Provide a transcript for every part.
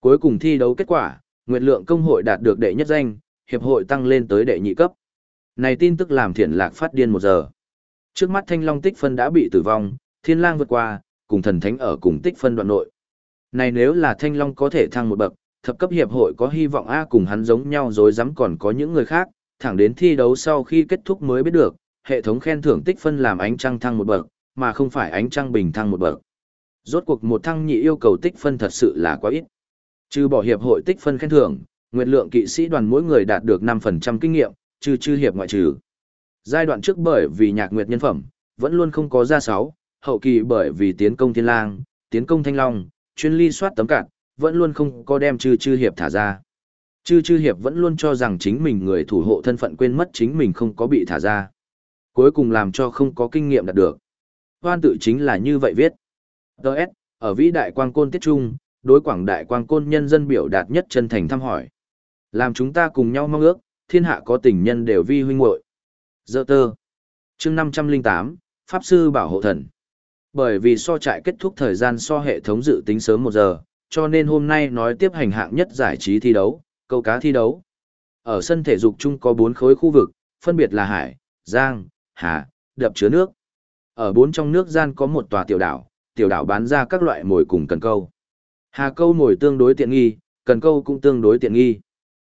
Cuối cùng thi đấu kết quả, Nguyệt Lượng công hội đạt được đệ nhất danh, hiệp hội tăng lên tới đệ nhị cấp. Này tin tức làm thiện lạc phát điên một giờ. Trước mắt Thanh Long tích phân đã bị tử vong, Thiên Lang vượt qua, cùng thần thánh ở cùng tích phân đoạn nội. Này nếu là Thanh Long có thể thăng một bậc, thập cấp hiệp hội có hy vọng A cùng hắn giống nhau rồi dám còn có những người khác, thẳng đến thi đấu sau khi kết thúc mới biết được, hệ thống khen thưởng tích phân làm ánh trăng thăng một bậc, mà không phải ánh trăng bình thăng một bậc. Rốt cuộc một thăng nhị yêu cầu tích phân thật sự là quá ít. Trừ bỏ hiệp hội tích phân khen thưởng, nguyệt lượng kỵ sĩ đoàn mỗi người đạt được 5% kinh nghiệm, trừ trừ hiệp ngoại trừ. Giai đoạn trước bởi vì nhạc nguyệt nhân phẩm, vẫn luôn không có ra sáu, hậu kỳ bởi vì tiến công thiên lang, tiến công thanh long, chuyên ly soát tấm cạn, vẫn luôn không có đem trừ trừ hiệp thả ra. Trừ trừ hiệp vẫn luôn cho rằng chính mình người thủ hộ thân phận quên mất chính mình không có bị thả ra. Cuối cùng làm cho không có kinh nghiệm đạt được. Hoan tự chính là như vậy viết. Đợt, ở vĩ đại quang côn tiết trung, đối quảng đại quang côn nhân dân biểu đạt nhất chân thành thăm hỏi. Làm chúng ta cùng nhau mong ước, thiên hạ có tình nhân đều vi huynh muội. Dơ tơ. chương 508, Pháp Sư Bảo hộ Thần. Bởi vì so trại kết thúc thời gian so hệ thống dự tính sớm một giờ, cho nên hôm nay nói tiếp hành hạng nhất giải trí thi đấu, câu cá thi đấu. Ở sân thể dục chung có bốn khối khu vực, phân biệt là hải, giang, hà, đập chứa nước. Ở bốn trong nước gian có một tòa tiểu đảo, tiểu đảo bán ra các loại mồi cùng cần câu. Hà câu mồi tương đối tiện nghi, cần câu cũng tương đối tiện nghi.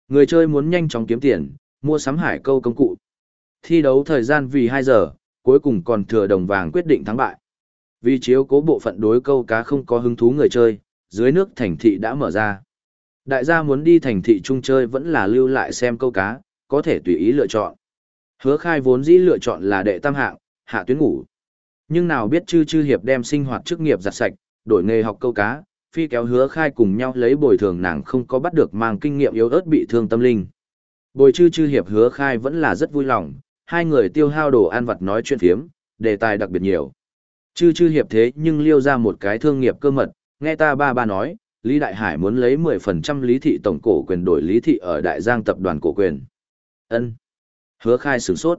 Người chơi muốn nhanh chóng kiếm tiền, mua sắm hải câu công cụ. Thi đấu thời gian vì 2 giờ, cuối cùng còn thừa đồng vàng quyết định thắng bại. Vì chiếu cố bộ phận đối câu cá không có hứng thú người chơi, dưới nước thành thị đã mở ra. Đại gia muốn đi thành thị trung chơi vẫn là lưu lại xem câu cá, có thể tùy ý lựa chọn. Hứa khai vốn dĩ lựa chọn là đệ tam hạng, hạ tuyến ngủ. Nhưng nào biết chư chư hiệp đem sinh hoạt chức nghiệp giặt sạch, đổi nghề học câu cá, phi kéo hứa khai cùng nhau lấy bồi thường nàng không có bắt được mang kinh nghiệm yếu ớt bị thương tâm linh. Bồi chư chư hiệp hứa khai vẫn là rất vui lòng, hai người tiêu hao đồ ăn vặt nói chuyện phiếm, đề tài đặc biệt nhiều. Chư chư hiệp thế nhưng liêu ra một cái thương nghiệp cơ mật, nghe ta ba ba nói, Lý Đại Hải muốn lấy 10% lý thị tổng cổ quyền đổi lý thị ở Đại Giang tập đoàn cổ quyền. ân Hứa khai sửng sốt.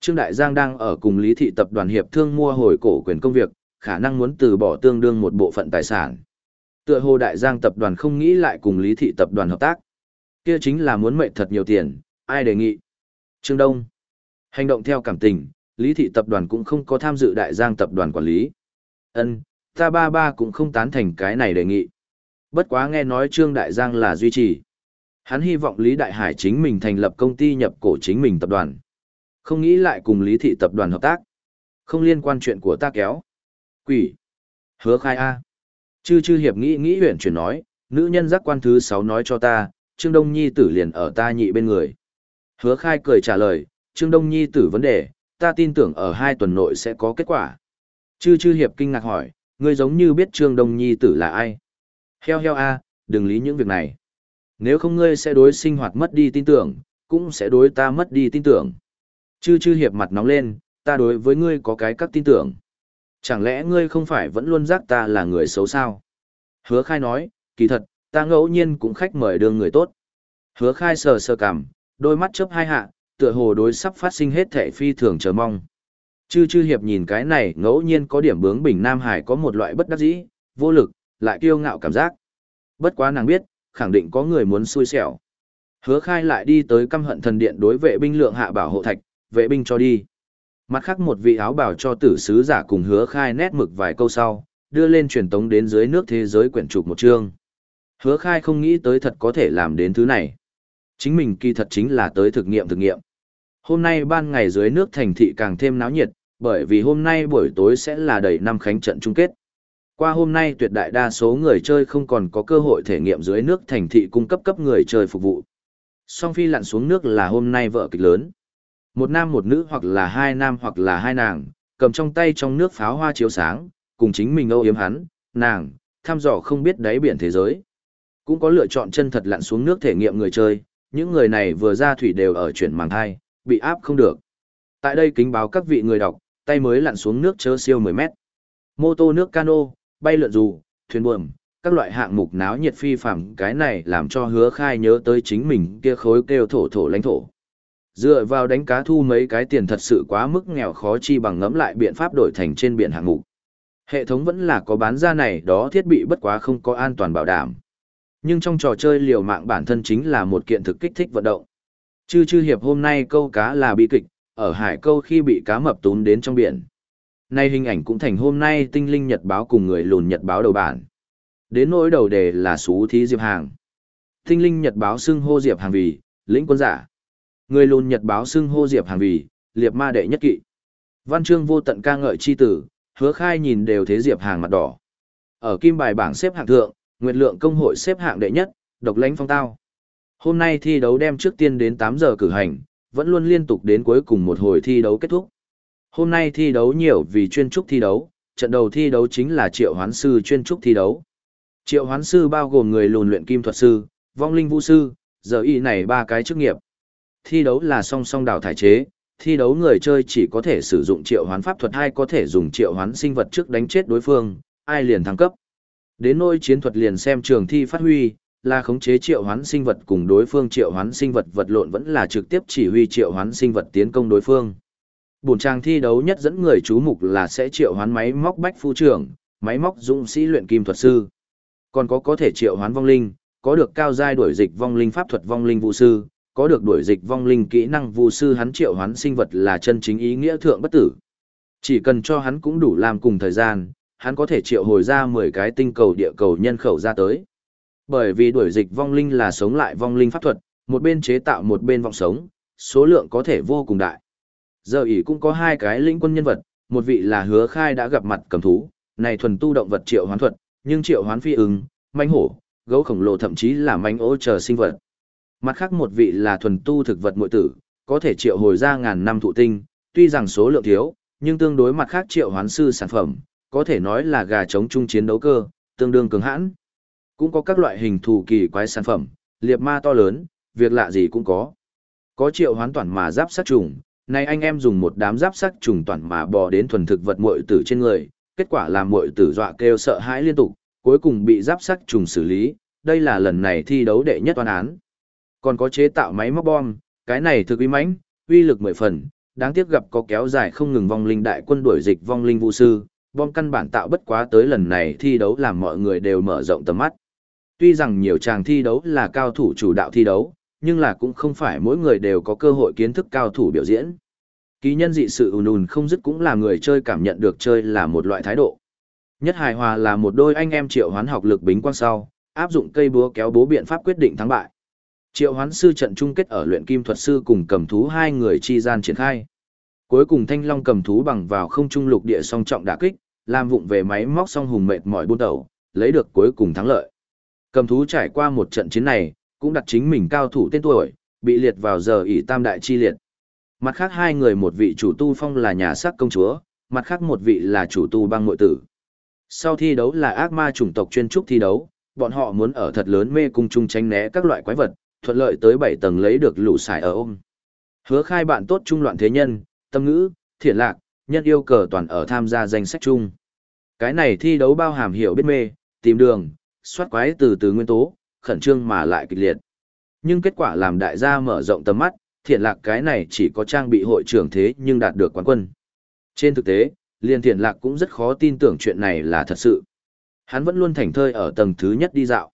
Trương Đại Giang đang ở cùng lý thị tập đoàn hiệp thương mua hồi cổ quyền công việc, khả năng muốn từ bỏ tương đương một bộ phận tài sản. Tựa hồ Đại Giang tập đoàn không nghĩ lại cùng lý thị tập đoàn hợp tác. Kia chính là muốn mệnh thật nhiều tiền, ai đề nghị? Trương Đông. Hành động theo cảm tình, lý thị tập đoàn cũng không có tham dự Đại Giang tập đoàn quản lý. Ân, ta ba ba cũng không tán thành cái này đề nghị. Bất quá nghe nói Trương Đại Giang là duy trì. Hắn hy vọng Lý Đại Hải chính mình thành lập công ty nhập cổ chính mình tập đoàn. Không nghĩ lại cùng Lý Thị tập đoàn hợp tác. Không liên quan chuyện của ta kéo. Quỷ. Hứa khai A. Chư chư hiệp nghĩ nghĩ huyện chuyển nói, nữ nhân giác quan thứ 6 nói cho ta, Trương Đông Nhi tử liền ở ta nhị bên người. Hứa khai cười trả lời, Trương Đông Nhi tử vấn đề, ta tin tưởng ở hai tuần nội sẽ có kết quả. Chư chư hiệp kinh ngạc hỏi, ngươi giống như biết Trương Đông Nhi tử là ai? Heo heo a, đừng lý những việc này. Nếu không ngươi sẽ đối sinh hoạt mất đi tin tưởng, cũng sẽ đối ta mất đi tin tưởng. Chư chư hiệp mặt nóng lên, ta đối với ngươi có cái các tin tưởng. Chẳng lẽ ngươi không phải vẫn luôn giác ta là người xấu sao? Hứa khai nói, kỳ thật, ta ngẫu nhiên cũng khách mời đương người tốt. Hứa khai sờ sờ cằm, đôi mắt chớp hai hạ, tựa hồ đối sắp phát sinh hết thẻ phi thường chờ mong. Chư chư hiệp nhìn cái này ngẫu nhiên có điểm bướng bình Nam Hải có một loại bất đắc dĩ, vô lực, lại kiêu ngạo cảm giác. Bất quá nàng biết, khẳng định có người muốn xui xẻo. Hứa khai lại đi tới căm hận thần điện đối vệ binh lượng hạ bảo hộ thạch, vệ binh cho đi. Mặt khác một vị áo bảo cho tử sứ giả cùng hứa khai nét mực vài câu sau, đưa lên truyền tống đến dưới nước thế giới quyển trục một chương. Hứa khai không nghĩ tới thật có thể làm đến thứ này. Chính mình kỳ thật chính là tới thực nghiệm thực nghiệm. Hôm nay ban ngày dưới nước thành thị càng thêm náo nhiệt, bởi vì hôm nay buổi tối sẽ là đầy năm khánh trận chung kết. Qua hôm nay tuyệt đại đa số người chơi không còn có cơ hội thể nghiệm dưới nước thành thị cung cấp cấp người chơi phục vụ. Song phi lặn xuống nước là hôm nay vợ kịch lớn. Một nam một nữ hoặc là hai nam hoặc là hai nàng, cầm trong tay trong nước pháo hoa chiếu sáng, cùng chính mình âu yếm hắn, nàng, thăm dò không biết đáy biển thế giới. Cũng có lựa chọn chân thật lặn xuống nước thể nghiệm người chơi, những người này vừa ra thủy đều ở chuyển màng hai, bị áp không được. Tại đây kính báo các vị người đọc, tay mới lặn xuống nước chớ siêu 10 mét. Mô tô nước cano, bay lượn dù, thuyền buồm, các loại hạng mục náo nhiệt phi phàm cái này làm cho hứa khai nhớ tới chính mình kia khối kêu thổ thổ lãnh thổ. Dựa vào đánh cá thu mấy cái tiền thật sự quá mức nghèo khó chi bằng ngẫm lại biện pháp đổi thành trên biển hạng mục. Hệ thống vẫn là có bán ra này đó thiết bị bất quá không có an toàn bảo đảm. Nhưng trong trò chơi liều mạng bản thân chính là một kiện thực kích thích vận động. Chư chư hiệp hôm nay câu cá là bi kịch, ở hải câu khi bị cá mập tún đến trong biển. Nay hình ảnh cũng thành hôm nay tinh linh nhật báo cùng người lùn nhật báo đầu bản. Đến nỗi đầu đề là xú thí Diệp Hàng. Tinh linh nhật báo xưng hô Diệp Hàng vì, lĩnh quân giả. Người lùn nhật báo xưng hô Diệp Hàng vì, liệp ma đệ nhất kỵ. Văn chương vô tận ca ngợi chi tử, hứa khai nhìn đều thế Diệp Hàng mặt đỏ. Ở kim bài bảng xếp hạng thượng, Nguyệt Lượng công hội xếp hạng đệ nhất, độc lãnh phong tao. Hôm nay thi đấu đem trước tiên đến 8 giờ cử hành, vẫn luôn liên tục đến cuối cùng một hồi thi đấu kết thúc. Hôm nay thi đấu nhiều vì chuyên trúc thi đấu, trận đầu thi đấu chính là triệu hoán sư chuyên trúc thi đấu. Triệu hoán sư bao gồm người lùn luyện kim thuật sư, vong linh vũ sư, giờ y này ba cái chức nghiệp. Thi đấu là song song đào thải chế, thi đấu người chơi chỉ có thể sử dụng triệu hoán pháp thuật hay có thể dùng triệu hoán sinh vật trước đánh chết đối phương, ai liền thăng cấp. Đến nôi chiến thuật liền xem trường thi phát huy, là khống chế triệu hoán sinh vật cùng đối phương triệu hoán sinh vật vật lộn vẫn là trực tiếp chỉ huy triệu hoán sinh vật tiến công đối phương. Bổn trang thi đấu nhất dẫn người chú mục là sẽ triệu hoán máy móc bách phu trưởng, máy móc dũng sĩ luyện kim thuật sư. Còn có có thể triệu hoán vong linh, có được cao giai đuổi dịch vong linh pháp thuật vong linh vũ sư, có được đuổi dịch vong linh kỹ năng vu sư hắn triệu hoán sinh vật là chân chính ý nghĩa thượng bất tử. Chỉ cần cho hắn cũng đủ làm cùng thời gian, hắn có thể triệu hồi ra 10 cái tinh cầu địa cầu nhân khẩu ra tới. Bởi vì đuổi dịch vong linh là sống lại vong linh pháp thuật, một bên chế tạo một bên vọng sống, số lượng có thể vô cùng đại. Giờ ỉ cũng có hai cái lĩnh quân nhân vật, một vị là hứa khai đã gặp mặt cầm thú, này thuần tu động vật triệu hoán thuật, nhưng triệu hoán phi ứng manh hổ, gấu khổng lồ thậm chí là manh ố chờ sinh vật. Mặt khác một vị là thuần tu thực vật mội tử, có thể triệu hồi ra ngàn năm thụ tinh, tuy rằng số lượng thiếu, nhưng tương đối mặt khác triệu hoán sư sản phẩm, có thể nói là gà chống chung chiến đấu cơ, tương đương cứng hãn. Cũng có các loại hình thù kỳ quái sản phẩm, liệp ma to lớn, việc lạ gì cũng có. Có triệu hoán toàn mà giáp sát trùng, nay anh em dùng một đám giáp sát trùng toàn mà bò đến thuần thực vật muội tử trên người, kết quả là muội tử dọa kêu sợ hãi liên tục, cuối cùng bị giáp sát trùng xử lý, đây là lần này thi đấu đệ nhất toán án. Còn có chế tạo máy móc bom, cái này thực uy mãnh, uy lực mười phần, đáng tiếc gặp có kéo dài không ngừng vong linh đại quân đuổi dịch vong linh vũ sư, bom căn bản tạo bất quá tới lần này thi đấu làm mọi người đều mở rộng tầm mắt. Tuy rằng nhiều chàng thi đấu là cao thủ chủ đạo thi đấu, nhưng là cũng không phải mỗi người đều có cơ hội kiến thức cao thủ biểu diễn. Ký nhân dị sự ùn ùn không dứt cũng là người chơi cảm nhận được chơi là một loại thái độ. Nhất hài hòa là một đôi anh em triệu hoán học lực bính quang sau, áp dụng cây búa kéo bố biện pháp quyết định thắng bại. Triệu hoán sư trận chung kết ở luyện kim thuật sư cùng cầm thú hai người chi gian triển khai. Cuối cùng thanh long cầm thú bằng vào không trung lục địa song trọng đả kích, làm vụng về máy móc song hùng mệt mỏi buôn đầu, lấy được cuối cùng thắng lợi. Cầm thú trải qua một trận chiến này, cũng đặt chính mình cao thủ tên tuổi, bị liệt vào giờ ỷ tam đại chi liệt. Mặt khác hai người một vị chủ tu phong là nhà sắc công chúa, mặt khác một vị là chủ tu băng nội tử. Sau thi đấu là ác ma chủng tộc chuyên trúc thi đấu, bọn họ muốn ở thật lớn mê cung chung tránh né các loại quái vật, thuận lợi tới 7 tầng lấy được lũ xài ở ôm. Hứa khai bạn tốt trung loạn thế nhân, tâm ngữ, thiện lạc, nhân yêu cờ toàn ở tham gia danh sách chung. Cái này thi đấu bao hàm hiểu biết mê, tìm đường, soát quái từ từ nguyên tố, khẩn trương mà lại kịch liệt. Nhưng kết quả làm đại gia mở rộng tầm mắt, thiện lạc cái này chỉ có trang bị hội trưởng thế nhưng đạt được quán quân. Trên thực tế, liền thiện lạc cũng rất khó tin tưởng chuyện này là thật sự. Hắn vẫn luôn thành thơi ở tầng thứ nhất đi dạo.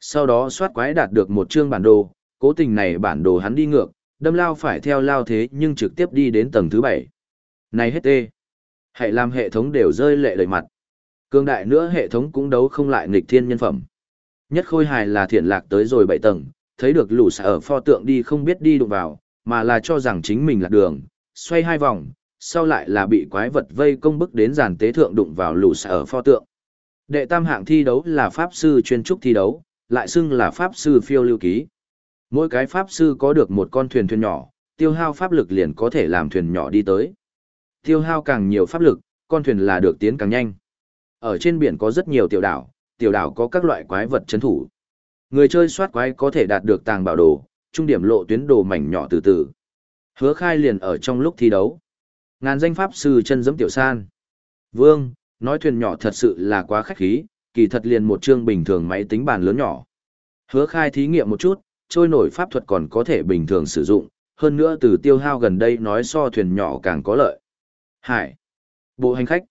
Sau đó soát quái đạt được một chương bản đồ, cố tình này bản đồ hắn đi ngược, đâm lao phải theo lao thế nhưng trực tiếp đi đến tầng thứ bảy. Này hết tê. Hãy làm hệ thống đều rơi lệ đầy mặt. Cương đại nữa hệ thống cũng đấu không lại nghịch thiên nhân phẩm. Nhất khôi hài là thiện lạc tới rồi bảy tầng, thấy được lũ xả ở pho tượng đi không biết đi đụng vào, mà là cho rằng chính mình là đường, xoay hai vòng, sau lại là bị quái vật vây công bức đến giàn tế thượng đụng vào lũ xả ở pho tượng. Đệ tam hạng thi đấu là pháp sư chuyên trúc thi đấu, lại xưng là pháp sư phiêu lưu ký. Mỗi cái pháp sư có được một con thuyền thuyền nhỏ, tiêu hao pháp lực liền có thể làm thuyền nhỏ đi tới. Tiêu hao càng nhiều pháp lực, con thuyền là được tiến càng nhanh. Ở trên biển có rất nhiều tiểu đảo, tiểu đảo có các loại quái vật chấn thủ. Người chơi soát quái có thể đạt được tàng bảo đồ, trung điểm lộ tuyến đồ mảnh nhỏ từ từ. Hứa khai liền ở trong lúc thi đấu. Ngàn danh pháp sư chân giẫm tiểu san. Vương, nói thuyền nhỏ thật sự là quá khách khí, kỳ thật liền một chương bình thường máy tính bàn lớn nhỏ. Hứa khai thí nghiệm một chút, trôi nổi pháp thuật còn có thể bình thường sử dụng, hơn nữa từ tiêu hao gần đây nói so thuyền nhỏ càng có lợi. Hải. Bộ hành khách.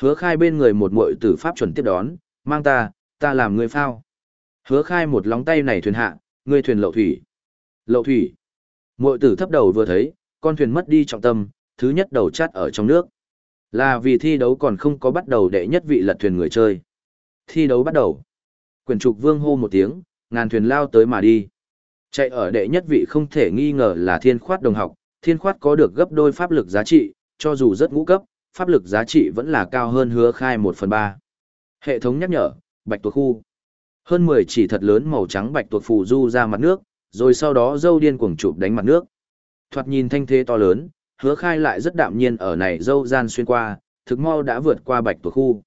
Hứa khai bên người một muội tử pháp chuẩn tiếp đón, mang ta, ta làm người phao. Hứa khai một lóng tay này thuyền hạ, người thuyền lậu thủy. Lậu thủy. Mội tử thấp đầu vừa thấy, con thuyền mất đi trọng tâm, thứ nhất đầu chát ở trong nước. Là vì thi đấu còn không có bắt đầu đệ nhất vị lật thuyền người chơi. Thi đấu bắt đầu. Quyền trục vương hô một tiếng, ngàn thuyền lao tới mà đi. Chạy ở đệ nhất vị không thể nghi ngờ là thiên khoát đồng học, thiên khoát có được gấp đôi pháp lực giá trị, cho dù rất ngũ cấp, pháp lực giá trị vẫn là cao hơn hứa khai 1 phần 3. Hệ thống nhắc nhở, bạch tuộc khu. Hơn 10 chỉ thật lớn màu trắng bạch tuộc phù du ra mặt nước, rồi sau đó dâu điên cuồng chụp đánh mặt nước. Thoạt nhìn thanh thế to lớn, hứa khai lại rất đạm nhiên ở này dâu gian xuyên qua, thực mau đã vượt qua bạch tuộc khu.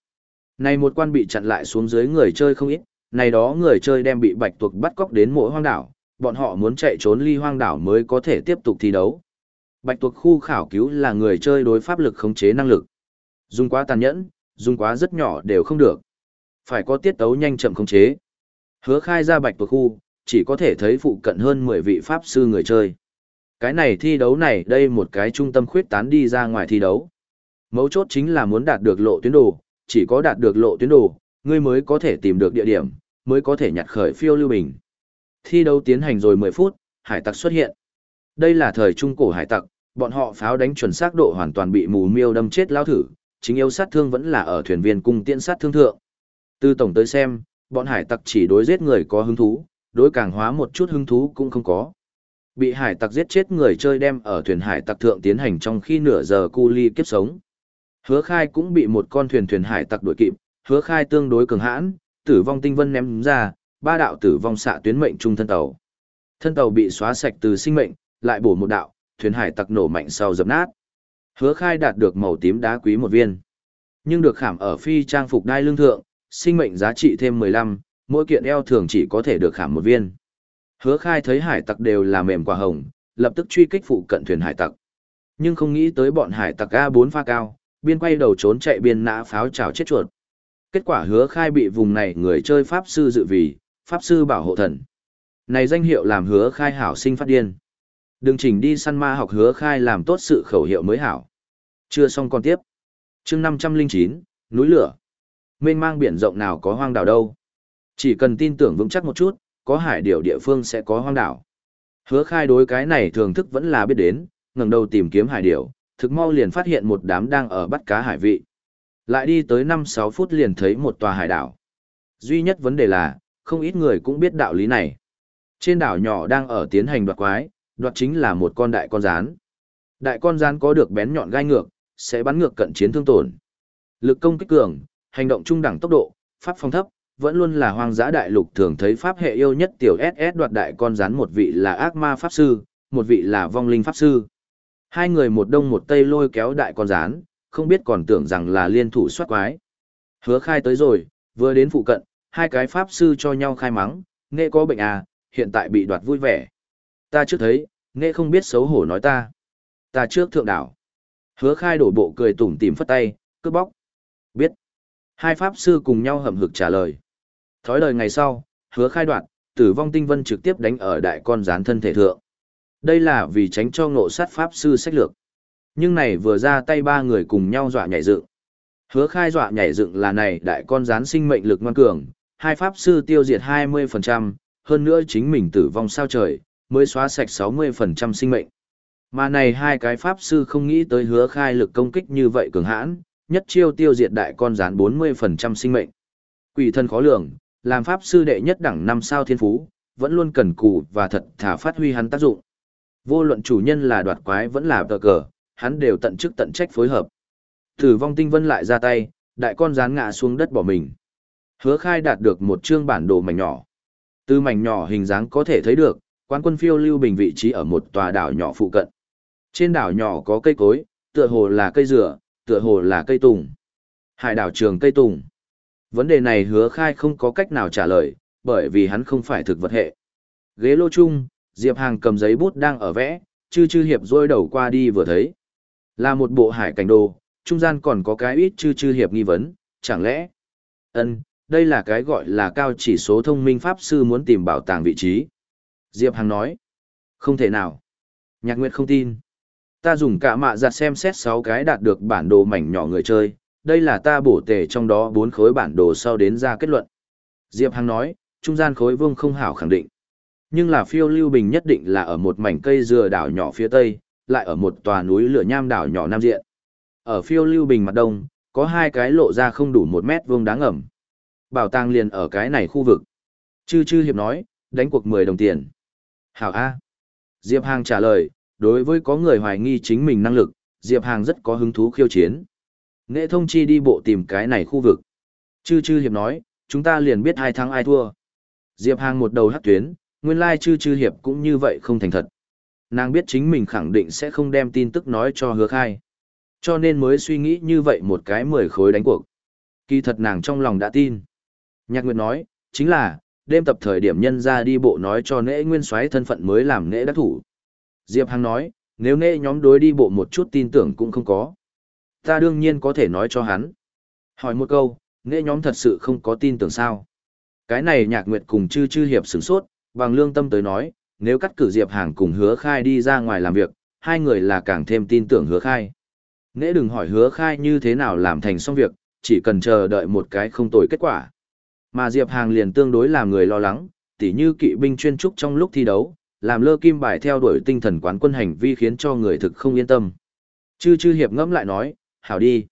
Này một quan bị chặn lại xuống dưới người chơi không ít, này đó người chơi đem bị bạch tuộc bắt cóc đến mỗi hoang đảo, bọn họ muốn chạy trốn ly hoang đảo mới có thể tiếp tục thi đấu. Bạch tuộc khu khảo cứu là người chơi đối pháp lực khống chế năng lực. Dùng quá tàn nhẫn, dùng quá rất nhỏ đều không được. Phải có tiết tấu nhanh chậm khống chế. Hứa khai ra bạch tuộc khu, chỉ có thể thấy phụ cận hơn 10 vị pháp sư người chơi. Cái này thi đấu này đây một cái trung tâm khuyết tán đi ra ngoài thi đấu. Mấu chốt chính là muốn đạt được lộ tuyến đồ, chỉ có đạt được lộ tuyến đồ, ngươi mới có thể tìm được địa điểm, mới có thể nhặt khởi phiêu lưu bình. Thi đấu tiến hành rồi 10 phút, hải tặc xuất hiện. Đây là thời trung cổ hải tặc, bọn họ pháo đánh chuẩn xác độ hoàn toàn bị mù miêu đâm chết lao thử, chính yếu sát thương vẫn là ở thuyền viên cung tiễn sát thương thượng. Từ tổng tới xem, bọn hải tặc chỉ đối giết người có hứng thú, đối càng hóa một chút hứng thú cũng không có. Bị hải tặc giết chết người chơi đem ở thuyền hải tặc thượng tiến hành trong khi nửa giờ cu ly kiếp sống. Hứa khai cũng bị một con thuyền thuyền hải tặc đuổi kịp, hứa khai tương đối cường hãn, tử vong tinh vân ném ra, ba đạo tử vong xạ tuyến mệnh trung thân tàu. Thân tàu bị xóa sạch từ sinh mệnh, lại bổ một đạo, thuyền hải tặc nổ mạnh sau dập nát. Hứa khai đạt được màu tím đá quý một viên. Nhưng được khảm ở phi trang phục đai lương thượng, sinh mệnh giá trị thêm 15, mỗi kiện eo thường chỉ có thể được khảm một viên. Hứa khai thấy hải tặc đều là mềm quả hồng, lập tức truy kích phụ cận thuyền hải tặc. Nhưng không nghĩ tới bọn hải tặc A4 pha cao, biên quay đầu trốn chạy biên nã pháo trào chết chuột. Kết quả hứa khai bị vùng này người chơi Pháp sư dự vì, Pháp sư bảo hộ thần. Này danh hiệu làm hứa khai hảo sinh phát điên. Đừng chỉnh đi săn ma học hứa khai làm tốt sự khẩu hiệu mới hảo. Chưa xong còn tiếp. chương 509, núi lửa. Mênh mang biển rộng nào có hoang đảo đâu. Chỉ cần tin tưởng vững chắc một chút, có hải điểu địa phương sẽ có hoang đảo. Hứa khai đối cái này thường thức vẫn là biết đến, ngẩng đầu tìm kiếm hải điểu, thực mau liền phát hiện một đám đang ở bắt cá hải vị. Lại đi tới 5-6 phút liền thấy một tòa hải đảo. Duy nhất vấn đề là, không ít người cũng biết đạo lý này. Trên đảo nhỏ đang ở tiến hành đoạt quái, đoạt chính là một con đại con rán. Đại con rán có được bén nhọn gai ngược, sẽ bắn ngược cận chiến thương tổn. Lực công kích cường, hành động trung đẳng tốc độ, pháp phong thấp, vẫn luôn là hoang dã đại lục thường thấy pháp hệ yêu nhất tiểu SS đoạt đại con rắn một vị là ác ma pháp sư, một vị là vong linh pháp sư. Hai người một đông một tây lôi kéo đại con rán, không biết còn tưởng rằng là liên thủ soát quái. Hứa khai tới rồi, vừa đến phụ cận, hai cái pháp sư cho nhau khai mắng, nghệ có bệnh à, hiện tại bị đoạt vui vẻ. Ta trước thấy, nghệ không biết xấu hổ nói ta. Ta trước thượng đảo. Hứa khai đổ bộ cười tủm tìm phất tay, cướp bóc. Biết. Hai pháp sư cùng nhau hầm hực trả lời. Thói lời ngày sau, hứa khai đoạn, tử vong tinh vân trực tiếp đánh ở đại con rán thân thể thượng. Đây là vì tránh cho ngộ sát pháp sư sách lược. Nhưng này vừa ra tay ba người cùng nhau dọa nhảy dựng. Hứa khai dọa nhảy dựng là này đại con rán sinh mệnh lực ngoan cường, hai pháp sư tiêu diệt 20%, hơn nữa chính mình tử vong sao trời, mới xóa sạch 60% sinh mệnh. Mà này hai cái pháp sư không nghĩ tới hứa khai lực công kích như vậy cường hãn, nhất chiêu tiêu diệt đại con rán 40% sinh mệnh. Quỷ thân khó lường, làm pháp sư đệ nhất đẳng năm sao thiên phú, vẫn luôn cần cù và thật thả phát huy hắn tác dụng. Vô luận chủ nhân là đoạt quái vẫn là tờ cờ, hắn đều tận chức tận trách phối hợp. Tử vong tinh vân lại ra tay, đại con rán ngã xuống đất bỏ mình. Hứa khai đạt được một chương bản đồ mảnh nhỏ. Từ mảnh nhỏ hình dáng có thể thấy được, quan quân phiêu lưu bình vị trí ở một tòa đảo nhỏ phụ cận. Trên đảo nhỏ có cây cối, tựa hồ là cây dừa, tựa hồ là cây tùng. Hải đảo trường cây tùng. Vấn đề này hứa khai không có cách nào trả lời, bởi vì hắn không phải thực vật hệ. Ghế lô chung, Diệp Hàng cầm giấy bút đang ở vẽ, chư chư hiệp rôi đầu qua đi vừa thấy. Là một bộ hải cảnh đồ, trung gian còn có cái ít chư chư hiệp nghi vấn, chẳng lẽ... ân đây là cái gọi là cao chỉ số thông minh pháp sư muốn tìm bảo tàng vị trí. Diệp Hằng nói, không thể nào. Nhạc Nguyệt không tin. Ta dùng cả mạ giặt xem xét 6 cái đạt được bản đồ mảnh nhỏ người chơi, đây là ta bổ tề trong đó bốn khối bản đồ sau đến ra kết luận. Diệp Hằng nói, Trung gian khối vương không hảo khẳng định. Nhưng là phiêu lưu bình nhất định là ở một mảnh cây dừa đảo nhỏ phía tây, lại ở một tòa núi lửa nham đảo nhỏ nam diện. Ở phiêu lưu bình mặt đông, có hai cái lộ ra không đủ một mét vuông đáng ẩm. Bảo tàng liền ở cái này khu vực. Chư chư hiệp nói, đánh cuộc 10 đồng tiền. Hảo A. Diệp Hàng trả lời, đối với có người hoài nghi chính mình năng lực, Diệp Hàng rất có hứng thú khiêu chiến. Nghệ thông chi đi bộ tìm cái này khu vực. Chư chư hiệp nói, chúng ta liền biết ai thắng ai thua. Diệp Hàng một đầu hắc tuyến, nguyên lai chư chư hiệp cũng như vậy không thành thật. Nàng biết chính mình khẳng định sẽ không đem tin tức nói cho hứa khai. Cho nên mới suy nghĩ như vậy một cái mười khối đánh cuộc. Kỳ thật nàng trong lòng đã tin. Nhạc Nguyệt nói, chính là, đêm tập thời điểm nhân ra đi bộ nói cho nễ nguyên soái thân phận mới làm nễ đắc thủ. Diệp Hằng nói, nếu nễ nhóm đối đi bộ một chút tin tưởng cũng không có. Ta đương nhiên có thể nói cho hắn. Hỏi một câu, nễ nhóm thật sự không có tin tưởng sao. Cái này nhạc nguyệt cùng chư chư hiệp sửng sốt, bằng lương tâm tới nói, nếu cắt cử Diệp Hàng cùng hứa khai đi ra ngoài làm việc, hai người là càng thêm tin tưởng hứa khai. Nễ đừng hỏi hứa khai như thế nào làm thành xong việc, chỉ cần chờ đợi một cái không tồi kết quả. Mà Diệp Hàng liền tương đối làm người lo lắng, tỉ như kỵ binh chuyên trúc trong lúc thi đấu, làm lơ kim bài theo đuổi tinh thần quán quân hành vi khiến cho người thực không yên tâm. Chư chư hiệp ngẫm lại nói, hảo đi.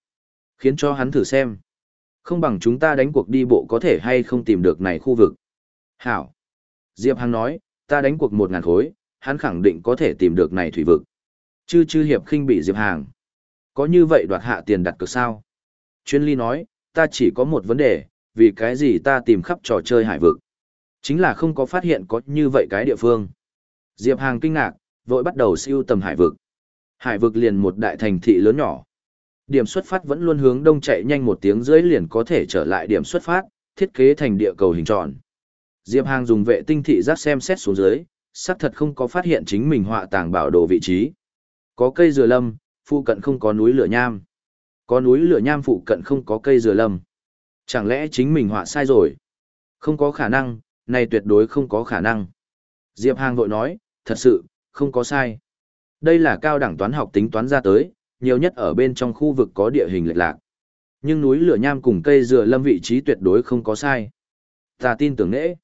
Khiến cho hắn thử xem. Không bằng chúng ta đánh cuộc đi bộ có thể hay không tìm được này khu vực. Hảo. Diệp Hằng nói, ta đánh cuộc một ngàn khối, hắn khẳng định có thể tìm được này thủy vực. Chư chư hiệp khinh bị Diệp Hàng. Có như vậy đoạt hạ tiền đặt cược sao? Chuyên ly nói, ta chỉ có một vấn đề, vì cái gì ta tìm khắp trò chơi hải vực. Chính là không có phát hiện có như vậy cái địa phương. Diệp Hàng kinh ngạc, vội bắt đầu siêu tầm hải vực. Hải vực liền một đại thành thị lớn nhỏ. Điểm xuất phát vẫn luôn hướng đông chạy nhanh một tiếng rưỡi liền có thể trở lại điểm xuất phát, thiết kế thành địa cầu hình tròn. Diệp Hàng dùng vệ tinh thị giác xem xét xuống dưới, xác thật không có phát hiện chính mình họa tàng bảo đồ vị trí. Có cây dừa lâm, phụ cận không có núi lửa nham. Có núi lửa nham phụ cận không có cây dừa lâm. Chẳng lẽ chính mình họa sai rồi? Không có khả năng, này tuyệt đối không có khả năng. Diệp Hàng vội nói, thật sự, không có sai. Đây là cao đẳng toán học tính toán ra tới, nhiều nhất ở bên trong khu vực có địa hình lệch lạc. Nhưng núi lửa nham cùng cây dừa lâm vị trí tuyệt đối không có sai. Ta tin tưởng nễ.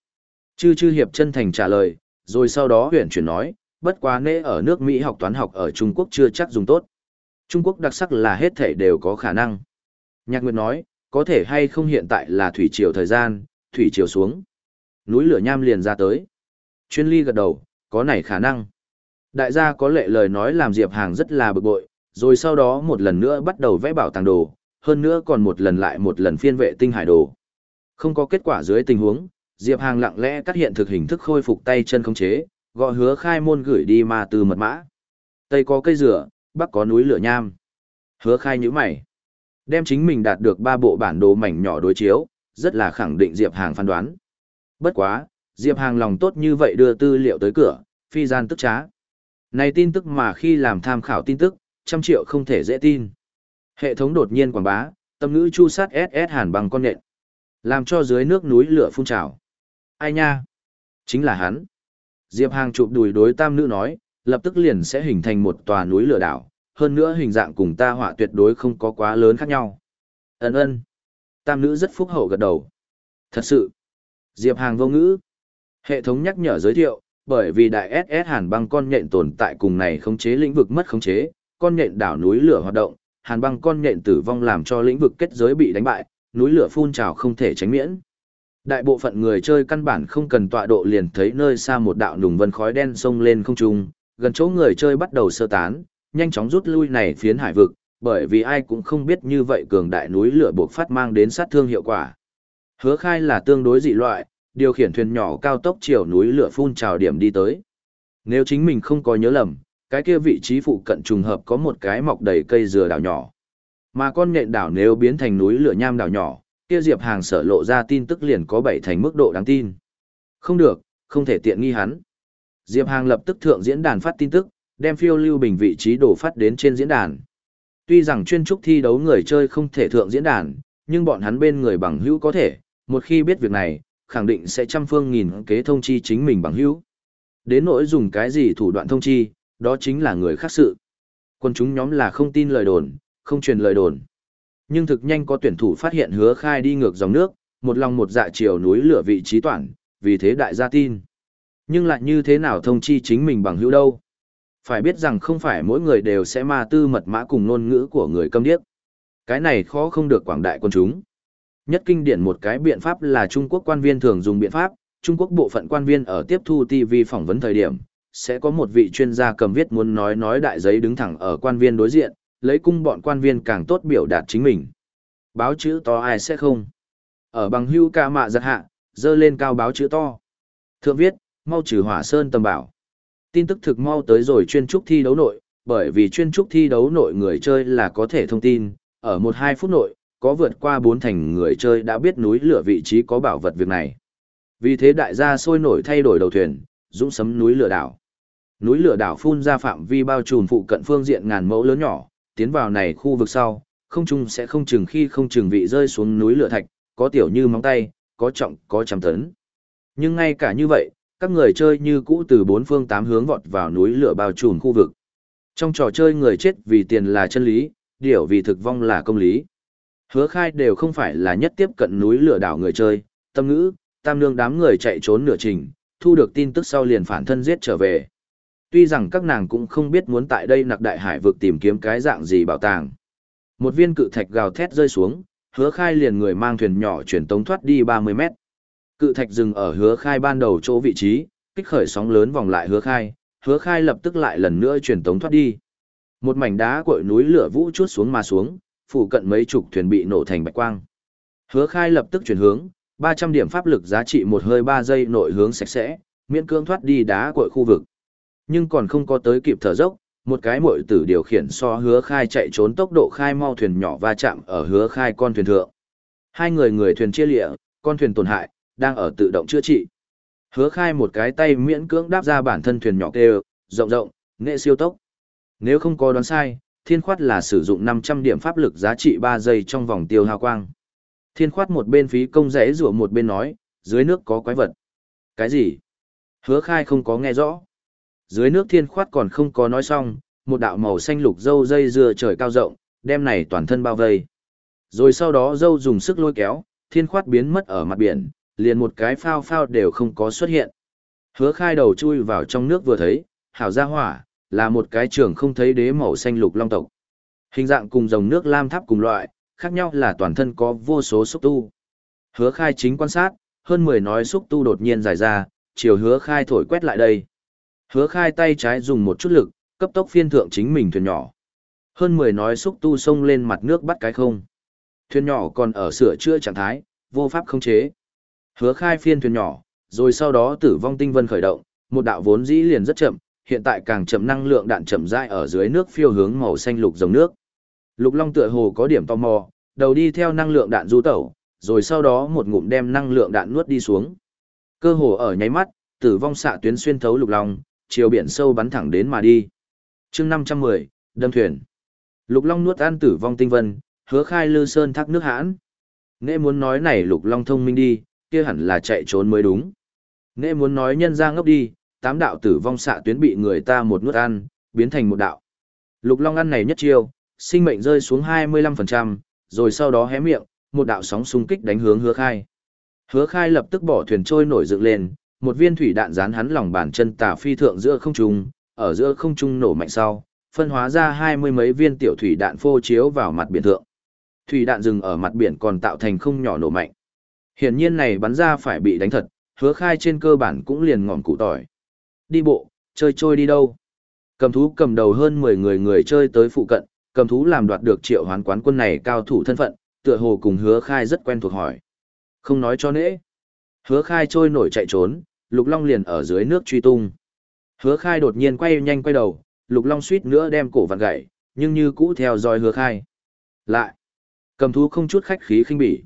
Chư chư hiệp chân thành trả lời, rồi sau đó huyện chuyển nói, bất quá nễ ở nước Mỹ học toán học ở Trung Quốc chưa chắc dùng tốt. Trung Quốc đặc sắc là hết thể đều có khả năng. Nhạc Nguyệt nói, có thể hay không hiện tại là thủy triều thời gian, thủy triều xuống. Núi lửa nham liền ra tới. Chuyên ly gật đầu, có này khả năng. Đại gia có lệ lời nói làm Diệp Hàng rất là bực bội, rồi sau đó một lần nữa bắt đầu vẽ bảo tàng đồ, hơn nữa còn một lần lại một lần phiên vệ tinh hải đồ. Không có kết quả dưới tình huống, Diệp Hàng lặng lẽ cắt hiện thực hình thức khôi phục tay chân khống chế, gọi hứa khai môn gửi đi mà từ mật mã. Tây có cây rửa, bắc có núi lửa nham. Hứa khai như mày. Đem chính mình đạt được ba bộ bản đồ mảnh nhỏ đối chiếu, rất là khẳng định Diệp Hàng phán đoán. Bất quá, Diệp Hàng lòng tốt như vậy đưa tư liệu tới cửa, phi gian tức trá. Này tin tức mà khi làm tham khảo tin tức, trăm triệu không thể dễ tin. Hệ thống đột nhiên quảng bá, tâm ngữ chu sát SS hàn bằng con nện. Làm cho dưới nước núi lửa phun trào. Ai nha? Chính là hắn. Diệp Hàng chụp đùi đối tam nữ nói, lập tức liền sẽ hình thành một tòa núi lửa đảo, hơn nữa hình dạng cùng ta họa tuyệt đối không có quá lớn khác nhau. Ấn ơn. Tam nữ rất phúc hậu gật đầu. Thật sự. Diệp Hàng vô ngữ. Hệ thống nhắc nhở giới thiệu, bởi vì đại SS hàn băng con nhện tồn tại cùng này khống chế lĩnh vực mất khống chế, con nhện đảo núi lửa hoạt động, hàn băng con nhện tử vong làm cho lĩnh vực kết giới bị đánh bại, núi lửa phun trào không thể tránh miễn. Đại bộ phận người chơi căn bản không cần tọa độ liền thấy nơi xa một đạo nùng vân khói đen sông lên không trung, gần chỗ người chơi bắt đầu sơ tán, nhanh chóng rút lui này phiến hải vực, bởi vì ai cũng không biết như vậy cường đại núi lửa buộc phát mang đến sát thương hiệu quả. Hứa khai là tương đối dị loại, điều khiển thuyền nhỏ cao tốc chiều núi lửa phun trào điểm đi tới. Nếu chính mình không có nhớ lầm, cái kia vị trí phụ cận trùng hợp có một cái mọc đầy cây dừa đảo nhỏ. Mà con nhện đảo nếu biến thành núi lửa nham đảo nhỏ, kia Diệp Hàng sở lộ ra tin tức liền có bảy thành mức độ đáng tin. Không được, không thể tiện nghi hắn. Diệp Hàng lập tức thượng diễn đàn phát tin tức, đem phiêu lưu bình vị trí đổ phát đến trên diễn đàn. Tuy rằng chuyên trúc thi đấu người chơi không thể thượng diễn đàn, nhưng bọn hắn bên người bằng hữu có thể, một khi biết việc này, khẳng định sẽ trăm phương nghìn kế thông chi chính mình bằng hữu. Đến nỗi dùng cái gì thủ đoạn thông chi, đó chính là người khác sự. Quân chúng nhóm là không tin lời đồn, không truyền lời đồn. Nhưng thực nhanh có tuyển thủ phát hiện hứa khai đi ngược dòng nước, một lòng một dạ chiều núi lửa vị trí toàn, vì thế đại gia tin. Nhưng lại như thế nào thông chi chính mình bằng hữu đâu? Phải biết rằng không phải mỗi người đều sẽ ma tư mật mã cùng ngôn ngữ của người câm điếc. Cái này khó không được quảng đại quân chúng. Nhất kinh điển một cái biện pháp là Trung Quốc quan viên thường dùng biện pháp, Trung Quốc bộ phận quan viên ở tiếp thu TV phỏng vấn thời điểm, sẽ có một vị chuyên gia cầm viết muốn nói nói đại giấy đứng thẳng ở quan viên đối diện, lấy cung bọn quan viên càng tốt biểu đạt chính mình. Báo chữ to ai sẽ không. Ở bằng hưu ca mạ giật hạ, dơ lên cao báo chữ to. Thượng viết, mau trừ hỏa sơn tầm bảo. Tin tức thực mau tới rồi chuyên trúc thi đấu nội, bởi vì chuyên trúc thi đấu nội người chơi là có thể thông tin, ở một hai phút nội, có vượt qua bốn thành người chơi đã biết núi lửa vị trí có bảo vật việc này. Vì thế đại gia sôi nổi thay đổi đầu thuyền, dũng sấm núi lửa đảo. Núi lửa đảo phun ra phạm vi bao trùm phụ cận phương diện ngàn mẫu lớn nhỏ, tiến vào này khu vực sau, không trung sẽ không chừng khi không chừng vị rơi xuống núi lửa thạch, có tiểu như móng tay, có trọng, có trăm tấn. Nhưng ngay cả như vậy, các người chơi như cũ từ bốn phương tám hướng vọt vào núi lửa bao trùm khu vực. Trong trò chơi người chết vì tiền là chân lý, điểu vì thực vong là công lý. Hứa khai đều không phải là nhất tiếp cận núi lửa đảo người chơi, tâm ngữ, tam nương đám người chạy trốn nửa trình, thu được tin tức sau liền phản thân giết trở về. Tuy rằng các nàng cũng không biết muốn tại đây nặc đại hải vực tìm kiếm cái dạng gì bảo tàng. Một viên cự thạch gào thét rơi xuống, hứa khai liền người mang thuyền nhỏ chuyển tống thoát đi 30 mét. Cự thạch dừng ở hứa khai ban đầu chỗ vị trí, kích khởi sóng lớn vòng lại hứa khai, hứa khai lập tức lại lần nữa chuyển tống thoát đi. Một mảnh đá cội núi lửa vũ chút xuống mà xuống, phụ cận mấy chục thuyền bị nổ thành bạch quang. Hứa khai lập tức chuyển hướng, 300 điểm pháp lực giá trị một hơi 3 giây nội hướng sạch sẽ, miễn cưỡng thoát đi đá cội khu vực. Nhưng còn không có tới kịp thở dốc, một cái muội tử điều khiển so hứa khai chạy trốn tốc độ khai mau thuyền nhỏ va chạm ở hứa khai con thuyền thượng. Hai người người thuyền chia lịa, con thuyền tổn hại, đang ở tự động chữa trị. Hứa khai một cái tay miễn cưỡng đáp ra bản thân thuyền nhỏ kêu, rộng rộng, nghệ siêu tốc. Nếu không có đoán sai, thiên khoát là sử dụng 500 điểm pháp lực giá trị 3 giây trong vòng tiêu hao quang. Thiên khoát một bên phí công rẽ rủa một bên nói, dưới nước có quái vật. Cái gì? Hứa khai không có nghe rõ. Dưới nước thiên khoát còn không có nói xong, một đạo màu xanh lục dâu dây dưa trời cao rộng, đem này toàn thân bao vây. Rồi sau đó dâu dùng sức lôi kéo, thiên khoát biến mất ở mặt biển, liền một cái phao phao đều không có xuất hiện. Hứa khai đầu chui vào trong nước vừa thấy, hảo ra hỏa, là một cái trường không thấy đế màu xanh lục long tộc. Hình dạng cùng dòng nước lam tháp cùng loại, khác nhau là toàn thân có vô số xúc tu. Hứa khai chính quan sát, hơn 10 nói xúc tu đột nhiên dài ra, chiều hứa khai thổi quét lại đây. Hứa khai tay trái dùng một chút lực, cấp tốc phiên thượng chính mình thuyền nhỏ. Hơn 10 nói xúc tu sông lên mặt nước bắt cái không. Thuyền nhỏ còn ở sửa chữa trạng thái, vô pháp không chế. Hứa khai phiên thuyền nhỏ, rồi sau đó tử vong tinh vân khởi động, một đạo vốn dĩ liền rất chậm, hiện tại càng chậm năng lượng đạn chậm rãi ở dưới nước phiêu hướng màu xanh lục dòng nước. Lục Long tựa hồ có điểm tò mò, đầu đi theo năng lượng đạn du tẩu, rồi sau đó một ngụm đem năng lượng đạn nuốt đi xuống. Cơ hồ ở nháy mắt, tử vong xạ tuyến xuyên thấu Lục Long, chiều biển sâu bắn thẳng đến mà đi. Chương 510, đâm thuyền. Lục Long nuốt an tử vong tinh vân, hứa khai lư sơn thác nước hãn. Nghệ muốn nói này Lục Long thông minh đi, kia hẳn là chạy trốn mới đúng. Nghệ muốn nói nhân ra ngốc đi, tám đạo tử vong xạ tuyến bị người ta một nuốt ăn, biến thành một đạo. Lục Long ăn này nhất chiêu, sinh mệnh rơi xuống 25%, rồi sau đó hé miệng, một đạo sóng xung kích đánh hướng hứa khai. Hứa khai lập tức bỏ thuyền trôi nổi dựng lên, một viên thủy đạn dán hắn lòng bàn chân tà phi thượng giữa không trung, ở giữa không trung nổ mạnh sau, phân hóa ra hai mươi mấy viên tiểu thủy đạn phô chiếu vào mặt biển thượng. Thủy đạn dừng ở mặt biển còn tạo thành không nhỏ nổ mạnh. Hiển nhiên này bắn ra phải bị đánh thật, hứa khai trên cơ bản cũng liền ngọn cụ tỏi. Đi bộ, chơi trôi đi đâu? Cầm thú cầm đầu hơn 10 người người chơi tới phụ cận, cầm thú làm đoạt được triệu hoán quán quân này cao thủ thân phận, tựa hồ cùng hứa khai rất quen thuộc hỏi. Không nói cho nễ. Hứa khai trôi nổi chạy trốn, lục long liền ở dưới nước truy tung. Hứa khai đột nhiên quay nhanh quay đầu, lục long suýt nữa đem cổ vặn gãy, nhưng như cũ theo dõi hứa khai. Lại, cầm thú không chút khách khí khinh bỉ.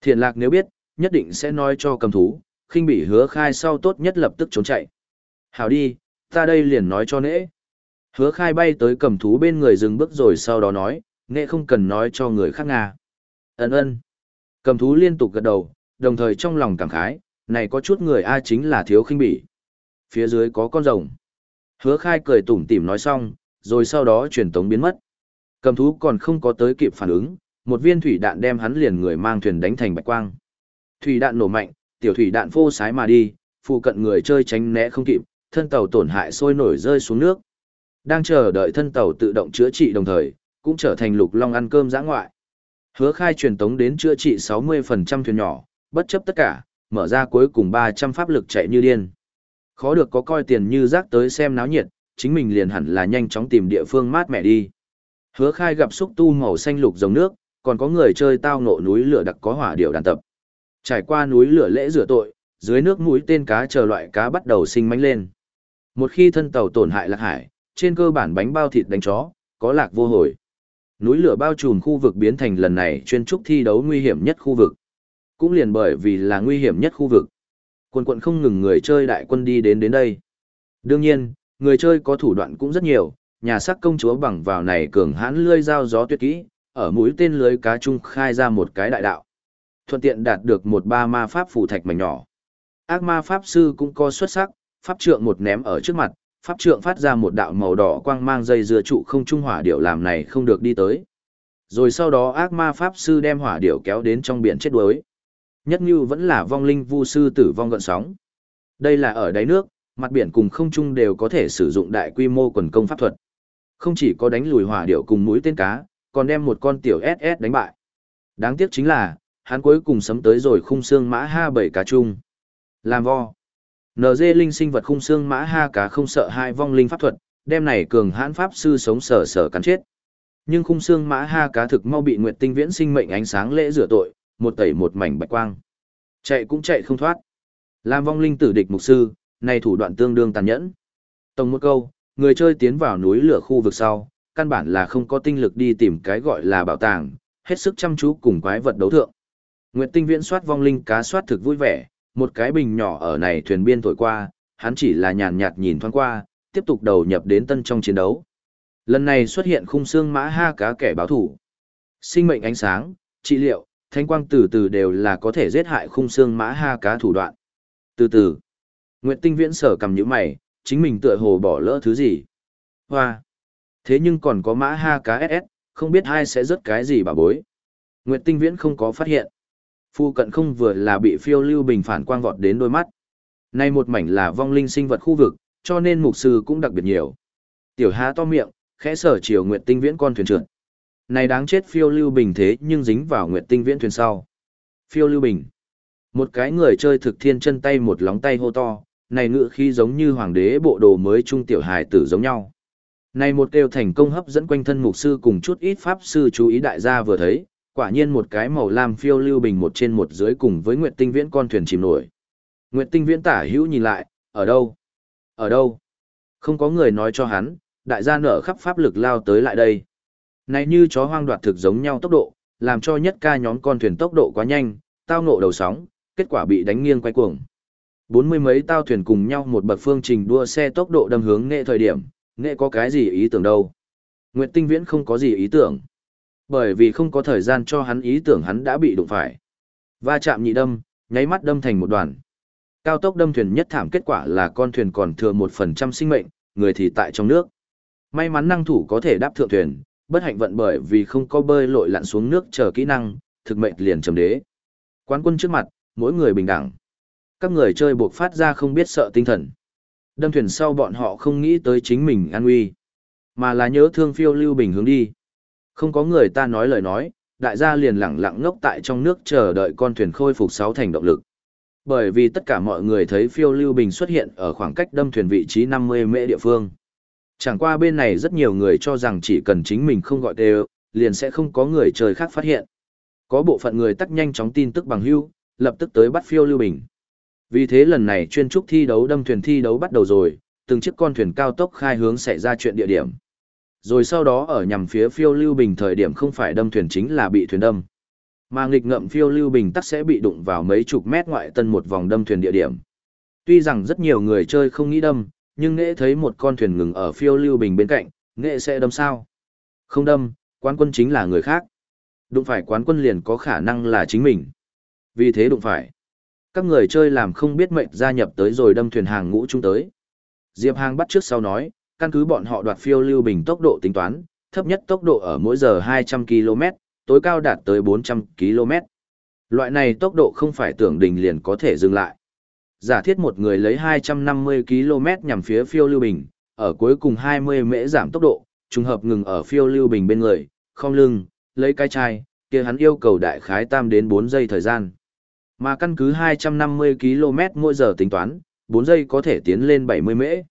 Thiện lạc nếu biết, nhất định sẽ nói cho cầm thú, khinh bỉ hứa khai sau tốt nhất lập tức trốn chạy. Hảo đi, ta đây liền nói cho nễ. Hứa khai bay tới cầm thú bên người dừng bước rồi sau đó nói, nễ không cần nói cho người khác Nga. Ấn ơn. Cầm thú liên tục gật đầu, đồng thời trong lòng cảm khái, này có chút người A chính là thiếu khinh bỉ. Phía dưới có con rồng. Hứa khai cười tủm tỉm nói xong, rồi sau đó truyền tống biến mất. Cầm thú còn không có tới kịp phản ứng, một viên thủy đạn đem hắn liền người mang thuyền đánh thành bạch quang. Thủy đạn nổ mạnh, tiểu thủy đạn phô sái mà đi, phụ cận người chơi tránh né không kịp, thân tàu tổn hại sôi nổi rơi xuống nước. Đang chờ đợi thân tàu tự động chữa trị đồng thời, cũng trở thành lục long ăn cơm giã ngoại. Hứa khai truyền tống đến chữa trị 60% thuyền nhỏ, bất chấp tất cả, mở ra cuối cùng 300 pháp lực chạy như điên. Khó được có coi tiền như rác tới xem náo nhiệt, chính mình liền hẳn là nhanh chóng tìm địa phương mát mẻ đi. Hứa khai gặp xúc tu màu xanh lục dòng nước, còn có người chơi tao ngộ núi lửa đặc có hỏa điệu đàn tập. Trải qua núi lửa lễ rửa tội, dưới nước mũi tên cá chờ loại cá bắt đầu sinh mánh lên. Một khi thân tàu tổn hại lạc hải, trên cơ bản bánh bao thịt đánh chó, có lạc vô hồi. Núi lửa bao trùm khu vực biến thành lần này chuyên trúc thi đấu nguy hiểm nhất khu vực. Cũng liền bởi vì là nguy hiểm nhất khu vực. Quân quận không ngừng người chơi đại quân đi đến đến đây. Đương nhiên, người chơi có thủ đoạn cũng rất nhiều, nhà sắc công chúa bằng vào này cường hãn lươi dao gió tuyệt kỹ, ở mũi tên lưới cá trung khai ra một cái đại đạo. Thuận tiện đạt được một ba ma pháp phủ thạch mảnh nhỏ. Ác ma pháp sư cũng có xuất sắc, pháp trượng một ném ở trước mặt, pháp trượng phát ra một đạo màu đỏ quang mang dây dưa trụ không trung hỏa điệu làm này không được đi tới. Rồi sau đó ác ma pháp sư đem hỏa điệu kéo đến trong biển chết đuối. Nhất như vẫn là vong linh vu sư tử vong gợn sóng. Đây là ở đáy nước, mặt biển cùng không trung đều có thể sử dụng đại quy mô quần công pháp thuật. Không chỉ có đánh lùi hỏa điệu cùng mũi tên cá, còn đem một con tiểu SS đánh bại. Đáng tiếc chính là, hắn cuối cùng sấm tới rồi khung xương mã ha bảy cá chung. Làm vo. NG linh sinh vật khung xương mã ha cá không sợ hai vong linh pháp thuật, đem này cường hãn pháp sư sống sở sở cắn chết. Nhưng khung xương mã ha cá thực mau bị nguyệt tinh viễn sinh mệnh ánh sáng lễ rửa tội, một tẩy một mảnh bạch quang. Chạy cũng chạy không thoát. Làm vong linh tử địch mục sư, này thủ đoạn tương đương tàn nhẫn. Tổng một câu, người chơi tiến vào núi lửa khu vực sau, căn bản là không có tinh lực đi tìm cái gọi là bảo tàng, hết sức chăm chú cùng quái vật đấu thượng. Nguyệt Tinh Viễn soát vong linh cá soát thực vui vẻ, một cái bình nhỏ ở này thuyền biên thổi qua, hắn chỉ là nhàn nhạt nhìn thoáng qua, tiếp tục đầu nhập đến tân trong chiến đấu. Lần này xuất hiện khung xương mã ha cá kẻ báo thủ. Sinh mệnh ánh sáng, trị liệu, thanh quang từ từ đều là có thể giết hại khung xương mã ha cá thủ đoạn. Từ từ, Nguyệt Tinh Viễn sở cầm những mày, chính mình tựa hồ bỏ lỡ thứ gì. Hoa! Thế nhưng còn có mã ha cá SS, không biết ai sẽ rớt cái gì bà bối. Nguyệt Tinh Viễn không có phát hiện. Phu cận không vừa là bị phiêu lưu bình phản quang vọt đến đôi mắt. Nay một mảnh là vong linh sinh vật khu vực, cho nên mục sư cũng đặc biệt nhiều. Tiểu há to miệng, khẽ sở chiều Nguyệt Tinh Viễn con thuyền trượt. Này đáng chết phiêu lưu bình thế nhưng dính vào Nguyệt Tinh Viễn thuyền sau. Phiêu lưu bình. Một cái người chơi thực thiên chân tay một lóng tay hô to, này ngựa khi giống như hoàng đế bộ đồ mới trung tiểu hài tử giống nhau. Này một kêu thành công hấp dẫn quanh thân mục sư cùng chút ít pháp sư chú ý đại gia vừa thấy, quả nhiên một cái màu lam phiêu lưu bình một trên một dưới cùng với Nguyệt Tinh Viễn con thuyền chìm nổi. Nguyệt Tinh Viễn tả hữu nhìn lại, ở đâu? Ở đâu? Không có người nói cho hắn, đại gia nở khắp pháp lực lao tới lại đây. Này như chó hoang đoạt thực giống nhau tốc độ, làm cho nhất ca nhóm con thuyền tốc độ quá nhanh, tao ngộ đầu sóng, kết quả bị đánh nghiêng quay cuồng. Bốn mươi mấy tao thuyền cùng nhau một bậc phương trình đua xe tốc độ đâm hướng nghệ thời điểm, nghệ có cái gì ý tưởng đâu. Nguyệt Tinh Viễn không có gì ý tưởng. Bởi vì không có thời gian cho hắn ý tưởng hắn đã bị đụng phải. Va chạm nhị đâm, nháy mắt đâm thành một đoàn. Cao tốc đâm thuyền nhất thảm kết quả là con thuyền còn thừa một phần trăm sinh mệnh, người thì tại trong nước. May mắn năng thủ có thể đáp thượng thuyền, bất hạnh vận bởi vì không có bơi lội lặn xuống nước chờ kỹ năng, thực mệnh liền trầm đế. Quán quân trước mặt, mỗi người bình đẳng. Các người chơi buộc phát ra không biết sợ tinh thần. Đâm thuyền sau bọn họ không nghĩ tới chính mình an nguy, mà là nhớ thương phiêu lưu bình hướng đi. Không có người ta nói lời nói, đại gia liền lặng lặng ngốc tại trong nước chờ đợi con thuyền khôi phục sáu thành động lực. Bởi vì tất cả mọi người thấy phiêu lưu bình xuất hiện ở khoảng cách đâm thuyền vị trí 50 mễ địa phương. Chẳng qua bên này rất nhiều người cho rằng chỉ cần chính mình không gọi đều, liền sẽ không có người trời khác phát hiện. Có bộ phận người tắt nhanh chóng tin tức bằng hưu, lập tức tới bắt phiêu lưu bình. Vì thế lần này chuyên trúc thi đấu đâm thuyền thi đấu bắt đầu rồi, từng chiếc con thuyền cao tốc khai hướng xảy ra chuyện địa điểm. Rồi sau đó ở nhằm phía phiêu lưu bình thời điểm không phải đâm thuyền chính là bị thuyền đâm. Mà nghịch ngậm phiêu lưu bình tắc sẽ bị đụng vào mấy chục mét ngoại tân một vòng đâm thuyền địa điểm. Tuy rằng rất nhiều người chơi không nghĩ đâm, nhưng nghệ thấy một con thuyền ngừng ở phiêu lưu bình bên cạnh, nghệ sẽ đâm sao? Không đâm, quán quân chính là người khác. Đụng phải quán quân liền có khả năng là chính mình. Vì thế đụng phải. Các người chơi làm không biết mệnh gia nhập tới rồi đâm thuyền hàng ngũ chung tới. Diệp Hàng bắt trước sau nói, căn cứ bọn họ đoạt phiêu lưu bình tốc độ tính toán, thấp nhất tốc độ ở mỗi giờ 200 km, tối cao đạt tới 400 km. Loại này tốc độ không phải tưởng đình liền có thể dừng lại. Giả thiết một người lấy 250 km nhằm phía phiêu lưu bình, ở cuối cùng 20 mễ giảm tốc độ, trùng hợp ngừng ở phiêu lưu bình bên người, không lưng, lấy cái chai, kia hắn yêu cầu đại khái tam đến 4 giây thời gian. Mà căn cứ 250 km mỗi giờ tính toán, 4 giây có thể tiến lên 70 mễ.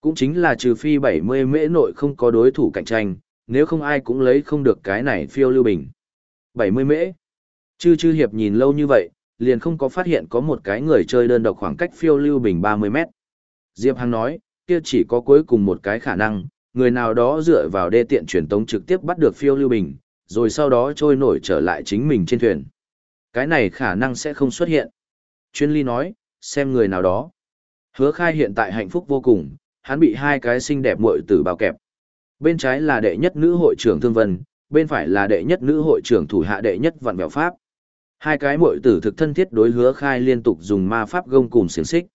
Cũng chính là trừ phi 70 mễ nội không có đối thủ cạnh tranh, nếu không ai cũng lấy không được cái này phiêu lưu bình. 70 mễ. Chư chư hiệp nhìn lâu như vậy, liền không có phát hiện có một cái người chơi đơn độc khoảng cách phiêu lưu bình 30 mét. Diệp Hằng nói, kia chỉ có cuối cùng một cái khả năng, người nào đó dựa vào đê tiện truyền tống trực tiếp bắt được phiêu lưu bình, rồi sau đó trôi nổi trở lại chính mình trên thuyền. Cái này khả năng sẽ không xuất hiện. Chuyên ly nói, xem người nào đó. Hứa khai hiện tại hạnh phúc vô cùng, hắn bị hai cái xinh đẹp muội tử bao kẹp. Bên trái là đệ nhất nữ hội trưởng Thương Vân, bên phải là đệ nhất nữ hội trưởng thủ hạ đệ nhất vạn Bèo pháp. Hai cái muội tử thực thân thiết đối hứa khai liên tục dùng ma pháp gông cùng xiềng xích.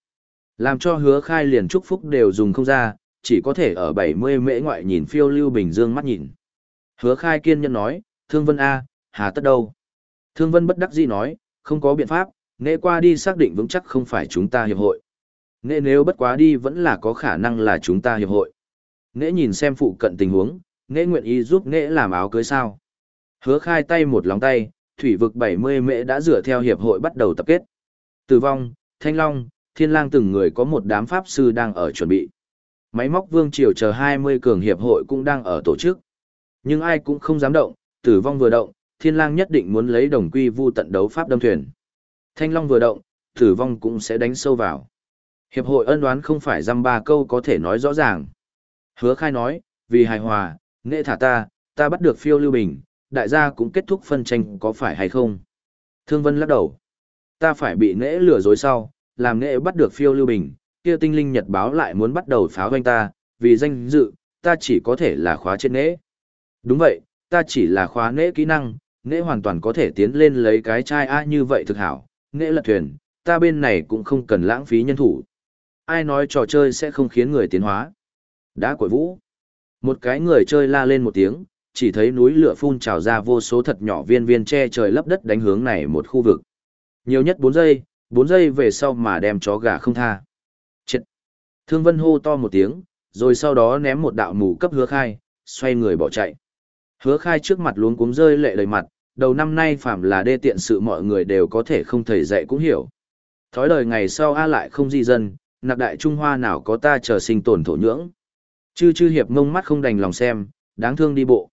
Làm cho hứa khai liền chúc phúc đều dùng không ra, chỉ có thể ở 70 mễ ngoại nhìn phiêu lưu bình dương mắt nhìn. Hứa khai kiên nhân nói, Thương Vân A, hà tất đâu? Thương Vân bất đắc dĩ nói, không có biện pháp, nghệ qua đi xác định vững chắc không phải chúng ta hiệp hội. Nghệ nếu bất quá đi vẫn là có khả năng là chúng ta hiệp hội. Nghệ nhìn xem phụ cận tình huống, nghệ nguyện ý giúp nghệ làm áo cưới sao. Hứa khai tay một lòng tay, thủy vực 70 mễ đã dựa theo hiệp hội bắt đầu tập kết. Tử vong, Thanh Long, Thiên Lang từng người có một đám pháp sư đang ở chuẩn bị. Máy móc vương triều chờ 20 cường hiệp hội cũng đang ở tổ chức. Nhưng ai cũng không dám động, tử vong vừa động, Thiên Lang nhất định muốn lấy đồng quy vu tận đấu pháp đâm thuyền. Thanh Long vừa động, tử vong cũng sẽ đánh sâu vào. Hiệp hội ân đoán không phải dăm ba câu có thể nói rõ ràng. Hứa khai nói, vì hài hòa, nghệ thả ta, ta bắt được phiêu lưu bình, đại gia cũng kết thúc phân tranh có phải hay không? Thương Vân lắc đầu. Ta phải bị nễ lừa dối sau, làm nễ bắt được phiêu lưu bình, kia tinh linh nhật báo lại muốn bắt đầu pháo doanh ta, vì danh dự, ta chỉ có thể là khóa trên nễ. Đúng vậy, ta chỉ là khóa nễ kỹ năng, nễ hoàn toàn có thể tiến lên lấy cái chai A như vậy thực hảo, nễ lật thuyền, ta bên này cũng không cần lãng phí nhân thủ. Ai nói trò chơi sẽ không khiến người tiến hóa? Đã cội vũ. Một cái người chơi la lên một tiếng, chỉ thấy núi lửa phun trào ra vô số thật nhỏ viên viên che trời lấp đất đánh hướng này một khu vực. Nhiều nhất 4 giây, 4 giây về sau mà đem chó gà không tha. Chết! Thương Vân hô to một tiếng, rồi sau đó ném một đạo mù cấp hứa khai, xoay người bỏ chạy. Hứa khai trước mặt luống cuống rơi lệ đầy mặt, đầu năm nay phạm là đê tiện sự mọi người đều có thể không thầy dạy cũng hiểu. Thói đời ngày sau A lại không di dân, nặc đại Trung Hoa nào có ta chờ sinh tồn thổ nhưỡng. Chư chư hiệp ngông mắt không đành lòng xem, đáng thương đi bộ.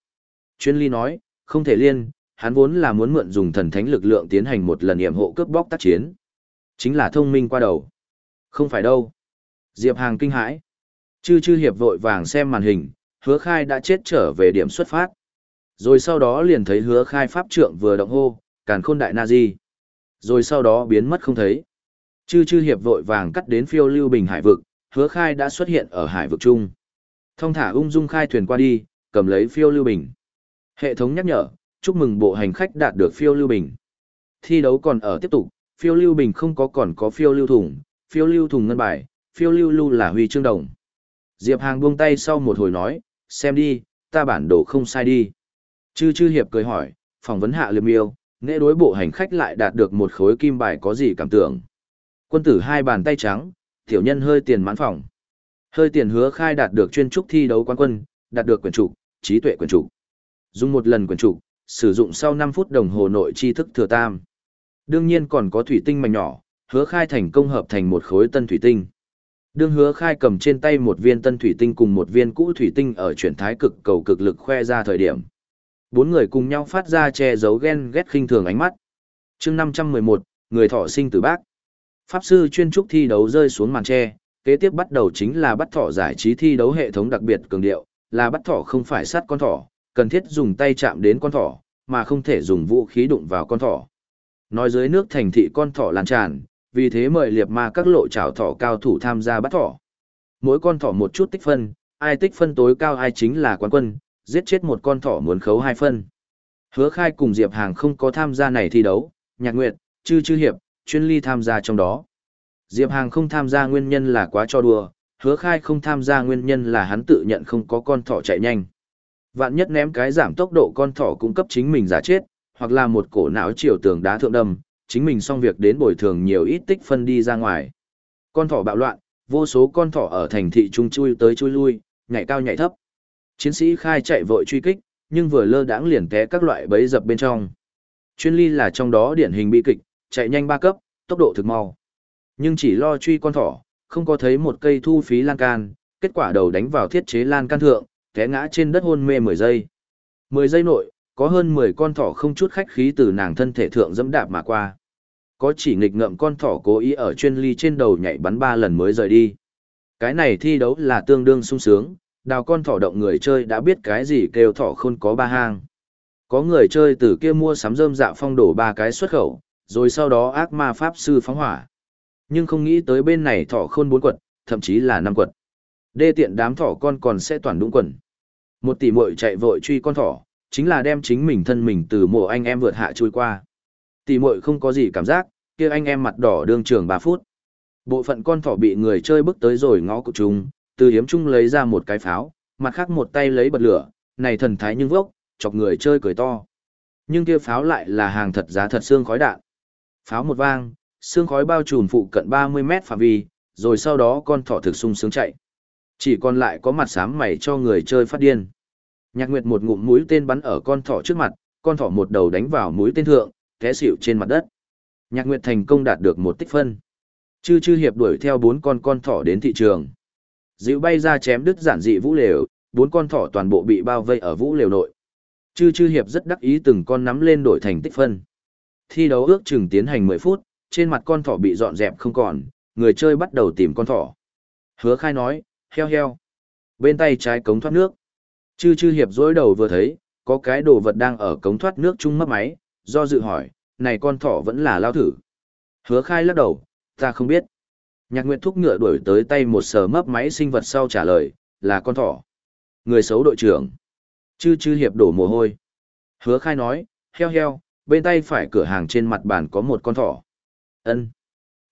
Chuyên ly nói, không thể liên, hắn vốn là muốn mượn dùng thần thánh lực lượng tiến hành một lần nghiệm hộ cướp bóc tác chiến. Chính là thông minh qua đầu. Không phải đâu. Diệp Hàng kinh hãi. Chư chư hiệp vội vàng xem màn hình, hứa khai đã chết trở về điểm xuất phát. Rồi sau đó liền thấy hứa khai pháp trượng vừa động hô, càn khôn đại na di. Rồi sau đó biến mất không thấy. Chư chư hiệp vội vàng cắt đến phiêu lưu bình hải vực, hứa khai đã xuất hiện ở hải vực chung. Thông thả ung dung khai thuyền qua đi, cầm lấy phiêu lưu bình. Hệ thống nhắc nhở, chúc mừng bộ hành khách đạt được phiêu lưu bình. Thi đấu còn ở tiếp tục, phiêu lưu bình không có còn có phiêu lưu thùng, phiêu lưu thùng ngân bài, phiêu lưu lưu là huy chương đồng. Diệp Hàng buông tay sau một hồi nói, xem đi, ta bản đồ không sai đi. Chư chư hiệp cười hỏi, phỏng vấn hạ liêm yêu, nghệ đối bộ hành khách lại đạt được một khối kim bài có gì cảm tưởng. Quân tử hai bàn tay trắng, tiểu nhân hơi tiền mãn phòng. Hơi tiền hứa khai đạt được chuyên trúc thi đấu quán quân, đạt được quyền trục, trí tuệ quyền trục. Dùng một lần quyển trục, sử dụng sau 5 phút đồng hồ nội tri thức thừa tam. Đương nhiên còn có thủy tinh mảnh nhỏ, hứa khai thành công hợp thành một khối tân thủy tinh. Đương hứa khai cầm trên tay một viên tân thủy tinh cùng một viên cũ thủy tinh ở chuyển thái cực cầu cực lực khoe ra thời điểm. Bốn người cùng nhau phát ra che giấu ghen ghét khinh thường ánh mắt. chương 511, người thọ sinh từ bác. Pháp sư chuyên trúc thi đấu rơi xuống màn tre, kế tiếp bắt đầu chính là bắt thỏ giải trí thi đấu hệ thống đặc biệt cường điệu, là bắt thỏ không phải sát con thỏ, cần thiết dùng tay chạm đến con thỏ, mà không thể dùng vũ khí đụng vào con thỏ. Nói dưới nước thành thị con thỏ lan tràn, vì thế mời liệp ma các lộ trảo thỏ cao thủ tham gia bắt thỏ. Mỗi con thỏ một chút tích phân, ai tích phân tối cao ai chính là quán quân, giết chết một con thỏ muốn khấu hai phân. Hứa khai cùng Diệp Hàng không có tham gia này thi đấu, nhạc nguyệt, chư chư hiệp, chuyên ly tham gia trong đó. Diệp Hàng không tham gia nguyên nhân là quá cho đùa, hứa khai không tham gia nguyên nhân là hắn tự nhận không có con thỏ chạy nhanh. Vạn nhất ném cái giảm tốc độ con thỏ cung cấp chính mình giả chết, hoặc là một cổ não chiều tường đá thượng đâm, chính mình xong việc đến bồi thường nhiều ít tích phân đi ra ngoài. Con thỏ bạo loạn, vô số con thỏ ở thành thị trung chui tới chui lui, nhảy cao nhảy thấp. Chiến sĩ khai chạy vội truy kích, nhưng vừa lơ đãng liền té các loại bẫy dập bên trong. Chuyên ly là trong đó điển hình bi kịch, chạy nhanh ba cấp, tốc độ thực mau. Nhưng chỉ lo truy con thỏ, không có thấy một cây thu phí lan can, kết quả đầu đánh vào thiết chế lan can thượng, té ngã trên đất hôn mê 10 giây. 10 giây nội, có hơn 10 con thỏ không chút khách khí từ nàng thân thể thượng dẫm đạp mà qua. Có chỉ nghịch ngợm con thỏ cố ý ở chuyên ly trên đầu nhảy bắn 3 lần mới rời đi. Cái này thi đấu là tương đương sung sướng, đào con thỏ động người chơi đã biết cái gì kêu thỏ khôn có ba hang. Có người chơi từ kia mua sắm rơm dạ phong đổ ba cái xuất khẩu, rồi sau đó ác ma pháp sư phóng hỏa. Nhưng không nghĩ tới bên này thỏ khôn bốn quật, thậm chí là năm quật. Đê tiện đám thỏ con còn sẽ toàn đúng quần. Một tỷ muội chạy vội truy con thỏ, chính là đem chính mình thân mình từ mộ anh em vượt hạ trôi qua. Tỷ muội không có gì cảm giác, kia anh em mặt đỏ đương trường 3 phút. Bộ phận con thỏ bị người chơi bước tới rồi ngõ cụ chúng, từ hiếm chung lấy ra một cái pháo, mặt khác một tay lấy bật lửa, này thần thái nhưng vốc, chọc người chơi cười to. Nhưng kia pháo lại là hàng thật giá thật xương khói đạn. Pháo một vang, xương khói bao trùm phụ cận 30 mét phạm vi, rồi sau đó con thỏ thực sung sướng chạy. Chỉ còn lại có mặt sám mày cho người chơi phát điên. Nhạc Nguyệt một ngụm mũi tên bắn ở con thỏ trước mặt, con thỏ một đầu đánh vào mũi tên thượng, té xỉu trên mặt đất. Nhạc Nguyệt thành công đạt được một tích phân. Chư chư hiệp đuổi theo bốn con con thỏ đến thị trường. Dịu bay ra chém đứt giản dị vũ lều, bốn con thỏ toàn bộ bị bao vây ở vũ lều nội. Chư chư hiệp rất đắc ý từng con nắm lên đổi thành tích phân. Thi đấu ước chừng tiến hành 10 phút, trên mặt con thỏ bị dọn dẹp không còn, người chơi bắt đầu tìm con thỏ. Hứa khai nói, heo heo. Bên tay trái cống thoát nước. Chư chư hiệp dối đầu vừa thấy, có cái đồ vật đang ở cống thoát nước chung mất máy, do dự hỏi, này con thỏ vẫn là lao thử. Hứa khai lắc đầu, ta không biết. Nhạc Nguyệt thúc ngựa đuổi tới tay một sờ mấp máy sinh vật sau trả lời, là con thỏ. Người xấu đội trưởng. Chư chư hiệp đổ mồ hôi. Hứa khai nói, heo heo, bên tay phải cửa hàng trên mặt bàn có một con thỏ. ân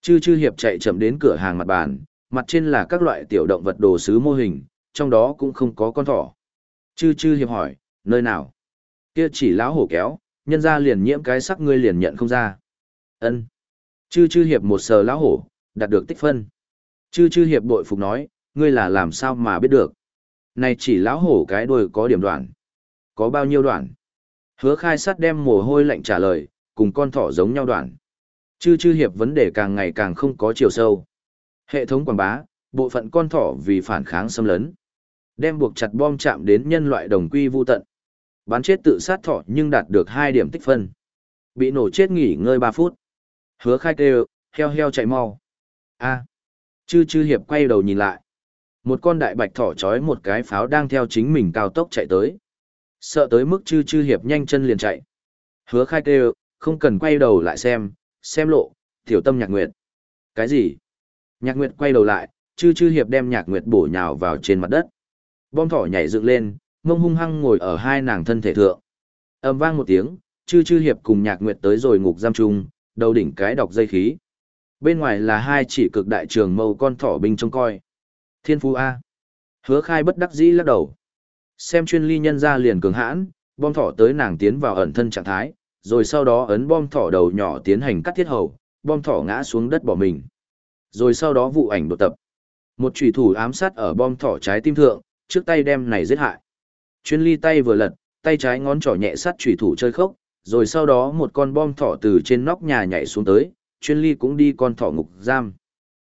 Chư chư hiệp chạy chậm đến cửa hàng mặt bàn, mặt trên là các loại tiểu động vật đồ sứ mô hình, trong đó cũng không có con thỏ. Chư chư hiệp hỏi, nơi nào? Kia chỉ lão hổ kéo, nhân ra liền nhiễm cái sắc ngươi liền nhận không ra. ân Chư chư hiệp một sờ lão hổ, đạt được tích phân. Chư chư hiệp bội phục nói, ngươi là làm sao mà biết được. Này chỉ lão hổ cái đuôi có điểm đoạn. Có bao nhiêu đoạn? Hứa khai sát đem mồ hôi lạnh trả lời, cùng con thỏ giống nhau đoạn. Chư chư hiệp vấn đề càng ngày càng không có chiều sâu. Hệ thống quảng bá, bộ phận con thỏ vì phản kháng xâm lấn. Đem buộc chặt bom chạm đến nhân loại đồng quy vô tận. bắn chết tự sát thỏ nhưng đạt được 2 điểm tích phân. Bị nổ chết nghỉ ngơi 3 phút. Hứa khai kêu, heo heo chạy mau. a chư chư hiệp quay đầu nhìn lại. Một con đại bạch thỏ trói một cái pháo đang theo chính mình cao tốc chạy tới. Sợ tới mức chư chư hiệp nhanh chân liền chạy. Hứa khai kêu, không cần quay đầu lại xem, xem lộ, tiểu tâm nhạc nguyệt. Cái gì? Nhạc nguyệt quay đầu lại, chư chư hiệp đem nhạc nguyệt bổ nhào vào trên mặt đất. Bom thỏ nhảy dựng lên, mông hung hăng ngồi ở hai nàng thân thể thượng. âm vang một tiếng, chư chư hiệp cùng nhạc nguyệt tới rồi ngục giam chung, đầu đỉnh cái đọc dây khí. Bên ngoài là hai chỉ cực đại trường mâu con thỏ binh trông coi. Thiên phú A. Hứa khai bất đắc dĩ lắc đầu. Xem chuyên ly nhân ra liền cường hãn, bom thỏ tới nàng tiến vào ẩn thân trạng thái, rồi sau đó ấn bom thỏ đầu nhỏ tiến hành cắt thiết hầu, bom thỏ ngã xuống đất bỏ mình. Rồi sau đó vụ ảnh đột tập. Một trùy thủ ám sát ở bom thỏ trái tim thượng, trước tay đem này giết hại. Chuyên ly tay vừa lật, tay trái ngón trỏ nhẹ sát trùy thủ chơi khốc, rồi sau đó một con bom thỏ từ trên nóc nhà nhảy xuống tới, chuyên ly cũng đi con thỏ ngục giam.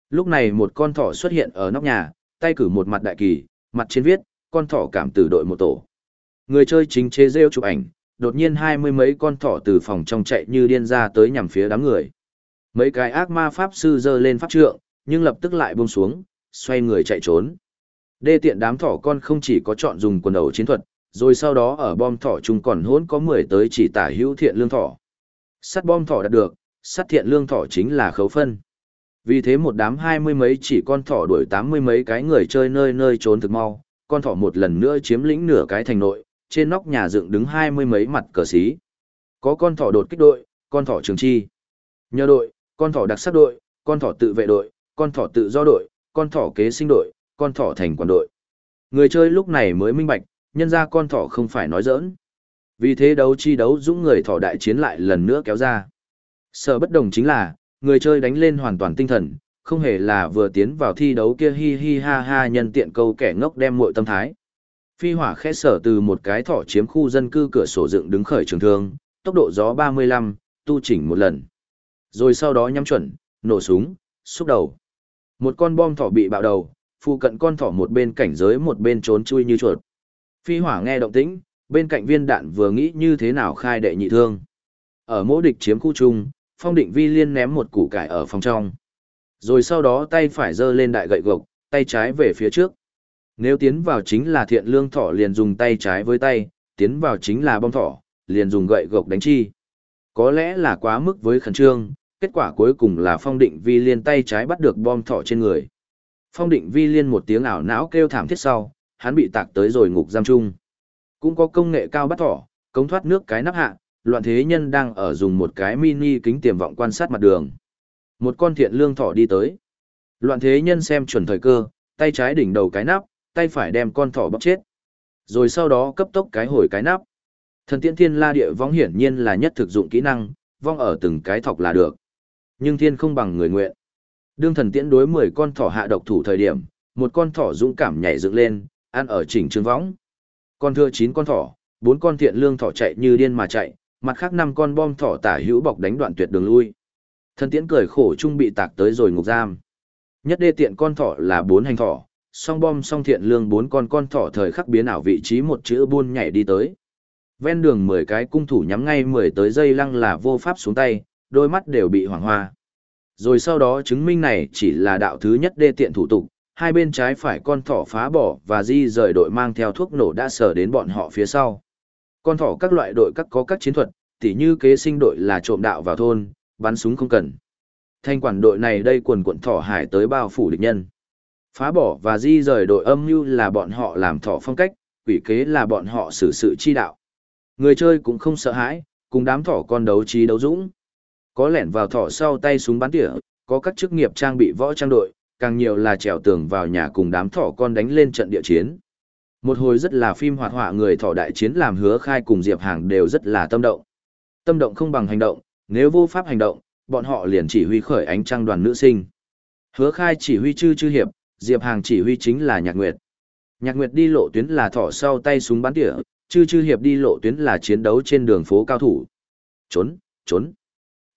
Lúc này một con thỏ xuất hiện ở nóc nhà, tay cử một mặt đại kỳ, mặt trên viết, con thỏ cảm tử đội một tổ. Người chơi chính chế rêu chụp ảnh, đột nhiên hai mươi mấy con thỏ từ phòng trong chạy như điên ra tới nhằm phía đám người. Mấy cái ác ma pháp sư giơ lên pháp trượng, nhưng lập tức lại buông xuống, xoay người chạy trốn. Đê tiện đám thỏ con không chỉ có chọn dùng quần đầu chiến thuật, rồi sau đó ở bom thỏ chung còn hỗn có 10 tới chỉ tả hữu thiện lương thỏ. Sắt bom thỏ đạt được, sắt thiện lương thỏ chính là khấu phân. Vì thế một đám hai mươi mấy chỉ con thỏ đuổi tám mươi mấy cái người chơi nơi nơi trốn thực mau, con thỏ một lần nữa chiếm lĩnh nửa cái thành nội, trên nóc nhà dựng đứng hai mươi mấy mặt cờ xí. Có con thỏ đột kích đội, con thỏ trường chi, nhờ đội, con thỏ đặc sắc đội, con thỏ tự vệ đội, con thỏ tự do đội, con thỏ kế sinh đội, con thỏ thành quản đội. Người chơi lúc này mới minh bạch, nhân ra con thỏ không phải nói giỡn. Vì thế đấu chi đấu dũng người thỏ đại chiến lại lần nữa kéo ra. Sở bất đồng chính là, người chơi đánh lên hoàn toàn tinh thần, không hề là vừa tiến vào thi đấu kia hi hi ha ha nhân tiện câu kẻ ngốc đem muội tâm thái. Phi hỏa khẽ sở từ một cái thỏ chiếm khu dân cư cửa sổ dựng đứng khởi trường thương, tốc độ gió 35, tu chỉnh một lần. Rồi sau đó nhắm chuẩn, nổ súng, xúc đầu. Một con bom thỏ bị bạo đầu, phụ cận con thỏ một bên cảnh giới một bên trốn chui như chuột. Phi hỏa nghe động tĩnh, bên cạnh viên đạn vừa nghĩ như thế nào khai đệ nhị thương. Ở mỗi địch chiếm khu chung, phong định vi liên ném một củ cải ở phòng trong. Rồi sau đó tay phải giơ lên đại gậy gộc, tay trái về phía trước. Nếu tiến vào chính là thiện lương thỏ liền dùng tay trái với tay, tiến vào chính là bom thỏ, liền dùng gậy gộc đánh chi. Có lẽ là quá mức với khẩn trương, kết quả cuối cùng là phong định vi liên tay trái bắt được bom thỏ trên người. Phong định vi liên một tiếng ảo não kêu thảm thiết sau, hắn bị tạc tới rồi ngục giam chung. Cũng có công nghệ cao bắt thỏ, cống thoát nước cái nắp hạ, loạn thế nhân đang ở dùng một cái mini kính tiềm vọng quan sát mặt đường. Một con thiện lương thỏ đi tới. Loạn thế nhân xem chuẩn thời cơ, tay trái đỉnh đầu cái nắp, tay phải đem con thỏ bóc chết. Rồi sau đó cấp tốc cái hồi cái nắp. Thần tiễn thiên la địa vong hiển nhiên là nhất thực dụng kỹ năng, vong ở từng cái thọc là được. Nhưng thiên không bằng người nguyện. Đương thần tiễn đối 10 con thỏ hạ độc thủ thời điểm, một con thỏ dũng cảm nhảy dựng lên, ăn ở chỉnh trường võng. Con thưa 9 con thỏ, bốn con thiện lương thỏ chạy như điên mà chạy, mặt khác năm con bom thỏ tả hữu bọc đánh đoạn tuyệt đường lui. Thần tiễn cười khổ chung bị tạc tới rồi ngục giam. Nhất đê tiện con thỏ là bốn hành thỏ, song bom song thiện lương bốn con con thỏ thời khắc biến ảo vị trí một chữ buôn nhảy đi tới. Ven đường 10 cái cung thủ nhắm ngay 10 tới dây lăng là vô pháp xuống tay, đôi mắt đều bị hoảng hoa. Rồi sau đó chứng minh này chỉ là đạo thứ nhất đê tiện thủ tục, hai bên trái phải con thỏ phá bỏ và di rời đội mang theo thuốc nổ đã sở đến bọn họ phía sau. Con thỏ các loại đội các có các chiến thuật, tỉ như kế sinh đội là trộm đạo vào thôn, bắn súng không cần. Thanh quản đội này đây quần quận thỏ hải tới bao phủ địch nhân. Phá bỏ và di rời đội âm mưu là bọn họ làm thỏ phong cách, quỷ kế là bọn họ xử sự chi đạo. Người chơi cũng không sợ hãi, cùng đám thỏ con đấu trí đấu dũng. Có lẻn vào thỏ sau tay súng bắn tỉa, có các chức nghiệp trang bị võ trang đội, càng nhiều là trèo tường vào nhà cùng đám thỏ con đánh lên trận địa chiến. Một hồi rất là phim hoạt họa người thỏ đại chiến làm hứa khai cùng Diệp Hàng đều rất là tâm động. Tâm động không bằng hành động, nếu vô pháp hành động, bọn họ liền chỉ huy khởi ánh trăng đoàn nữ sinh. Hứa khai chỉ huy chư chư hiệp, Diệp Hàng chỉ huy chính là Nhạc Nguyệt. Nhạc Nguyệt đi lộ tuyến là thỏ sau tay súng bắn tỉa, chư chư hiệp đi lộ tuyến là chiến đấu trên đường phố cao thủ. Trốn, trốn.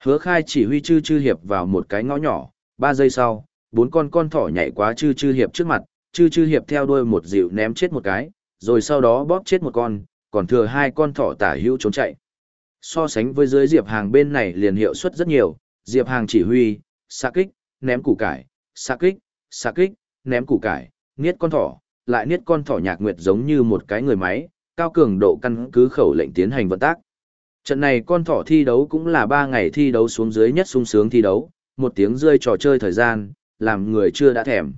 Hứa khai chỉ huy chư chư hiệp vào một cái ngõ nhỏ, ba giây sau, bốn con con thỏ nhảy quá chư chư hiệp trước mặt, chư chư hiệp theo đuôi một dịu ném chết một cái, rồi sau đó bóp chết một con, còn thừa hai con thỏ tả hữu trốn chạy. So sánh với dưới Diệp Hàng bên này liền hiệu suất rất nhiều, Diệp Hàng chỉ huy, xạ kích, ném củ cải, xạ kích, xạ kích, ném củ cải, niết con thỏ, lại niết con thỏ nhạc nguyệt giống như một cái người máy, cao cường độ căn cứ khẩu lệnh tiến hành vận tác. Trận này con thỏ thi đấu cũng là 3 ngày thi đấu xuống dưới nhất sung sướng thi đấu, một tiếng rơi trò chơi thời gian, làm người chưa đã thèm.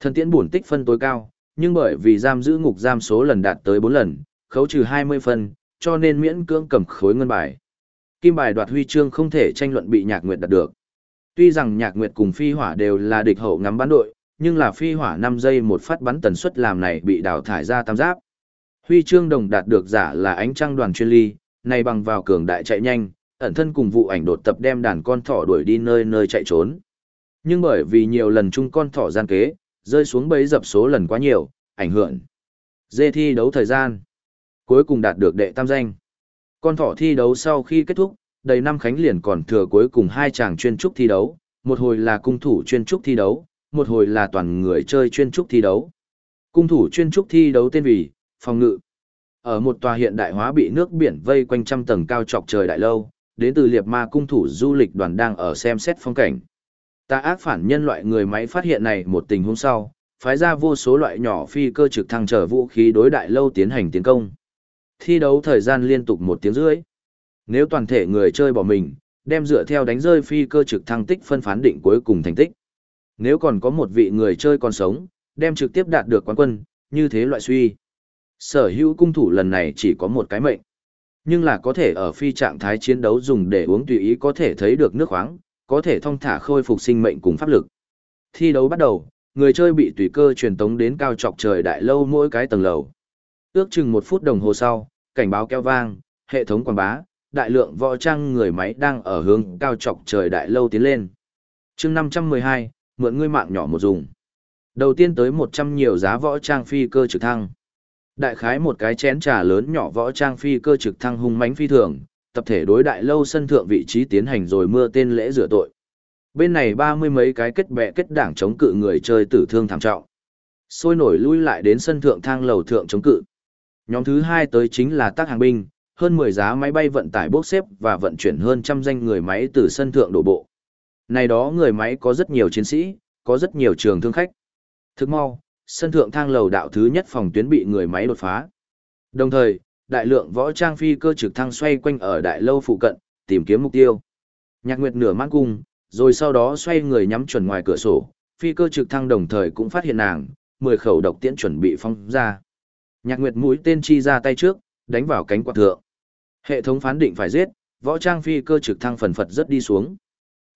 Thần tiễn bổn tích phân tối cao, nhưng bởi vì giam giữ ngục giam số lần đạt tới 4 lần, khấu trừ 20 phân, cho nên miễn cưỡng cầm khối ngân bài. Kim bài đoạt huy chương không thể tranh luận bị Nhạc Nguyệt đạt được. Tuy rằng Nhạc Nguyệt cùng Phi Hỏa đều là địch hậu ngắm bắn đội, nhưng là Phi Hỏa 5 giây một phát bắn tần suất làm này bị đào thải ra tam giáp. Huy chương đồng đạt được giả là ánh trăng đoàn chuyên ly, này bằng vào cường đại chạy nhanh, ẩn thân cùng vụ ảnh đột tập đem đàn con thỏ đuổi đi nơi nơi chạy trốn. Nhưng bởi vì nhiều lần chung con thỏ gian kế, rơi xuống bấy dập số lần quá nhiều, ảnh hưởng. Dê thi đấu thời gian. Cuối cùng đạt được đệ tam danh. Con thỏ thi đấu sau khi kết thúc, đầy năm khánh liền còn thừa cuối cùng hai chàng chuyên trúc thi đấu, một hồi là cung thủ chuyên trúc thi đấu, một hồi là toàn người chơi chuyên trúc thi đấu. Cung thủ chuyên trúc thi đấu tên vì phòng ngự. Ở một tòa hiện đại hóa bị nước biển vây quanh trăm tầng cao trọc trời đại lâu, đến từ liệt ma cung thủ du lịch đoàn đang ở xem xét phong cảnh. Ta ác phản nhân loại người máy phát hiện này một tình huống sau, phái ra vô số loại nhỏ phi cơ trực thăng chở vũ khí đối đại lâu tiến hành tiến công. Thi đấu thời gian liên tục một tiếng rưỡi. Nếu toàn thể người chơi bỏ mình, đem dựa theo đánh rơi phi cơ trực thăng tích phân phán định cuối cùng thành tích. Nếu còn có một vị người chơi còn sống, đem trực tiếp đạt được quán quân, như thế loại suy. Sở hữu cung thủ lần này chỉ có một cái mệnh. Nhưng là có thể ở phi trạng thái chiến đấu dùng để uống tùy ý có thể thấy được nước khoáng, có thể thông thả khôi phục sinh mệnh cùng pháp lực. Thi đấu bắt đầu, người chơi bị tùy cơ truyền tống đến cao trọc trời đại lâu mỗi cái tầng lầu. Ước chừng một phút đồng hồ sau, cảnh báo keo vang, hệ thống quảng bá, đại lượng võ trang người máy đang ở hướng cao trọc trời đại lâu tiến lên. chương 512, mượn ngươi mạng nhỏ một dùng. Đầu tiên tới 100 nhiều giá võ trang phi cơ trực thăng. Đại khái một cái chén trà lớn nhỏ võ trang phi cơ trực thăng hung mãnh phi thường, tập thể đối đại lâu sân thượng vị trí tiến hành rồi mưa tên lễ rửa tội. Bên này ba mươi mấy cái kết bè kết đảng chống cự người chơi tử thương thảm trọng. Sôi nổi lui lại đến sân thượng thang lầu thượng chống cự. Nhóm thứ hai tới chính là tác hàng binh, hơn 10 giá máy bay vận tải bốc xếp và vận chuyển hơn trăm danh người máy từ sân thượng đổ bộ. Này đó người máy có rất nhiều chiến sĩ, có rất nhiều trường thương khách. Thức mau, sân thượng thang lầu đạo thứ nhất phòng tuyến bị người máy đột phá. Đồng thời, đại lượng võ trang phi cơ trực thăng xoay quanh ở đại lâu phụ cận, tìm kiếm mục tiêu. Nhạc Nguyệt nửa mang cung, rồi sau đó xoay người nhắm chuẩn ngoài cửa sổ, phi cơ trực thăng đồng thời cũng phát hiện nàng, 10 khẩu độc tiễn chuẩn bị phóng ra. Nhạc Nguyệt mũi tên chi ra tay trước, đánh vào cánh quạt thượng. Hệ thống phán định phải giết, võ trang phi cơ trực thăng phần phật rất đi xuống.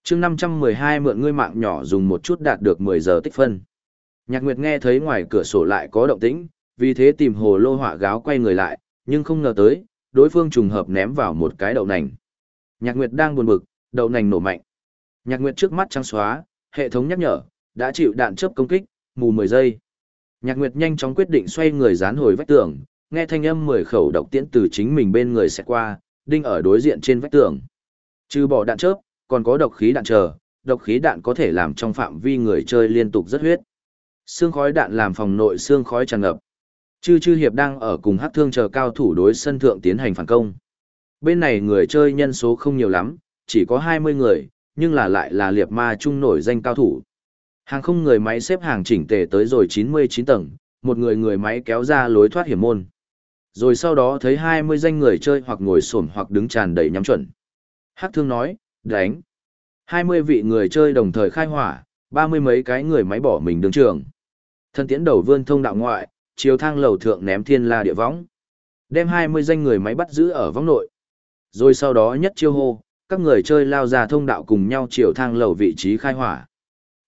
chương 512 mượn ngươi mạng nhỏ dùng một chút đạt được 10 giờ tích phân. Nhạc Nguyệt nghe thấy ngoài cửa sổ lại có động tĩnh, vì thế tìm hồ lô hỏa gáo quay người lại, nhưng không ngờ tới, đối phương trùng hợp ném vào một cái đậu nành. Nhạc Nguyệt đang buồn bực, đậu nành nổ mạnh. Nhạc Nguyệt trước mắt trắng xóa, hệ thống nhắc nhở, đã chịu đạn chớp công kích, mù 10 giây. Nhạc Nguyệt nhanh chóng quyết định xoay người dán hồi vách tường, nghe thanh âm 10 khẩu độc tiễn từ chính mình bên người sẽ qua, đinh ở đối diện trên vách tường. Trừ bỏ đạn chớp, còn có độc khí đạn chờ, độc khí đạn có thể làm trong phạm vi người chơi liên tục rất huyết. Xương khói đạn làm phòng nội xương khói tràn ngập. Chư chư hiệp đang ở cùng Hắc thương chờ cao thủ đối sân thượng tiến hành phản công. Bên này người chơi nhân số không nhiều lắm, chỉ có 20 người, nhưng là lại là liệt ma trung nổi danh cao thủ. Hàng không người máy xếp hàng chỉnh tề tới rồi 99 tầng, một người người máy kéo ra lối thoát hiểm môn. Rồi sau đó thấy 20 danh người chơi hoặc ngồi xổm hoặc đứng tràn đầy nhắm chuẩn. Hắc thương nói, đánh. 20 vị người chơi đồng thời khai hỏa, ba mươi mấy cái người máy bỏ mình đứng trường. Thân tiễn đầu vươn thông đạo ngoại, chiều thang lầu thượng ném thiên la địa võng. Đem 20 danh người máy bắt giữ ở võng nội. Rồi sau đó nhất chiêu hô, các người chơi lao ra thông đạo cùng nhau chiều thang lầu vị trí khai hỏa.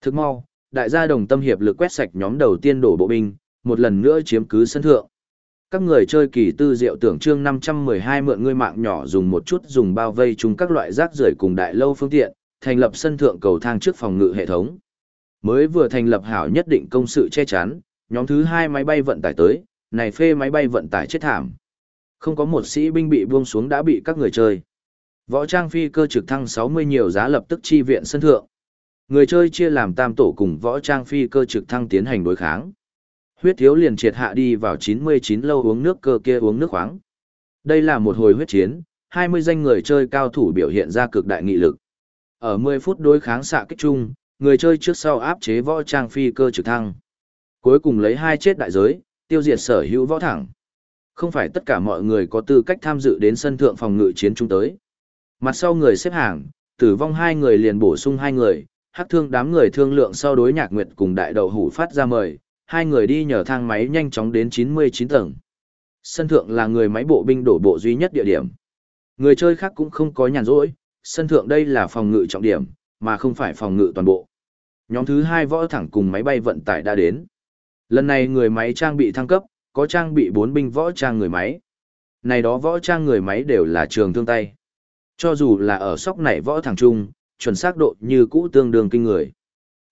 Thức mau, đại gia đồng tâm hiệp lực quét sạch nhóm đầu tiên đổ bộ binh, một lần nữa chiếm cứ sân thượng. Các người chơi kỳ tư diệu tưởng chương 512 mượn ngươi mạng nhỏ dùng một chút dùng bao vây chung các loại rác rưởi cùng đại lâu phương tiện, thành lập sân thượng cầu thang trước phòng ngự hệ thống. Mới vừa thành lập hảo nhất định công sự che chắn, nhóm thứ hai máy bay vận tải tới, này phê máy bay vận tải chết thảm. Không có một sĩ binh bị buông xuống đã bị các người chơi. Võ trang phi cơ trực thăng 60 nhiều giá lập tức chi viện sân thượng. Người chơi chia làm tam tổ cùng võ trang phi cơ trực thăng tiến hành đối kháng. Huyết thiếu liền triệt hạ đi vào 99 lâu uống nước cơ kia uống nước khoáng. Đây là một hồi huyết chiến, 20 danh người chơi cao thủ biểu hiện ra cực đại nghị lực. Ở 10 phút đối kháng xạ kích chung, người chơi trước sau áp chế võ trang phi cơ trực thăng. Cuối cùng lấy hai chết đại giới, tiêu diệt sở hữu võ thẳng. Không phải tất cả mọi người có tư cách tham dự đến sân thượng phòng ngự chiến chúng tới. Mặt sau người xếp hàng, tử vong hai người liền bổ sung hai người, hắc thương đám người thương lượng sau đối nhạc nguyệt cùng đại đậu hủ phát ra mời, hai người đi nhờ thang máy nhanh chóng đến 99 tầng. Sân thượng là người máy bộ binh đổ bộ duy nhất địa điểm. Người chơi khác cũng không có nhàn rỗi, sân thượng đây là phòng ngự trọng điểm, mà không phải phòng ngự toàn bộ. Nhóm thứ hai võ thẳng cùng máy bay vận tải đã đến. Lần này người máy trang bị thăng cấp, có trang bị bốn binh võ trang người máy. Này đó võ trang người máy đều là trường thương tay. Cho dù là ở sóc này võ thẳng trung, chuẩn xác độ như cũ tương đương kinh người.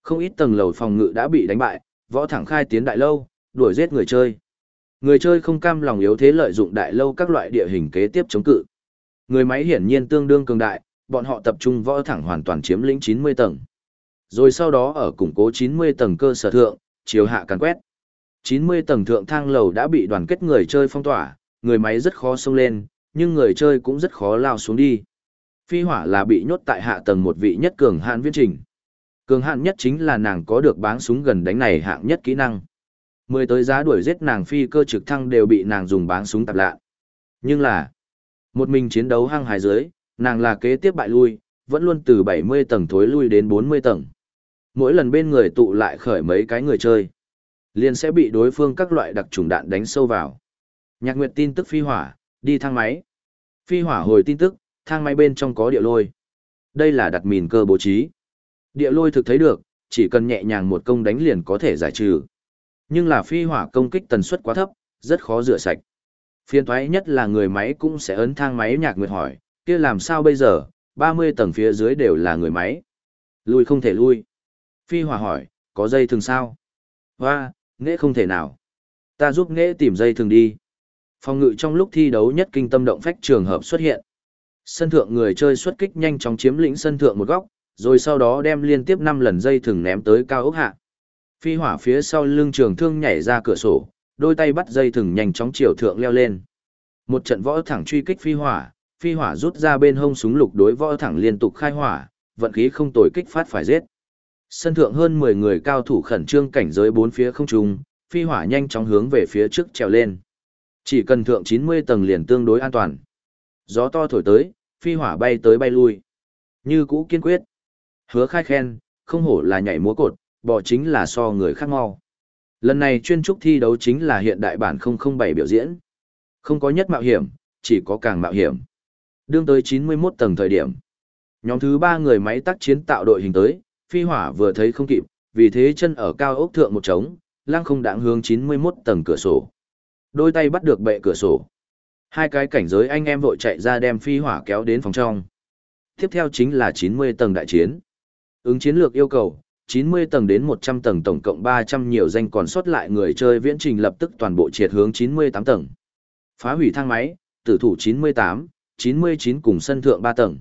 Không ít tầng lầu phòng ngự đã bị đánh bại, võ thẳng khai tiến đại lâu, đuổi giết người chơi. Người chơi không cam lòng yếu thế lợi dụng đại lâu các loại địa hình kế tiếp chống cự. Người máy hiển nhiên tương đương cường đại, bọn họ tập trung võ thẳng hoàn toàn chiếm lĩnh 90 tầng. Rồi sau đó ở củng cố 90 tầng cơ sở thượng, chiều hạ càn quét. 90 tầng thượng thang lầu đã bị đoàn kết người chơi phong tỏa, người máy rất khó xông lên, nhưng người chơi cũng rất khó lao xuống đi. Phi hỏa là bị nhốt tại hạ tầng một vị nhất cường hạn viên trình. Cường hạn nhất chính là nàng có được báng súng gần đánh này hạng nhất kỹ năng. Mười tới giá đuổi giết nàng phi cơ trực thăng đều bị nàng dùng báng súng tạp lạ. Nhưng là, một mình chiến đấu hăng hài dưới, nàng là kế tiếp bại lui, vẫn luôn từ 70 tầng thối lui đến 40 tầng. Mỗi lần bên người tụ lại khởi mấy cái người chơi, liền sẽ bị đối phương các loại đặc trùng đạn đánh sâu vào. Nhạc Nguyệt tin tức phi hỏa, đi thang máy. Phi hỏa hồi tin tức, thang máy bên trong có địa lôi. Đây là đặt mìn cơ bố trí. Địa lôi thực thấy được, chỉ cần nhẹ nhàng một công đánh liền có thể giải trừ. Nhưng là phi hỏa công kích tần suất quá thấp, rất khó rửa sạch. Phiên thoái nhất là người máy cũng sẽ ấn thang máy nhạc nguyệt hỏi, kia làm sao bây giờ, 30 tầng phía dưới đều là người máy. Lui không thể lui. Phi Hòa hỏi, có dây thường sao? Hoa, nghệ không thể nào. Ta giúp nghệ tìm dây thường đi. Phòng ngự trong lúc thi đấu nhất kinh tâm động phách trường hợp xuất hiện. Sân thượng người chơi xuất kích nhanh chóng chiếm lĩnh sân thượng một góc, rồi sau đó đem liên tiếp 5 lần dây thừng ném tới cao ốc hạ. Phi hỏa phía sau lưng trường thương nhảy ra cửa sổ, đôi tay bắt dây thừng nhanh chóng chiều thượng leo lên. Một trận võ thẳng truy kích phi hỏa, phi hỏa rút ra bên hông súng lục đối võ thẳng liên tục khai hỏa, vận khí không tồi kích phát phải giết. Sân thượng hơn 10 người cao thủ khẩn trương cảnh giới bốn phía không trung, phi hỏa nhanh chóng hướng về phía trước trèo lên. Chỉ cần thượng 90 tầng liền tương đối an toàn. Gió to thổi tới, phi hỏa bay tới bay lui. Như cũ kiên quyết. Hứa khai khen, không hổ là nhảy múa cột, bỏ chính là so người khác mau. Lần này chuyên trúc thi đấu chính là hiện đại bản 007 biểu diễn. Không có nhất mạo hiểm, chỉ có càng mạo hiểm. Đương tới 91 tầng thời điểm. Nhóm thứ ba người máy tác chiến tạo đội hình tới, phi hỏa vừa thấy không kịp, vì thế chân ở cao ốc thượng một trống, lăng không đãng hướng 91 tầng cửa sổ. Đôi tay bắt được bệ cửa sổ. Hai cái cảnh giới anh em vội chạy ra đem phi hỏa kéo đến phòng trong. Tiếp theo chính là 90 tầng đại chiến. Ứng chiến lược yêu cầu, 90 tầng đến 100 tầng tổng cộng 300 nhiều danh còn sót lại người chơi viễn trình lập tức toàn bộ triệt hướng 98 tầng. Phá hủy thang máy, tử thủ 98, 99 cùng sân thượng 3 tầng.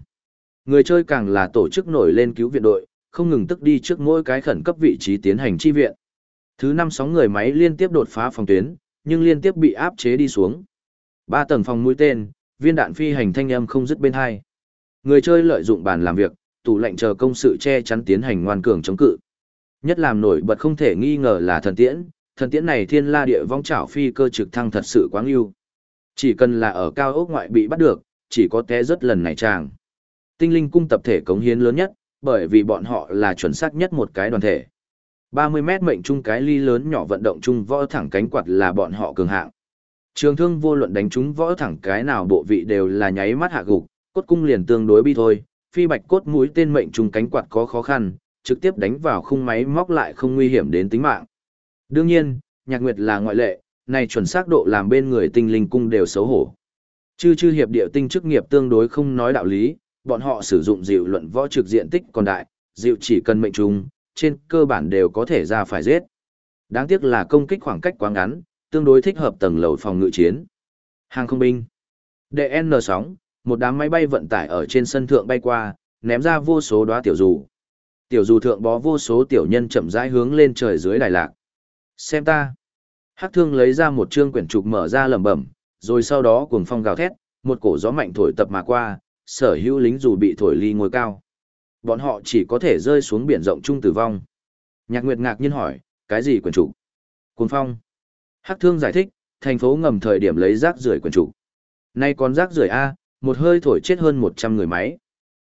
Người chơi càng là tổ chức nổi lên cứu viện đội, không ngừng tức đi trước mỗi cái khẩn cấp vị trí tiến hành chi viện. Thứ năm sóng người máy liên tiếp đột phá phòng tuyến, nhưng liên tiếp bị áp chế đi xuống. Ba tầng phòng mũi tên, viên đạn phi hành thanh âm không dứt bên hai. Người chơi lợi dụng bàn làm việc, tủ lệnh chờ công sự che chắn tiến hành ngoan cường chống cự. Nhất làm nổi bật không thể nghi ngờ là thần tiễn, thần tiễn này thiên la địa vong trảo phi cơ trực thăng thật sự quáng ưu. Chỉ cần là ở cao ốc ngoại bị bắt được, chỉ có té rất lần này chàng. Tinh linh cung tập thể cống hiến lớn nhất, bởi vì bọn họ là chuẩn xác nhất một cái đoàn thể. 30 mét mệnh chung cái ly lớn nhỏ vận động chung võ thẳng cánh quạt là bọn họ cường hạng. Trường thương vô luận đánh chúng võ thẳng cái nào bộ vị đều là nháy mắt hạ gục, cốt cung liền tương đối bi thôi, phi bạch cốt mũi tên mệnh chung cánh quạt có khó khăn, trực tiếp đánh vào khung máy móc lại không nguy hiểm đến tính mạng. Đương nhiên, nhạc nguyệt là ngoại lệ, này chuẩn xác độ làm bên người tinh linh cung đều xấu hổ. Chư chư hiệp địa tinh chức nghiệp tương đối không nói đạo lý, bọn họ sử dụng dịu luận võ trực diện tích còn đại, dịu chỉ cần mệnh trùng, trên cơ bản đều có thể ra phải giết. Đáng tiếc là công kích khoảng cách quá ngắn, tương đối thích hợp tầng lầu phòng ngự chiến. Hàng không binh. DN sóng, một đám máy bay vận tải ở trên sân thượng bay qua, ném ra vô số đóa tiểu dù. Tiểu dù thượng bó vô số tiểu nhân chậm rãi hướng lên trời dưới đài lạc. Xem ta. Hắc thương lấy ra một chương quyển trục mở ra lẩm bẩm, rồi sau đó cuồng phong gào thét, một cổ gió mạnh thổi tập mà qua, sở hữu lính dù bị thổi ly ngôi cao. Bọn họ chỉ có thể rơi xuống biển rộng chung tử vong. Nhạc Nguyệt ngạc nhiên hỏi, cái gì quyền chủ? Cuồng phong. Hắc thương giải thích, thành phố ngầm thời điểm lấy rác rưởi quyền chủ, Nay còn rác rưởi A, một hơi thổi chết hơn 100 người máy.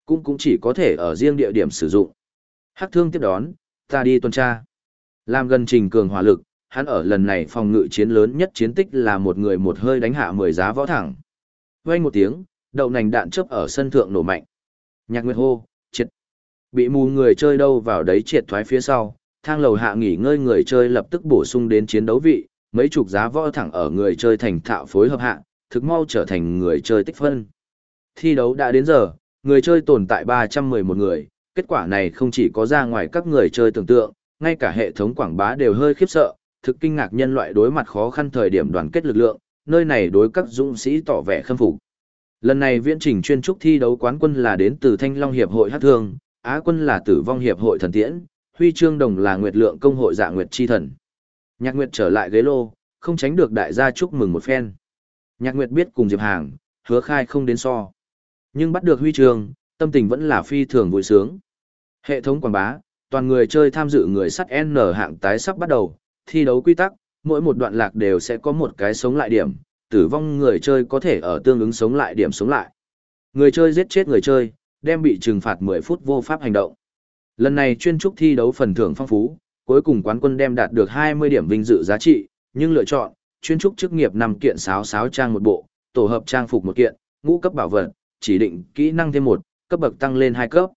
Cũng cũng chỉ có thể ở riêng địa điểm sử dụng. Hắc thương tiếp đón, ta đi tuần tra. Làm gần trình cường hỏa lực, hắn ở lần này phòng ngự chiến lớn nhất chiến tích là một người một hơi đánh hạ 10 giá võ thẳng. Quay một tiếng, đậu nành đạn chớp ở sân thượng nổ mạnh. Nhạc Nguyệt hô, triệt. Bị mù người chơi đâu vào đấy triệt thoái phía sau, thang lầu hạ nghỉ ngơi người chơi lập tức bổ sung đến chiến đấu vị, mấy chục giá võ thẳng ở người chơi thành thạo phối hợp hạ, thực mau trở thành người chơi tích phân. Thi đấu đã đến giờ, người chơi tồn tại 311 người, kết quả này không chỉ có ra ngoài các người chơi tưởng tượng, ngay cả hệ thống quảng bá đều hơi khiếp sợ, thực kinh ngạc nhân loại đối mặt khó khăn thời điểm đoàn kết lực lượng, nơi này đối các dũng sĩ tỏ vẻ khâm phục. Lần này viễn trình chuyên trúc thi đấu quán quân là đến từ Thanh Long Hiệp hội Hát Thương, Á quân là Tử Vong Hiệp hội Thần Tiễn, huy chương đồng là Nguyệt Lượng Công hội Dạ Nguyệt Chi Thần. Nhạc Nguyệt trở lại ghế lô, không tránh được đại gia chúc mừng một phen. Nhạc Nguyệt biết cùng Diệp Hàng, hứa khai không đến so. Nhưng bắt được huy chương, tâm tình vẫn là phi thường vui sướng. Hệ thống quảng bá, toàn người chơi tham dự người sắt N hạng tái sắp bắt đầu, thi đấu quy tắc, mỗi một đoạn lạc đều sẽ có một cái sống lại điểm, tử vong người chơi có thể ở tương ứng sống lại điểm sống lại. Người chơi giết chết người chơi, đem bị trừng phạt 10 phút vô pháp hành động. Lần này chuyên trúc thi đấu phần thưởng phong phú, cuối cùng quán quân đem đạt được 20 điểm vinh dự giá trị, nhưng lựa chọn, chuyên trúc chức nghiệp 5 kiện sáo sáo trang một bộ, tổ hợp trang phục một kiện, ngũ cấp bảo vật, chỉ định kỹ năng thêm một, cấp bậc tăng lên 2 cấp.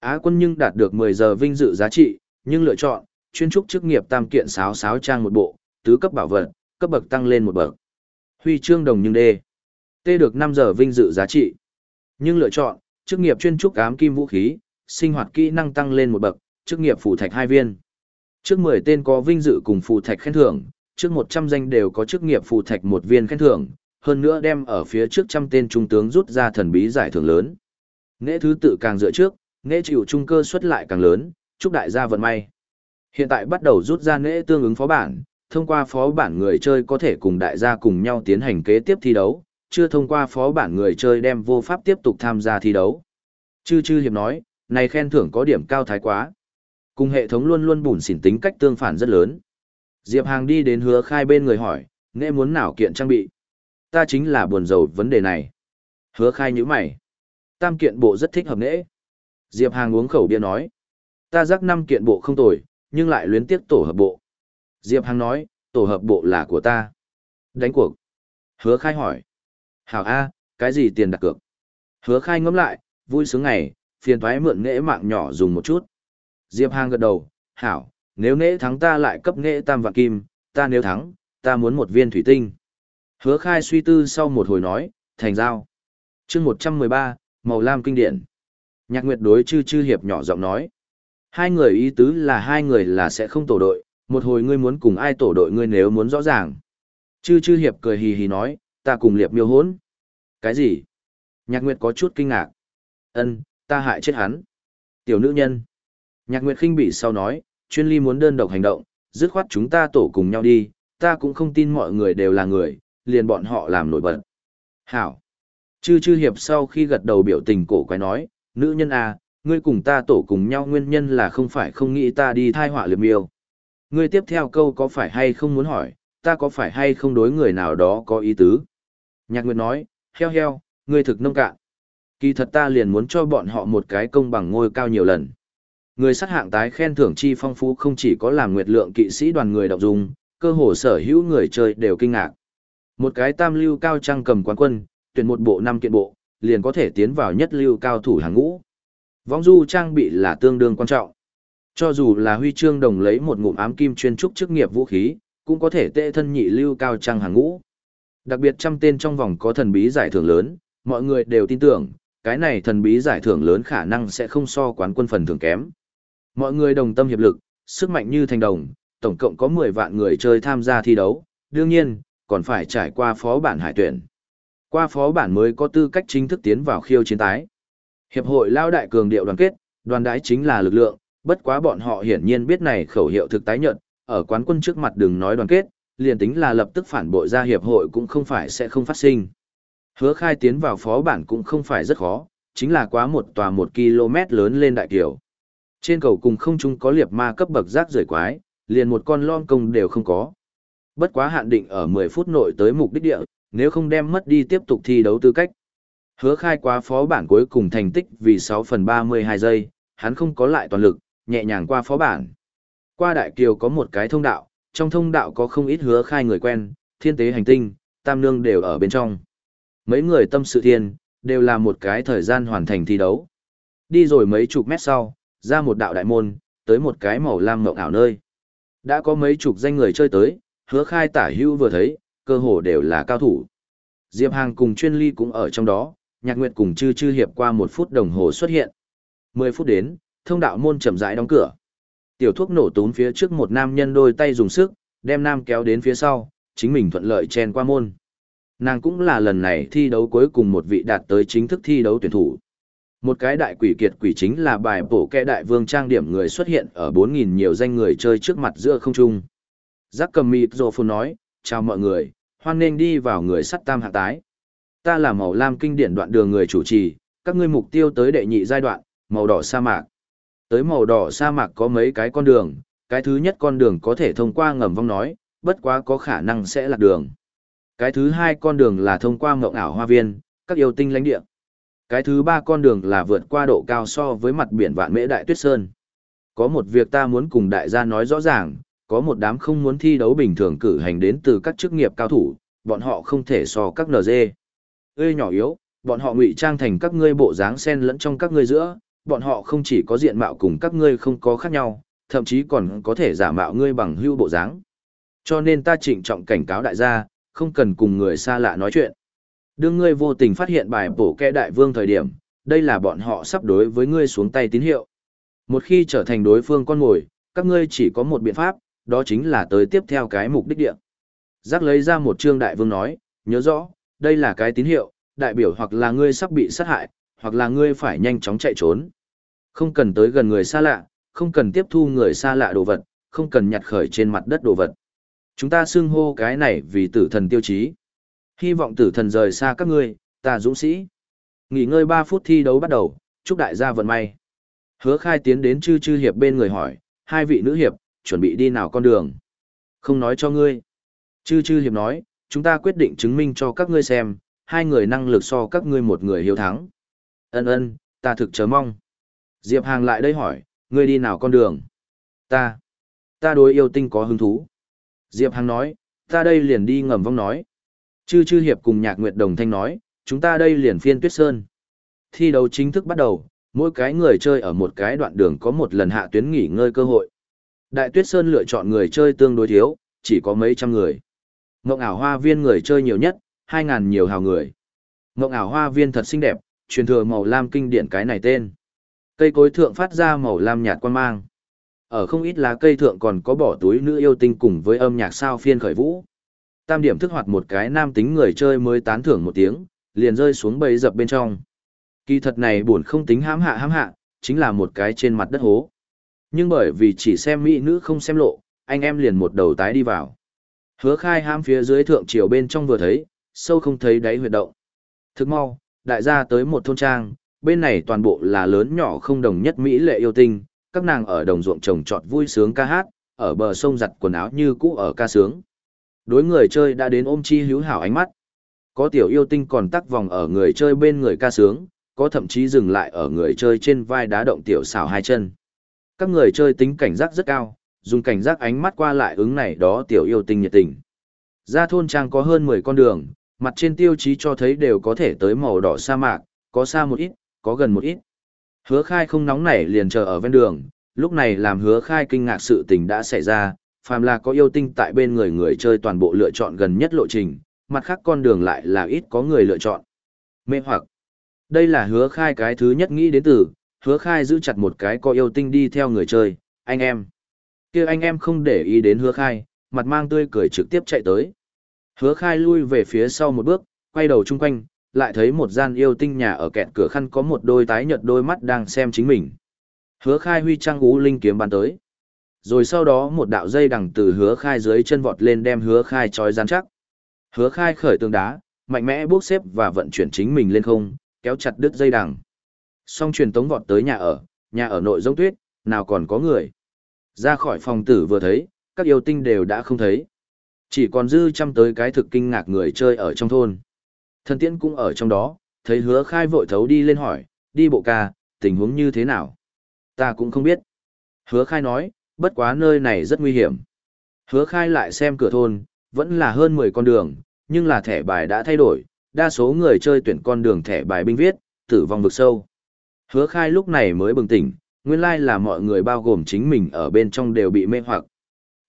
Á quân nhưng đạt được 10 giờ vinh dự giá trị, nhưng lựa chọn, chuyên trúc chức nghiệp tam kiện sáo sáo trang một bộ, tứ cấp bảo vật, cấp bậc tăng lên một bậc. Huy chương đồng nhưng đê. Tê được năm giờ vinh dự giá trị. Nhưng lựa chọn, chức nghiệp chuyên trúc ám kim vũ khí, sinh hoạt kỹ năng tăng lên một bậc, chức nghiệp phù thạch hai viên. Trước 10 tên có vinh dự cùng phù thạch khen thưởng, trước 100 danh đều có chức nghiệp phù thạch một viên khen thưởng, hơn nữa đem ở phía trước trăm tên trung tướng rút ra thần bí giải thưởng lớn. Nghệ thứ tự càng dựa trước, nghệ chịu trung cơ suất lại càng lớn, chúc đại gia vận may. Hiện tại bắt đầu rút ra nghệ tương ứng phó bản, thông qua phó bản người chơi có thể cùng đại gia cùng nhau tiến hành kế tiếp thi đấu, chưa thông qua phó bản người chơi đem vô pháp tiếp tục tham gia thi đấu. Chư chư hiệp nói, này khen thưởng có điểm cao thái quá. Cùng hệ thống luôn luôn bùn xỉn tính cách tương phản rất lớn. Diệp Hàng đi đến hứa khai bên người hỏi, nghe muốn nào kiện trang bị? Ta chính là buồn rầu vấn đề này. Hứa khai như mày. Tam kiện bộ rất thích hợp nghệ. Diệp Hàng uống khẩu bia nói. Ta rắc năm kiện bộ không tồi, nhưng lại luyến tiếc tổ hợp bộ. Diệp Hằng nói, tổ hợp bộ là của ta. Đánh cuộc. Hứa khai hỏi. Hảo A, cái gì tiền đặt cược? Hứa khai ngẫm lại, vui sướng ngày, phiền thoái mượn nghệ mạng nhỏ dùng một chút. Diệp Hàng gật đầu, hảo, nếu nghệ thắng ta lại cấp nghệ tam vạn kim, ta nếu thắng, ta muốn một viên thủy tinh. Hứa khai suy tư sau một hồi nói, thành giao. chương 113, màu lam kinh điển. Nhạc Nguyệt đối chư chư hiệp nhỏ giọng nói. Hai người ý tứ là hai người là sẽ không tổ đội, một hồi ngươi muốn cùng ai tổ đội ngươi nếu muốn rõ ràng. Chư chư hiệp cười hì hì nói, ta cùng liệp miêu hốn. Cái gì? Nhạc Nguyệt có chút kinh ngạc. ân ta hại chết hắn. Tiểu nữ nhân. Nhạc Nguyệt khinh bị sau nói, chuyên ly muốn đơn độc hành động, dứt khoát chúng ta tổ cùng nhau đi, ta cũng không tin mọi người đều là người, liền bọn họ làm nổi bật. Hảo. Chư chư hiệp sau khi gật đầu biểu tình cổ quái nói, nữ nhân à, ngươi cùng ta tổ cùng nhau nguyên nhân là không phải không nghĩ ta đi thai họa liệp miêu. Ngươi tiếp theo câu có phải hay không muốn hỏi, ta có phải hay không đối người nào đó có ý tứ. Nhạc Nguyệt nói, heo heo, ngươi thực nông cạn. Kỳ thật ta liền muốn cho bọn họ một cái công bằng ngôi cao nhiều lần. Người sát hạng tái khen thưởng chi phong phú không chỉ có làm nguyệt lượng kỵ sĩ đoàn người đọc dùng, cơ hồ sở hữu người chơi đều kinh ngạc. Một cái tam lưu cao trang cầm quán quân, tuyển một bộ năm kiện bộ, liền có thể tiến vào nhất lưu cao thủ hàng ngũ. Vong du trang bị là tương đương quan trọng. Cho dù là huy chương đồng lấy một ngụm ám kim chuyên trúc chức nghiệp vũ khí, cũng có thể tệ thân nhị lưu cao trang hàng ngũ. Đặc biệt trăm tên trong vòng có thần bí giải thưởng lớn, mọi người đều tin tưởng, cái này thần bí giải thưởng lớn khả năng sẽ không so quán quân phần thưởng kém. Mọi người đồng tâm hiệp lực, sức mạnh như thành đồng, tổng cộng có 10 vạn người chơi tham gia thi đấu, đương nhiên, còn phải trải qua phó bản hải tuyển. Qua phó bản mới có tư cách chính thức tiến vào khiêu chiến tái. Hiệp hội lao đại cường điệu đoàn kết, đoàn đái chính là lực lượng, bất quá bọn họ hiển nhiên biết này khẩu hiệu thực tái nhận, ở quán quân trước mặt đừng nói đoàn kết, liền tính là lập tức phản bội ra hiệp hội cũng không phải sẽ không phát sinh. Hứa khai tiến vào phó bản cũng không phải rất khó, chính là quá một tòa một km lớn lên đại kiểu. Trên cầu cùng không chung có liệp ma cấp bậc rác rời quái, liền một con lon công đều không có. Bất quá hạn định ở 10 phút nội tới mục đích địa, nếu không đem mất đi tiếp tục thi đấu tư cách. Hứa khai quá phó bản cuối cùng thành tích vì 6 phần 32 giây, hắn không có lại toàn lực, nhẹ nhàng qua phó bản. Qua đại kiều có một cái thông đạo, trong thông đạo có không ít hứa khai người quen, thiên tế hành tinh, tam nương đều ở bên trong. Mấy người tâm sự thiên, đều là một cái thời gian hoàn thành thi đấu. Đi rồi mấy chục mét sau, ra một đạo đại môn, tới một cái màu lam ngộng ảo nơi. Đã có mấy chục danh người chơi tới, hứa khai tả hưu vừa thấy, cơ hồ đều là cao thủ. Diệp Hàng cùng chuyên ly cũng ở trong đó, nhạc nguyệt cùng chư chư hiệp qua một phút đồng hồ xuất hiện. 10 phút đến, thông đạo môn chậm rãi đóng cửa. Tiểu thuốc nổ tún phía trước một nam nhân đôi tay dùng sức, đem nam kéo đến phía sau, chính mình thuận lợi chen qua môn. Nàng cũng là lần này thi đấu cuối cùng một vị đạt tới chính thức thi đấu tuyển thủ. Một cái đại quỷ kiệt quỷ chính là bài bổ kẻ đại vương trang điểm người xuất hiện ở 4.000 nhiều danh người chơi trước mặt giữa không trung. Giác cầm mịt rồ phun nói, chào mọi người, hoan nên đi vào người sắt tam hạ tái. Ta là màu lam kinh điển đoạn đường người chủ trì, các ngươi mục tiêu tới đệ nhị giai đoạn, màu đỏ sa mạc. Tới màu đỏ sa mạc có mấy cái con đường, cái thứ nhất con đường có thể thông qua ngầm vong nói, bất quá có khả năng sẽ lạc đường. Cái thứ hai con đường là thông qua mộng ảo hoa viên, các yêu tinh lãnh địa. Cái thứ ba con đường là vượt qua độ cao so với mặt biển vạn mễ đại tuyết sơn. Có một việc ta muốn cùng đại gia nói rõ ràng, có một đám không muốn thi đấu bình thường cử hành đến từ các chức nghiệp cao thủ, bọn họ không thể so các NG. Ê nhỏ yếu, bọn họ ngụy trang thành các ngươi bộ dáng sen lẫn trong các ngươi giữa, bọn họ không chỉ có diện mạo cùng các ngươi không có khác nhau, thậm chí còn có thể giả mạo ngươi bằng hưu bộ dáng. Cho nên ta trịnh trọng cảnh cáo đại gia, không cần cùng người xa lạ nói chuyện. Đương ngươi vô tình phát hiện bài bổ kẻ đại vương thời điểm, đây là bọn họ sắp đối với ngươi xuống tay tín hiệu. Một khi trở thành đối phương con ngồi, các ngươi chỉ có một biện pháp, đó chính là tới tiếp theo cái mục đích địa. Giác lấy ra một chương đại vương nói, nhớ rõ, đây là cái tín hiệu, đại biểu hoặc là ngươi sắp bị sát hại, hoặc là ngươi phải nhanh chóng chạy trốn. Không cần tới gần người xa lạ, không cần tiếp thu người xa lạ đồ vật, không cần nhặt khởi trên mặt đất đồ vật. Chúng ta xưng hô cái này vì tử thần tiêu chí. Hy vọng tử thần rời xa các ngươi, ta dũng sĩ. Nghỉ ngơi 3 phút thi đấu bắt đầu, chúc đại gia vận may. Hứa khai tiến đến chư chư hiệp bên người hỏi, hai vị nữ hiệp, chuẩn bị đi nào con đường. Không nói cho ngươi. Chư chư hiệp nói, chúng ta quyết định chứng minh cho các ngươi xem, hai người năng lực so các ngươi một người hiếu thắng. Ân ân, ta thực chớ mong. Diệp Hàng lại đây hỏi, ngươi đi nào con đường? Ta. Ta đối yêu tinh có hứng thú. Diệp Hàng nói, ta đây liền đi ngầm vong nói. Chư chư hiệp cùng nhạc nguyệt đồng thanh nói, chúng ta đây liền phiên tuyết sơn. Thi đấu chính thức bắt đầu, mỗi cái người chơi ở một cái đoạn đường có một lần hạ tuyến nghỉ ngơi cơ hội. Đại tuyết sơn lựa chọn người chơi tương đối thiếu, chỉ có mấy trăm người. Ngộng ảo hoa viên người chơi nhiều nhất, hai ngàn nhiều hào người. Ngộng ảo hoa viên thật xinh đẹp, truyền thừa màu lam kinh điển cái này tên. Cây cối thượng phát ra màu lam nhạt quan mang. Ở không ít lá cây thượng còn có bỏ túi nữ yêu tinh cùng với âm nhạc sao phiên khởi vũ. Tam điểm thức hoạt một cái nam tính người chơi mới tán thưởng một tiếng, liền rơi xuống bầy dập bên trong. Kỳ thật này buồn không tính hãm hạ hãm hạ, chính là một cái trên mặt đất hố. Nhưng bởi vì chỉ xem mỹ nữ không xem lộ, anh em liền một đầu tái đi vào. Hứa khai ham phía dưới thượng triều bên trong vừa thấy, sâu không thấy đáy huyệt động. Thức mau, đại gia tới một thôn trang, bên này toàn bộ là lớn nhỏ không đồng nhất Mỹ lệ yêu tinh, các nàng ở đồng ruộng trồng trọt vui sướng ca hát, ở bờ sông giặt quần áo như cũ ở ca sướng. Đối người chơi đã đến ôm chi hữu hảo ánh mắt. Có tiểu yêu tinh còn tắc vòng ở người chơi bên người ca sướng, có thậm chí dừng lại ở người chơi trên vai đá động tiểu xảo hai chân. Các người chơi tính cảnh giác rất cao, dùng cảnh giác ánh mắt qua lại ứng này đó tiểu yêu tinh nhiệt tình. Ra thôn trang có hơn 10 con đường, mặt trên tiêu chí cho thấy đều có thể tới màu đỏ sa mạc, có xa một ít, có gần một ít. Hứa khai không nóng nảy liền chờ ở ven đường, lúc này làm hứa khai kinh ngạc sự tình đã xảy ra, phàm là có yêu tinh tại bên người người chơi toàn bộ lựa chọn gần nhất lộ trình, mặt khác con đường lại là ít có người lựa chọn. Mê hoặc. Đây là hứa khai cái thứ nhất nghĩ đến từ, hứa khai giữ chặt một cái có yêu tinh đi theo người chơi, anh em kia anh em không để ý đến hứa khai, mặt mang tươi cười trực tiếp chạy tới. Hứa khai lui về phía sau một bước, quay đầu chung quanh, lại thấy một gian yêu tinh nhà ở kẹt cửa khăn có một đôi tái nhợt đôi mắt đang xem chính mình. Hứa khai huy trang ú linh kiếm bắn tới. Rồi sau đó một đạo dây đằng từ hứa khai dưới chân vọt lên đem hứa khai trói gian chắc. Hứa khai khởi tường đá, mạnh mẽ bước xếp và vận chuyển chính mình lên không, kéo chặt đứt dây đằng. Xong truyền tống vọt tới nhà ở, nhà ở nội giống tuyết, nào còn có người. Ra khỏi phòng tử vừa thấy, các yêu tinh đều đã không thấy. Chỉ còn dư chăm tới cái thực kinh ngạc người chơi ở trong thôn. Thần tiễn cũng ở trong đó, thấy hứa khai vội thấu đi lên hỏi, đi bộ ca, tình huống như thế nào? Ta cũng không biết. Hứa khai nói, bất quá nơi này rất nguy hiểm. Hứa khai lại xem cửa thôn, vẫn là hơn 10 con đường, nhưng là thẻ bài đã thay đổi, đa số người chơi tuyển con đường thẻ bài binh viết, tử vong vực sâu. Hứa khai lúc này mới bừng tỉnh, nguyên lai là mọi người bao gồm chính mình ở bên trong đều bị mê hoặc.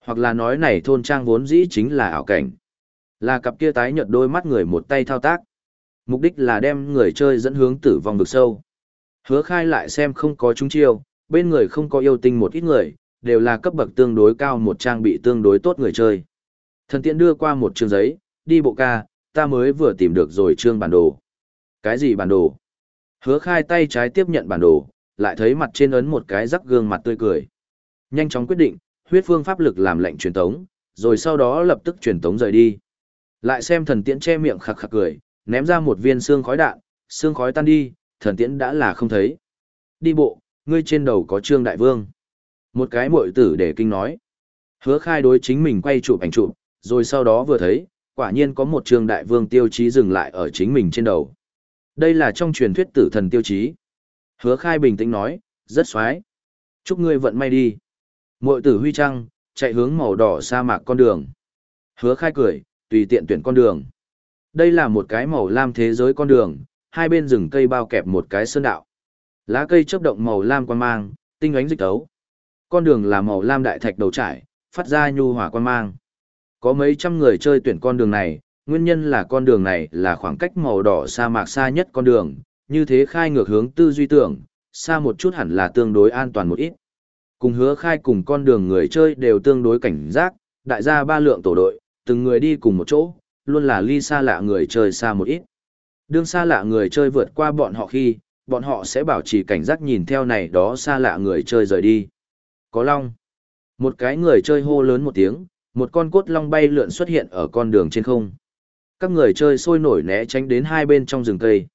Hoặc là nói này thôn trang vốn dĩ chính là ảo cảnh. Là cặp kia tái nhợt đôi mắt người một tay thao tác. Mục đích là đem người chơi dẫn hướng tử vong vực sâu. Hứa khai lại xem không có chúng chiêu, bên người không có yêu tinh một ít người, đều là cấp bậc tương đối cao một trang bị tương đối tốt người chơi. Thần tiện đưa qua một chương giấy, đi bộ ca, ta mới vừa tìm được rồi chương bản đồ. Cái gì bản đồ? Hứa khai tay trái tiếp nhận bản đồ, lại thấy mặt trên ấn một cái rắc gương mặt tươi cười. Nhanh chóng quyết định, huyết phương pháp lực làm lệnh truyền tống, rồi sau đó lập tức truyền tống rời đi. Lại xem thần tiễn che miệng khặc khặc cười, ném ra một viên xương khói đạn, xương khói tan đi, thần tiễn đã là không thấy. Đi bộ, ngươi trên đầu có trương đại vương. Một cái muội tử để kinh nói. Hứa khai đối chính mình quay chụp ảnh chụp, rồi sau đó vừa thấy, quả nhiên có một trương đại vương tiêu chí dừng lại ở chính mình trên đầu. Đây là trong truyền thuyết tử thần tiêu chí. Hứa khai bình tĩnh nói, rất xoái. Chúc ngươi vận may đi. Mội tử huy trăng, chạy hướng màu đỏ sa mạc con đường. Hứa khai cười, tùy tiện tuyển con đường. Đây là một cái màu lam thế giới con đường, hai bên rừng cây bao kẹp một cái sơn đạo. Lá cây chớp động màu lam quan mang, tinh ánh dịch tấu. Con đường là màu lam đại thạch đầu trải, phát ra nhu hỏa quan mang. Có mấy trăm người chơi tuyển con đường này, nguyên nhân là con đường này là khoảng cách màu đỏ sa mạc xa nhất con đường, như thế khai ngược hướng tư duy tưởng, xa một chút hẳn là tương đối an toàn một ít. Cùng hứa khai cùng con đường người chơi đều tương đối cảnh giác, đại gia ba lượng tổ đội, từng người đi cùng một chỗ, luôn là ly xa lạ người chơi xa một ít. Đương xa lạ người chơi vượt qua bọn họ khi, bọn họ sẽ bảo trì cảnh giác nhìn theo này đó xa lạ người chơi rời đi. Có long. Một cái người chơi hô lớn một tiếng, một con cốt long bay lượn xuất hiện ở con đường trên không. Các người chơi sôi nổi né tránh đến hai bên trong rừng cây.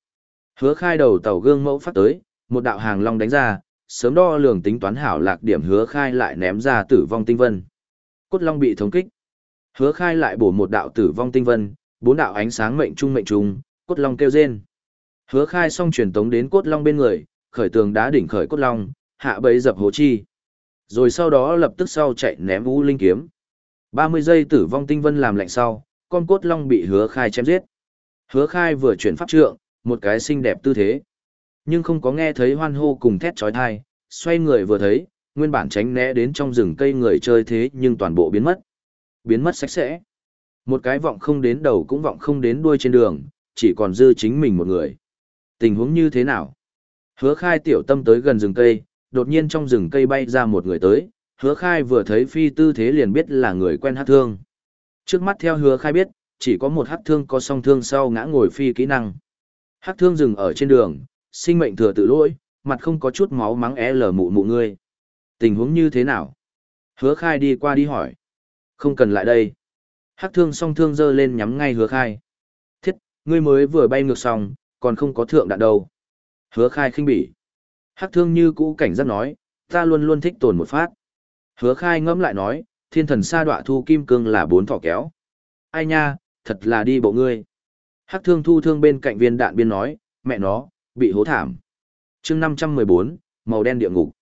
Hứa khai đầu tàu gương mẫu phát tới, một đạo hàng long đánh ra, sớm đo lường tính toán hảo lạc điểm hứa khai lại ném ra tử vong tinh vân. Cốt long bị thống kích. Hứa khai lại bổ một đạo tử vong tinh vân, bốn đạo ánh sáng mệnh trung mệnh trung, cốt long kêu rên. Hứa khai xong truyền tống đến cốt long bên người, khởi tường đá đỉnh khởi cốt long, hạ bấy dập hố chi. Rồi sau đó lập tức sau chạy ném vũ linh kiếm. 30 giây tử vong tinh vân làm lạnh sau, con cốt long bị hứa khai chém giết. Hứa khai vừa chuyển pháp trượng, một cái xinh đẹp tư thế. Nhưng không có nghe thấy hoan hô cùng thét trói thai, xoay người vừa thấy, nguyên bản tránh né đến trong rừng cây người chơi thế nhưng toàn bộ biến mất. Biến mất sạch sẽ. Một cái vọng không đến đầu cũng vọng không đến đuôi trên đường, chỉ còn dư chính mình một người. Tình huống như thế nào? Hứa khai tiểu tâm tới gần rừng cây, đột nhiên trong rừng cây bay ra một người tới, hứa khai vừa thấy phi tư thế liền biết là người quen hát thương. Trước mắt theo hứa khai biết, chỉ có một hát thương có song thương sau ngã ngồi phi kỹ năng. Hát thương dừng ở trên đường, sinh mệnh thừa tự lỗi, mặt không có chút máu mắng é lở mụ mụ ngươi. Tình huống như thế nào? Hứa khai đi qua đi hỏi. Không cần lại đây. Hắc thương song thương dơ lên nhắm ngay hứa khai. Thiết, ngươi mới vừa bay ngược xong, còn không có thượng đạn đâu. Hứa khai khinh bỉ. Hắc thương như cũ cảnh giác nói, ta luôn luôn thích tồn một phát. Hứa khai ngẫm lại nói, thiên thần sa đọa thu kim cương là bốn thỏ kéo. Ai nha, thật là đi bộ ngươi. Hắc thương thu thương bên cạnh viên đạn biên nói, mẹ nó, bị hố thảm. chương 514, màu đen địa ngục.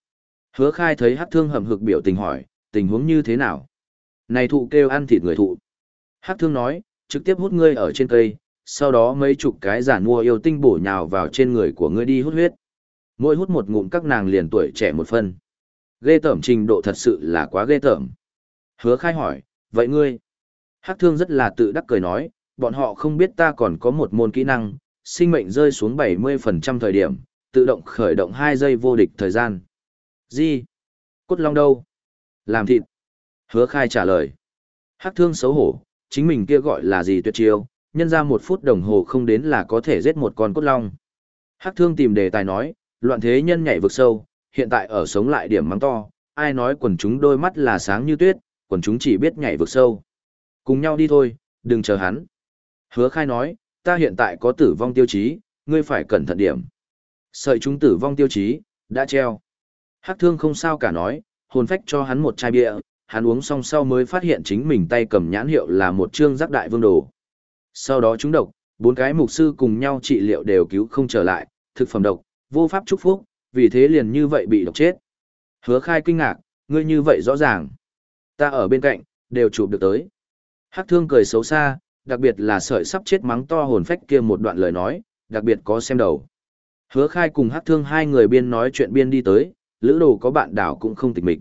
Hứa khai thấy hắc thương hầm hực biểu tình hỏi, tình huống như thế nào? Này thụ kêu ăn thịt người thụ. Hắc thương nói, trực tiếp hút ngươi ở trên cây, sau đó mấy chục cái giản mua yêu tinh bổ nhào vào trên người của ngươi đi hút huyết. Mỗi hút một ngụm các nàng liền tuổi trẻ một phân. Ghê tởm trình độ thật sự là quá ghê tởm. Hứa khai hỏi, vậy ngươi? Hắc thương rất là tự đắc cười nói, bọn họ không biết ta còn có một môn kỹ năng, sinh mệnh rơi xuống 70% thời điểm, tự động khởi động 2 giây vô địch thời gian. Gì? Cốt long đâu? Làm thịt. Hứa khai trả lời. Hắc thương xấu hổ, chính mình kia gọi là gì tuyệt chiêu, nhân ra một phút đồng hồ không đến là có thể giết một con cốt long. Hắc thương tìm đề tài nói, loạn thế nhân nhảy vực sâu, hiện tại ở sống lại điểm mắng to, ai nói quần chúng đôi mắt là sáng như tuyết, quần chúng chỉ biết nhảy vực sâu. Cùng nhau đi thôi, đừng chờ hắn. Hứa khai nói, ta hiện tại có tử vong tiêu chí, ngươi phải cẩn thận điểm. Sợi chúng tử vong tiêu chí, đã treo. Hắc thương không sao cả nói, hồn phách cho hắn một chai bia, hắn uống xong sau mới phát hiện chính mình tay cầm nhãn hiệu là một trương giác đại vương đồ. Sau đó chúng độc, bốn cái mục sư cùng nhau trị liệu đều cứu không trở lại, thực phẩm độc, vô pháp chúc phúc, vì thế liền như vậy bị độc chết. Hứa khai kinh ngạc, ngươi như vậy rõ ràng. Ta ở bên cạnh, đều chụp được tới. Hắc thương cười xấu xa, đặc biệt là sợi sắp chết mắng to hồn phách kia một đoạn lời nói, đặc biệt có xem đầu. Hứa khai cùng hát thương hai người biên nói chuyện biên đi tới, lữ đồ có bạn đảo cũng không tịch mịch.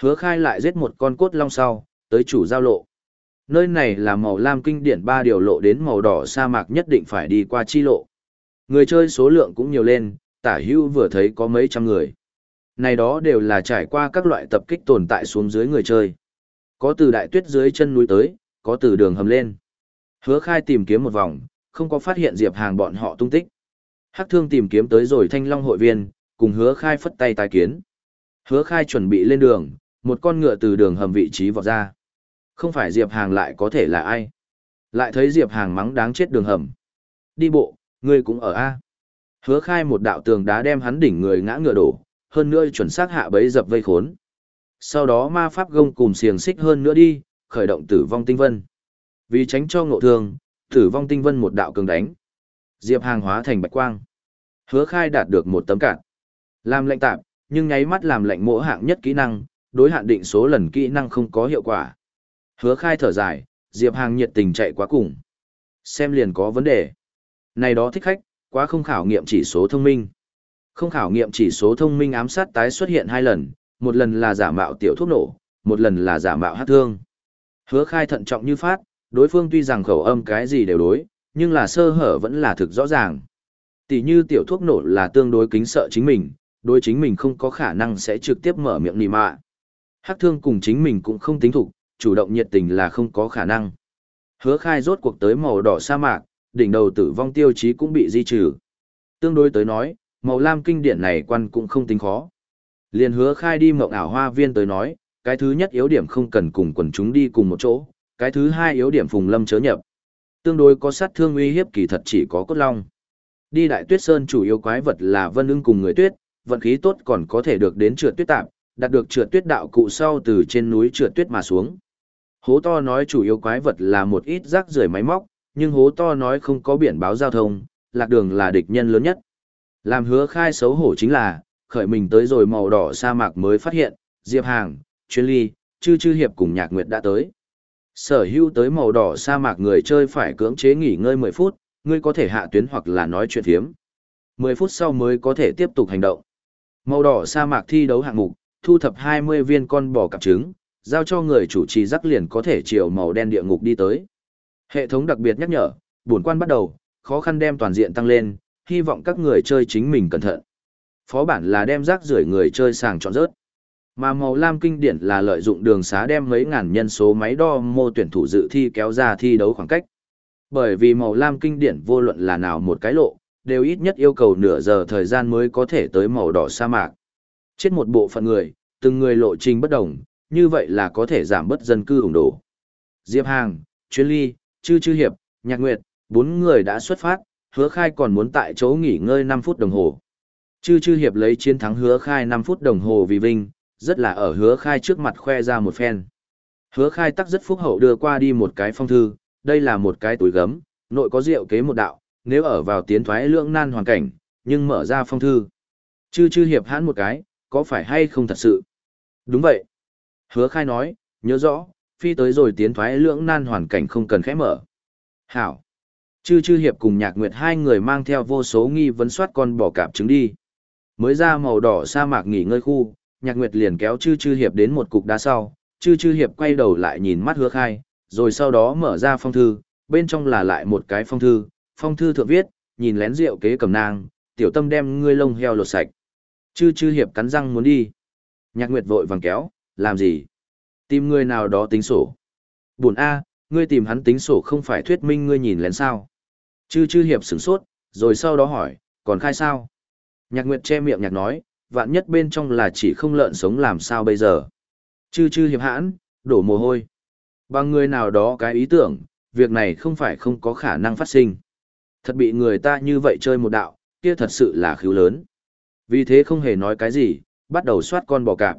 Hứa khai lại giết một con cốt long sau, tới chủ giao lộ. Nơi này là màu lam kinh điển ba điều lộ đến màu đỏ sa mạc nhất định phải đi qua chi lộ. Người chơi số lượng cũng nhiều lên, tả hưu vừa thấy có mấy trăm người. Này đó đều là trải qua các loại tập kích tồn tại xuống dưới người chơi. Có từ đại tuyết dưới chân núi tới, có từ đường hầm lên. Hứa khai tìm kiếm một vòng, không có phát hiện Diệp Hàng bọn họ tung tích. Hắc thương tìm kiếm tới rồi thanh long hội viên, cùng hứa khai phất tay tài kiến. Hứa khai chuẩn bị lên đường, một con ngựa từ đường hầm vị trí vọt ra. Không phải Diệp Hàng lại có thể là ai. Lại thấy Diệp Hàng mắng đáng chết đường hầm. Đi bộ, ngươi cũng ở A. Hứa khai một đạo tường đá đem hắn đỉnh người ngã ngựa đổ, hơn nữa chuẩn xác hạ bấy dập vây khốn. Sau đó ma pháp gông cùng xiềng xích hơn nữa đi, khởi động tử vong tinh vân. Vì tránh cho ngộ thương, tử vong tinh vân một đạo cường đánh. Diệp Hàng hóa thành bạch quang. Hứa khai đạt được một tấm cạn. Làm lệnh tạm, nhưng nháy mắt làm lệnh mỗi hạng nhất kỹ năng, đối hạn định số lần kỹ năng không có hiệu quả. Hứa khai thở dài, Diệp Hàng nhiệt tình chạy quá cùng. Xem liền có vấn đề. Này đó thích khách, quá không khảo nghiệm chỉ số thông minh. Không khảo nghiệm chỉ số thông minh ám sát tái xuất hiện hai lần, một lần là giả mạo tiểu thuốc nổ, một lần là giả mạo hát thương. Hứa khai thận trọng như phát, đối phương tuy rằng khẩu âm cái gì đều đối, nhưng là sơ hở vẫn là thực rõ ràng. Tỷ như tiểu thuốc nổ là tương đối kính sợ chính mình, đối chính mình không có khả năng sẽ trực tiếp mở miệng nì mạ. Hắc thương cùng chính mình cũng không tính thủ, chủ động nhiệt tình là không có khả năng. Hứa khai rốt cuộc tới màu đỏ sa mạc, đỉnh đầu tử vong tiêu chí cũng bị di trừ. Tương đối tới nói, màu lam kinh điển này quan cũng không tính khó. Liền hứa khai đi mộng ảo hoa viên tới nói, cái thứ nhất yếu điểm không cần cùng quần chúng đi cùng một chỗ, cái thứ hai yếu điểm phùng lâm chớ nhập. Tương đối có sát thương uy hiếp kỳ thật chỉ có cốt long. Đi đại tuyết sơn chủ yếu quái vật là vân ưng cùng người tuyết, vận khí tốt còn có thể được đến trượt tuyết tạp, đạt được trượt tuyết đạo cụ sau từ trên núi trượt tuyết mà xuống. Hố to nói chủ yếu quái vật là một ít rác rưởi máy móc, nhưng hố to nói không có biển báo giao thông, lạc đường là địch nhân lớn nhất. Làm hứa khai xấu hổ chính là, khởi mình tới rồi màu đỏ sa mạc mới phát hiện, Diệp Hàng, Chuyên Ly, Chư Chư Hiệp cùng Nhạc Nguyệt đã tới. Sở hữu tới màu đỏ sa mạc người chơi phải cưỡng chế nghỉ ngơi 10 phút, ngươi có thể hạ tuyến hoặc là nói chuyện thiếm. 10 phút sau mới có thể tiếp tục hành động. Màu đỏ sa mạc thi đấu hạng mục, thu thập 20 viên con bò cặp trứng, giao cho người chủ trì rắc liền có thể chiều màu đen địa ngục đi tới. Hệ thống đặc biệt nhắc nhở, buồn quan bắt đầu, khó khăn đem toàn diện tăng lên, hy vọng các người chơi chính mình cẩn thận. Phó bản là đem rác rưởi người chơi sàng chọn rớt. Mà màu lam kinh điển là lợi dụng đường xá đem mấy ngàn nhân số máy đo mô tuyển thủ dự thi kéo ra thi đấu khoảng cách. Bởi vì màu lam kinh điển vô luận là nào một cái lộ, đều ít nhất yêu cầu nửa giờ thời gian mới có thể tới màu đỏ sa mạc. Chết một bộ phận người, từng người lộ trình bất đồng, như vậy là có thể giảm bớt dân cư ủng đổ. Diệp Hàng, Chuyên Ly, Chư Chư Hiệp, Nhạc Nguyệt, bốn người đã xuất phát, hứa khai còn muốn tại chỗ nghỉ ngơi 5 phút đồng hồ. Chư Chư Hiệp lấy chiến thắng hứa khai 5 phút đồng hồ vì vinh, rất là ở hứa khai trước mặt khoe ra một phen. Hứa khai tắc rất phúc hậu đưa qua đi một cái phong thư, đây là một cái túi gấm, nội có rượu kế một đạo, nếu ở vào tiến thoái lưỡng nan hoàn cảnh, nhưng mở ra phong thư. Chư chư hiệp hãn một cái, có phải hay không thật sự? Đúng vậy. Hứa khai nói, nhớ rõ, phi tới rồi tiến thoái lưỡng nan hoàn cảnh không cần khẽ mở. Hảo. Chư chư hiệp cùng nhạc nguyệt hai người mang theo vô số nghi vấn soát con bỏ cạp trứng đi. Mới ra màu đỏ sa mạc nghỉ ngơi khu, nhạc nguyệt liền kéo chư chư hiệp đến một cục đá sau, chư chư hiệp quay đầu lại nhìn mắt hứa khai, rồi sau đó mở ra phong thư, bên trong là lại một cái phong thư, phong thư thượng viết, nhìn lén rượu kế cầm nang, tiểu tâm đem ngươi lông heo lột sạch. Chư chư hiệp cắn răng muốn đi. Nhạc Nguyệt vội vàng kéo, làm gì? Tìm người nào đó tính sổ. Bùn A, ngươi tìm hắn tính sổ không phải thuyết minh ngươi nhìn lén sao. Chư chư hiệp sửng sốt, rồi sau đó hỏi, còn khai sao? Nhạc Nguyệt che miệng nhạc nói, vạn nhất bên trong là chỉ không lợn sống làm sao bây giờ. Chư chư hiệp hãn, đổ mồ hôi. Bằng người nào đó cái ý tưởng, việc này không phải không có khả năng phát sinh. Thật bị người ta như vậy chơi một đạo, kia thật sự là khiếu lớn. Vì thế không hề nói cái gì, bắt đầu soát con bò cạp.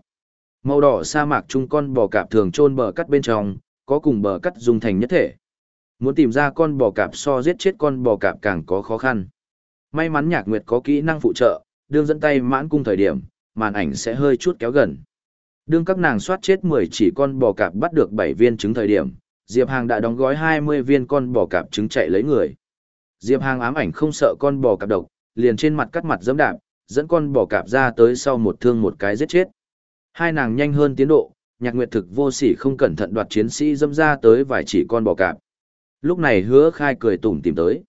Màu đỏ sa mạc chung con bò cạp thường trôn bờ cắt bên trong, có cùng bờ cắt dùng thành nhất thể. Muốn tìm ra con bò cạp so giết chết con bò cạp càng có khó khăn. May mắn Nhạc Nguyệt có kỹ năng phụ trợ, đương dẫn tay mãn cung thời điểm, màn ảnh sẽ hơi chút kéo gần. Đương các nàng soát chết 10 chỉ con bò cạp bắt được 7 viên trứng thời điểm, Diệp Hàng đã đóng gói 20 viên con bò cạp trứng chạy lấy người. Diệp Hàng ám ảnh không sợ con bò cạp độc, liền trên mặt cắt mặt dẫm đạp, dẫn con bò cạp ra tới sau một thương một cái giết chết. Hai nàng nhanh hơn tiến độ, Nhạc Nguyệt thực vô sỉ không cẩn thận đoạt chiến sĩ dẫm ra tới vài chỉ con bò cạp. Lúc này Hứa Khai cười tủm tìm tới.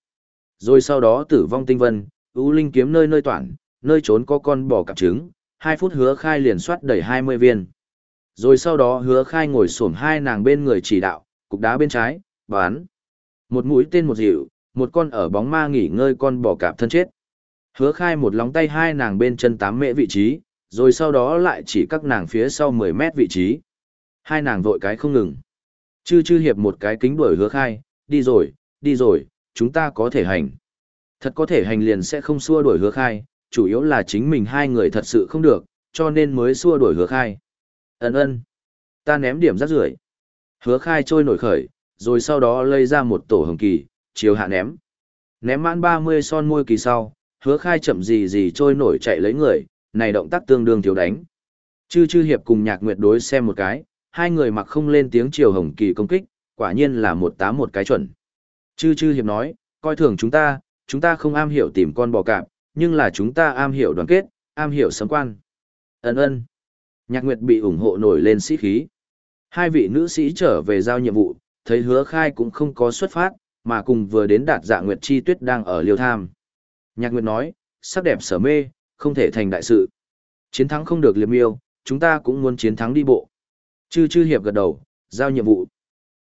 Rồi sau đó tử vong tinh vân, U Linh kiếm nơi nơi toàn nơi trốn có con bò cặp trứng, 2 phút Hứa Khai liền soát đẩy 20 viên. Rồi sau đó Hứa Khai ngồi xổm hai nàng bên người chỉ đạo, cục đá bên trái, bán. Một mũi tên một dịu, một con ở bóng ma nghỉ ngơi con bò cạp thân chết. Hứa khai một lóng tay hai nàng bên chân tám mễ vị trí, rồi sau đó lại chỉ các nàng phía sau 10 mét vị trí. Hai nàng vội cái không ngừng. Chư chư hiệp một cái kính đuổi hứa khai, đi rồi, đi rồi, chúng ta có thể hành. Thật có thể hành liền sẽ không xua đuổi hứa khai, chủ yếu là chính mình hai người thật sự không được, cho nên mới xua đuổi hứa khai. Ấn ơn. Ta ném điểm rác rưởi Hứa khai trôi nổi khởi, rồi sau đó lây ra một tổ hồng kỳ, chiều hạ ném. Ném mãn 30 son môi kỳ sau, hứa khai chậm gì gì trôi nổi chạy lấy người, này động tác tương đương thiếu đánh. Chư chư hiệp cùng nhạc nguyệt đối xem một cái, hai người mặc không lên tiếng chiều hồng kỳ công kích, quả nhiên là một tám một cái chuẩn. Chư chư hiệp nói, coi thường chúng ta, chúng ta không am hiểu tìm con bò cạp, nhưng là chúng ta am hiểu đoàn kết, am hiểu sấm quan. Ấn ơn. Nhạc nguyệt bị ủng hộ nổi lên sĩ khí. Hai vị nữ sĩ trở về giao nhiệm vụ, thấy hứa khai cũng không có xuất phát, mà cùng vừa đến đạt dạ nguyệt chi tuyết đang ở liêu tham. Nhạc nguyệt nói, sắc đẹp sở mê, không thể thành đại sự. Chiến thắng không được liệp miêu, chúng ta cũng muốn chiến thắng đi bộ. Chư chư hiệp gật đầu, giao nhiệm vụ.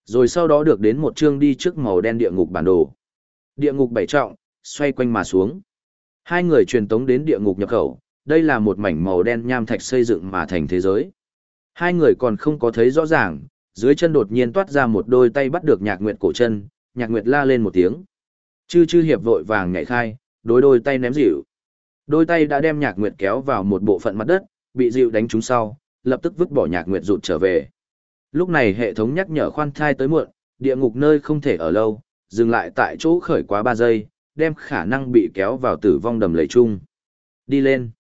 Rồi sau đó được đến một chương đi trước màu đen địa ngục bản đồ. Địa ngục bảy trọng, xoay quanh mà xuống. Hai người truyền tống đến địa ngục nhập khẩu, đây là một mảnh màu đen nham thạch xây dựng mà thành thế giới. Hai người còn không có thấy rõ ràng, dưới chân đột nhiên toát ra một đôi tay bắt được nhạc nguyệt cổ chân, nhạc nguyệt la lên một tiếng. Chư chư hiệp vội vàng nhảy khai, đối đôi tay ném dịu. Đôi tay đã đem nhạc nguyệt kéo vào một bộ phận mặt đất, bị dịu đánh trúng sau, lập tức vứt bỏ nhạc nguyệt rụt trở về. Lúc này hệ thống nhắc nhở khoan thai tới muộn, địa ngục nơi không thể ở lâu, dừng lại tại chỗ khởi quá 3 giây, đem khả năng bị kéo vào tử vong đầm lầy chung. Đi lên.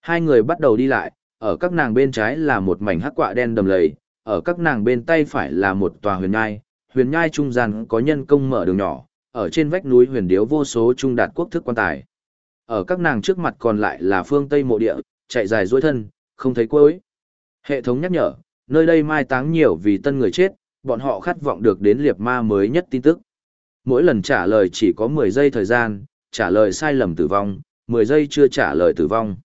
Hai người bắt đầu đi lại, ở các nàng bên trái là một mảnh hắc quạ đen đầm lầy, ở các nàng bên tay phải là một tòa huyền nhai, huyền nhai trung gian có nhân công mở đường nhỏ, ở trên vách núi huyền điếu vô số trung đạt quốc thức quan tài. Ở các nàng trước mặt còn lại là phương Tây mộ địa, chạy dài dối thân, không thấy cuối. Hệ thống nhắc nhở, nơi đây mai táng nhiều vì tân người chết, bọn họ khát vọng được đến liệt ma mới nhất tin tức. Mỗi lần trả lời chỉ có 10 giây thời gian, trả lời sai lầm tử vong, 10 giây chưa trả lời tử vong.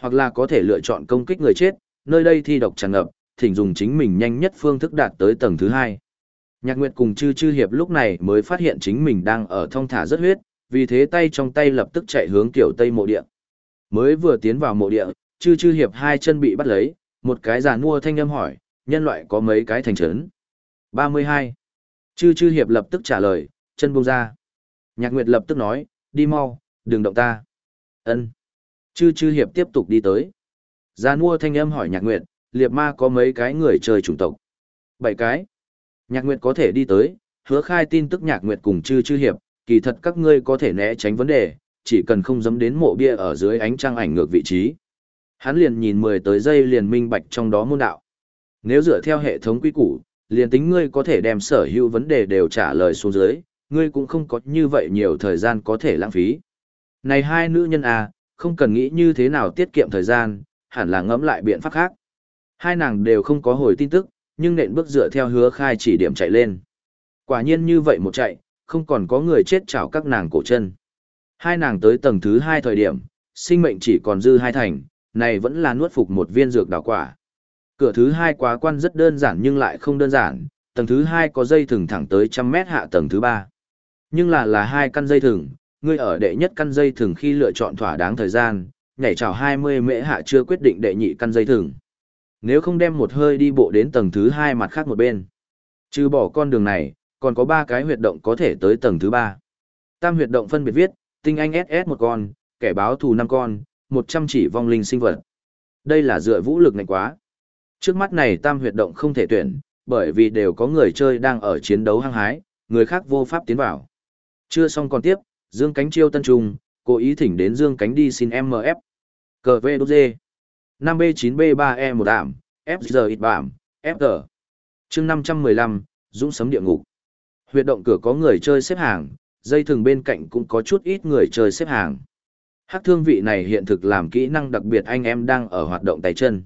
Hoặc là có thể lựa chọn công kích người chết, nơi đây thi độc tràn ngập, thỉnh dùng chính mình nhanh nhất phương thức đạt tới tầng thứ hai. Nhạc Nguyệt cùng Chư Chư Hiệp lúc này mới phát hiện chính mình đang ở thông thả rất huyết, vì thế tay trong tay lập tức chạy hướng tiểu tây mộ địa. Mới vừa tiến vào mộ địa, Chư Chư Hiệp hai chân bị bắt lấy, một cái giàn mua thanh âm hỏi, nhân loại có mấy cái thành trấn? 32. Chư Chư Hiệp lập tức trả lời, chân buông ra. Nhạc Nguyệt lập tức nói, đi mau, đừng động ta. Ân. Chư Chư Hiệp tiếp tục đi tới. Gia mua thanh âm hỏi Nhạc Nguyệt, liệt ma có mấy cái người chơi chủng tộc? Bảy cái. Nhạc Nguyệt có thể đi tới, hứa khai tin tức Nhạc Nguyệt cùng chư chư hiệp, kỳ thật các ngươi có thể né tránh vấn đề, chỉ cần không dám đến mộ bia ở dưới ánh trăng ảnh ngược vị trí. Hắn liền nhìn 10 tới giây liền minh bạch trong đó môn đạo. Nếu dựa theo hệ thống quy củ, liền tính ngươi có thể đem sở hữu vấn đề đều trả lời xuống dưới, ngươi cũng không có như vậy nhiều thời gian có thể lãng phí. Này hai nữ nhân à, không cần nghĩ như thế nào tiết kiệm thời gian, hẳn là ngẫm lại biện pháp khác. Hai nàng đều không có hồi tin tức, nhưng nện bước dựa theo hứa khai chỉ điểm chạy lên. Quả nhiên như vậy một chạy, không còn có người chết chảo các nàng cổ chân. Hai nàng tới tầng thứ hai thời điểm, sinh mệnh chỉ còn dư hai thành, này vẫn là nuốt phục một viên dược đào quả. Cửa thứ hai quá quan rất đơn giản nhưng lại không đơn giản, tầng thứ hai có dây thừng thẳng tới trăm mét hạ tầng thứ ba. Nhưng là là hai căn dây thừng, ngươi ở đệ nhất căn dây thừng khi lựa chọn thỏa đáng thời gian, nhảy trào 20 mễ hạ chưa quyết định đệ nhị căn dây thừng. Nếu không đem một hơi đi bộ đến tầng thứ hai mặt khác một bên. Trừ bỏ con đường này, còn có ba cái huyệt động có thể tới tầng thứ ba. Tam huyệt động phân biệt viết, tinh anh SS một con, kẻ báo thù năm con, một trăm chỉ vong linh sinh vật. Đây là dựa vũ lực mạnh quá. Trước mắt này tam huyệt động không thể tuyển, bởi vì đều có người chơi đang ở chiến đấu hăng hái, người khác vô pháp tiến vào. Chưa xong còn tiếp, Dương Cánh chiêu tân trung, cố ý thỉnh đến Dương Cánh đi xin MF. Cờ V đô dê. 5B9B3E1 ảm, FG ít bảm, FG. chương 515, Dũng sấm địa ngục. Huyệt động cửa có người chơi xếp hàng, dây thừng bên cạnh cũng có chút ít người chơi xếp hàng. Hắc thương vị này hiện thực làm kỹ năng đặc biệt anh em đang ở hoạt động tay chân.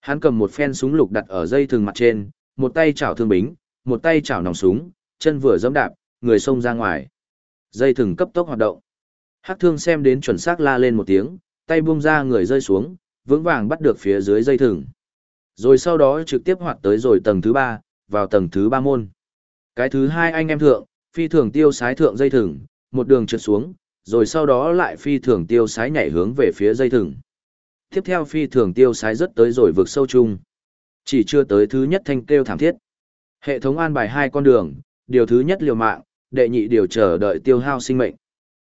Hắn cầm một phen súng lục đặt ở dây thừng mặt trên, một tay chảo thương bính, một tay chảo nòng súng, chân vừa giẫm đạp, người xông ra ngoài. Dây thừng cấp tốc hoạt động. Hắc thương xem đến chuẩn xác la lên một tiếng, tay buông ra người rơi xuống, vững vàng bắt được phía dưới dây thừng. Rồi sau đó trực tiếp hoạt tới rồi tầng thứ ba, vào tầng thứ ba môn. Cái thứ hai anh em thượng, phi thường tiêu sái thượng dây thừng, một đường trượt xuống, rồi sau đó lại phi thường tiêu sái nhảy hướng về phía dây thừng. Tiếp theo phi thường tiêu sái rất tới rồi vực sâu chung. Chỉ chưa tới thứ nhất thanh kêu thảm thiết. Hệ thống an bài hai con đường, điều thứ nhất liều mạng, đệ nhị điều chờ đợi tiêu hao sinh mệnh.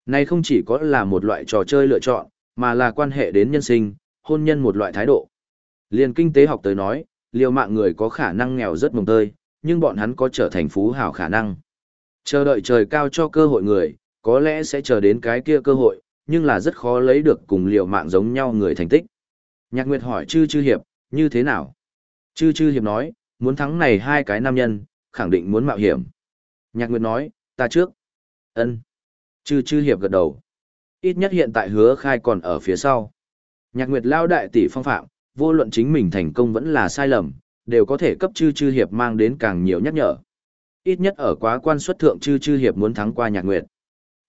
Này không chỉ có là một loại trò chơi lựa chọn, mà là quan hệ đến nhân sinh, hôn nhân một loại thái độ. Liên kinh tế học tới nói, liều mạng người có khả năng nghèo rất mồng tơi, nhưng bọn hắn có trở thành phú hào khả năng. Chờ đợi trời cao cho cơ hội người, có lẽ sẽ chờ đến cái kia cơ hội, nhưng là rất khó lấy được cùng liều mạng giống nhau người thành tích. Nhạc Nguyệt hỏi chư chư hiệp, như thế nào? Chư chư hiệp nói, muốn thắng này hai cái nam nhân, khẳng định muốn mạo hiểm. Nhạc Nguyệt nói, ta trước. ân Chư chư hiệp gật đầu. Ít nhất hiện tại hứa khai còn ở phía sau. Nhạc Nguyệt lao đại tỷ phong phạm, vô luận chính mình thành công vẫn là sai lầm, đều có thể cấp chư chư hiệp mang đến càng nhiều nhắc nhở. ít nhất ở quá quan xuất thượng chư chư hiệp muốn thắng qua nhạc nguyệt.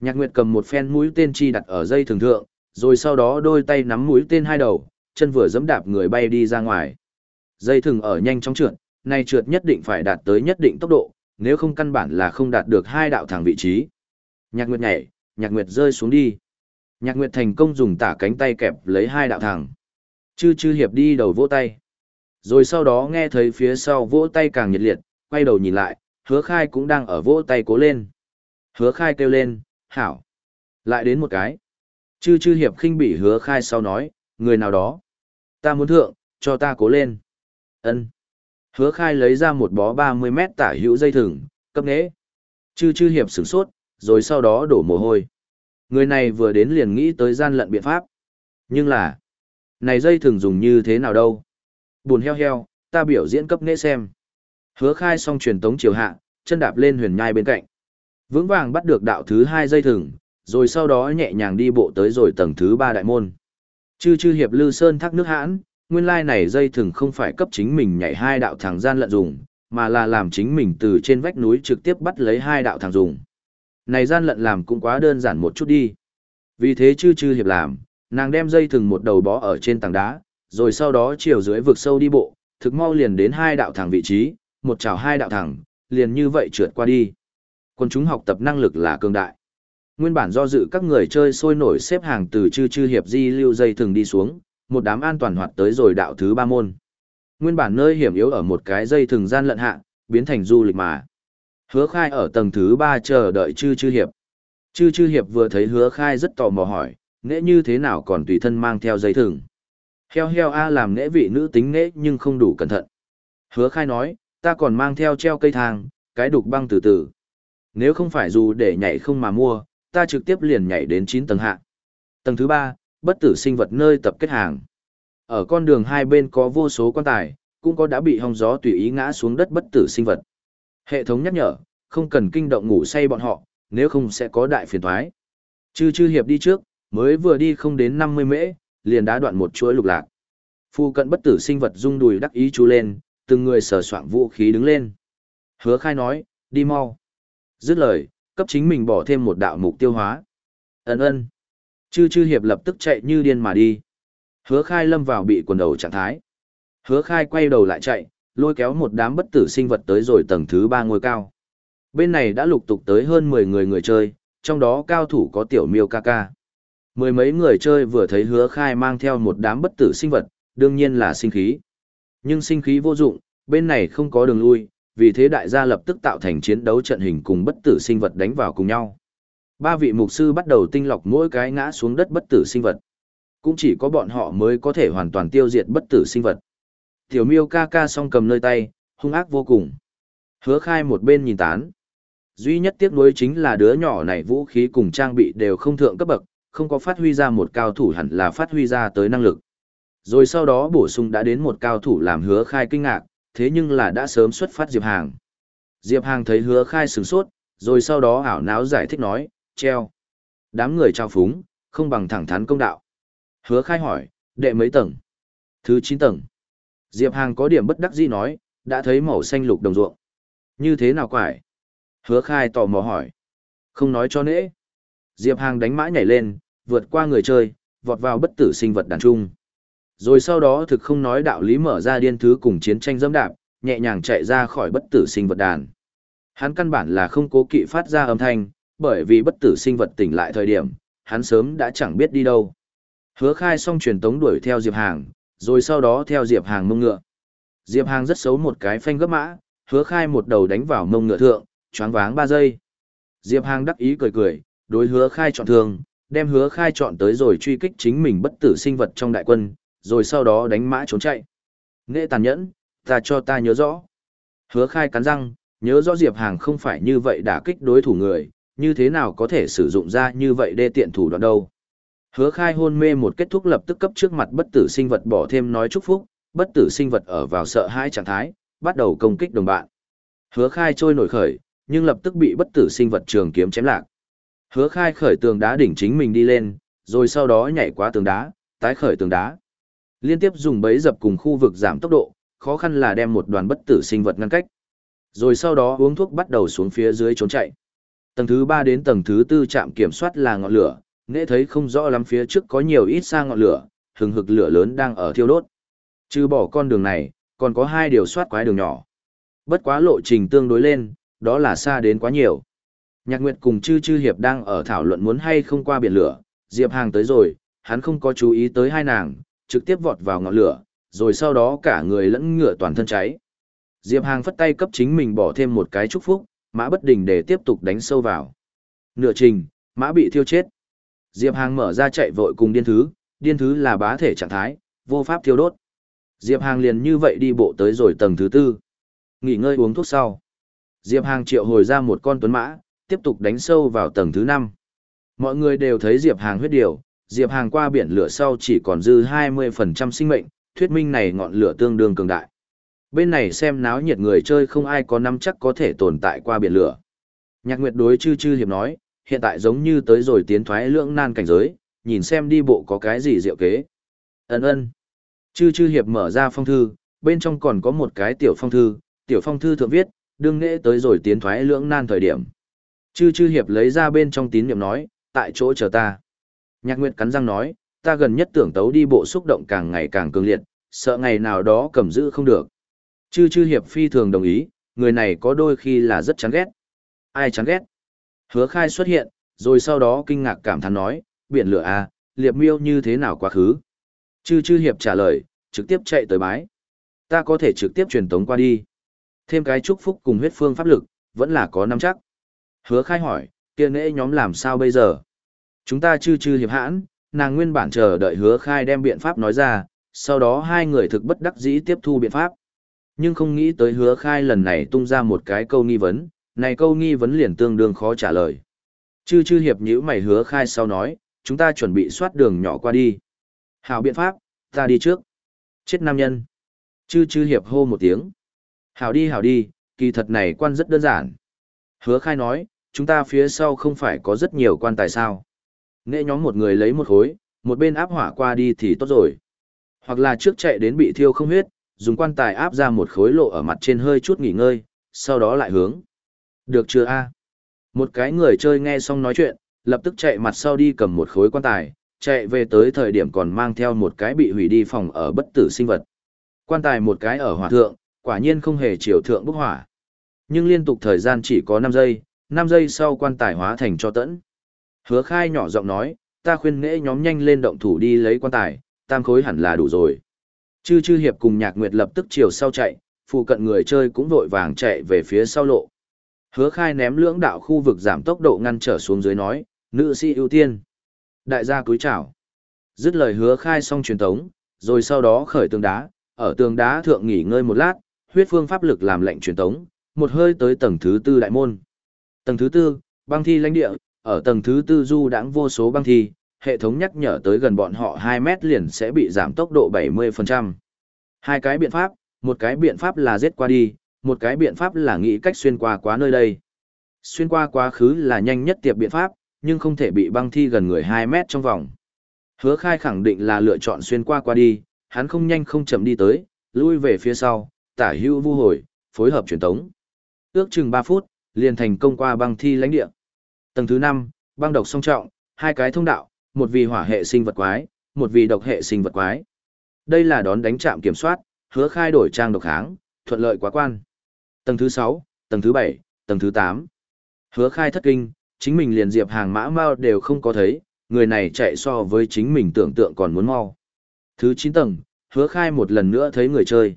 Nhạc nguyệt cầm một phen mũi tên chi đặt ở dây thường thượng, rồi sau đó đôi tay nắm mũi tên hai đầu, chân vừa giẫm đạp người bay đi ra ngoài. Dây thừng ở nhanh chóng trượt, này trượt nhất định phải đạt tới nhất định tốc độ, nếu không căn bản là không đạt được hai đạo thẳng vị trí. Nhạc Nguyệt nhảy, Nhạc Nguyệt rơi xuống đi. Nhạc Nguyệt thành công dùng tả cánh tay kẹp lấy hai đạo thẳng. Chư chư hiệp đi đầu vỗ tay. Rồi sau đó nghe thấy phía sau vỗ tay càng nhiệt liệt, quay đầu nhìn lại, hứa khai cũng đang ở vỗ tay cố lên. Hứa khai kêu lên, hảo. Lại đến một cái. Chư chư hiệp khinh bị hứa khai sau nói, người nào đó. Ta muốn thượng, cho ta cố lên. ân Hứa khai lấy ra một bó 30 mét tả hữu dây thừng, cấp nế. Chư chư hiệp sửng sốt, rồi sau đó đổ mồ hôi. Người này vừa đến liền nghĩ tới gian lận biện pháp. Nhưng là, này dây thừng dùng như thế nào đâu? Buồn heo heo, ta biểu diễn cấp nế xem. Hứa khai xong truyền tống chiều hạ, chân đạp lên huyền nhai bên cạnh. Vững vàng bắt được đạo thứ hai dây thừng, rồi sau đó nhẹ nhàng đi bộ tới rồi tầng thứ ba đại môn. Chư chư hiệp lư sơn thác nước hãn, nguyên lai này dây thừng không phải cấp chính mình nhảy hai đạo thẳng gian lận dùng, mà là làm chính mình từ trên vách núi trực tiếp bắt lấy hai đạo thẳng dùng. Này gian lận làm cũng quá đơn giản một chút đi. Vì thế chư chư hiệp làm, nàng đem dây thừng một đầu bó ở trên tảng đá, rồi sau đó chiều dưới vực sâu đi bộ, thực mau liền đến hai đạo thẳng vị trí, một chảo hai đạo thẳng, liền như vậy trượt qua đi. Quân chúng học tập năng lực là cường đại. Nguyên bản do dự các người chơi sôi nổi xếp hàng từ chư chư hiệp di lưu dây thừng đi xuống, một đám an toàn hoạt tới rồi đạo thứ ba môn. Nguyên bản nơi hiểm yếu ở một cái dây thừng gian lận hạ, biến thành du lịch mà. Hứa khai ở tầng thứ ba chờ đợi chư chư hiệp. Chư chư hiệp vừa thấy hứa khai rất tò mò hỏi, nễ như thế nào còn tùy thân mang theo dây thừng. Heo heo A làm nễ vị nữ tính nễ nhưng không đủ cẩn thận. Hứa khai nói, ta còn mang theo treo cây thang, cái đục băng từ từ. Nếu không phải dù để nhảy không mà mua, ta trực tiếp liền nhảy đến 9 tầng hạ. Tầng thứ ba, bất tử sinh vật nơi tập kết hàng. Ở con đường hai bên có vô số quan tài, cũng có đã bị hong gió tùy ý ngã xuống đất bất tử sinh vật. Hệ thống nhắc nhở, không cần kinh động ngủ say bọn họ, nếu không sẽ có đại phiền toái. Chư chư hiệp đi trước, mới vừa đi không đến 50 mễ, liền đã đoạn một chuỗi lục lạc. Phu cận bất tử sinh vật rung đùi đắc ý chú lên, từng người sờ soạn vũ khí đứng lên. Hứa khai nói, đi mau. Dứt lời, cấp chính mình bỏ thêm một đạo mục tiêu hóa. Ấn ơn. Chư chư hiệp lập tức chạy như điên mà đi. Hứa khai lâm vào bị quần đầu trạng thái. Hứa khai quay đầu lại chạy, lôi kéo một đám bất tử sinh vật tới rồi tầng thứ ba ngôi cao. Bên này đã lục tục tới hơn 10 người người chơi, trong đó cao thủ có tiểu miêu ca ca. Mười mấy người chơi vừa thấy hứa khai mang theo một đám bất tử sinh vật, đương nhiên là sinh khí. Nhưng sinh khí vô dụng, bên này không có đường lui, vì thế đại gia lập tức tạo thành chiến đấu trận hình cùng bất tử sinh vật đánh vào cùng nhau. Ba vị mục sư bắt đầu tinh lọc mỗi cái ngã xuống đất bất tử sinh vật. Cũng chỉ có bọn họ mới có thể hoàn toàn tiêu diệt bất tử sinh vật. Tiểu miêu ca ca song cầm nơi tay, hung ác vô cùng. Hứa khai một bên nhìn tán. Duy nhất tiếc nuối chính là đứa nhỏ này vũ khí cùng trang bị đều không thượng cấp bậc, không có phát huy ra một cao thủ hẳn là phát huy ra tới năng lực. Rồi sau đó bổ sung đã đến một cao thủ làm hứa khai kinh ngạc, thế nhưng là đã sớm xuất phát Diệp Hàng. Diệp Hàng thấy hứa khai sửng sốt, rồi sau đó ảo náo giải thích nói, treo. Đám người trao phúng, không bằng thẳng thắn công đạo. Hứa khai hỏi, đệ mấy tầng? Thứ 9 tầng. Diệp Hàng có điểm bất đắc dĩ nói, đã thấy màu xanh lục đồng ruộng. Như thế nào quải? Hứa khai tò mò hỏi. Không nói cho nễ. Diệp Hàng đánh mãi nhảy lên, vượt qua người chơi, vọt vào bất tử sinh vật đàn trung. Rồi sau đó thực không nói đạo lý mở ra điên thứ cùng chiến tranh dâm đạp, nhẹ nhàng chạy ra khỏi bất tử sinh vật đàn. Hắn căn bản là không cố kỵ phát ra âm thanh, bởi vì bất tử sinh vật tỉnh lại thời điểm, hắn sớm đã chẳng biết đi đâu. Hứa khai xong truyền tống đuổi theo Diệp Hàng, rồi sau đó theo Diệp Hàng mông ngựa. Diệp Hàng rất xấu một cái phanh gấp mã, hứa khai một đầu đánh vào mông ngựa thượng, choáng váng 3 giây. Diệp Hàng đắc ý cười cười, đối hứa khai chọn thường, đem hứa khai chọn tới rồi truy kích chính mình bất tử sinh vật trong đại quân, rồi sau đó đánh mã trốn chạy. Nghệ tàn nhẫn, ta cho ta nhớ rõ. Hứa khai cắn răng, nhớ rõ Diệp Hàng không phải như vậy đả kích đối thủ người, như thế nào có thể sử dụng ra như vậy đê tiện thủ đoạn đâu. Hứa khai hôn mê một kết thúc lập tức cấp trước mặt bất tử sinh vật bỏ thêm nói chúc phúc, bất tử sinh vật ở vào sợ hãi trạng thái, bắt đầu công kích đồng bạn. Hứa khai trôi nổi khởi, nhưng lập tức bị bất tử sinh vật trường kiếm chém lạc. Hứa khai khởi tường đá đỉnh chính mình đi lên, rồi sau đó nhảy qua tường đá, tái khởi tường đá. Liên tiếp dùng bấy dập cùng khu vực giảm tốc độ, khó khăn là đem một đoàn bất tử sinh vật ngăn cách. Rồi sau đó uống thuốc bắt đầu xuống phía dưới trốn chạy. Tầng thứ 3 đến tầng thứ 4 trạm kiểm soát là ngọn lửa, nghệ thấy không rõ lắm phía trước có nhiều ít xa ngọn lửa, hừng hực lửa lớn đang ở thiêu đốt. Trừ bỏ con đường này, còn có hai điều soát quái đường nhỏ. Bất quá lộ trình tương đối lên, đó là xa đến quá nhiều. Nhạc Nguyệt cùng Chư Chư Hiệp đang ở thảo luận muốn hay không qua biển lửa, Diệp Hàng tới rồi, hắn không có chú ý tới hai nàng, trực tiếp vọt vào ngọn lửa, rồi sau đó cả người lẫn ngựa toàn thân cháy. Diệp Hàng phất tay cấp chính mình bỏ thêm một cái chúc phúc, mã bất đình để tiếp tục đánh sâu vào. Nửa trình, mã bị thiêu chết. Diệp Hàng mở ra chạy vội cùng điên thứ, điên thứ là bá thể trạng thái, vô pháp thiêu đốt. Diệp Hàng liền như vậy đi bộ tới rồi tầng thứ tư. Nghỉ ngơi uống thuốc sau. Diệp Hàng triệu hồi ra một con tuấn mã, tiếp tục đánh sâu vào tầng thứ năm. Mọi người đều thấy Diệp Hàng huyết điều, Diệp Hàng qua biển lửa sau chỉ còn dư 20% sinh mệnh, thuyết minh này ngọn lửa tương đương cường đại. Bên này xem náo nhiệt người chơi không ai có nắm chắc có thể tồn tại qua biển lửa. Nhạc Nguyệt đối chư chư hiệp nói, hiện tại giống như tới rồi tiến thoái lưỡng nan cảnh giới, nhìn xem đi bộ có cái gì diệu kế. Ấn ân Chư chư hiệp mở ra phong thư, bên trong còn có một cái tiểu phong thư, tiểu phong thư thượng viết, đương nghệ tới rồi tiến thoái lưỡng nan thời điểm. Chư chư hiệp lấy ra bên trong tín niệm nói, tại chỗ chờ ta. Nhạc Nguyệt cắn răng nói, ta gần nhất tưởng tấu đi bộ xúc động càng ngày càng cường liệt, sợ ngày nào đó cầm giữ không được. Chư chư hiệp phi thường đồng ý, người này có đôi khi là rất chán ghét. Ai chán ghét? Hứa khai xuất hiện, rồi sau đó kinh ngạc cảm thán nói, biển lửa à, liệp miêu như thế nào quá khứ? Chư chư hiệp trả lời, trực tiếp chạy tới bái. Ta có thể trực tiếp truyền tống qua đi. Thêm cái chúc phúc cùng huyết phương pháp lực, vẫn là có nắm chắc. Hứa khai hỏi, kia nễ nhóm làm sao bây giờ? Chúng ta chư chư hiệp hãn, nàng nguyên bản chờ đợi hứa khai đem biện pháp nói ra, sau đó hai người thực bất đắc dĩ tiếp thu biện pháp. Nhưng không nghĩ tới hứa khai lần này tung ra một cái câu nghi vấn, này câu nghi vấn liền tương đương khó trả lời. Chư chư hiệp nhữ mày hứa khai sau nói, chúng ta chuẩn bị soát đường nhỏ qua đi. Hảo biện pháp, ta đi trước. Chết nam nhân. Chư chư hiệp hô một tiếng. Hảo đi hảo đi, kỳ thật này quan rất đơn giản. Hứa khai nói, chúng ta phía sau không phải có rất nhiều quan tài sao. Nghệ nhóm một người lấy một khối, một bên áp hỏa qua đi thì tốt rồi. Hoặc là trước chạy đến bị thiêu không huyết, dùng quan tài áp ra một khối lộ ở mặt trên hơi chút nghỉ ngơi, sau đó lại hướng. Được chưa a? Một cái người chơi nghe xong nói chuyện, lập tức chạy mặt sau đi cầm một khối quan tài, chạy về tới thời điểm còn mang theo một cái bị hủy đi phòng ở bất tử sinh vật. Quan tài một cái ở hỏa thượng, quả nhiên không hề chiều thượng bốc hỏa. Nhưng liên tục thời gian chỉ có 5 giây, 5 giây sau quan tài hóa thành cho tẫn. Hứa khai nhỏ giọng nói, ta khuyên nghệ nhóm nhanh lên động thủ đi lấy quan tài, tam khối hẳn là đủ rồi. Chư chư hiệp cùng nhạc nguyệt lập tức chiều sau chạy, phụ cận người chơi cũng vội vàng chạy về phía sau lộ. Hứa khai ném lưỡng đạo khu vực giảm tốc độ ngăn trở xuống dưới nói, nữ sĩ ưu tiên. Đại gia cúi chào. Dứt lời hứa khai xong truyền tống, rồi sau đó khởi tường đá, ở tường đá thượng nghỉ ngơi một lát, huyết phương pháp lực làm lệnh truyền tống, một hơi tới tầng thứ tư đại môn. Tầng thứ tư, băng thi lãnh địa, ở tầng thứ tư du đãng vô số băng thi, hệ thống nhắc nhở tới gần bọn họ 2 mét liền sẽ bị giảm tốc độ 70%. Hai cái biện pháp, một cái biện pháp là giết qua đi, một cái biện pháp là nghĩ cách xuyên qua quá nơi đây. Xuyên qua quá khứ là nhanh nhất tiệp biện pháp, nhưng không thể bị băng thi gần người 2 mét trong vòng. Hứa khai khẳng định là lựa chọn xuyên qua qua đi, hắn không nhanh không chậm đi tới, lui về phía sau, tả hưu vu hồi, phối hợp truyền tống. Ước chừng 3 phút, liền thành công qua băng thi lãnh địa. Tầng thứ 5, băng độc song trọng, hai cái thông đạo, một vì hỏa hệ sinh vật quái, một vì độc hệ sinh vật quái. Đây là đón đánh trạm kiểm soát, hứa khai đổi trang độc kháng, thuận lợi quá quan. Tầng thứ 6, tầng thứ 7, tầng thứ 8. Hứa khai thất kinh, chính mình liền diệp hàng mã mau đều không có thấy, người này chạy so với chính mình tưởng tượng còn muốn mau. Thứ 9 tầng, hứa khai một lần nữa thấy người chơi.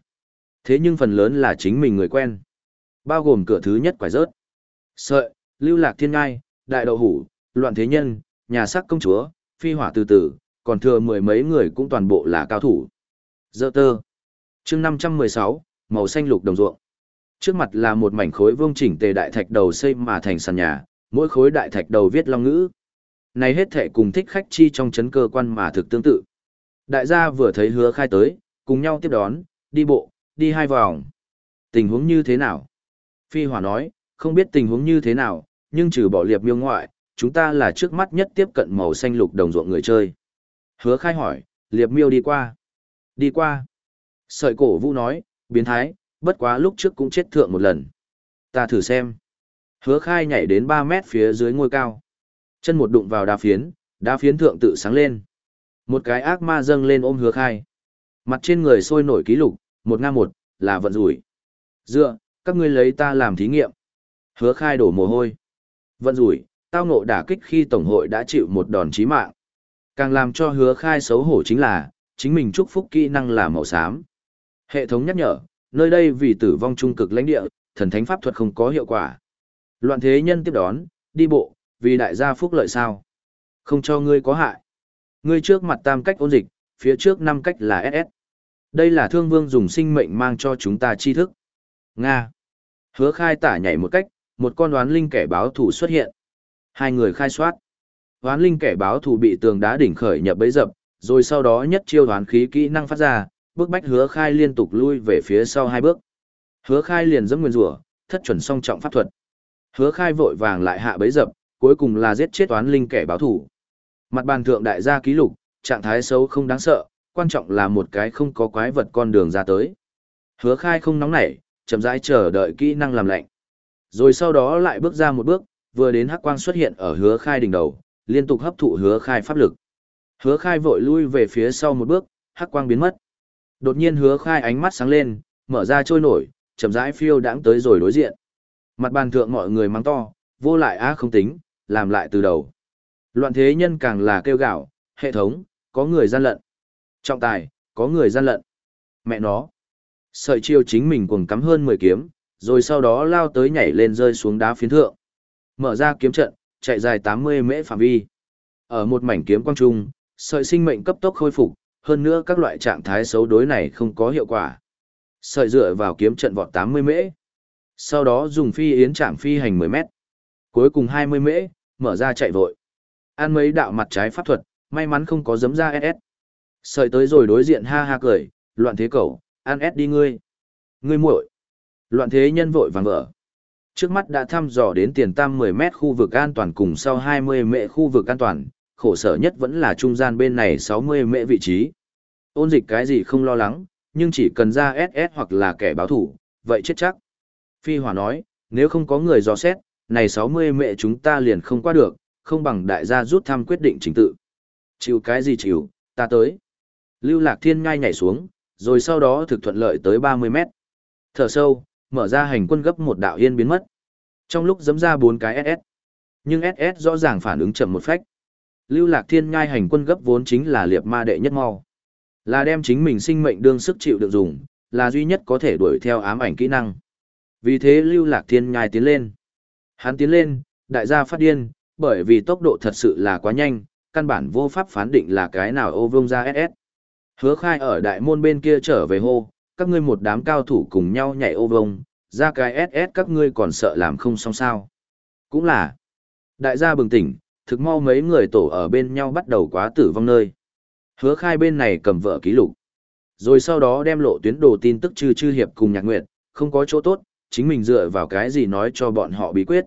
Thế nhưng phần lớn là chính mình người quen. Bao gồm cửa thứ nhất quải rớt. Sợi, lưu lạc thiên ngai, đại đậu hủ, loạn thế nhân, nhà sắc công chúa, phi hỏa từ từ, còn thừa mười mấy người cũng toàn bộ là cao thủ. Dơ tơ. chương 516, màu xanh lục đồng ruộng. Trước mặt là một mảnh khối vương chỉnh tề đại thạch đầu xây mà thành sàn nhà, mỗi khối đại thạch đầu viết long ngữ. Này hết thể cùng thích khách chi trong chấn cơ quan mà thực tương tự. Đại gia vừa thấy hứa khai tới, cùng nhau tiếp đón, đi bộ, đi hai vòng. Tình huống như thế nào? Phi Hỏa nói, không biết tình huống như thế nào, nhưng trừ bỏ liệp miêu ngoại, chúng ta là trước mắt nhất tiếp cận màu xanh lục đồng ruộng người chơi. Hứa khai hỏi, liệp miêu đi qua. Đi qua. Sợi cổ vũ nói, biến thái, bất quá lúc trước cũng chết thượng một lần. Ta thử xem. Hứa khai nhảy đến 3 mét phía dưới ngôi cao. Chân một đụng vào đá phiến, đá phiến thượng tự sáng lên. Một cái ác ma dâng lên ôm hứa khai. Mặt trên người sôi nổi ký lục, một nga một, là vận rủi. Dựa, các ngươi lấy ta làm thí nghiệm. Hứa khai đổ mồ hôi. Vận rủi, tao ngộ đả kích khi Tổng hội đã chịu một đòn chí mạng. Càng làm cho hứa khai xấu hổ chính là, chính mình chúc phúc kỹ năng là màu xám. Hệ thống nhắc nhở, nơi đây vì tử vong trung cực lãnh địa, thần thánh pháp thuật không có hiệu quả. Loạn thế nhân tiếp đón, đi bộ, vì đại gia phúc lợi sao. Không cho ngươi có hại. Ngươi trước mặt tam cách ôn dịch, phía trước năm cách là SS. Đây là thương vương dùng sinh mệnh mang cho chúng ta tri thức. Nga. Hứa khai tả nhảy một cách, một con đoán linh kẻ báo thủ xuất hiện. Hai người khai soát. Hoán linh kẻ báo thù bị tường đá đỉnh khởi nhập bấy dập, rồi sau đó nhất chiêu hoán khí kỹ năng phát ra, bước bách hứa khai liên tục lui về phía sau hai bước. Hứa khai liền dẫm nguyên rủa thất chuẩn song trọng pháp thuật. Hứa khai vội vàng lại hạ bấy dập, cuối cùng là giết chết toán linh kẻ báo thủ. Mặt bàn thượng đại gia ký lục, trạng thái xấu không đáng sợ, quan trọng là một cái không có quái vật con đường ra tới. Hứa khai không nóng nảy, chậm rãi chờ đợi kỹ năng làm lạnh. Rồi sau đó lại bước ra một bước, vừa đến hắc quang xuất hiện ở hứa khai đỉnh đầu, liên tục hấp thụ hứa khai pháp lực. Hứa khai vội lui về phía sau một bước, hắc quang biến mất. Đột nhiên hứa khai ánh mắt sáng lên, mở ra trôi nổi, chậm rãi phiêu đãng tới rồi đối diện. Mặt bàn thượng mọi người mắng to, vô lại á không tính, làm lại từ đầu. Loạn thế nhân càng là kêu gạo, hệ thống, có người gian lận. Trọng tài, có người gian lận. Mẹ nó. Sợi chiêu chính mình cuồng cắm hơn 10 kiếm, rồi sau đó lao tới nhảy lên rơi xuống đá phiến thượng. Mở ra kiếm trận, chạy dài 80 mễ phạm vi. Ở một mảnh kiếm quang trung, sợi sinh mệnh cấp tốc khôi phục, hơn nữa các loại trạng thái xấu đối này không có hiệu quả. Sợi dựa vào kiếm trận vọt 80 mễ. Sau đó dùng phi yến trạng phi hành 10 mét. Cuối cùng 20 mễ, mở ra chạy vội. Ăn mấy đạo mặt trái pháp thuật, may mắn không có giấm ra SS. Sợi tới rồi đối diện ha ha cười, loạn thế cầu, ăn S đi ngươi. Ngươi muội. Loạn thế nhân vội vàng vỡ. Trước mắt đã thăm dò đến tiền tam 10 mét khu vực an toàn cùng sau 20 mệ khu vực an toàn, khổ sở nhất vẫn là trung gian bên này 60 mệ vị trí. Ôn dịch cái gì không lo lắng, nhưng chỉ cần ra SS hoặc là kẻ báo thủ, vậy chết chắc. Phi Hòa nói, nếu không có người dò xét, này 60 mệ chúng ta liền không qua được, không bằng đại gia rút thăm quyết định chính tự. Chịu cái gì chịu, ta tới. Lưu Lạc Thiên ngay nhảy xuống, rồi sau đó thực thuận lợi tới 30 mét. Thở sâu, mở ra hành quân gấp một đạo yên biến mất. Trong lúc dấm ra bốn cái SS. Nhưng SS rõ ràng phản ứng chậm một phách. Lưu Lạc Thiên ngay hành quân gấp vốn chính là liệp ma đệ nhất mau. Là đem chính mình sinh mệnh đương sức chịu được dùng, là duy nhất có thể đuổi theo ám ảnh kỹ năng. Vì thế Lưu Lạc Thiên nhai tiến lên. Hắn tiến lên, đại gia phát điên, bởi vì tốc độ thật sự là quá nhanh, căn bản vô pháp phán định là cái nào ô vương ra SS. Hứa khai ở đại môn bên kia trở về hô, các ngươi một đám cao thủ cùng nhau nhảy ô vông, ra cái SS các ngươi còn sợ làm không xong sao. Cũng là, đại gia bừng tỉnh, thực mau mấy người tổ ở bên nhau bắt đầu quá tử vong nơi. Hứa khai bên này cầm vợ ký lục. Rồi sau đó đem lộ tuyến đồ tin tức chư chư hiệp cùng nhạc nguyệt, không có chỗ tốt, chính mình dựa vào cái gì nói cho bọn họ bí quyết.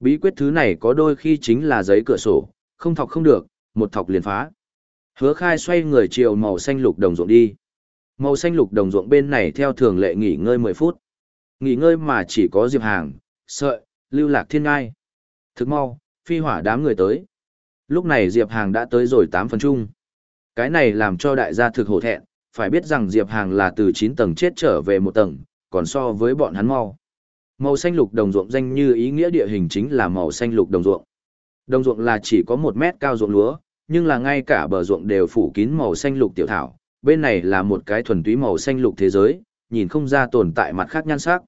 Bí quyết thứ này có đôi khi chính là giấy cửa sổ, không thọc không được, một thọc liền phá. Hứa khai xoay người chiều màu xanh lục đồng ruộng đi. Màu xanh lục đồng ruộng bên này theo thường lệ nghỉ ngơi 10 phút. Nghỉ ngơi mà chỉ có Diệp Hàng, Sợi, Lưu Lạc Thiên Ngai. Thức mau, phi hỏa đám người tới. Lúc này Diệp Hàng đã tới rồi 8 phần chung. Cái này làm cho đại gia thực hổ thẹn, phải biết rằng Diệp Hàng là từ 9 tầng chết trở về một tầng, còn so với bọn hắn mau. Màu xanh lục đồng ruộng danh như ý nghĩa địa hình chính là màu xanh lục đồng ruộng. Đồng ruộng là chỉ có một mét cao ruộng lúa, nhưng là ngay cả bờ ruộng đều phủ kín màu xanh lục tiểu thảo, bên này là một cái thuần túy màu xanh lục thế giới, nhìn không ra tồn tại mặt khác nhan sắc.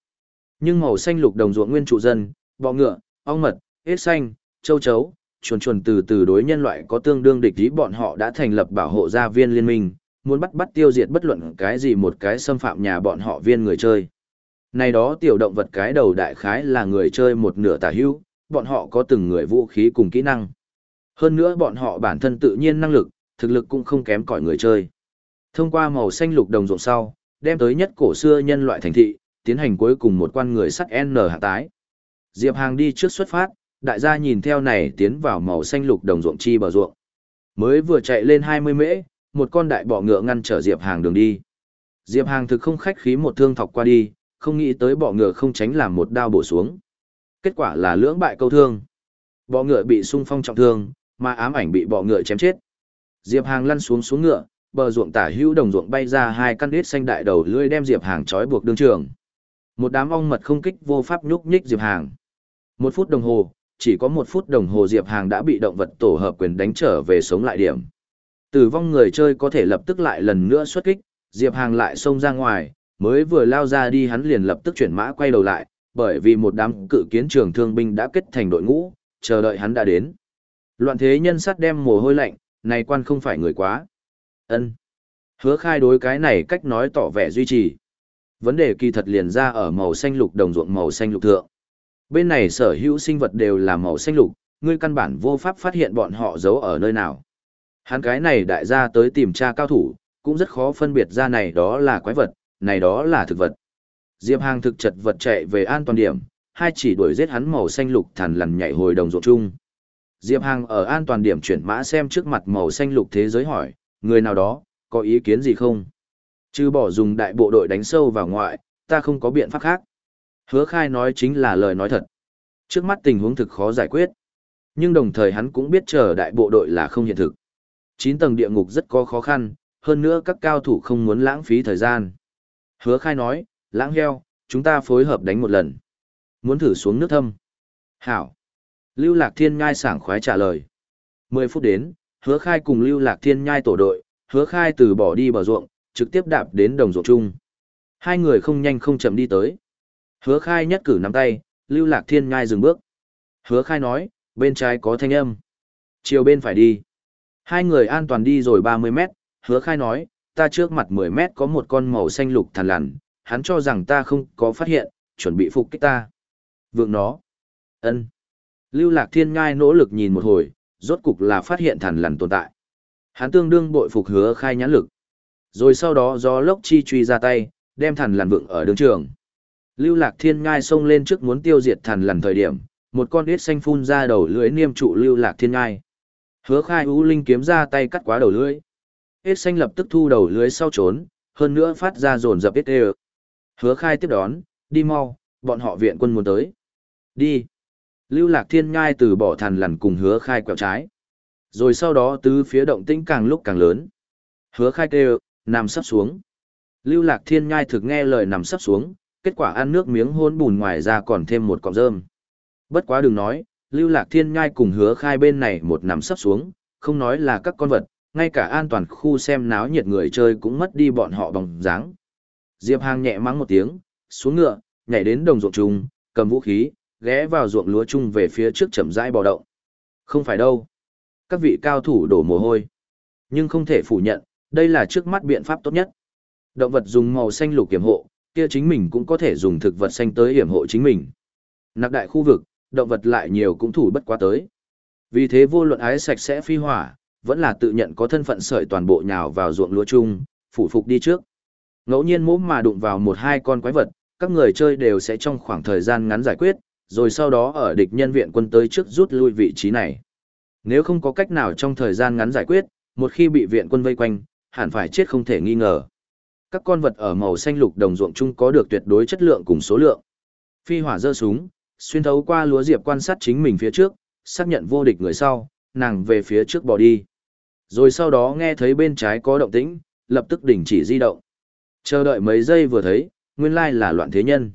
Nhưng màu xanh lục đồng ruộng nguyên trụ dân, bọ ngựa, ong mật, hết xanh, châu chấu, chuồn chuồn từ từ đối nhân loại có tương đương địch ý bọn họ đã thành lập bảo hộ gia viên liên minh, muốn bắt bắt tiêu diệt bất luận cái gì một cái xâm phạm nhà bọn họ viên người chơi. Này đó tiểu động vật cái đầu đại khái là người chơi một nửa tả hữu, bọn họ có từng người vũ khí cùng kỹ năng. Hơn nữa bọn họ bản thân tự nhiên năng lực, thực lực cũng không kém cỏi người chơi. Thông qua màu xanh lục đồng ruộng sau, đem tới nhất cổ xưa nhân loại thành thị, tiến hành cuối cùng một quan người sắt N hạ tái. Diệp Hàng đi trước xuất phát, đại gia nhìn theo này tiến vào màu xanh lục đồng ruộng chi bờ ruộng. Mới vừa chạy lên 20 mễ, một con đại bọ ngựa ngăn trở Diệp Hàng đường đi. Diệp Hàng thực không khách khí một thương thọc qua đi, không nghĩ tới bọ ngựa không tránh làm một đao bổ xuống. Kết quả là lưỡng bại câu thương. Bọ ngựa bị xung phong trọng thương, mà ám ảnh bị bọ ngựa chém chết. Diệp Hàng lăn xuống xuống ngựa, bờ ruộng tả hữu đồng ruộng bay ra hai căn đít xanh đại đầu lưỡi đem Diệp Hàng trói buộc đương trường. Một đám ong mật không kích vô pháp nhúc nhích Diệp Hàng. Một phút đồng hồ, chỉ có một phút đồng hồ Diệp Hàng đã bị động vật tổ hợp quyền đánh trở về sống lại điểm. Tử vong người chơi có thể lập tức lại lần nữa xuất kích, Diệp Hàng lại xông ra ngoài, mới vừa lao ra đi hắn liền lập tức chuyển mã quay đầu lại, bởi vì một đám cự kiến trường thương binh đã kết thành đội ngũ, chờ đợi hắn đã đến. Loạn thế nhân sát đem mồ hôi lạnh, này quan không phải người quá ân Hứa khai đối cái này cách nói tỏ vẻ duy trì. Vấn đề kỳ thật liền ra ở màu xanh lục đồng ruộng màu xanh lục thượng. Bên này sở hữu sinh vật đều là màu xanh lục, ngươi căn bản vô pháp phát hiện bọn họ giấu ở nơi nào. Hắn cái này đại gia tới tìm tra cao thủ, cũng rất khó phân biệt ra này đó là quái vật, này đó là thực vật. Diệp Hàng thực chật vật chạy về an toàn điểm, hai chỉ đuổi giết hắn màu xanh lục thằn lằn nhảy hồi đồng ruộng chung. Diệp Hàng ở an toàn điểm chuyển mã xem trước mặt màu xanh lục thế giới hỏi, người nào đó, có ý kiến gì không? Chứ bỏ dùng đại bộ đội đánh sâu vào ngoại, ta không có biện pháp khác. Hứa khai nói chính là lời nói thật. Trước mắt tình huống thực khó giải quyết. Nhưng đồng thời hắn cũng biết chờ đại bộ đội là không hiện thực. 9 tầng địa ngục rất có khó khăn, hơn nữa các cao thủ không muốn lãng phí thời gian. Hứa khai nói, lãng heo, chúng ta phối hợp đánh một lần. Muốn thử xuống nước thâm. Hảo. Lưu Lạc Thiên ngai sảng khoái trả lời. 10 phút đến, hứa khai cùng Lưu Lạc Thiên Nhai tổ đội, hứa khai từ bỏ đi bờ ruộng, trực tiếp đạp đến đồng ruộng chung. Hai người không nhanh không chậm đi tới. Hứa khai nhất cử nắm tay, Lưu Lạc Thiên Nhai dừng bước. Hứa khai nói, bên trái có thanh âm. Chiều bên phải đi. Hai người an toàn đi rồi 30 mét, hứa khai nói, ta trước mặt 10 mét có một con màu xanh lục thằn lằn, hắn cho rằng ta không có phát hiện, chuẩn bị phục kích ta. Vượng nó. ân Lưu Lạc Thiên Ngai nỗ lực nhìn một hồi, rốt cục là phát hiện thằn lằn tồn tại. Hắn tương đương bội phục hứa khai nhãn lực. Rồi sau đó do lốc chi truy ra tay, đem thằn lằn vượng ở đường trường. Lưu Lạc Thiên Ngai xông lên trước muốn tiêu diệt thằn lằn thời điểm, một con ít xanh phun ra đầu lưỡi niêm trụ Lưu Lạc Thiên Ngai. Hứa khai ú linh kiếm ra tay cắt quá đầu lưỡi. Ít xanh lập tức thu đầu lưới sau trốn, hơn nữa phát ra dồn dập ít đều. Hứa khai tiếp đón, đi mau, bọn họ viện quân muốn tới. Đi. Lưu Lạc Thiên Ngai từ bỏ thằn lằn cùng hứa khai quẹo trái. Rồi sau đó tứ phía động tĩnh càng lúc càng lớn. Hứa khai kêu, nằm sắp xuống. Lưu Lạc Thiên Ngai thực nghe lời nằm sắp xuống, kết quả ăn nước miếng hôn bùn ngoài ra còn thêm một cọng rơm. Bất quá đừng nói, Lưu Lạc Thiên Ngai cùng hứa khai bên này một nằm sắp xuống, không nói là các con vật, ngay cả an toàn khu xem náo nhiệt người chơi cũng mất đi bọn họ bằng dáng. Diệp Hàng nhẹ mắng một tiếng, xuống ngựa, nhảy đến đồng ruộng trùng, cầm vũ khí, ghé vào ruộng lúa chung về phía trước chậm rãi bò động. Không phải đâu. Các vị cao thủ đổ mồ hôi. Nhưng không thể phủ nhận, đây là trước mắt biện pháp tốt nhất. Động vật dùng màu xanh lục kiểm hộ, kia chính mình cũng có thể dùng thực vật xanh tới hiểm hộ chính mình. Nạc đại khu vực, động vật lại nhiều cũng thủ bất quá tới. Vì thế vô luận ái sạch sẽ phi hỏa, vẫn là tự nhận có thân phận sợi toàn bộ nhào vào ruộng lúa chung, phủ phục đi trước. Ngẫu nhiên mốm mà đụng vào một hai con quái vật, các người chơi đều sẽ trong khoảng thời gian ngắn giải quyết, rồi sau đó ở địch nhân viện quân tới trước rút lui vị trí này. Nếu không có cách nào trong thời gian ngắn giải quyết, một khi bị viện quân vây quanh, hẳn phải chết không thể nghi ngờ. Các con vật ở màu xanh lục đồng ruộng chung có được tuyệt đối chất lượng cùng số lượng. Phi hỏa giơ súng, xuyên thấu qua lúa diệp quan sát chính mình phía trước, xác nhận vô địch người sau, nàng về phía trước bỏ đi. Rồi sau đó nghe thấy bên trái có động tĩnh, lập tức đình chỉ di động. Chờ đợi mấy giây vừa thấy, nguyên lai là loạn thế nhân.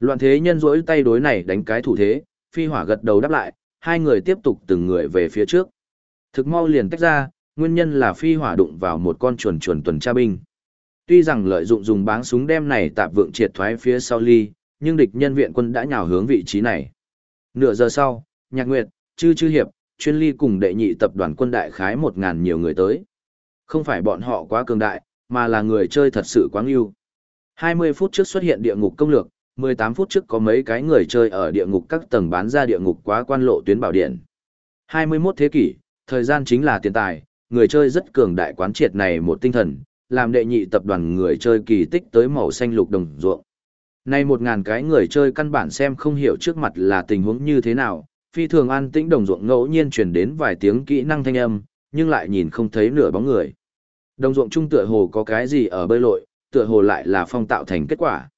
Loạn thế nhân rỗi tay đối này đánh cái thủ thế, phi hỏa gật đầu đáp lại, hai người tiếp tục từng người về phía trước. Thực mau liền tách ra, nguyên nhân là phi hỏa đụng vào một con chuồn chuồn tuần tra binh. Tuy rằng lợi dụng dùng báng súng đem này tạp vượng triệt thoái phía sau ly, nhưng địch nhân viện quân đã nhào hướng vị trí này. Nửa giờ sau, Nhạc Nguyệt, Chư Chư Hiệp, chuyên ly cùng đệ nhị tập đoàn quân đại khái một ngàn nhiều người tới. Không phải bọn họ quá cường đại, mà là người chơi thật sự quá ưu. 20 phút trước xuất hiện địa ngục công lược, 18 phút trước có mấy cái người chơi ở địa ngục các tầng bán ra địa ngục quá quan lộ tuyến bảo điện. 21 thế kỷ, thời gian chính là tiền tài, người chơi rất cường đại quán triệt này một tinh thần, làm đệ nhị tập đoàn người chơi kỳ tích tới màu xanh lục đồng ruộng. Nay một ngàn cái người chơi căn bản xem không hiểu trước mặt là tình huống như thế nào, phi thường an tĩnh đồng ruộng ngẫu nhiên truyền đến vài tiếng kỹ năng thanh âm, nhưng lại nhìn không thấy nửa bóng người. Đồng ruộng trung tựa hồ có cái gì ở bơi lội, tựa hồ lại là phong tạo thành kết quả.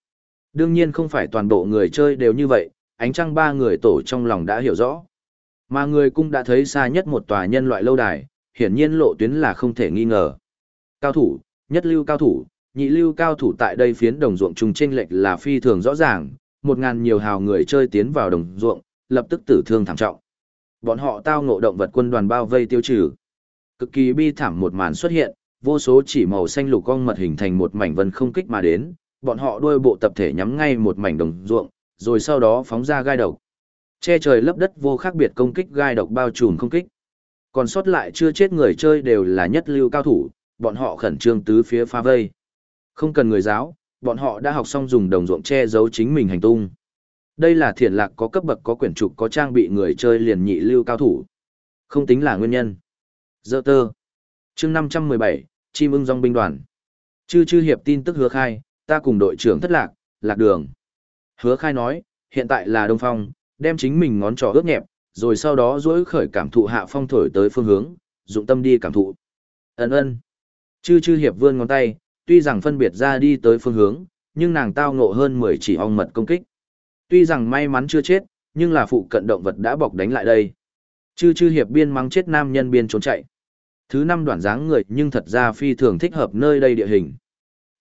Đương nhiên không phải toàn bộ người chơi đều như vậy, ánh trăng ba người tổ trong lòng đã hiểu rõ. Mà người cũng đã thấy xa nhất một tòa nhân loại lâu đài, hiển nhiên lộ tuyến là không thể nghi ngờ. Cao thủ, nhất lưu cao thủ, nhị lưu cao thủ tại đây phiến đồng ruộng trùng chênh lệch là phi thường rõ ràng, một ngàn nhiều hào người chơi tiến vào đồng ruộng, lập tức tử thương thảm trọng. Bọn họ tao ngộ động vật quân đoàn bao vây tiêu trừ. Cực kỳ bi thảm một màn xuất hiện, vô số chỉ màu xanh lục cong mật hình thành một mảnh vân không kích mà đến, bọn họ đuôi bộ tập thể nhắm ngay một mảnh đồng ruộng, rồi sau đó phóng ra gai độc. Che trời lấp đất vô khác biệt công kích gai độc bao trùm không kích. Còn sót lại chưa chết người chơi đều là nhất lưu cao thủ, bọn họ khẩn trương tứ phía pha vây. Không cần người giáo, bọn họ đã học xong dùng đồng ruộng che giấu chính mình hành tung. Đây là thiện lạc có cấp bậc có quyển trục có trang bị người chơi liền nhị lưu cao thủ. Không tính là nguyên nhân. Dơ tơ. chương 517, chim ưng dòng binh đoàn. Chư chư hiệp tin tức hứa khai, ta cùng đội trưởng thất lạc, lạc đường. Hứa khai nói, hiện tại là Đông Phong, đem chính mình ngón trỏ ướt nhẹp, rồi sau đó dối khởi cảm thụ hạ phong thổi tới phương hướng, dụng tâm đi cảm thụ. Ấn ơn. Chư chư hiệp vươn ngón tay, tuy rằng phân biệt ra đi tới phương hướng, nhưng nàng tao ngộ hơn 10 chỉ ong mật công kích. Tuy rằng may mắn chưa chết, nhưng là phụ cận động vật đã bọc đánh lại đây. Chư chư hiệp biên mắng chết nam nhân biên trốn chạy. Thứ năm đoạn dáng người nhưng thật ra phi thường thích hợp nơi đây địa hình.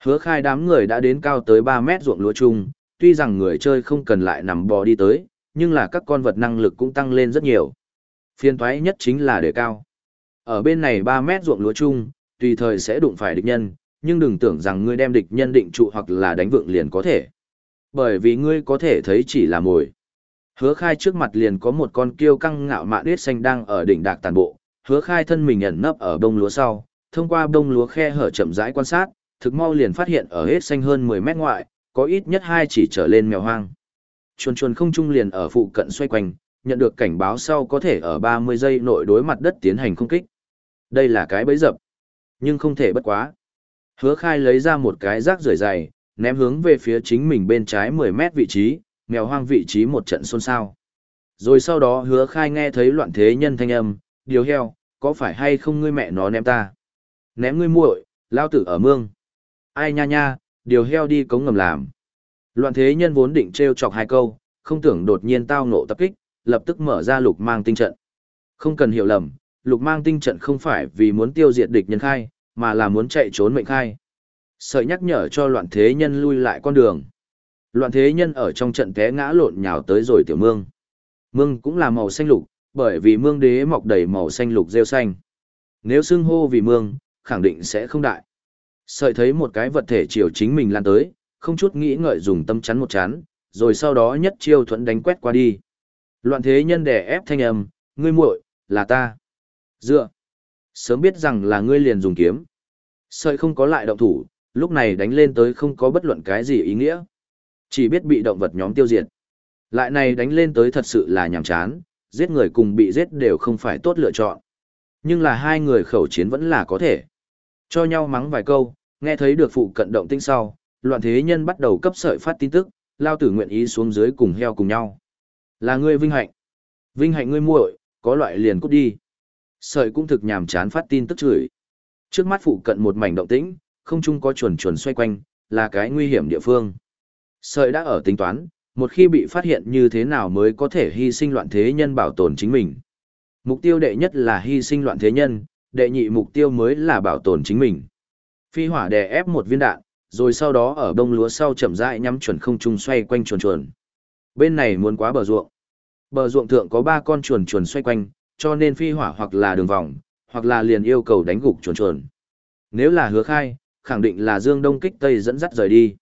Hứa khai đám người đã đến cao tới 3 mét ruộng lúa chung, tuy rằng người chơi không cần lại nằm bò đi tới, nhưng là các con vật năng lực cũng tăng lên rất nhiều. Phiên thoái nhất chính là đề cao. Ở bên này 3 mét ruộng lúa chung, tùy thời sẽ đụng phải địch nhân, nhưng đừng tưởng rằng ngươi đem địch nhân định trụ hoặc là đánh vượng liền có thể. Bởi vì ngươi có thể thấy chỉ là mồi. Hứa khai trước mặt liền có một con kiêu căng ngạo mạn đết xanh đang ở đỉnh đạc tàn bộ, hứa khai thân mình ẩn nấp ở bông lúa sau, thông qua bông lúa khe hở chậm rãi quan sát, thực mau liền phát hiện ở hết xanh hơn 10 mét ngoại, có ít nhất hai chỉ trở lên mèo hoang. Chuồn chuồn không trung liền ở phụ cận xoay quanh, nhận được cảnh báo sau có thể ở 30 giây nội đối mặt đất tiến hành công kích. Đây là cái bẫy dập, nhưng không thể bất quá. Hứa khai lấy ra một cái rác rưởi dày, ném hướng về phía chính mình bên trái 10 mét vị trí, mèo hoang vị trí một trận xôn xao. Rồi sau đó hứa khai nghe thấy loạn thế nhân thanh âm, điều heo, có phải hay không ngươi mẹ nó ném ta? Ném ngươi muội, lao tử ở mương. Ai nha nha, điều heo đi cống ngầm làm. Loạn thế nhân vốn định treo chọc hai câu, không tưởng đột nhiên tao nộ tập kích, lập tức mở ra lục mang tinh trận. Không cần hiểu lầm, lục mang tinh trận không phải vì muốn tiêu diệt địch nhân khai, mà là muốn chạy trốn mệnh khai. Sợi nhắc nhở cho loạn thế nhân lui lại con đường. Loạn thế nhân ở trong trận té ngã lộn nhào tới rồi tiểu mương. Mương cũng là màu xanh lục, bởi vì mương đế mọc đầy màu xanh lục rêu xanh. Nếu xưng hô vì mương, khẳng định sẽ không đại. Sợi thấy một cái vật thể chiều chính mình lan tới, không chút nghĩ ngợi dùng tâm chắn một chán, rồi sau đó nhất chiêu thuẫn đánh quét qua đi. Loạn thế nhân đè ép thanh âm, ngươi muội, là ta. Dựa. Sớm biết rằng là ngươi liền dùng kiếm. Sợi không có lại động thủ, lúc này đánh lên tới không có bất luận cái gì ý nghĩa. Chỉ biết bị động vật nhóm tiêu diệt. Lại này đánh lên tới thật sự là nhàm chán, giết người cùng bị giết đều không phải tốt lựa chọn. Nhưng là hai người khẩu chiến vẫn là có thể. Cho nhau mắng vài câu, nghe thấy được phụ cận động tinh sau, loạn thế nhân bắt đầu cấp sợi phát tin tức, lao tử nguyện ý xuống dưới cùng heo cùng nhau. Là ngươi vinh hạnh. Vinh hạnh ngươi muội, có loại liền cút đi. Sợi cũng thực nhàm chán phát tin tức chửi. Trước mắt phụ cận một mảnh động tĩnh, không chung có chuồn chuồn xoay quanh, là cái nguy hiểm địa phương. Sợi đã ở tính toán, một khi bị phát hiện như thế nào mới có thể hy sinh loạn thế nhân bảo tồn chính mình. Mục tiêu đệ nhất là hy sinh loạn thế nhân, đệ nhị mục tiêu mới là bảo tồn chính mình. Phi hỏa đè ép một viên đạn, rồi sau đó ở bông lúa sau chậm rãi nhắm chuẩn không trung xoay quanh chuồn chuồn. Bên này muốn quá bờ ruộng. Bờ ruộng thượng có ba con chuồn chuồn xoay quanh, cho nên phi hỏa hoặc là đường vòng, hoặc là liền yêu cầu đánh gục chuồn chuồn. Nếu là hứa khai, khẳng định là Dương Đông kích Tây dẫn dắt rời đi.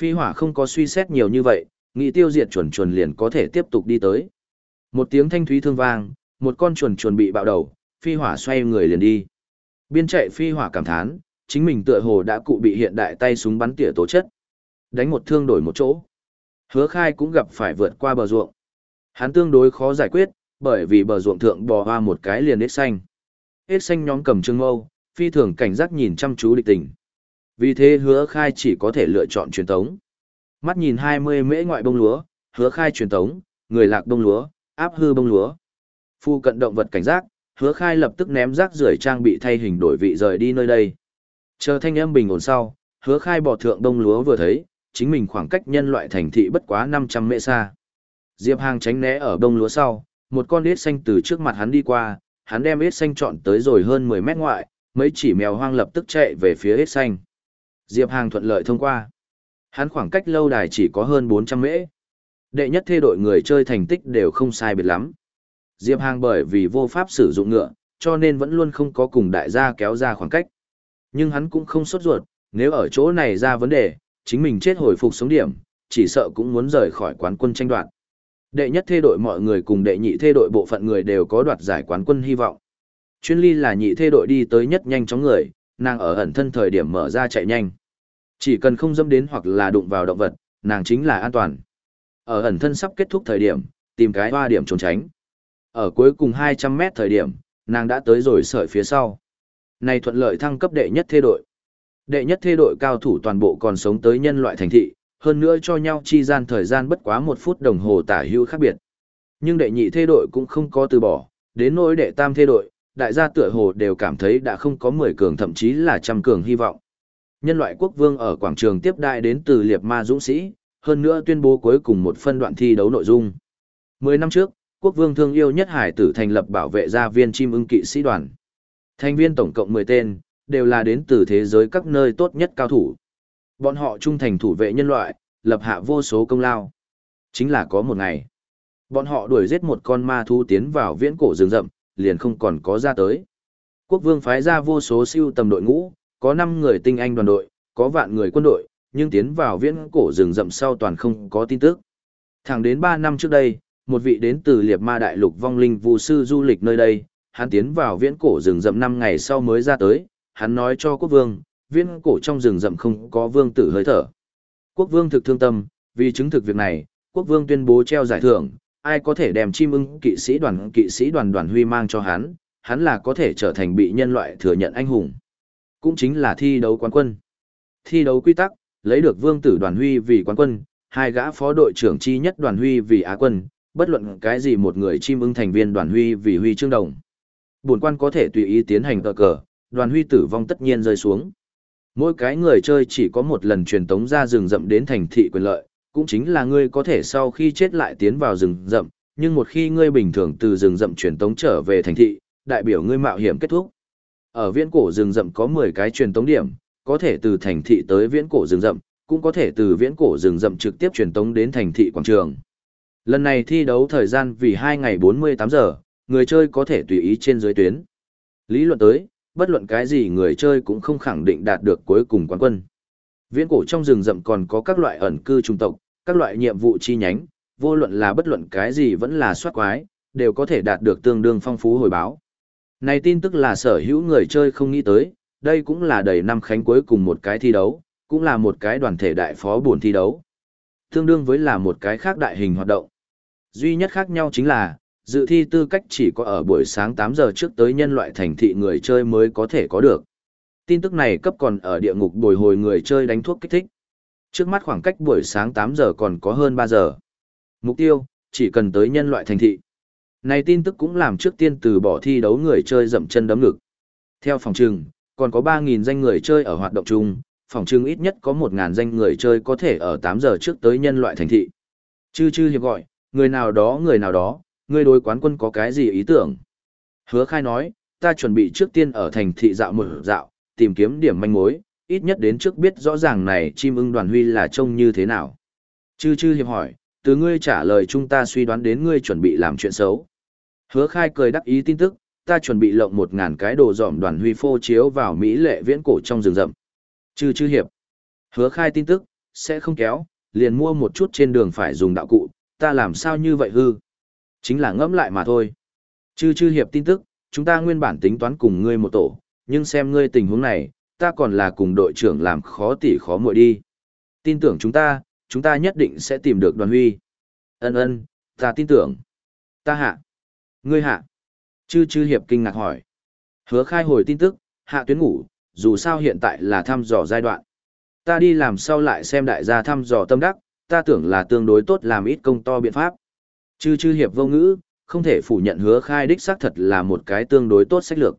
Phi hỏa không có suy xét nhiều như vậy, nghĩ tiêu diệt chuồn chuồn liền có thể tiếp tục đi tới. Một tiếng thanh thúy thương vang, một con chuồn chuồn bị bạo đầu, phi hỏa xoay người liền đi. Biên chạy phi hỏa cảm thán, chính mình tựa hồ đã cụ bị hiện đại tay súng bắn tỉa tố chất. Đánh một thương đổi một chỗ. Hứa khai cũng gặp phải vượt qua bờ ruộng. Hắn tương đối khó giải quyết, bởi vì bờ ruộng thượng bò hoa một cái liền hết xanh. Hết xanh nhóm cầm trưng mâu, phi thường cảnh giác nhìn chăm chú địch tình. Vì thế hứa khai chỉ có thể lựa chọn truyền tống. Mắt nhìn 20 mễ ngoại bông lúa, hứa khai truyền tống, người lạc bông lúa, áp hư bông lúa. Phu cận động vật cảnh giác, hứa khai lập tức ném rác rưởi trang bị thay hình đổi vị rời đi nơi đây. Chờ thanh âm bình ổn sau, hứa khai bỏ thượng đông lúa vừa thấy, chính mình khoảng cách nhân loại thành thị bất quá 500 mễ xa. Diệp Hàng tránh né ở đông lúa sau, một con ếch xanh từ trước mặt hắn đi qua, hắn đem ít xanh chọn tới rồi hơn 10 mét ngoại, mấy chỉ mèo hoang lập tức chạy về phía ít xanh. Diệp Hàng thuận lợi thông qua. Hắn khoảng cách lâu đài chỉ có hơn 400 mễ. Đệ nhất thê đội người chơi thành tích đều không sai biệt lắm. Diệp Hàng bởi vì vô pháp sử dụng ngựa, cho nên vẫn luôn không có cùng đại gia kéo ra khoảng cách. Nhưng hắn cũng không sốt ruột, nếu ở chỗ này ra vấn đề, chính mình chết hồi phục sống điểm, chỉ sợ cũng muốn rời khỏi quán quân tranh đoạt. Đệ nhất thê đội mọi người cùng đệ nhị thê đội bộ phận người đều có đoạt giải quán quân hy vọng. Chuyên ly là nhị thê đội đi tới nhất nhanh chóng người, nàng ở ẩn thân thời điểm mở ra chạy nhanh. Chỉ cần không dâm đến hoặc là đụng vào động vật, nàng chính là an toàn. Ở ẩn thân sắp kết thúc thời điểm, tìm cái hoa điểm trốn tránh. Ở cuối cùng 200 mét thời điểm, nàng đã tới rồi sợi phía sau. Này thuận lợi thăng cấp đệ nhất thê đội. Đệ nhất thê đội cao thủ toàn bộ còn sống tới nhân loại thành thị, hơn nữa cho nhau chi gian thời gian bất quá một phút đồng hồ tả hữu khác biệt. Nhưng đệ nhị thê đội cũng không có từ bỏ, đến nỗi đệ tam thê đội, đại gia tựa hồ đều cảm thấy đã không có 10 cường thậm chí là trăm cường hy vọng. Nhân loại quốc vương ở quảng trường tiếp đại đến từ liệt ma dũng sĩ, hơn nữa tuyên bố cuối cùng một phân đoạn thi đấu nội dung. Mười năm trước, quốc vương thương yêu nhất hải tử thành lập bảo vệ gia viên chim ưng kỵ sĩ đoàn. Thành viên tổng cộng 10 tên, đều là đến từ thế giới các nơi tốt nhất cao thủ. Bọn họ trung thành thủ vệ nhân loại, lập hạ vô số công lao. Chính là có một ngày, bọn họ đuổi giết một con ma thú tiến vào viễn cổ rừng rậm, liền không còn có ra tới. Quốc vương phái ra vô số siêu tầm đội ngũ, có 5 người tinh anh đoàn đội, có vạn người quân đội, nhưng tiến vào viễn cổ rừng rậm sau toàn không có tin tức. Thẳng đến 3 năm trước đây, một vị đến từ liệt ma đại lục vong linh vu sư du lịch nơi đây, hắn tiến vào viễn cổ rừng rậm năm ngày sau mới ra tới, hắn nói cho quốc vương, viễn cổ trong rừng rậm không có vương tử hơi thở. Quốc vương thực thương tâm, vì chứng thực việc này, quốc vương tuyên bố treo giải thưởng, ai có thể đem chim ưng kỵ sĩ đoàn kỵ sĩ đoàn đoàn huy mang cho hắn, hắn là có thể trở thành bị nhân loại thừa nhận anh hùng. Cũng chính là thi đấu quán quân. Thi đấu quy tắc, lấy được vương tử đoàn huy vì quán quân, hai gã phó đội trưởng chi nhất đoàn huy vì á quân, bất luận cái gì một người chim ưng thành viên đoàn huy vì huy chương đồng. Bổn quan có thể tùy ý tiến hành cờ cờ, đoàn huy tử vong tất nhiên rơi xuống. Mỗi cái người chơi chỉ có một lần truyền tống ra rừng rậm đến thành thị quyền lợi, cũng chính là ngươi có thể sau khi chết lại tiến vào rừng rậm, nhưng một khi ngươi bình thường từ rừng rậm truyền tống trở về thành thị, đại biểu ngươi mạo hiểm kết thúc. Ở viễn cổ rừng rậm có 10 cái truyền tống điểm, có thể từ thành thị tới viễn cổ rừng rậm, cũng có thể từ viễn cổ rừng rậm trực tiếp truyền tống đến thành thị quảng trường. Lần này thi đấu thời gian vì 2 ngày 48 giờ, người chơi có thể tùy ý trên dưới tuyến. Lý luận tới, bất luận cái gì người chơi cũng không khẳng định đạt được cuối cùng quán quân. Viễn cổ trong rừng rậm còn có các loại ẩn cư trung tộc, các loại nhiệm vụ chi nhánh, vô luận là bất luận cái gì vẫn là soát quái, đều có thể đạt được tương đương phong phú hồi báo. Này tin tức là sở hữu người chơi không nghĩ tới, đây cũng là đầy năm khánh cuối cùng một cái thi đấu, cũng là một cái đoàn thể đại phó buồn thi đấu. Tương đương với là một cái khác đại hình hoạt động. Duy nhất khác nhau chính là, dự thi tư cách chỉ có ở buổi sáng 8 giờ trước tới nhân loại thành thị người chơi mới có thể có được. Tin tức này cấp còn ở địa ngục bồi hồi người chơi đánh thuốc kích thích. Trước mắt khoảng cách buổi sáng 8 giờ còn có hơn 3 giờ. Mục tiêu, chỉ cần tới nhân loại thành thị. Này tin tức cũng làm trước tiên từ bỏ thi đấu người chơi dậm chân đấm ngực. Theo phòng trừng, còn có 3.000 danh người chơi ở hoạt động chung, phòng trừng ít nhất có 1.000 danh người chơi có thể ở 8 giờ trước tới nhân loại thành thị. Chư chư hiệp gọi, người nào đó người nào đó, ngươi đối quán quân có cái gì ý tưởng? Hứa khai nói, ta chuẩn bị trước tiên ở thành thị dạo một dạo, tìm kiếm điểm manh mối, ít nhất đến trước biết rõ ràng này chim ưng đoàn huy là trông như thế nào. Chư chư hiệp hỏi, từ ngươi trả lời chúng ta suy đoán đến ngươi chuẩn bị làm chuyện xấu. Hứa khai cười đắc ý tin tức, ta chuẩn bị lộng một ngàn cái đồ dòm đoàn huy phô chiếu vào Mỹ lệ viễn cổ trong rừng rậm. Chư chư hiệp. Hứa khai tin tức, sẽ không kéo, liền mua một chút trên đường phải dùng đạo cụ, ta làm sao như vậy hư. Chính là ngẫm lại mà thôi. Chư chư hiệp tin tức, chúng ta nguyên bản tính toán cùng ngươi một tổ, nhưng xem ngươi tình huống này, ta còn là cùng đội trưởng làm khó tỉ khó muội đi. Tin tưởng chúng ta, chúng ta nhất định sẽ tìm được đoàn huy. Ân ân, ta tin tưởng. Ta hạ. Ngươi hạ. Chư chư hiệp kinh ngạc hỏi. Hứa khai hồi tin tức, hạ tuyến ngủ, dù sao hiện tại là thăm dò giai đoạn. Ta đi làm sao lại xem đại gia thăm dò tâm đắc, ta tưởng là tương đối tốt làm ít công to biện pháp. Chư chư hiệp vô ngữ, không thể phủ nhận hứa khai đích xác thật là một cái tương đối tốt sách lược.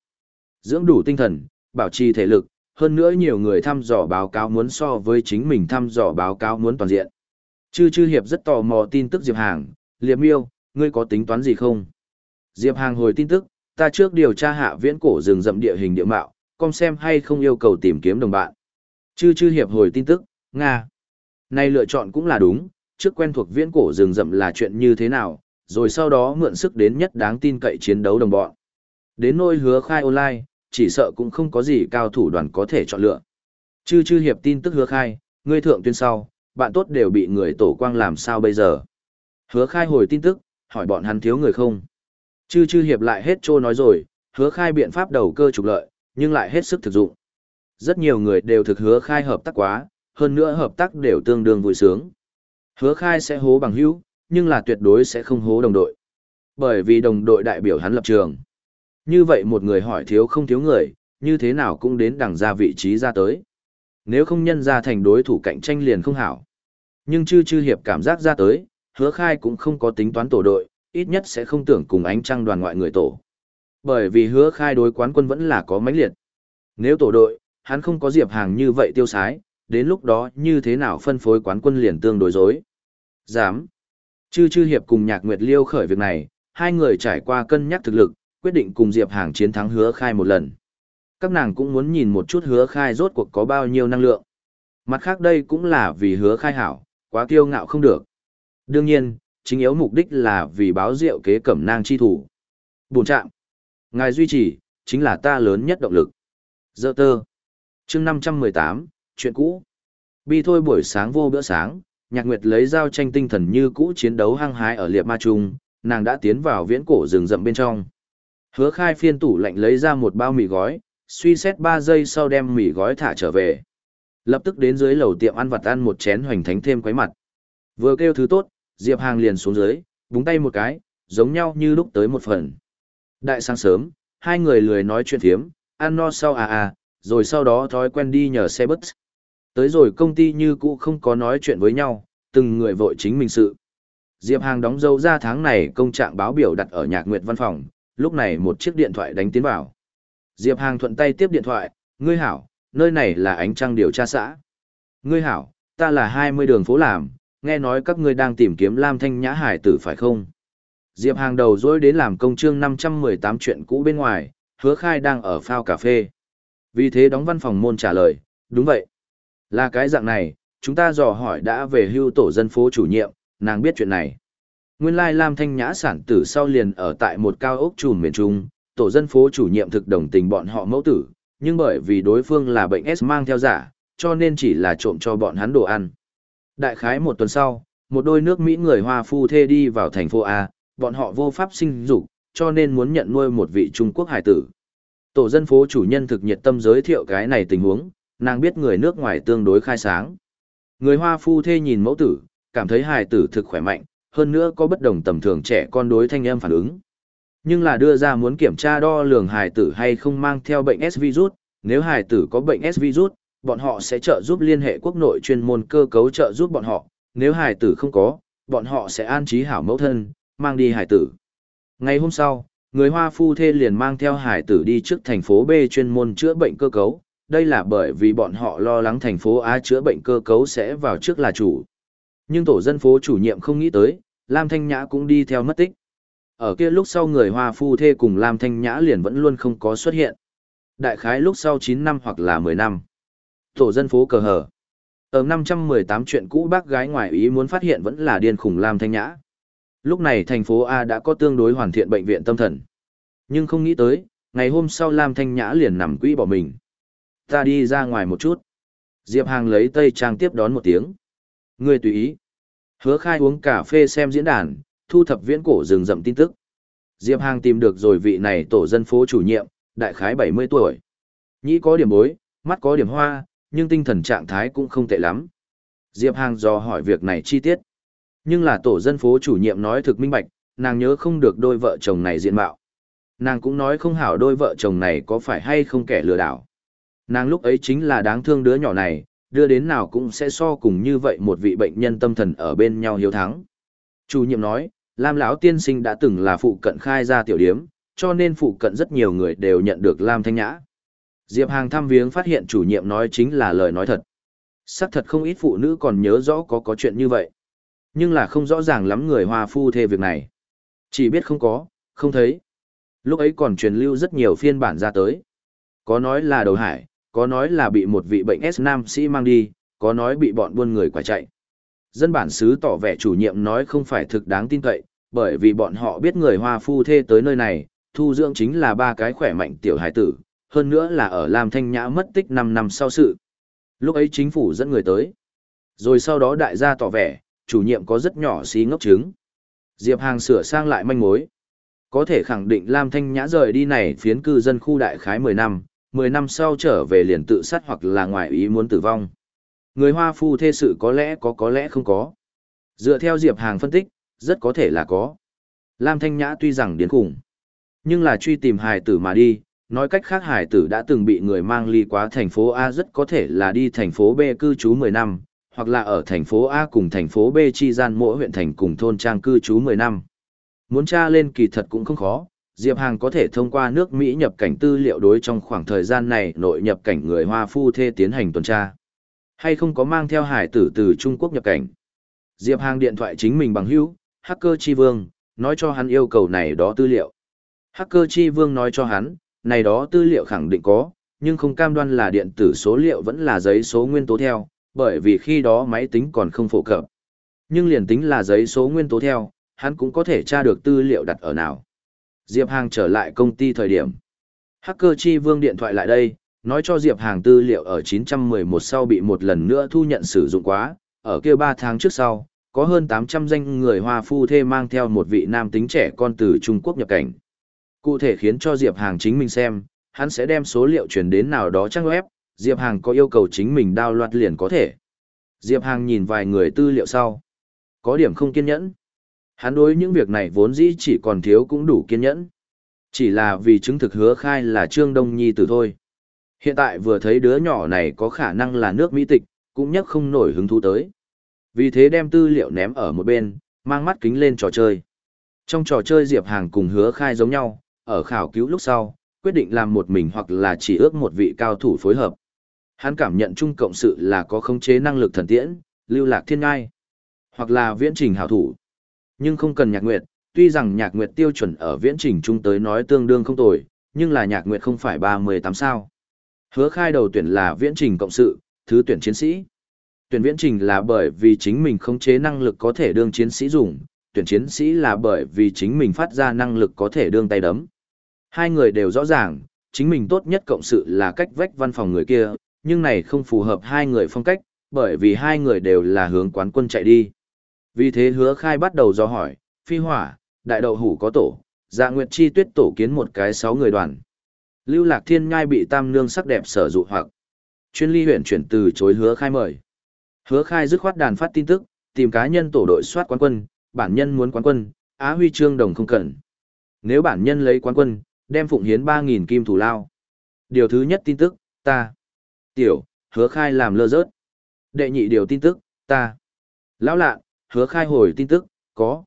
Dưỡng đủ tinh thần, bảo trì thể lực, hơn nữa nhiều người thăm dò báo cáo muốn so với chính mình thăm dò báo cáo muốn toàn diện. Chư chư hiệp rất tò mò tin tức Diệp Hàng, Liệp Miêu, ngươi có tính toán gì không? Diệp Hàng hồi tin tức, ta trước điều tra hạ viễn cổ rừng rậm địa hình địa mạo, con xem hay không yêu cầu tìm kiếm đồng bạn. Chư chư hiệp hồi tin tức, Nga nay lựa chọn cũng là đúng, trước quen thuộc viễn cổ rừng rậm là chuyện như thế nào, rồi sau đó mượn sức đến nhất đáng tin cậy chiến đấu đồng bọn. Đến nôi hứa khai online, chỉ sợ cũng không có gì cao thủ đoàn có thể chọn lựa. Chư chư hiệp tin tức hứa khai, ngươi thượng tuyên sau, bạn tốt đều bị người tổ quang làm sao bây giờ. Hứa khai hồi tin tức, hỏi bọn hắn thiếu người không. Chư chư hiệp lại hết trô nói rồi, hứa khai biện pháp đầu cơ trục lợi, nhưng lại hết sức thực dụng. Rất nhiều người đều thực hứa khai hợp tác quá, hơn nữa hợp tác đều tương đương vui sướng. Hứa khai sẽ hố bằng hữu, nhưng là tuyệt đối sẽ không hố đồng đội. Bởi vì đồng đội đại biểu hắn lập trường. Như vậy một người hỏi thiếu không thiếu người, như thế nào cũng đến đằng ra vị trí ra tới. Nếu không nhân ra thành đối thủ cạnh tranh liền không hảo. Nhưng chư chư hiệp cảm giác ra tới, hứa khai cũng không có tính toán tổ đội, ít nhất sẽ không tưởng cùng ánh trăng đoàn ngoại người tổ. Bởi vì hứa khai đối quán quân vẫn là có mãnh liệt. Nếu tổ đội, hắn không có diệp hàng như vậy tiêu sái, đến lúc đó như thế nào phân phối quán quân liền tương đối dối. Dám. Chư chư hiệp cùng nhạc nguyệt liêu khởi việc này, hai người trải qua cân nhắc thực lực, quyết định cùng diệp hàng chiến thắng hứa khai một lần. Các nàng cũng muốn nhìn một chút hứa khai rốt cuộc có bao nhiêu năng lượng. Mặt khác đây cũng là vì hứa khai hảo, quá kiêu ngạo không được. Đương nhiên, chính yếu mục đích là vì báo rượu kế cẩm nang chi thủ. Bùn trạng. Ngài duy trì, chính là ta lớn nhất động lực. Dơ tơ. chương 518, chuyện cũ. Bi thôi buổi sáng vô bữa sáng, nhạc nguyệt lấy dao tranh tinh thần như cũ chiến đấu hăng hái ở liệp ma trung, nàng đã tiến vào viễn cổ rừng rậm bên trong. Hứa khai phiên tủ lạnh lấy ra một bao mì gói, suy xét 3 giây sau đem mì gói thả trở về. Lập tức đến dưới lầu tiệm ăn vặt ăn một chén hoành thánh thêm quấy mặt. Vừa kêu thứ tốt, Diệp Hàng liền xuống dưới, búng tay một cái, giống nhau như lúc tới một phần. Đại sáng sớm, hai người lười nói chuyện thiếm, ăn no sau à à, rồi sau đó thói quen đi nhờ xe bus. Tới rồi công ty như cũ không có nói chuyện với nhau, từng người vội chính mình sự. Diệp Hàng đóng dấu ra tháng này công trạng báo biểu đặt ở nhạc nguyệt văn phòng, lúc này một chiếc điện thoại đánh tiến vào. Diệp Hàng thuận tay tiếp điện thoại, ngươi hảo, nơi này là ánh trăng điều tra xã. Ngươi hảo, ta là 20 đường phố làm, nghe nói các ngươi đang tìm kiếm Lam Thanh Nhã Hải tử phải không? Diệp Hàng đầu dối đến làm công chương 518 chuyện cũ bên ngoài, hứa khai đang ở phao cà phê. Vì thế đóng văn phòng môn trả lời, đúng vậy. Là cái dạng này, chúng ta dò hỏi đã về hưu tổ dân phố chủ nhiệm, nàng biết chuyện này. Nguyên lai Lam Thanh Nhã sản tử sau liền ở tại một cao ốc trùm miền Trung, tổ dân phố chủ nhiệm thực đồng tình bọn họ mẫu tử, nhưng bởi vì đối phương là bệnh S mang theo giả, cho nên chỉ là trộm cho bọn hắn đồ ăn. Đại khái một tuần sau, một đôi nước Mỹ người Hoa phu thê đi vào thành phố A, bọn họ vô pháp sinh dục, cho nên muốn nhận nuôi một vị Trung Quốc hải tử. Tổ dân phố chủ nhân thực nhiệt tâm giới thiệu cái này tình huống, nàng biết người nước ngoài tương đối khai sáng. Người Hoa phu thê nhìn mẫu tử, cảm thấy hài tử thực khỏe mạnh, hơn nữa có bất đồng tầm thường trẻ con đối thanh em phản ứng. Nhưng là đưa ra muốn kiểm tra đo lường hài tử hay không mang theo bệnh S virus, nếu hài tử có bệnh S virus, bọn họ sẽ trợ giúp liên hệ quốc nội chuyên môn cơ cấu trợ giúp bọn họ, nếu hài tử không có, bọn họ sẽ an trí hảo mẫu thân, mang đi hài tử. Ngày hôm sau, người Hoa phu thê liền mang theo hài tử đi trước thành phố B chuyên môn chữa bệnh cơ cấu, đây là bởi vì bọn họ lo lắng thành phố A chữa bệnh cơ cấu sẽ vào trước là chủ. Nhưng tổ dân phố chủ nhiệm không nghĩ tới, Lam Thanh Nhã cũng đi theo mất tích. Ở kia lúc sau người Hoa phu thê cùng Lam Thanh Nhã liền vẫn luôn không có xuất hiện. Đại khái lúc sau 9 năm hoặc là 10 năm. Tổ dân phố cờ hờ. Ở 518 chuyện cũ bác gái ngoài ý muốn phát hiện vẫn là điên khủng Lam Thanh Nhã. Lúc này thành phố A đã có tương đối hoàn thiện bệnh viện tâm thần. Nhưng không nghĩ tới, ngày hôm sau Lam Thanh Nhã liền nằm quỹ bỏ mình. Ta đi ra ngoài một chút. Diệp Hàng lấy tây trang tiếp đón một tiếng. Người tùy ý. Hứa khai uống cà phê xem diễn đàn, thu thập viễn cổ rừng rậm tin tức. Diệp Hàng tìm được rồi vị này tổ dân phố chủ nhiệm, đại khái 70 tuổi. Nhĩ có điểm bối, mắt có điểm hoa, nhưng tinh thần trạng thái cũng không tệ lắm. Diệp Hàng dò hỏi việc này chi tiết. Nhưng là tổ dân phố chủ nhiệm nói thực minh bạch, nàng nhớ không được đôi vợ chồng này diện mạo. Nàng cũng nói không hảo đôi vợ chồng này có phải hay không kẻ lừa đảo. Nàng lúc ấy chính là đáng thương đứa nhỏ này, đưa đến nào cũng sẽ so cùng như vậy một vị bệnh nhân tâm thần ở bên nhau hiếu thắng. Chủ nhiệm nói, Lam lão tiên sinh đã từng là phụ cận khai ra tiểu điếm, cho nên phụ cận rất nhiều người đều nhận được Lam Thanh Nhã. Diệp Hàng thăm viếng phát hiện chủ nhiệm nói chính là lời nói thật. Sắc thật không ít phụ nữ còn nhớ rõ có có chuyện như vậy. Nhưng là không rõ ràng lắm người hoa phu thê việc này. Chỉ biết không có, không thấy. Lúc ấy còn truyền lưu rất nhiều phiên bản ra tới. Có nói là đầu hải, có nói là bị một vị bệnh S nam sĩ mang đi, có nói bị bọn buôn người quả chạy. Dân bản xứ tỏ vẻ chủ nhiệm nói không phải thực đáng tin cậy, bởi vì bọn họ biết người hoa phu thê tới nơi này, thu dưỡng chính là ba cái khỏe mạnh tiểu hải tử, hơn nữa là ở Lam Thanh Nhã mất tích 5 năm sau sự. Lúc ấy chính phủ dẫn người tới. Rồi sau đó đại gia tỏ vẻ, chủ nhiệm có rất nhỏ xí ngốc trứng. Diệp Hàng sửa sang lại manh mối. Có thể khẳng định Lam Thanh Nhã rời đi này phiến cư dân khu đại khái 10 năm, 10 năm sau trở về liền tự sát hoặc là ngoài ý muốn tử vong. Người Hoa phu thê sự có lẽ có có lẽ không có. Dựa theo Diệp Hàng phân tích, rất có thể là có. Lam Thanh Nhã tuy rằng điên khủng, nhưng là truy tìm hài tử mà đi, nói cách khác hài tử đã từng bị người mang ly quá thành phố A rất có thể là đi thành phố B cư trú 10 năm, hoặc là ở thành phố A cùng thành phố B chi gian mỗi huyện thành cùng thôn trang cư trú 10 năm. Muốn tra lên kỳ thật cũng không khó, Diệp Hàng có thể thông qua nước Mỹ nhập cảnh tư liệu đối trong khoảng thời gian này nội nhập cảnh người Hoa phu thê tiến hành tuần tra. Hay không có mang theo hải tử từ Trung Quốc nhập cảnh. Diệp Hàng điện thoại chính mình bằng hữu, hacker chi vương, nói cho hắn yêu cầu này đó tư liệu. Hacker chi vương nói cho hắn, này đó tư liệu khẳng định có, nhưng không cam đoan là điện tử số liệu vẫn là giấy số nguyên tố theo, bởi vì khi đó máy tính còn không phổ cập. Nhưng liền tính là giấy số nguyên tố theo, hắn cũng có thể tra được tư liệu đặt ở nào. Diệp Hàng trở lại công ty thời điểm. Hacker chi vương điện thoại lại đây, nói cho Diệp Hàng tư liệu ở 911 sau bị một lần nữa thu nhận sử dụng quá, ở kia 3 tháng trước sau, có hơn 800 danh người Hoa phu thê mang theo một vị nam tính trẻ con từ Trung Quốc nhập cảnh. Cụ thể khiến cho Diệp Hàng chính mình xem, hắn sẽ đem số liệu truyền đến nào đó trang web, Diệp Hàng có yêu cầu chính mình đao loạt liền có thể. Diệp Hàng nhìn vài người tư liệu sau. Có điểm không kiên nhẫn. Hắn đối những việc này vốn dĩ chỉ còn thiếu cũng đủ kiên nhẫn. Chỉ là vì chứng thực hứa khai là Trương Đông Nhi tử thôi. Hiện tại vừa thấy đứa nhỏ này có khả năng là nước Mỹ tịch, cũng nhắc không nổi hứng thú tới. Vì thế đem tư liệu ném ở một bên, mang mắt kính lên trò chơi. Trong trò chơi Diệp Hàng cùng hứa khai giống nhau, ở khảo cứu lúc sau, quyết định làm một mình hoặc là chỉ ước một vị cao thủ phối hợp. Hắn cảm nhận chung cộng sự là có khống chế năng lực thần tiễn, lưu lạc thiên ngai, hoặc là viễn trình hảo thủ. Nhưng không cần nhạc nguyệt, tuy rằng nhạc nguyệt tiêu chuẩn ở viễn trình chung tới nói tương đương không tồi, nhưng là nhạc nguyệt không phải 38 sao. Hứa khai đầu tuyển là viễn trình cộng sự, thứ tuyển chiến sĩ. Tuyển viễn trình là bởi vì chính mình không chế năng lực có thể đương chiến sĩ dùng, tuyển chiến sĩ là bởi vì chính mình phát ra năng lực có thể đương tay đấm. Hai người đều rõ ràng, chính mình tốt nhất cộng sự là cách vách văn phòng người kia, nhưng này không phù hợp hai người phong cách, bởi vì hai người đều là hướng quán quân chạy đi. Vì thế hứa khai bắt đầu do hỏi, phi hỏa, đại đậu hủ có tổ, dạ nguyệt chi tuyết tổ kiến một cái sáu người đoàn. Lưu lạc thiên ngai bị tam nương sắc đẹp sở dụ hoặc. Chuyên ly huyện chuyển từ chối hứa khai mời. Hứa khai dứt khoát đàn phát tin tức, tìm cá nhân tổ đội soát quán quân, bản nhân muốn quán quân, Á huy chương đồng không cần. Nếu bản nhân lấy quán quân, đem phụng hiến 3.000 kim thủ lao. Điều thứ nhất tin tức, ta. Tiểu, hứa khai làm lơ rớt. Đệ nhị điều tin tức, ta. Lão lạ, hứa khai hồi tin tức, có.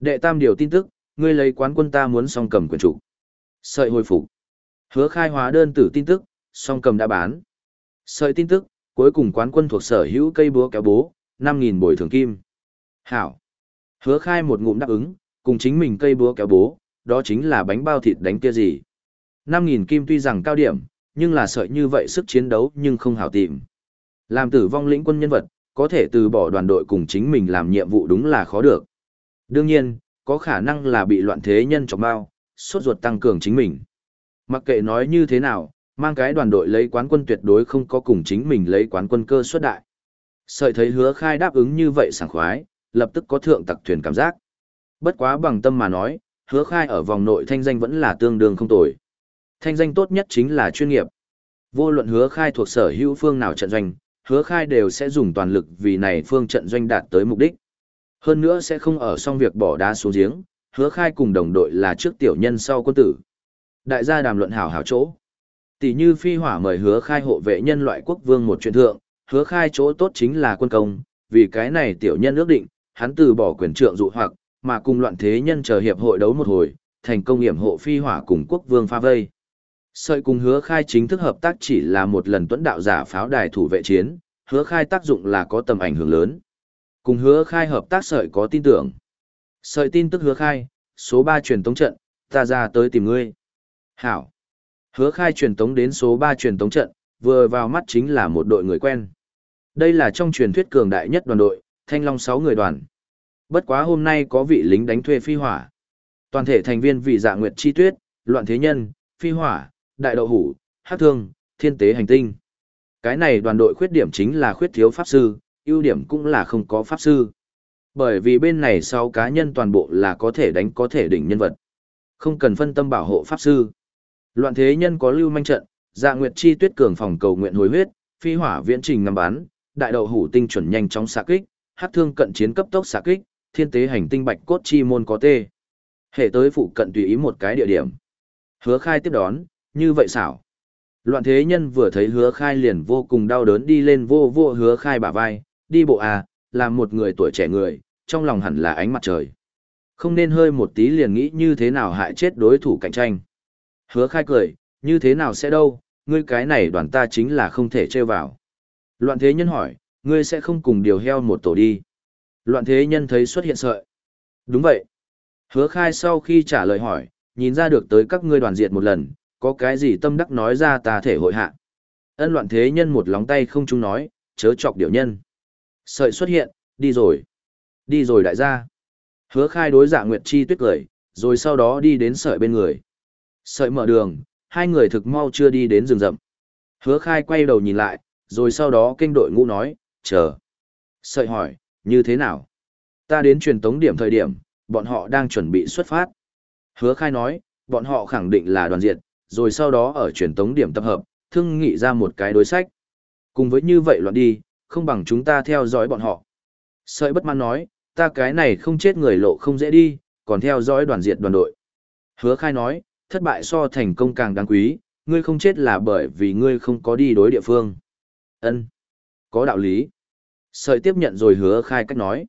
Đệ tam điều tin tức, ngươi lấy quán quân ta muốn song cầm quyền chủ. Sợi hồi phục. Hứa khai hóa đơn tử tin tức, song cầm đã bán. Sợi tin tức, cuối cùng quán quân thuộc sở hữu cây búa kéo bố, 5.000 bồi thường kim. Hảo. Hứa khai một ngụm đáp ứng, cùng chính mình cây búa kéo bố, đó chính là bánh bao thịt đánh kia gì. 5.000 kim tuy rằng cao điểm, nhưng là sợi như vậy sức chiến đấu nhưng không hảo tìm. Làm tử vong lĩnh quân nhân vật, có thể từ bỏ đoàn đội cùng chính mình làm nhiệm vụ đúng là khó được. Đương nhiên, có khả năng là bị loạn thế nhân chọc bao, sốt ruột tăng cường chính mình. Mặc kệ nói như thế nào, mang cái đoàn đội lấy quán quân tuyệt đối không có cùng chính mình lấy quán quân cơ suất đại. Sợi thấy hứa khai đáp ứng như vậy sảng khoái, lập tức có thượng tặc thuyền cảm giác. Bất quá bằng tâm mà nói, hứa khai ở vòng nội thanh danh vẫn là tương đương không tồi. Thanh danh tốt nhất chính là chuyên nghiệp. Vô luận hứa khai thuộc sở hữu phương nào trận doanh, hứa khai đều sẽ dùng toàn lực vì này phương trận doanh đạt tới mục đích. Hơn nữa sẽ không ở xong việc bỏ đá xuống giếng, hứa khai cùng đồng đội là trước tiểu nhân sau quân tử. Đại gia đàm luận hảo hảo chỗ. Tỷ như phi hỏa mời hứa khai hộ vệ nhân loại quốc vương một chuyện thượng, hứa khai chỗ tốt chính là quân công, vì cái này tiểu nhân ước định, hắn từ bỏ quyền trượng dụ hoặc, mà cùng loạn thế nhân chờ hiệp hội đấu một hồi, thành công hiểm hộ phi hỏa cùng quốc vương pha vây. Sợi cùng hứa khai chính thức hợp tác chỉ là một lần tuấn đạo giả pháo đài thủ vệ chiến, hứa khai tác dụng là có tầm ảnh hưởng lớn. Cùng hứa khai hợp tác sợi có tin tưởng. Sợi tin tức hứa khai, số 3 truyền tống trận, ta ra tới tìm ngươi. Hảo. Hứa khai truyền tống đến số 3 truyền tống trận, vừa vào mắt chính là một đội người quen. Đây là trong truyền thuyết cường đại nhất đoàn đội, thanh long 6 người đoàn. Bất quá hôm nay có vị lính đánh thuê phi hỏa. Toàn thể thành viên vì dạ nguyệt chi tuyết, loạn thế nhân, phi hỏa, đại đậu hủ, hát thương, thiên tế hành tinh. Cái này đoàn đội khuyết điểm chính là khuyết thiếu pháp sư, ưu điểm cũng là không có pháp sư. Bởi vì bên này sau cá nhân toàn bộ là có thể đánh có thể đỉnh nhân vật. Không cần phân tâm bảo hộ pháp sư. Loạn thế nhân có lưu manh trận, dạ nguyệt chi tuyết cường phòng cầu nguyện hồi huyết, phi hỏa viễn trình ngắm bắn, đại đậu hủ tinh chuẩn nhanh chóng xạ kích, hát thương cận chiến cấp tốc xạ kích, thiên tế hành tinh bạch cốt chi môn có tê. Hệ tới phụ cận tùy ý một cái địa điểm. Hứa khai tiếp đón, như vậy xảo. Loạn thế nhân vừa thấy hứa khai liền vô cùng đau đớn đi lên vô vô hứa khai bả vai, đi bộ à, làm một người tuổi trẻ người, trong lòng hẳn là ánh mặt trời. Không nên hơi một tí liền nghĩ như thế nào hại chết đối thủ cạnh tranh. Hứa khai cười, như thế nào sẽ đâu, ngươi cái này đoàn ta chính là không thể trêu vào. Loạn thế nhân hỏi, ngươi sẽ không cùng điều heo một tổ đi. Loạn thế nhân thấy xuất hiện sợi. Đúng vậy. Hứa khai sau khi trả lời hỏi, nhìn ra được tới các ngươi đoàn diệt một lần, có cái gì tâm đắc nói ra ta thể hội hạ. Ân loạn thế nhân một lóng tay không chung nói, chớ chọc điều nhân. Sợi xuất hiện, đi rồi. Đi rồi đại gia. Hứa khai đối dạ Nguyệt Chi tuyết cười, rồi sau đó đi đến sợi bên người. Sợi mở đường, hai người thực mau chưa đi đến rừng rậm. Hứa khai quay đầu nhìn lại, rồi sau đó kinh đội ngũ nói, chờ. Sợi hỏi, như thế nào? Ta đến truyền tống điểm thời điểm, bọn họ đang chuẩn bị xuất phát. Hứa khai nói, bọn họ khẳng định là đoàn diện, rồi sau đó ở truyền tống điểm tập hợp, thương nghị ra một cái đối sách. Cùng với như vậy loạn đi, không bằng chúng ta theo dõi bọn họ. Sợi bất mãn nói, ta cái này không chết người lộ không dễ đi, còn theo dõi đoàn diệt đoàn đội. Hứa khai nói, thất bại so thành công càng đáng quý, ngươi không chết là bởi vì ngươi không có đi đối địa phương. ân Có đạo lý. Sợi tiếp nhận rồi hứa khai cách nói.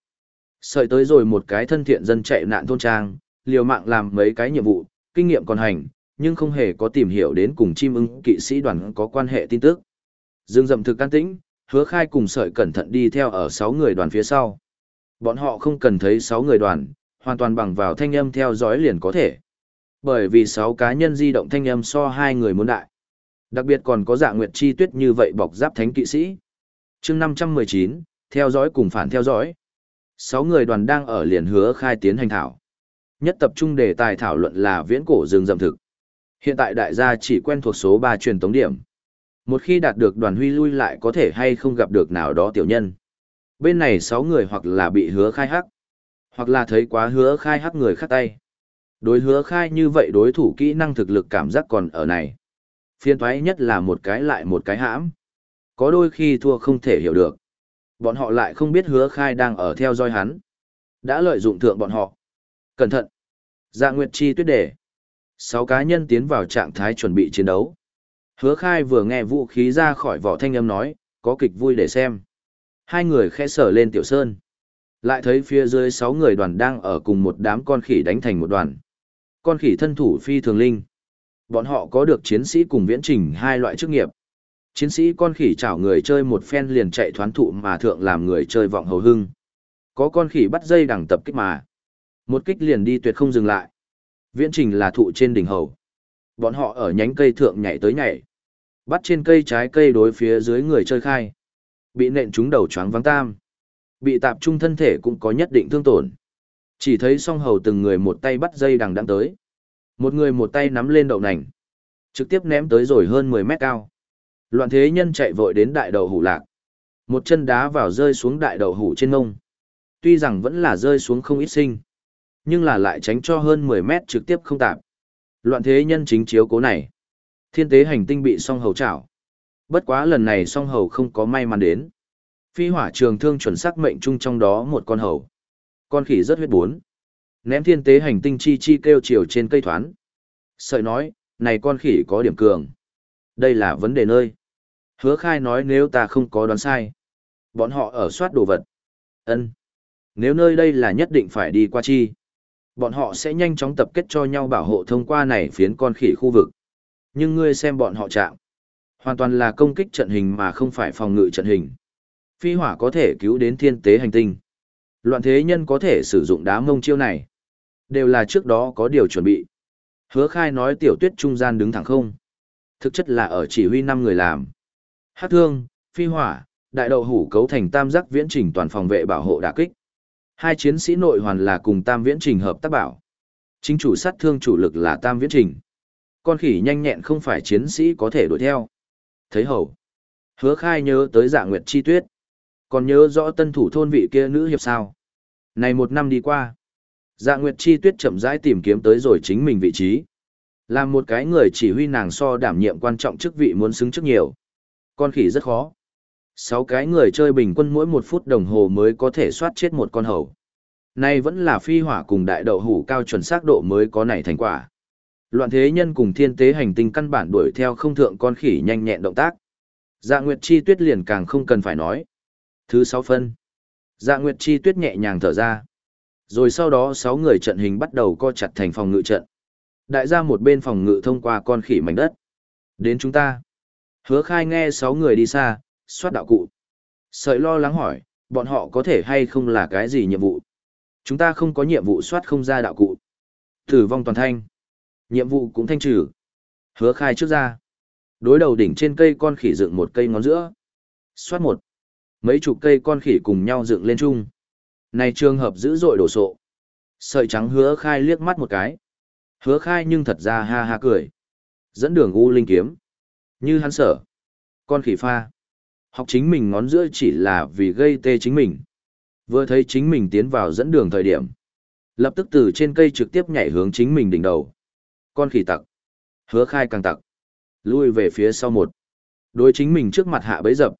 Sợi tới rồi một cái thân thiện dân chạy nạn thôn trang, liều mạng làm mấy cái nhiệm vụ, kinh nghiệm còn hành, nhưng không hề có tìm hiểu đến cùng chim ưng kỵ sĩ đoàn có quan hệ tin tức. Dương dậm thực can tĩnh, hứa khai cùng sợi cẩn thận đi theo ở 6 người đoàn phía sau. Bọn họ không cần thấy 6 người đoàn, hoàn toàn bằng vào thanh âm theo dõi liền có thể. Bởi vì 6 cá nhân di động thanh âm so hai người muốn đại. Đặc biệt còn có dạ nguyệt chi tuyết như vậy bọc giáp thánh kỵ sĩ. chương 519, theo dõi cùng phản theo dõi. 6 người đoàn đang ở liền hứa khai tiến hành thảo. Nhất tập trung đề tài thảo luận là viễn cổ rừng rậm thực. Hiện tại đại gia chỉ quen thuộc số 3 truyền tống điểm. Một khi đạt được đoàn huy lui lại có thể hay không gặp được nào đó tiểu nhân. Bên này 6 người hoặc là bị hứa khai hắc, hoặc là thấy quá hứa khai hắc người khác tay. Đối hứa khai như vậy đối thủ kỹ năng thực lực cảm giác còn ở này. Phiên thoái nhất là một cái lại một cái hãm. Có đôi khi thua không thể hiểu được. Bọn họ lại không biết hứa khai đang ở theo dõi hắn. Đã lợi dụng thượng bọn họ. Cẩn thận. Dạ Nguyệt Chi tuyết đề. Sáu cá nhân tiến vào trạng thái chuẩn bị chiến đấu. Hứa khai vừa nghe vũ khí ra khỏi vỏ thanh âm nói, có kịch vui để xem. Hai người khẽ sở lên tiểu sơn. Lại thấy phía dưới sáu người đoàn đang ở cùng một đám con khỉ đánh thành một đoàn. Con khỉ thân thủ phi thường linh. Bọn họ có được chiến sĩ cùng viễn trình hai loại chức nghiệp. Chiến sĩ con khỉ chảo người chơi một phen liền chạy thoán thụ mà thượng làm người chơi vọng hầu hưng. Có con khỉ bắt dây đằng tập kích mà. Một kích liền đi tuyệt không dừng lại. Viễn trình là thụ trên đỉnh hầu. Bọn họ ở nhánh cây thượng nhảy tới nhảy. Bắt trên cây trái cây đối phía dưới người chơi khai. Bị nện trúng đầu choáng vắng tam. Bị tạp trung thân thể cũng có nhất định thương tổn. Chỉ thấy song hầu từng người một tay bắt dây đằng đang tới. Một người một tay nắm lên đậu nành. Trực tiếp ném tới rồi hơn 10 mét cao. Loạn thế nhân chạy vội đến đại đầu hủ lạc. Một chân đá vào rơi xuống đại đầu hủ trên ngông. Tuy rằng vẫn là rơi xuống không ít sinh nhưng là lại tránh cho hơn 10 mét trực tiếp không tạp. Loạn thế nhân chính chiếu cố này. Thiên tế hành tinh bị song hầu chảo. Bất quá lần này song hầu không có may mắn đến. Phi hỏa trường thương chuẩn xác mệnh chung trong đó một con hầu. Con khỉ rất huyết bốn. Ném thiên tế hành tinh chi chi kêu chiều trên cây thoán. Sợi nói, này con khỉ có điểm cường. Đây là vấn đề nơi. Hứa khai nói nếu ta không có đoán sai. Bọn họ ở soát đồ vật. ân Nếu nơi đây là nhất định phải đi qua chi. Bọn họ sẽ nhanh chóng tập kết cho nhau bảo hộ thông qua này phiến con khỉ khu vực. Nhưng ngươi xem bọn họ chạm. Hoàn toàn là công kích trận hình mà không phải phòng ngự trận hình. Phi hỏa có thể cứu đến thiên tế hành tinh. Loạn thế nhân có thể sử dụng đá mông chiêu này. Đều là trước đó có điều chuẩn bị. Hứa khai nói tiểu tuyết trung gian đứng thẳng không. Thực chất là ở chỉ huy 5 người làm. Hát thương, phi hỏa, đại đậu hủ cấu thành tam giác viễn trình toàn phòng vệ bảo hộ đả kích. Hai chiến sĩ nội hoàn là cùng tam viễn trình hợp tác bảo. Chính chủ sát thương chủ lực là tam viễn trình. Con khỉ nhanh nhẹn không phải chiến sĩ có thể đuổi theo. Thấy hầu. Hứa khai nhớ tới dạ nguyệt chi tuyết. Còn nhớ rõ tân thủ thôn vị kia nữ hiệp sao. Này một năm đi qua. Dạ nguyệt chi tuyết chậm rãi tìm kiếm tới rồi chính mình vị trí. Làm một cái người chỉ huy nàng so đảm nhiệm quan trọng chức vị muốn xứng trước nhiều. Con khỉ rất khó. Sáu cái người chơi bình quân mỗi một phút đồng hồ mới có thể soát chết một con hầu. Nay vẫn là phi hỏa cùng đại đậu hủ cao chuẩn xác độ mới có này thành quả. Loạn thế nhân cùng thiên tế hành tinh căn bản đuổi theo không thượng con khỉ nhanh nhẹn động tác. Dạ Nguyệt Chi Tuyết liền càng không cần phải nói. Thứ sáu phân. Dạ Nguyệt Chi Tuyết nhẹ nhàng thở ra. Rồi sau đó sáu người trận hình bắt đầu co chặt thành phòng ngự trận. Đại gia một bên phòng ngự thông qua con khỉ mảnh đất. Đến chúng ta. Hứa khai nghe sáu người đi xa, soát đạo cụ. Sợi lo lắng hỏi, bọn họ có thể hay không là cái gì nhiệm vụ? Chúng ta không có nhiệm vụ soát không ra đạo cụ. Tử vong toàn thanh. Nhiệm vụ cũng thanh trừ. Hứa khai trước ra. Đối đầu đỉnh trên cây con khỉ dựng một cây ngón giữa. Soát một. Mấy chục cây con khỉ cùng nhau dựng lên chung. Này trường hợp dữ dội đổ sộ. Sợi trắng hứa khai liếc mắt một cái. Hứa khai nhưng thật ra ha ha cười. Dẫn đường U Linh kiếm. Như hắn sở. Con khỉ pha. Học chính mình ngón giữa chỉ là vì gây tê chính mình. Vừa thấy chính mình tiến vào dẫn đường thời điểm. Lập tức từ trên cây trực tiếp nhảy hướng chính mình đỉnh đầu. Con khỉ tặc. Hứa khai càng tặc. Lui về phía sau một. Đối chính mình trước mặt hạ bấy dập.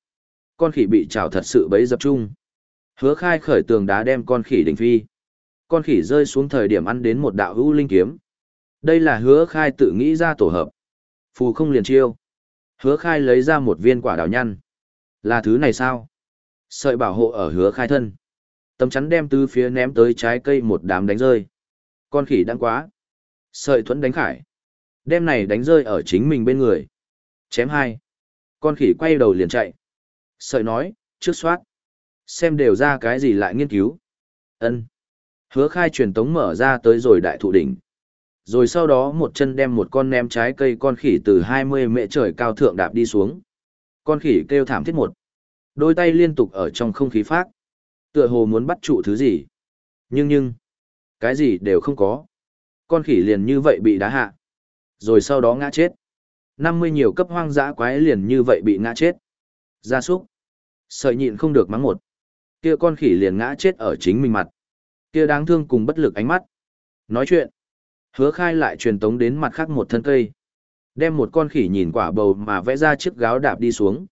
Con khỉ bị trào thật sự bấy dập chung. Hứa khai khởi tường đá đem con khỉ đỉnh phi. Con khỉ rơi xuống thời điểm ăn đến một đạo hữu linh kiếm. Đây là hứa khai tự nghĩ ra tổ hợp. Phù không liền chiêu. Hứa khai lấy ra một viên quả đào nhăn. Là thứ này sao? Sợi bảo hộ ở hứa khai thân. Tấm chắn đem từ phía ném tới trái cây một đám đánh rơi. Con khỉ đang quá. Sợi thuẫn đánh khải. Đem này đánh rơi ở chính mình bên người. Chém hai. Con khỉ quay đầu liền chạy. Sợi nói, trước soát. Xem đều ra cái gì lại nghiên cứu. ân Hứa khai truyền tống mở ra tới rồi đại thụ đỉnh. Rồi sau đó một chân đem một con ném trái cây con khỉ từ 20 mệ trời cao thượng đạp đi xuống. Con khỉ kêu thảm thiết một. Đôi tay liên tục ở trong không khí phát. Tựa hồ muốn bắt trụ thứ gì. Nhưng nhưng, cái gì đều không có. Con khỉ liền như vậy bị đá hạ. Rồi sau đó ngã chết. 50 nhiều cấp hoang dã quái liền như vậy bị ngã chết. Gia súc. Sợi nhịn không được mắng một. Kia con khỉ liền ngã chết ở chính mình mặt. Kia đáng thương cùng bất lực ánh mắt. Nói chuyện. Hứa khai lại truyền tống đến mặt khác một thân cây. Đem một con khỉ nhìn quả bầu mà vẽ ra chiếc gáo đạp đi xuống.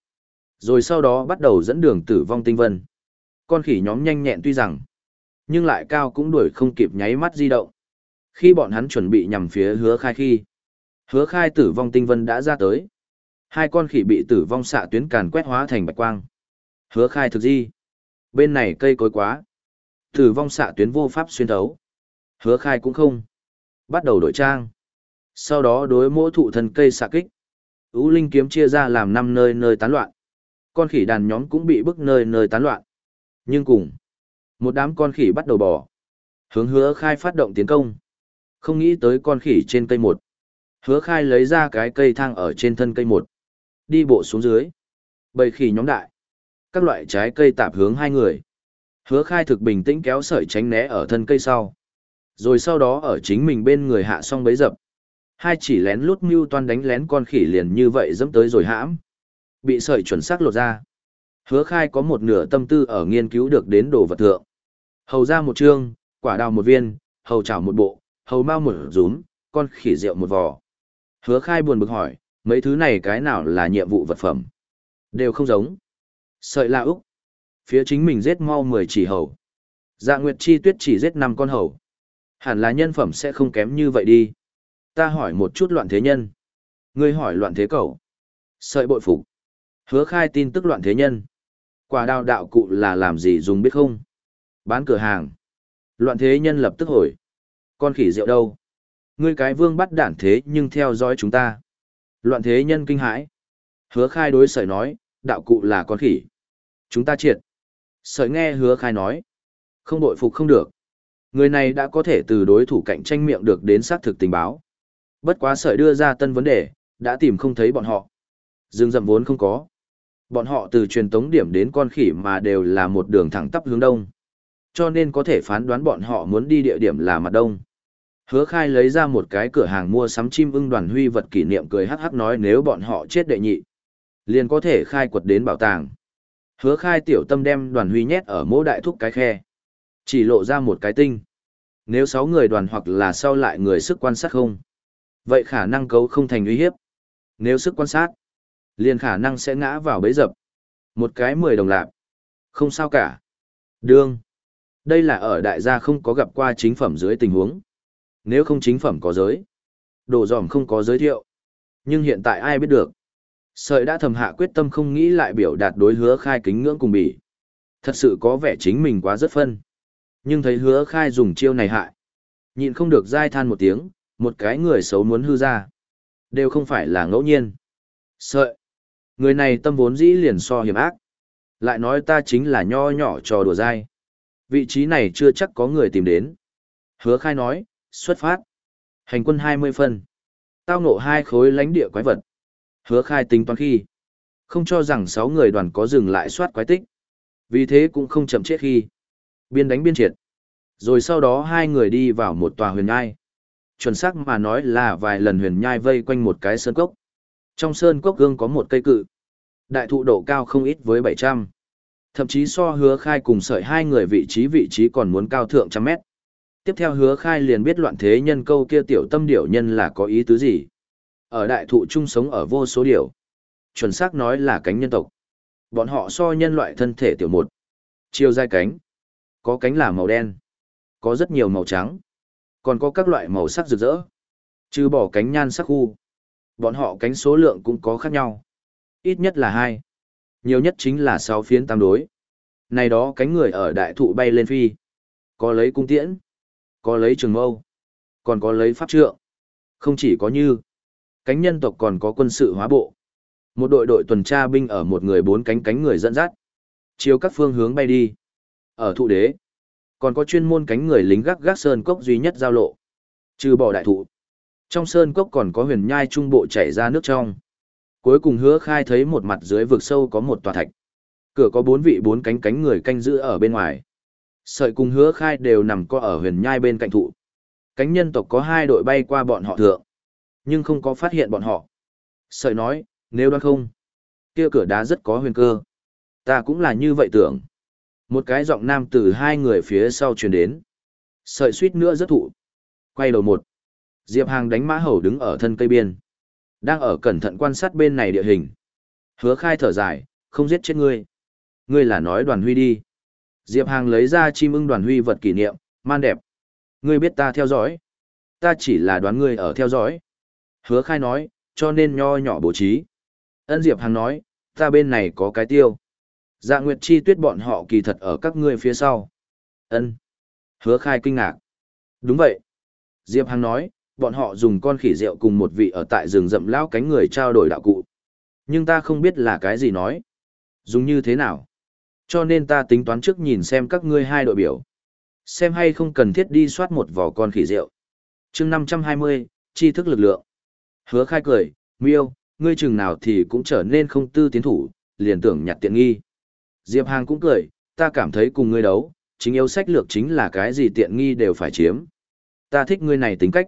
Rồi sau đó bắt đầu dẫn đường tử vong tinh vân. Con khỉ nhóm nhanh nhẹn tuy rằng, nhưng lại cao cũng đuổi không kịp nháy mắt di động. Khi bọn hắn chuẩn bị nhằm phía hứa khai khi, hứa khai tử vong tinh vân đã ra tới. Hai con khỉ bị tử vong xạ tuyến càn quét hóa thành bạch quang. Hứa khai thực di. Bên này cây cối quá. Tử vong xạ tuyến vô pháp xuyên thấu. Hứa khai cũng không. Bắt đầu đổi trang. Sau đó đối mỗi thụ thần cây xạ kích. Ú linh kiếm chia ra làm năm nơi nơi tán loạn. Con khỉ đàn nhóm cũng bị bức nơi nơi tán loạn. Nhưng cùng, một đám con khỉ bắt đầu bỏ. Hướng hứa khai phát động tiến công. Không nghĩ tới con khỉ trên cây một. Hứa khai lấy ra cái cây thang ở trên thân cây một. Đi bộ xuống dưới. Bầy khỉ nhóm đại. Các loại trái cây tạp hướng hai người. Hứa khai thực bình tĩnh kéo sợi tránh né ở thân cây sau. Rồi sau đó ở chính mình bên người hạ xong bấy dập. Hai chỉ lén lút mưu toan đánh lén con khỉ liền như vậy dẫm tới rồi hãm. Bị sợi chuẩn xác lột ra. Hứa khai có một nửa tâm tư ở nghiên cứu được đến đồ vật thượng. Hầu ra một chương, quả đào một viên, hầu chảo một bộ, hầu mau một rúm, con khỉ rượu một vò. Hứa khai buồn bực hỏi, mấy thứ này cái nào là nhiệm vụ vật phẩm? Đều không giống. Sợi la Úc. Phía chính mình giết mau 10 chỉ hầu. Dạ Nguyệt Chi Tuyết chỉ giết 5 con hầu. Hẳn là nhân phẩm sẽ không kém như vậy đi. Ta hỏi một chút loạn thế nhân. Ngươi hỏi loạn thế cầu. Sợi bội phục. Hứa khai tin tức loạn thế nhân. Quả đào đạo cụ là làm gì dùng biết không? Bán cửa hàng. Loạn thế nhân lập tức hỏi. Con khỉ rượu đâu? Ngươi cái vương bắt đản thế nhưng theo dõi chúng ta. Loạn thế nhân kinh hãi. Hứa khai đối sợi nói, đạo cụ là con khỉ. Chúng ta triệt. Sợi nghe hứa khai nói. Không bội phục không được. Người này đã có thể từ đối thủ cạnh tranh miệng được đến xác thực tình báo. Bất quá sợi đưa ra tân vấn đề, đã tìm không thấy bọn họ. Dương dậm vốn không có. Bọn họ từ truyền tống điểm đến con khỉ mà đều là một đường thẳng tắp hướng đông. Cho nên có thể phán đoán bọn họ muốn đi địa điểm là mặt đông. Hứa khai lấy ra một cái cửa hàng mua sắm chim ưng đoàn huy vật kỷ niệm cười hắc hắc nói nếu bọn họ chết đệ nhị. Liền có thể khai quật đến bảo tàng. Hứa khai tiểu tâm đem đoàn huy nhét ở mỗi đại thúc cái khe. Chỉ lộ ra một cái tinh. Nếu 6 người đoàn hoặc là sau lại người sức quan sát không. Vậy khả năng cấu không thành uy hiếp. Nếu sức quan sát, liền khả năng sẽ ngã vào bẫy dập. Một cái 10 đồng lạp. Không sao cả. Đương. Đây là ở đại gia không có gặp qua chính phẩm dưới tình huống. Nếu không chính phẩm có giới. Đồ giòm không có giới thiệu. Nhưng hiện tại ai biết được. Sợi đã thầm hạ quyết tâm không nghĩ lại biểu đạt đối hứa khai kính ngưỡng cùng bỉ. Thật sự có vẻ chính mình quá rất phân. Nhưng thấy hứa khai dùng chiêu này hại. Nhịn không được dai than một tiếng, một cái người xấu muốn hư ra. Đều không phải là ngẫu nhiên. Sợi. Người này tâm vốn dĩ liền so hiểm ác. Lại nói ta chính là nho nhỏ trò đùa dai. Vị trí này chưa chắc có người tìm đến. Hứa khai nói, xuất phát. Hành quân 20 phân. Tao nộ hai khối lãnh địa quái vật. Hứa khai tính toán khi. Không cho rằng 6 người đoàn có dừng lại soát quái tích. Vì thế cũng không chậm chết khi. Biên đánh biên triệt. Rồi sau đó hai người đi vào một tòa huyền nhai. Chuẩn xác mà nói là vài lần huyền nhai vây quanh một cái sơn cốc. Trong sơn cốc gương có một cây cự. Đại thụ độ cao không ít với 700. Thậm chí so hứa khai cùng sợi hai người vị trí vị trí còn muốn cao thượng trăm mét. Tiếp theo hứa khai liền biết loạn thế nhân câu kia tiểu tâm điểu nhân là có ý tứ gì. Ở đại thụ chung sống ở vô số điểu. Chuẩn xác nói là cánh nhân tộc. Bọn họ so nhân loại thân thể tiểu một. Chiều dài cánh. Có cánh là màu đen. Có rất nhiều màu trắng. Còn có các loại màu sắc rực rỡ. Trừ bỏ cánh nhan sắc khu. Bọn họ cánh số lượng cũng có khác nhau. Ít nhất là hai nhiều nhất chính là sáu phiến tam đối. Này đó cánh người ở đại thụ bay lên phi. Có lấy cung tiễn, có lấy trường mâu, còn có lấy pháp trượng. Không chỉ có như, cánh nhân tộc còn có quân sự hóa bộ. Một đội đội tuần tra binh ở một người bốn cánh cánh người dẫn dắt. Chiều các phương hướng bay đi. Ở thụ đế, còn có chuyên môn cánh người lính gác gác sơn cốc duy nhất giao lộ. Trừ bỏ đại thụ. Trong sơn cốc còn có huyền nhai trung bộ chảy ra nước trong. Cuối cùng hứa khai thấy một mặt dưới vực sâu có một tòa thạch. Cửa có bốn vị bốn cánh cánh người canh giữ ở bên ngoài. Sợi cùng hứa khai đều nằm co ở huyền nhai bên cạnh thụ. Cánh nhân tộc có hai đội bay qua bọn họ thượng. Nhưng không có phát hiện bọn họ. Sợi nói, nếu đoán không, kia cửa đá rất có huyền cơ. Ta cũng là như vậy tưởng. Một cái giọng nam từ hai người phía sau truyền đến. Sợi suýt nữa rất thụ. Quay đầu một. Diệp Hàng đánh mã hầu đứng ở thân cây biên. Đang ở cẩn thận quan sát bên này địa hình. Hứa khai thở dài, không giết chết ngươi. Ngươi là nói đoàn huy đi. Diệp Hàng lấy ra chim ưng đoàn huy vật kỷ niệm, man đẹp. Ngươi biết ta theo dõi. Ta chỉ là đoán ngươi ở theo dõi. Hứa khai nói, cho nên nho nhỏ bố trí. Ân Diệp Hàng nói, ta bên này có cái tiêu. Dạ Nguyệt Chi tuyết bọn họ kỳ thật ở các ngươi phía sau. Ân. Hứa khai kinh ngạc. Đúng vậy. Diệp Hàng nói, bọn họ dùng con khỉ rượu cùng một vị ở tại rừng rậm lao cánh người trao đổi đạo cụ. Nhưng ta không biết là cái gì nói. Dùng như thế nào. Cho nên ta tính toán trước nhìn xem các ngươi hai đội biểu. Xem hay không cần thiết đi soát một vỏ con khỉ rượu. chương 520, tri thức lực lượng. Hứa khai cười, miêu, ngươi chừng nào thì cũng trở nên không tư tiến thủ, liền tưởng nhặt tiện nghi. Diệp Hàng cũng cười, ta cảm thấy cùng ngươi đấu, chính yếu sách lược chính là cái gì tiện nghi đều phải chiếm. Ta thích ngươi này tính cách.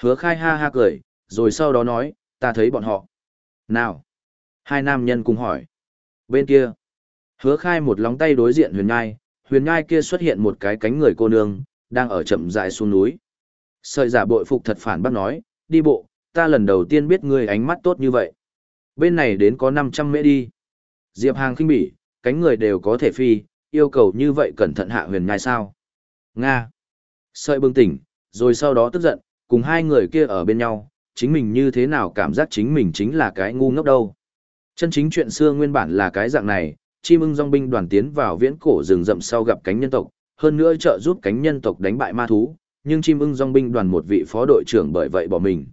Hứa khai ha ha cười, rồi sau đó nói, ta thấy bọn họ. Nào? Hai nam nhân cùng hỏi. Bên kia. Hứa khai một lóng tay đối diện huyền nhai, huyền nhai kia xuất hiện một cái cánh người cô nương, đang ở chậm dại xuống núi. Sợi giả bội phục thật phản bác nói, đi bộ, ta lần đầu tiên biết ngươi ánh mắt tốt như vậy. Bên này đến có 500 mễ đi. Diệp Hàng khinh bỉ, cánh người đều có thể phi, yêu cầu như vậy cẩn thận hạ huyền nhai sao. Nga. Sợi bừng tỉnh, rồi sau đó tức giận, cùng hai người kia ở bên nhau, chính mình như thế nào cảm giác chính mình chính là cái ngu ngốc đâu. Chân chính chuyện xưa nguyên bản là cái dạng này, chim ưng dòng binh đoàn tiến vào viễn cổ rừng rậm sau gặp cánh nhân tộc, hơn nữa trợ giúp cánh nhân tộc đánh bại ma thú, nhưng chim ưng dòng binh đoàn một vị phó đội trưởng bởi vậy bỏ mình.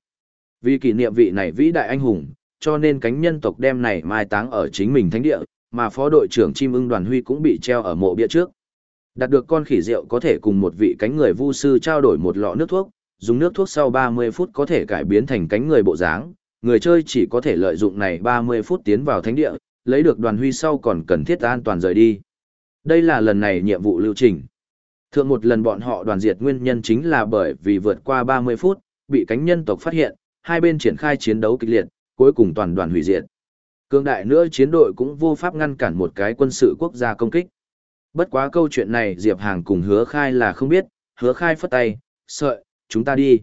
Vì kỷ niệm vị này vĩ đại anh hùng, cho nên cánh nhân tộc đem này mai táng ở chính mình thánh địa, mà phó đội trưởng chim ưng đoàn huy cũng bị treo ở mộ bia trước. Đạt được con khỉ rượu có thể cùng một vị cánh người vu sư trao đổi một lọ nước thuốc, dùng nước thuốc sau 30 phút có thể cải biến thành cánh người bộ dáng, người chơi chỉ có thể lợi dụng này 30 phút tiến vào thánh địa, lấy được đoàn huy sau còn cần thiết an toàn rời đi. Đây là lần này nhiệm vụ lưu trình. Thượng một lần bọn họ đoàn diệt nguyên nhân chính là bởi vì vượt qua 30 phút, bị cánh nhân tộc phát hiện, hai bên triển khai chiến đấu kịch liệt, cuối cùng toàn đoàn hủy diệt. Cương đại nữa chiến đội cũng vô pháp ngăn cản một cái quân sự quốc gia công kích. Bất quá câu chuyện này Diệp Hàng cùng hứa khai là không biết, hứa khai phất tay, sợi, chúng ta đi.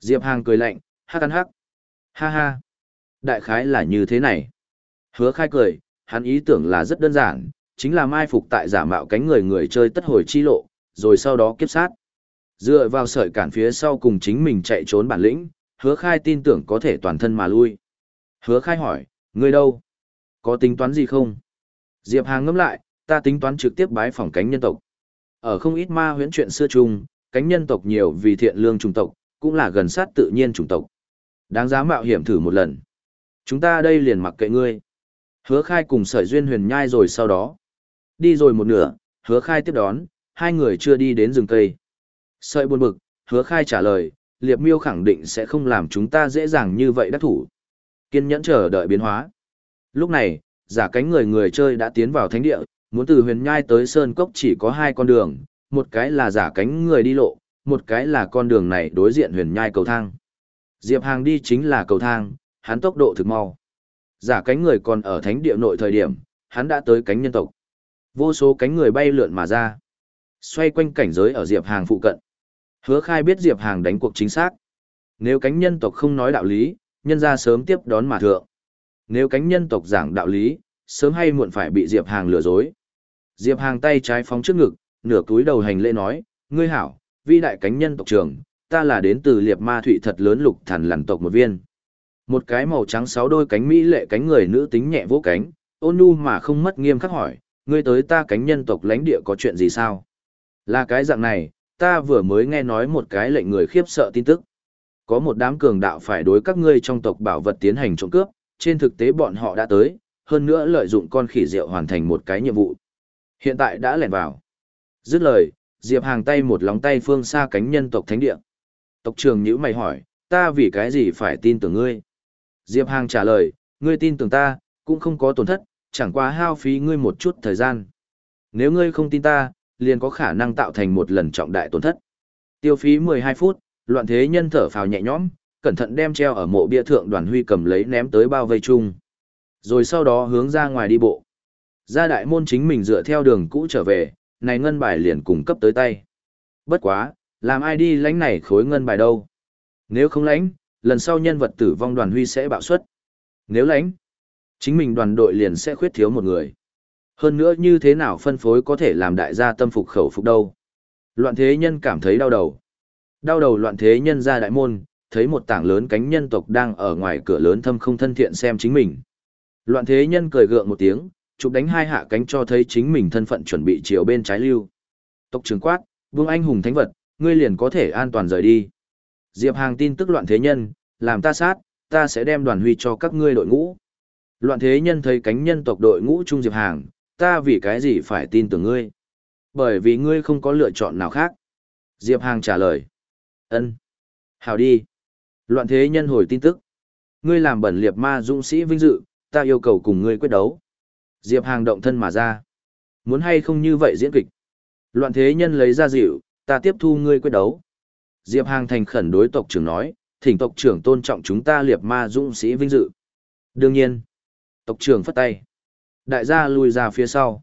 Diệp Hàng cười lạnh, hắc ăn hắc. Ha ha. Đại khái là như thế này. Hứa khai cười, hắn ý tưởng là rất đơn giản, chính là mai phục tại giả mạo cánh người người chơi tất hồi chi lộ, rồi sau đó kiếp sát. Dựa vào sợi cản phía sau cùng chính mình chạy trốn bản lĩnh, hứa khai tin tưởng có thể toàn thân mà lui. Hứa khai hỏi, ngươi đâu? Có tính toán gì không? Diệp Hàng ngâm lại, ta tính toán trực tiếp bái phỏng cánh nhân tộc. Ở không ít ma huyễn chuyện xưa chung, cánh nhân tộc nhiều vì thiện lương chủng tộc, cũng là gần sát tự nhiên chủng tộc. Đáng giá mạo hiểm thử một lần. Chúng ta đây liền mặc kệ ngươi. Hứa khai cùng sợi duyên huyền nhai rồi sau đó. Đi rồi một nửa, hứa khai tiếp đón, hai người chưa đi đến rừng cây. Sợi buồn bực, hứa khai trả lời, liệp miêu khẳng định sẽ không làm chúng ta dễ dàng như vậy đắc thủ. Kiên nhẫn chờ đợi biến hóa. Lúc này, giả cánh người người chơi đã tiến vào thánh địa, muốn từ huyền nhai tới sơn cốc chỉ có hai con đường, một cái là giả cánh người đi lộ, một cái là con đường này đối diện huyền nhai cầu thang. Diệp Hàng đi chính là cầu thang, hắn tốc độ thực mau. Giả cánh người còn ở thánh địa nội thời điểm, hắn đã tới cánh nhân tộc. Vô số cánh người bay lượn mà ra. Xoay quanh cảnh giới ở Diệp Hàng phụ cận. Hứa khai biết Diệp Hàng đánh cuộc chính xác. Nếu cánh nhân tộc không nói đạo lý, nhân ra sớm tiếp đón mà thượng. Nếu cánh nhân tộc giảng đạo lý, sớm hay muộn phải bị Diệp Hàng lừa dối. Diệp Hàng tay trái phóng trước ngực, nửa túi đầu hành lễ nói, ngươi hảo, vi đại cánh nhân tộc trưởng, ta là đến từ liệp ma thụy thật lớn lục thần lằn tộc một viên. Một cái màu trắng sáu đôi cánh mỹ lệ cánh người nữ tính nhẹ vỗ cánh, ôn nhu mà không mất nghiêm khắc hỏi, ngươi tới ta cánh nhân tộc lãnh địa có chuyện gì sao? Là cái dạng này, ta vừa mới nghe nói một cái lệnh người khiếp sợ tin tức. Có một đám cường đạo phải đối các ngươi trong tộc bảo vật tiến hành trộm cướp, trên thực tế bọn họ đã tới, hơn nữa lợi dụng con khỉ rượu hoàn thành một cái nhiệm vụ. Hiện tại đã lẻn vào. Dứt lời, Diệp Hàng tay một lóng tay phương xa cánh nhân tộc thánh địa. Tộc trưởng nhữ mày hỏi, ta vì cái gì phải tin tưởng ngươi? Diệp Hàng trả lời, ngươi tin tưởng ta, cũng không có tổn thất, chẳng qua hao phí ngươi một chút thời gian. Nếu ngươi không tin ta, liền có khả năng tạo thành một lần trọng đại tổn thất. Tiêu phí 12 phút, loạn thế nhân thở phào nhẹ nhõm, cẩn thận đem treo ở mộ bia thượng đoàn huy cầm lấy ném tới bao vây chung. Rồi sau đó hướng ra ngoài đi bộ. Ra đại môn chính mình dựa theo đường cũ trở về, này ngân bài liền cung cấp tới tay. Bất quá, làm ai đi lãnh này khối ngân bài đâu? Nếu không lãnh, lần sau nhân vật tử vong đoàn huy sẽ bạo suất. Nếu lãnh, chính mình đoàn đội liền sẽ khuyết thiếu một người. Hơn nữa như thế nào phân phối có thể làm đại gia tâm phục khẩu phục đâu. Loạn thế nhân cảm thấy đau đầu. Đau đầu loạn thế nhân ra đại môn, thấy một tảng lớn cánh nhân tộc đang ở ngoài cửa lớn thâm không thân thiện xem chính mình. Loạn thế nhân cười gượng một tiếng, chụp đánh hai hạ cánh cho thấy chính mình thân phận chuẩn bị chiều bên trái lưu. Tộc trưởng quát, vương anh hùng thánh vật, ngươi liền có thể an toàn rời đi. Diệp Hàng tin tức loạn thế nhân, làm ta sát, ta sẽ đem đoàn huy cho các ngươi đội ngũ. Loạn thế nhân thấy cánh nhân tộc đội ngũ trung Diệp Hàng, ta vì cái gì phải tin tưởng ngươi? Bởi vì ngươi không có lựa chọn nào khác. Diệp Hàng trả lời. ân Hào đi. Loạn thế nhân hồi tin tức. Ngươi làm bẩn liệt ma dũng sĩ vinh dự, ta yêu cầu cùng ngươi quyết đấu. Diệp Hàng động thân mà ra. Muốn hay không như vậy diễn kịch. Loạn thế nhân lấy ra dịu, ta tiếp thu ngươi quyết đấu. Diệp Hàng thành khẩn đối tộc trưởng nói, thỉnh tộc trưởng tôn trọng chúng ta liệt ma dũng sĩ vinh dự. Đương nhiên. Tộc trưởng phất tay. Đại gia lùi ra phía sau.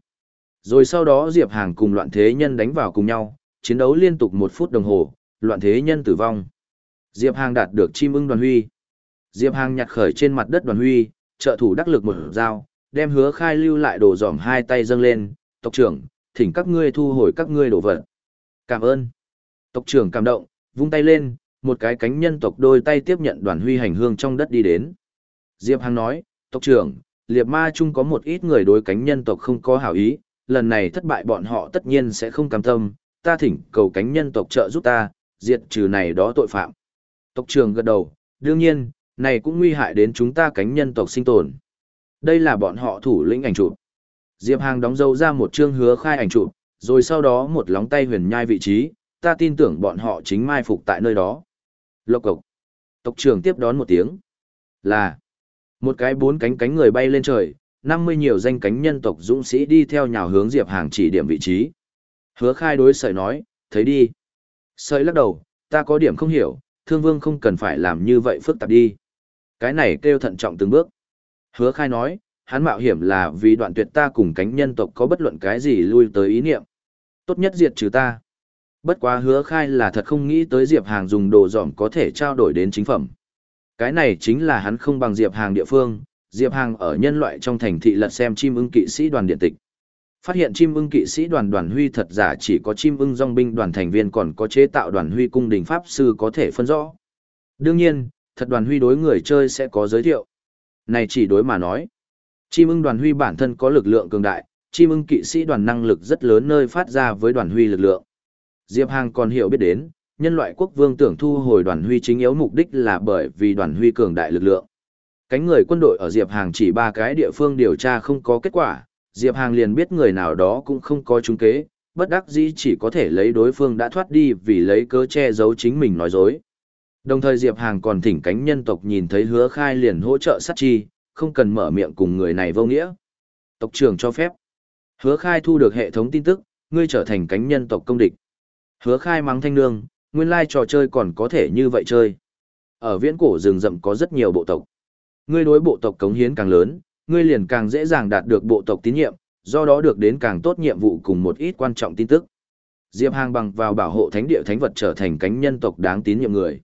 Rồi sau đó Diệp Hàng cùng loạn thế nhân đánh vào cùng nhau, chiến đấu liên tục một phút đồng hồ, loạn thế nhân tử vong. Diệp Hàng đạt được chim ưng đoàn huy. Diệp Hàng nhặt khởi trên mặt đất đoàn huy, trợ thủ đắc lực một dao, đem hứa khai lưu lại đồ dòm hai tay dâng lên, tộc trưởng, thỉnh các ngươi thu hồi các ngươi đồ vật. Cảm ơn. Tộc trưởng cảm động, vung tay lên, một cái cánh nhân tộc đôi tay tiếp nhận đoàn huy hành hương trong đất đi đến. Diệp Hằng nói, tộc trưởng, liệt ma chung có một ít người đối cánh nhân tộc không có hảo ý, lần này thất bại bọn họ tất nhiên sẽ không cam tâm, ta thỉnh cầu cánh nhân tộc trợ giúp ta, diệt trừ này đó tội phạm. Tộc trưởng gật đầu, đương nhiên, Này cũng nguy hại đến chúng ta cánh nhân tộc sinh tồn. Đây là bọn họ thủ lĩnh ảnh chụp. Diệp Hàng đóng dấu ra một chương hứa khai ảnh chụp, rồi sau đó một lóng tay huyền nhai vị trí, ta tin tưởng bọn họ chính mai phục tại nơi đó. Lộc cộc. Tộc trưởng tiếp đón một tiếng. Là. Một cái bốn cánh cánh người bay lên trời, 50 nhiều danh cánh nhân tộc dũng sĩ đi theo nhào hướng Diệp Hàng chỉ điểm vị trí. Hứa khai đối sợi nói, thấy đi. Sợi lắc đầu, ta có điểm không hiểu, thương vương không cần phải làm như vậy phức tạp đi. Cái này kêu thận trọng từng bước. Hứa khai nói, hắn mạo hiểm là vì đoạn tuyệt ta cùng cánh nhân tộc có bất luận cái gì lui tới ý niệm. Tốt nhất diệt trừ ta. Bất quá hứa khai là thật không nghĩ tới Diệp Hàng dùng đồ giỏm có thể trao đổi đến chính phẩm. Cái này chính là hắn không bằng Diệp Hàng địa phương, Diệp Hàng ở nhân loại trong thành thị lật xem chim ưng kỵ sĩ đoàn điện tịch. Phát hiện chim ưng kỵ sĩ đoàn đoàn huy thật giả chỉ có chim ưng dòng binh đoàn thành viên còn có chế tạo đoàn huy cung đình pháp sư có thể phân rõ. Đương nhiên, thật đoàn huy đối người chơi sẽ có giới thiệu. Này chỉ đối mà nói. Chim ưng đoàn huy bản thân có lực lượng cường đại, chim ưng kỵ sĩ đoàn năng lực rất lớn nơi phát ra với đoàn huy lực lượng. Diệp Hàng còn hiểu biết đến, nhân loại quốc vương tưởng thu hồi đoàn huy chính yếu mục đích là bởi vì đoàn huy cường đại lực lượng. Cánh người quân đội ở Diệp Hàng chỉ ba cái địa phương điều tra không có kết quả, Diệp Hàng liền biết người nào đó cũng không có trúng kế, bất đắc dĩ chỉ có thể lấy đối phương đã thoát đi vì lấy cớ che giấu chính mình nói dối. Đồng thời Diệp Hàng còn thỉnh cánh nhân tộc nhìn thấy hứa khai liền hỗ trợ sát chi, không cần mở miệng cùng người này vô nghĩa. Tộc trưởng cho phép. Hứa khai thu được hệ thống tin tức, ngươi trở thành cánh nhân tộc công địch. Hứa khai mắng thanh nương, nguyên lai trò chơi còn có thể như vậy chơi. Ở viễn cổ rừng rậm có rất nhiều bộ tộc. Ngươi đối bộ tộc cống hiến càng lớn, ngươi liền càng dễ dàng đạt được bộ tộc tín nhiệm, do đó được đến càng tốt nhiệm vụ cùng một ít quan trọng tin tức. Diệp Hàng bằng vào bảo hộ thánh địa thánh vật trở thành cánh nhân tộc đáng tín nhiệm người.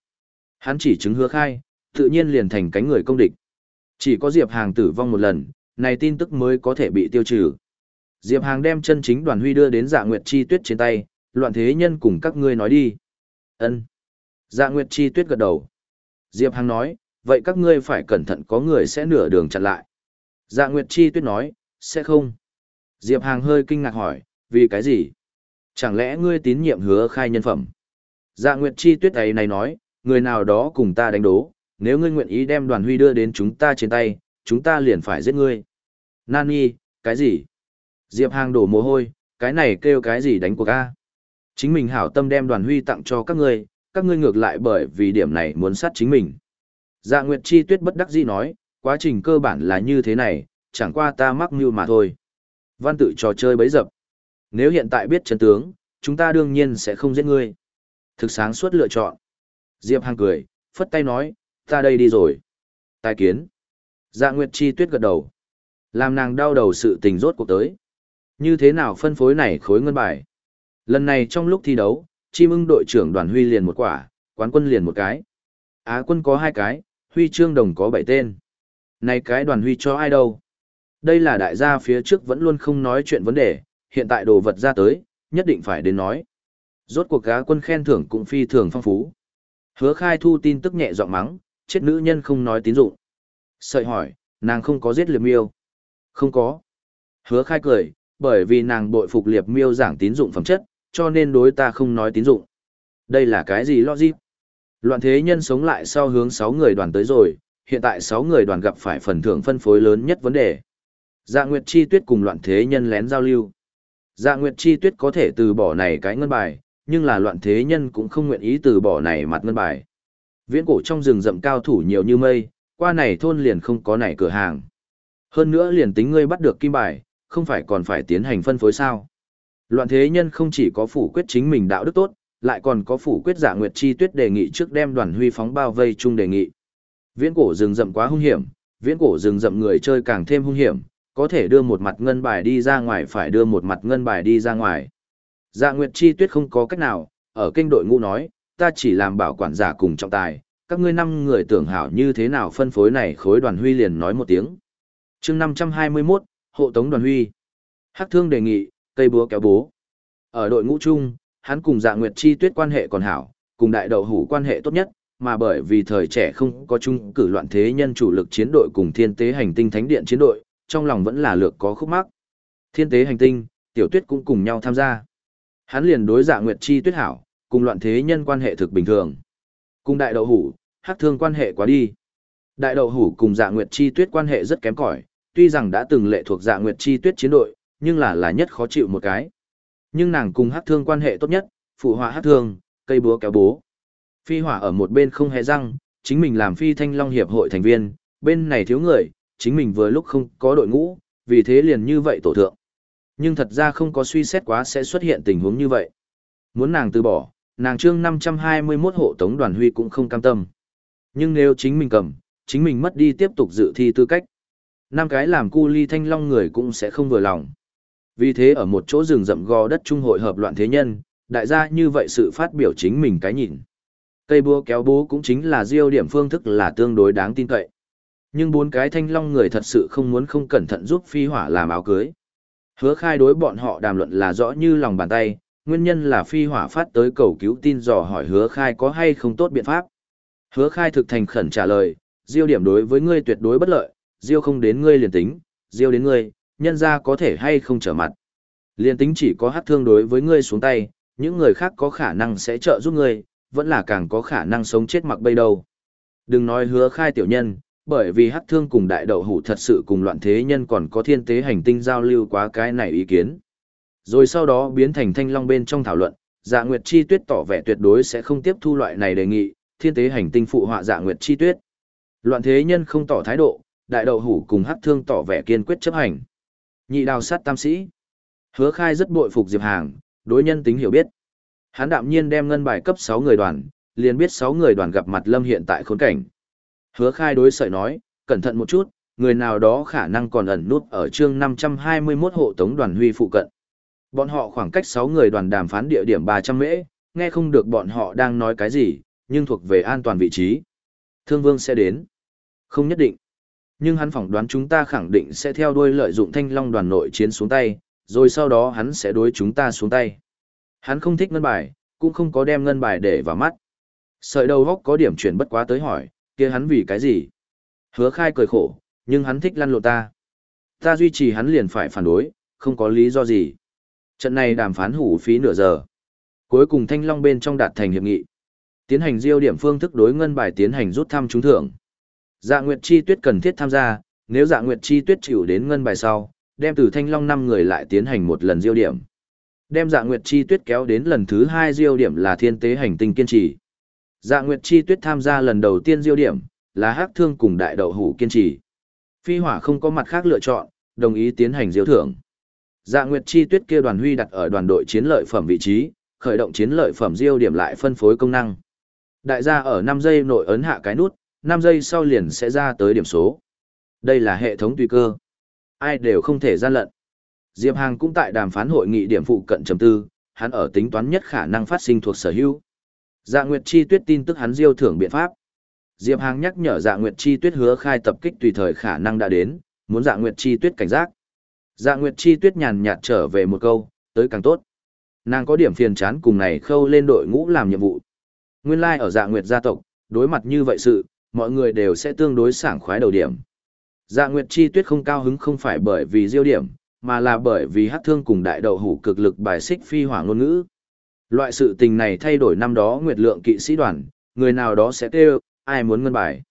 Hắn chỉ chứng hứa khai, tự nhiên liền thành cánh người công địch. Chỉ có Diệp Hàng tử vong một lần, này tin tức mới có thể bị tiêu trừ. Diệp Hàng đem chân chính đoàn huy đưa đến dạ nguyệt chi tuyết trên tay, loạn thế nhân cùng các ngươi nói đi. ân Dạ nguyệt chi tuyết gật đầu. Diệp Hàng nói, vậy các ngươi phải cẩn thận có người sẽ nửa đường chặn lại. Dạ nguyệt chi tuyết nói, sẽ không. Diệp Hàng hơi kinh ngạc hỏi, vì cái gì? Chẳng lẽ ngươi tín nhiệm hứa khai nhân phẩm? Dạ nguyệt chi tuyết ấy này nói, người nào đó cùng ta đánh đố, nếu ngươi nguyện ý đem đoàn huy đưa đến chúng ta trên tay, chúng ta liền phải giết ngươi. Nani, cái gì? Diệp Hàng đổ mồ hôi, cái này kêu cái gì đánh cuộc a? Chính mình hảo tâm đem đoàn huy tặng cho các ngươi, các ngươi ngược lại bởi vì điểm này muốn sát chính mình. Dạ Nguyệt Chi Tuyết bất đắc dĩ nói, quá trình cơ bản là như thế này, chẳng qua ta mắc mưu mà thôi. Văn tự trò chơi bấy dập. Nếu hiện tại biết chân tướng, chúng ta đương nhiên sẽ không giết ngươi. Thực sáng suốt lựa chọn. Diệp Hàng cười, phất tay nói, ta đây đi rồi. Tài kiến. Dạ Nguyệt Chi Tuyết gật đầu. Làm nàng đau đầu sự tình rốt cuộc tới. Như thế nào phân phối này khối ngân bài? Lần này trong lúc thi đấu, chim ưng đội trưởng đoàn huy liền một quả, quán quân liền một cái. Á quân có hai cái, huy chương đồng có bảy tên. Này cái đoàn huy cho ai đâu? Đây là đại gia phía trước vẫn luôn không nói chuyện vấn đề, hiện tại đồ vật ra tới, nhất định phải đến nói. Rốt cuộc cá quân khen thưởng cũng phi thường phong phú. Hứa khai thu tin tức nhẹ giọng mắng, chết nữ nhân không nói tín dụng. Sợi hỏi, nàng không có giết liệp miêu. Không có. Hứa khai cười, bởi vì nàng bội phục liệp miêu giảng tín dụng phẩm chất, cho nên đối ta không nói tín dụng. Đây là cái gì logic? Loạn thế nhân sống lại sau hướng 6 người đoàn tới rồi, hiện tại 6 người đoàn gặp phải phần thưởng phân phối lớn nhất vấn đề. Dạ Nguyệt Chi Tuyết cùng loạn thế nhân lén giao lưu. Dạ Nguyệt Chi Tuyết có thể từ bỏ này cái ngân bài, nhưng là loạn thế nhân cũng không nguyện ý từ bỏ này mặt ngân bài. Viễn cổ trong rừng rậm cao thủ nhiều như mây, qua này thôn liền không có này cửa hàng. Hơn nữa liền tính ngươi bắt được kim bài, không phải còn phải tiến hành phân phối sao. Loạn thế nhân không chỉ có phủ quyết chính mình đạo đức tốt, lại còn có phủ quyết giả nguyệt chi tuyết đề nghị trước đem đoàn huy phóng bao vây chung đề nghị. Viễn cổ rừng rậm quá hung hiểm, viễn cổ rừng rậm người chơi càng thêm hung hiểm, có thể đưa một mặt ngân bài đi ra ngoài phải đưa một mặt ngân bài đi ra ngoài. Dạ Nguyệt Chi Tuyết không có cách nào, ở kinh đội ngũ nói, ta chỉ làm bảo quản giả cùng trọng tài, các ngươi năm người tưởng hảo như thế nào phân phối này khối đoàn huy liền nói một tiếng. chương 521, hộ tống đoàn huy. Hắc thương đề nghị, cây búa kéo bố. Ở đội ngũ chung, hắn cùng dạ nguyệt chi tuyết quan hệ còn hảo, cùng đại đậu hủ quan hệ tốt nhất, mà bởi vì thời trẻ không có chung cử loạn thế nhân chủ lực chiến đội cùng thiên tế hành tinh thánh điện chiến đội, trong lòng vẫn là lược có khúc mắc. Thiên tế hành tinh, tiểu tuyết cũng cùng nhau tham gia. Hắn liền đối dạ nguyệt chi tuyết hảo, cùng loạn thế nhân quan hệ thực bình thường. Cùng đại đậu hủ, hắc thương quan hệ quá đi. Đại đậu hủ cùng dạ nguyệt chi tuyết quan hệ rất kém cỏi, tuy rằng đã từng lệ thuộc dạ nguyệt chi tuyết chiến đội, nhưng là là nhất khó chịu một cái. Nhưng nàng cùng hát thương quan hệ tốt nhất, phụ họa hát thương, cây búa kéo bố. Phi hỏa ở một bên không hề răng, chính mình làm phi thanh long hiệp hội thành viên, bên này thiếu người, chính mình vừa lúc không có đội ngũ, vì thế liền như vậy tổ thượng. Nhưng thật ra không có suy xét quá sẽ xuất hiện tình huống như vậy. Muốn nàng từ bỏ, nàng trương 521 hộ tống đoàn huy cũng không cam tâm. Nhưng nếu chính mình cầm, chính mình mất đi tiếp tục dự thi tư cách. năm cái làm cu ly thanh long người cũng sẽ không vừa lòng. Vì thế ở một chỗ rừng rậm gò đất trung hội hợp loạn thế nhân, đại gia như vậy sự phát biểu chính mình cái nhìn. Cây búa kéo bố cũng chính là diêu điểm phương thức là tương đối đáng tin cậy. Nhưng bốn cái thanh long người thật sự không muốn không cẩn thận giúp phi hỏa làm áo cưới. Hứa khai đối bọn họ đàm luận là rõ như lòng bàn tay, nguyên nhân là phi hỏa phát tới cầu cứu tin dò hỏi hứa khai có hay không tốt biện pháp. Hứa khai thực thành khẩn trả lời, diêu điểm đối với ngươi tuyệt đối bất lợi, diêu không đến ngươi liền tính, diêu đến ngươi, nhân ra có thể hay không trở mặt. Liền tính chỉ có hát thương đối với ngươi xuống tay, những người khác có khả năng sẽ trợ giúp ngươi, vẫn là càng có khả năng sống chết mặc bây đâu. Đừng nói hứa khai tiểu nhân, bởi vì hắc thương cùng đại đậu hủ thật sự cùng loạn thế nhân còn có thiên tế hành tinh giao lưu quá cái này ý kiến. Rồi sau đó biến thành thanh long bên trong thảo luận, dạ nguyệt chi tuyết tỏ vẻ tuyệt đối sẽ không tiếp thu loại này đề nghị, thiên tế hành tinh phụ họa dạ nguyệt chi tuyết. Loạn thế nhân không tỏ thái độ, đại đậu hủ cùng hắc thương tỏ vẻ kiên quyết chấp hành. Nhị đào sát tam sĩ. Hứa khai rất bội phục Diệp Hàng, đối nhân tính hiểu biết. Hắn đạm nhiên đem ngân bài cấp sáu người đoàn, liền biết sáu người đoàn gặp mặt Lâm hiện tại khốn cảnh. Hứa khai đối sợi nói, cẩn thận một chút, người nào đó khả năng còn ẩn nút ở chương 521 hộ tống đoàn huy phụ cận. Bọn họ khoảng cách 6 người đoàn đàm phán địa điểm 300 mễ, nghe không được bọn họ đang nói cái gì, nhưng thuộc về an toàn vị trí. Thương vương sẽ đến. Không nhất định. Nhưng hắn phỏng đoán chúng ta khẳng định sẽ theo đuôi lợi dụng thanh long đoàn nội chiến xuống tay, rồi sau đó hắn sẽ đối chúng ta xuống tay. Hắn không thích ngân bài, cũng không có đem ngân bài để vào mắt. Sợi đầu góc có điểm chuyển bất quá tới hỏi, kia hắn vì cái gì? Hứa khai cười khổ, nhưng hắn thích lăn lộn ta. Ta duy trì hắn liền phải phản đối, không có lý do gì. Trận này đàm phán hủ phí nửa giờ. Cuối cùng Thanh Long bên trong đạt thành hiệp nghị. Tiến hành diêu điểm phương thức đối ngân bài tiến hành rút thăm trúng thưởng. Dạ Nguyệt Chi Tuyết cần thiết tham gia, nếu Dạ Nguyệt Chi Tuyết chịu đến ngân bài sau, đem từ Thanh Long năm người lại tiến hành một lần diêu điểm. Đem Dạ Nguyệt Chi Tuyết kéo đến lần thứ hai diêu điểm là thiên tế hành tinh kiên trì. Dạ Nguyệt Chi Tuyết tham gia lần đầu tiên diêu điểm, là Hắc Thương cùng Đại Đậu Hủ kiên trì. Phi Hỏa không có mặt khác lựa chọn, đồng ý tiến hành diêu thưởng. Dạ Nguyệt Chi Tuyết kia đoàn huy đặt ở đoàn đội chiến lợi phẩm vị trí, khởi động chiến lợi phẩm diêu điểm lại phân phối công năng. Đại gia ở 5 giây nội ấn hạ cái nút, 5 giây sau liền sẽ ra tới điểm số. Đây là hệ thống tùy cơ. Ai đều không thể gian lận. Diệp Hàng cũng tại đàm phán hội nghị điểm phụ cận chấm tư, hắn ở tính toán nhất khả năng phát sinh thuộc sở hữu. Dạ Nguyệt Chi Tuyết tin tức hắn diêu thưởng biện pháp. Diệp Hàng nhắc nhở Dạ Nguyệt Chi Tuyết hứa khai tập kích tùy thời khả năng đã đến, muốn Dạ Nguyệt Chi Tuyết cảnh giác. Dạ Nguyệt Chi Tuyết nhàn nhạt trở về một câu, tới càng tốt. Nàng có điểm phiền chán cùng này khâu lên đội ngũ làm nhiệm vụ. Nguyên lai like ở Dạ Nguyệt gia tộc, đối mặt như vậy sự, mọi người đều sẽ tương đối sảng khoái đầu điểm. Dạ Nguyệt Chi Tuyết không cao hứng không phải bởi vì diêu điểm, mà là bởi vì hát thương cùng đại đầu hủ cực lực bài xích phi hỏa ngôn ngữ. Loại sự tình này thay đổi năm đó Nguyệt Lượng kỵ sĩ đoàn, người nào đó sẽ kêu, ai muốn ngân bài.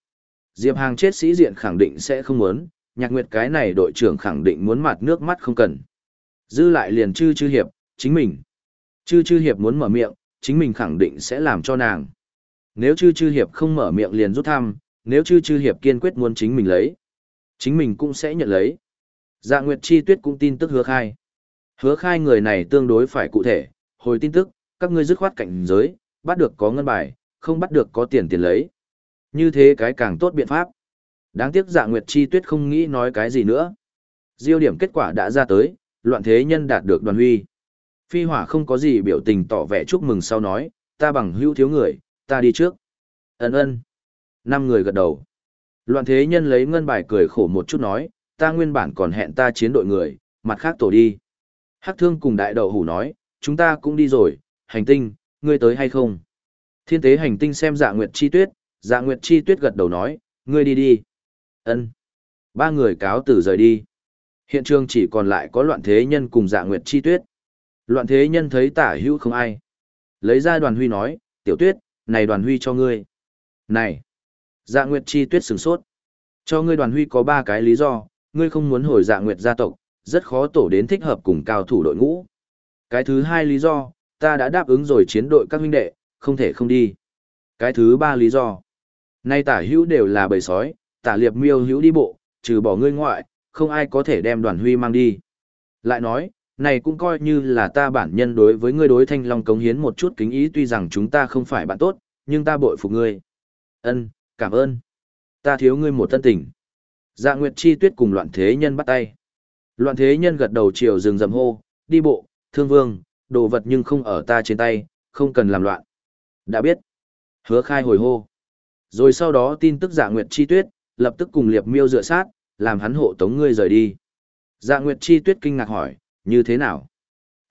Diệp Hàng chết sĩ diện khẳng định sẽ không muốn, nhạc nguyệt cái này đội trưởng khẳng định muốn mặt nước mắt không cần. Dư lại liền chư chư hiệp, chính mình. Chư chư hiệp muốn mở miệng, chính mình khẳng định sẽ làm cho nàng. Nếu chư chư hiệp không mở miệng liền rút thăm, nếu chư chư hiệp kiên quyết muốn chính mình lấy, chính mình cũng sẽ nhận lấy. Dạ Nguyệt Chi Tuyết cũng tin tức hứa khai. Hứa khai người này tương đối phải cụ thể, hồi tin tức, các ngươi dứt khoát cảnh giới, bắt được có ngân bài, không bắt được có tiền tiền lấy. Như thế cái càng tốt biện pháp. Đáng tiếc Dạ Nguyệt Chi Tuyết không nghĩ nói cái gì nữa. Diêu điểm kết quả đã ra tới, loạn thế nhân đạt được đoàn huy. Phi hỏa không có gì biểu tình tỏ vẻ chúc mừng sau nói, ta bằng hữu thiếu người, ta đi trước. Ấn ơn. Năm người gật đầu. Loạn thế nhân lấy ngân bài cười khổ một chút nói, ta nguyên bản còn hẹn ta chiến đội người, mặt khác tổ đi. Hắc thương cùng đại đậu hủ nói, chúng ta cũng đi rồi, hành tinh, ngươi tới hay không? Thiên tế hành tinh xem dạ nguyệt chi tuyết, dạ nguyệt chi tuyết gật đầu nói, ngươi đi đi. ân Ba người cáo từ rời đi. Hiện trường chỉ còn lại có loạn thế nhân cùng dạ nguyệt chi tuyết. Loạn thế nhân thấy tả hữu không ai. Lấy ra đoàn huy nói, tiểu tuyết, này đoàn huy cho ngươi. Này! Dạ nguyệt chi tuyết sửng sốt. Cho ngươi đoàn huy có ba cái lý do, ngươi không muốn hồi dạ nguyệt gia tộc, rất khó tổ đến thích hợp cùng cao thủ đội ngũ. Cái thứ hai lý do, ta đã đáp ứng rồi chiến đội các huynh đệ, không thể không đi. Cái thứ ba lý do, nay tả hữu đều là bầy sói, tả liệp miêu hữu đi bộ, trừ bỏ ngươi ngoại, không ai có thể đem đoàn huy mang đi. Lại nói, này cũng coi như là ta bản nhân đối với ngươi đối thanh long cống hiến một chút kính ý tuy rằng chúng ta không phải bạn tốt, nhưng ta bội phục ngươi. Ân, cảm ơn. Ta thiếu ngươi một thân tình. Dạ Nguyệt Chi Tuyết cùng loạn thế nhân bắt tay. Loạn thế nhân gật đầu chiều rừng rầm hô, đi bộ, thương vương, đồ vật nhưng không ở ta trên tay, không cần làm loạn. Đã biết. Hứa khai hồi hô. Rồi sau đó tin tức dạ Nguyệt Chi Tuyết, lập tức cùng liệp miêu dựa sát, làm hắn hộ tống ngươi rời đi. Dạ Nguyệt Chi Tuyết kinh ngạc hỏi, như thế nào?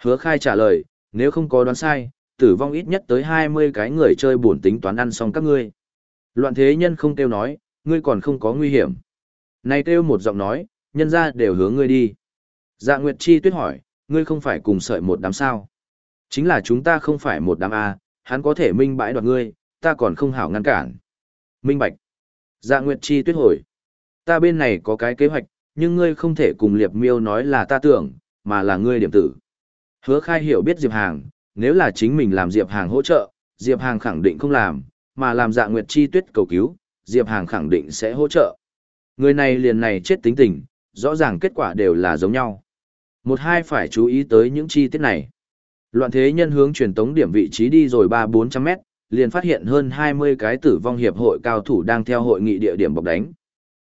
Hứa khai trả lời, nếu không có đoán sai, tử vong ít nhất tới 20 cái người chơi buồn tính toán ăn xong các ngươi. Loạn thế nhân không kêu nói, ngươi còn không có nguy hiểm. Này kêu một giọng nói, nhân ra đều hướng ngươi đi. Dạ Nguyệt Chi tuyết hỏi, ngươi không phải cùng sợi một đám sao. Chính là chúng ta không phải một đám A, hắn có thể minh bãi đoạt ngươi, ta còn không hảo ngăn cản. Minh bạch. Dạ Nguyệt Chi tuyết hồi. Ta bên này có cái kế hoạch, nhưng ngươi không thể cùng liệp miêu nói là ta tưởng, mà là ngươi điểm tử. Hứa khai hiểu biết Diệp Hàng, nếu là chính mình làm Diệp Hàng hỗ trợ, Diệp Hàng khẳng định không làm, mà làm dạ Nguyệt Chi tuyết cầu cứu, Diệp Hàng khẳng định sẽ hỗ trợ. Người này liền này chết tính tình, rõ ràng kết quả đều là giống nhau. Một hai phải chú ý tới những chi tiết này. Loạn thế nhân hướng truyền tống điểm vị trí đi rồi 3-400 mét, liền phát hiện hơn 20 cái tử vong hiệp hội cao thủ đang theo hội nghị địa điểm bọc đánh.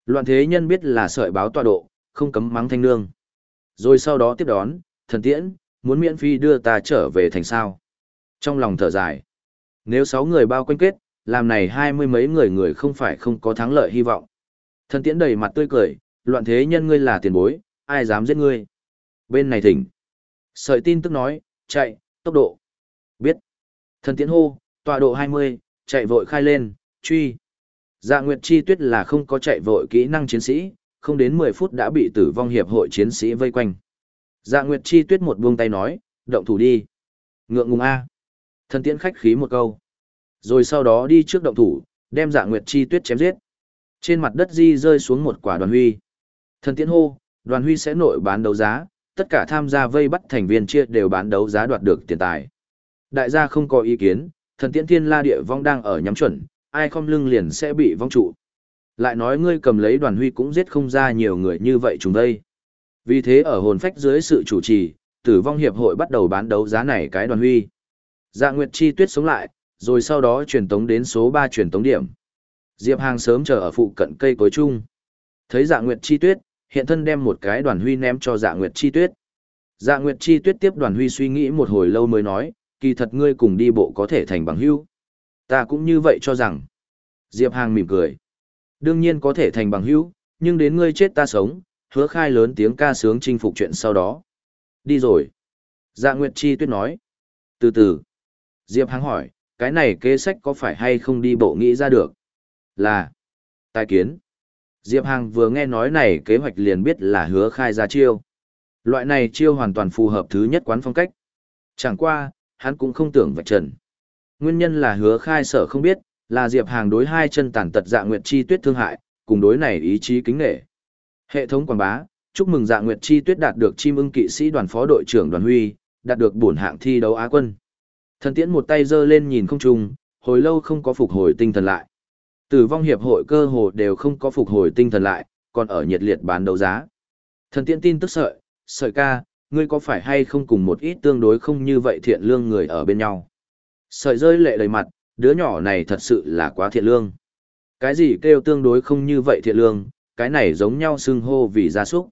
Loạn thế nhân biết là sợi báo tọa độ, không cấm mắng thanh nương. Rồi sau đó tiếp đón, thần tiễn, muốn miễn phi đưa ta trở về thành sao. Trong lòng thở dài, nếu 6 người bao quanh kết, làm này hai mươi mấy người người không phải không có thắng lợi hy vọng. Thần tiễn đầy mặt tươi cười, loạn thế nhân ngươi là tiền bối, ai dám giết ngươi. Bên này thỉnh. Sợi tin tức nói, chạy, tốc độ. Biết. Thần tiễn hô, tọa độ 20, chạy vội khai lên, truy. Dạ Nguyệt Chi Tuyết là không có chạy vội kỹ năng chiến sĩ, không đến 10 phút đã bị tử vong hiệp hội chiến sĩ vây quanh. Dạ Nguyệt Chi Tuyết một buông tay nói, động thủ đi. Ngượng ngùng A. Thần tiễn khách khí một câu. Rồi sau đó đi trước động thủ, đem Dạ Nguyệt Chi Tuyết chém giết. Trên mặt đất di rơi xuống một quả đoàn huy. Thần tiễn hô, đoàn huy sẽ nội bán đấu giá, tất cả tham gia vây bắt thành viên chia đều bán đấu giá đoạt được tiền tài. Đại gia không có ý kiến, thần tiễn thiên la địa vong đang ở nhắm chuẩn, ai không lưng liền sẽ bị vong trụ. Lại nói ngươi cầm lấy đoàn huy cũng giết không ra nhiều người như vậy chúng đây. Vì thế ở hồn phách dưới sự chủ trì, tử vong hiệp hội bắt đầu bán đấu giá này cái đoàn huy. Dạ Nguyệt Chi Tuyết sống lại, rồi sau đó truyền tống đến số 3 truyền tống điểm. Diệp Hàng sớm chờ ở phụ cận cây cối chung. Thấy Dạ Nguyệt Chi Tuyết, hiện thân đem một cái đoàn huy ném cho Dạ Nguyệt Chi Tuyết. Dạ Nguyệt Chi Tuyết tiếp đoàn huy suy nghĩ một hồi lâu mới nói, kỳ thật ngươi cùng đi bộ có thể thành bằng hữu. Ta cũng như vậy cho rằng. Diệp Hàng mỉm cười. Đương nhiên có thể thành bằng hữu, nhưng đến ngươi chết ta sống, hứa khai lớn tiếng ca sướng chinh phục chuyện sau đó. Đi rồi. Dạ Nguyệt Chi Tuyết nói. Từ từ. Diệp Hàng hỏi, cái này kế sách có phải hay không đi bộ nghĩ ra được? Là. Tài kiến. Diệp Hàng vừa nghe nói này kế hoạch liền biết là hứa khai ra chiêu. Loại này chiêu hoàn toàn phù hợp thứ nhất quán phong cách. Chẳng qua, hắn cũng không tưởng vạch trần. Nguyên nhân là hứa khai sở không biết, là Diệp Hàng đối hai chân tàn tật dạ nguyệt chi tuyết thương hại, cùng đối này ý chí kính nghệ. Hệ thống quảng bá, chúc mừng dạ nguyệt chi tuyết đạt được chim ưng kỵ sĩ đoàn phó đội trưởng đoàn huy, đạt được bổn hạng thi đấu Á quân. Thần tiễn một tay giơ lên nhìn không trùng, hồi lâu không có phục hồi tinh thần lại. Tử vong hiệp hội cơ hồ đều không có phục hồi tinh thần lại, còn ở nhiệt liệt bán đấu giá. Thần tiễn tin tức sợi, sợi ca, ngươi có phải hay không cùng một ít tương đối không như vậy thiện lương người ở bên nhau. Sợi rơi lệ đầy mặt, đứa nhỏ này thật sự là quá thiện lương. Cái gì kêu tương đối không như vậy thiện lương, cái này giống nhau xưng hô vì gia súc.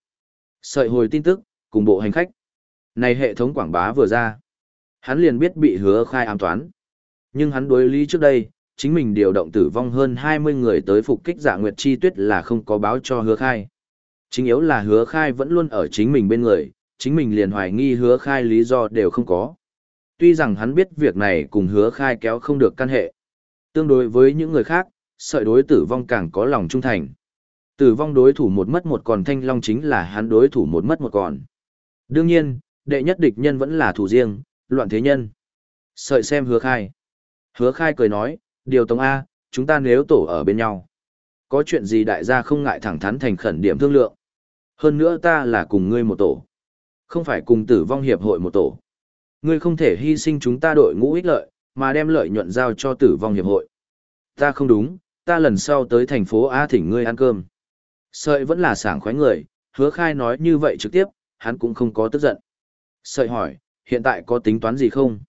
Sợi hồi tin tức, cùng bộ hành khách. Này hệ thống quảng bá vừa ra. Hắn liền biết bị hứa khai ám toán. Nhưng hắn đối lý trước đây, chính mình điều động tử vong hơn 20 người tới phục kích dạ nguyệt chi tuyết là không có báo cho hứa khai. Chính yếu là hứa khai vẫn luôn ở chính mình bên người, chính mình liền hoài nghi hứa khai lý do đều không có. Tuy rằng hắn biết việc này cùng hứa khai kéo không được căn hệ. Tương đối với những người khác, sợi đối tử vong càng có lòng trung thành. Tử vong đối thủ một mất một còn thanh long chính là hắn đối thủ một mất một còn. Đương nhiên, đệ nhất địch nhân vẫn là thủ riêng, loạn thế nhân. Sợi xem hứa khai. Hứa khai cười nói, điều tống A, chúng ta nếu tổ ở bên nhau. Có chuyện gì đại gia không ngại thẳng thắn thành khẩn điểm thương lượng. Hơn nữa ta là cùng ngươi một tổ. Không phải cùng tử vong hiệp hội một tổ. Ngươi không thể hy sinh chúng ta đội ngũ ích lợi, mà đem lợi nhuận giao cho tử vong hiệp hội. Ta không đúng, ta lần sau tới thành phố A thỉnh ngươi ăn cơm. Sợi vẫn là sảng khoái người, hứa khai nói như vậy trực tiếp, hắn cũng không có tức giận. Sợi hỏi, hiện tại có tính toán gì không?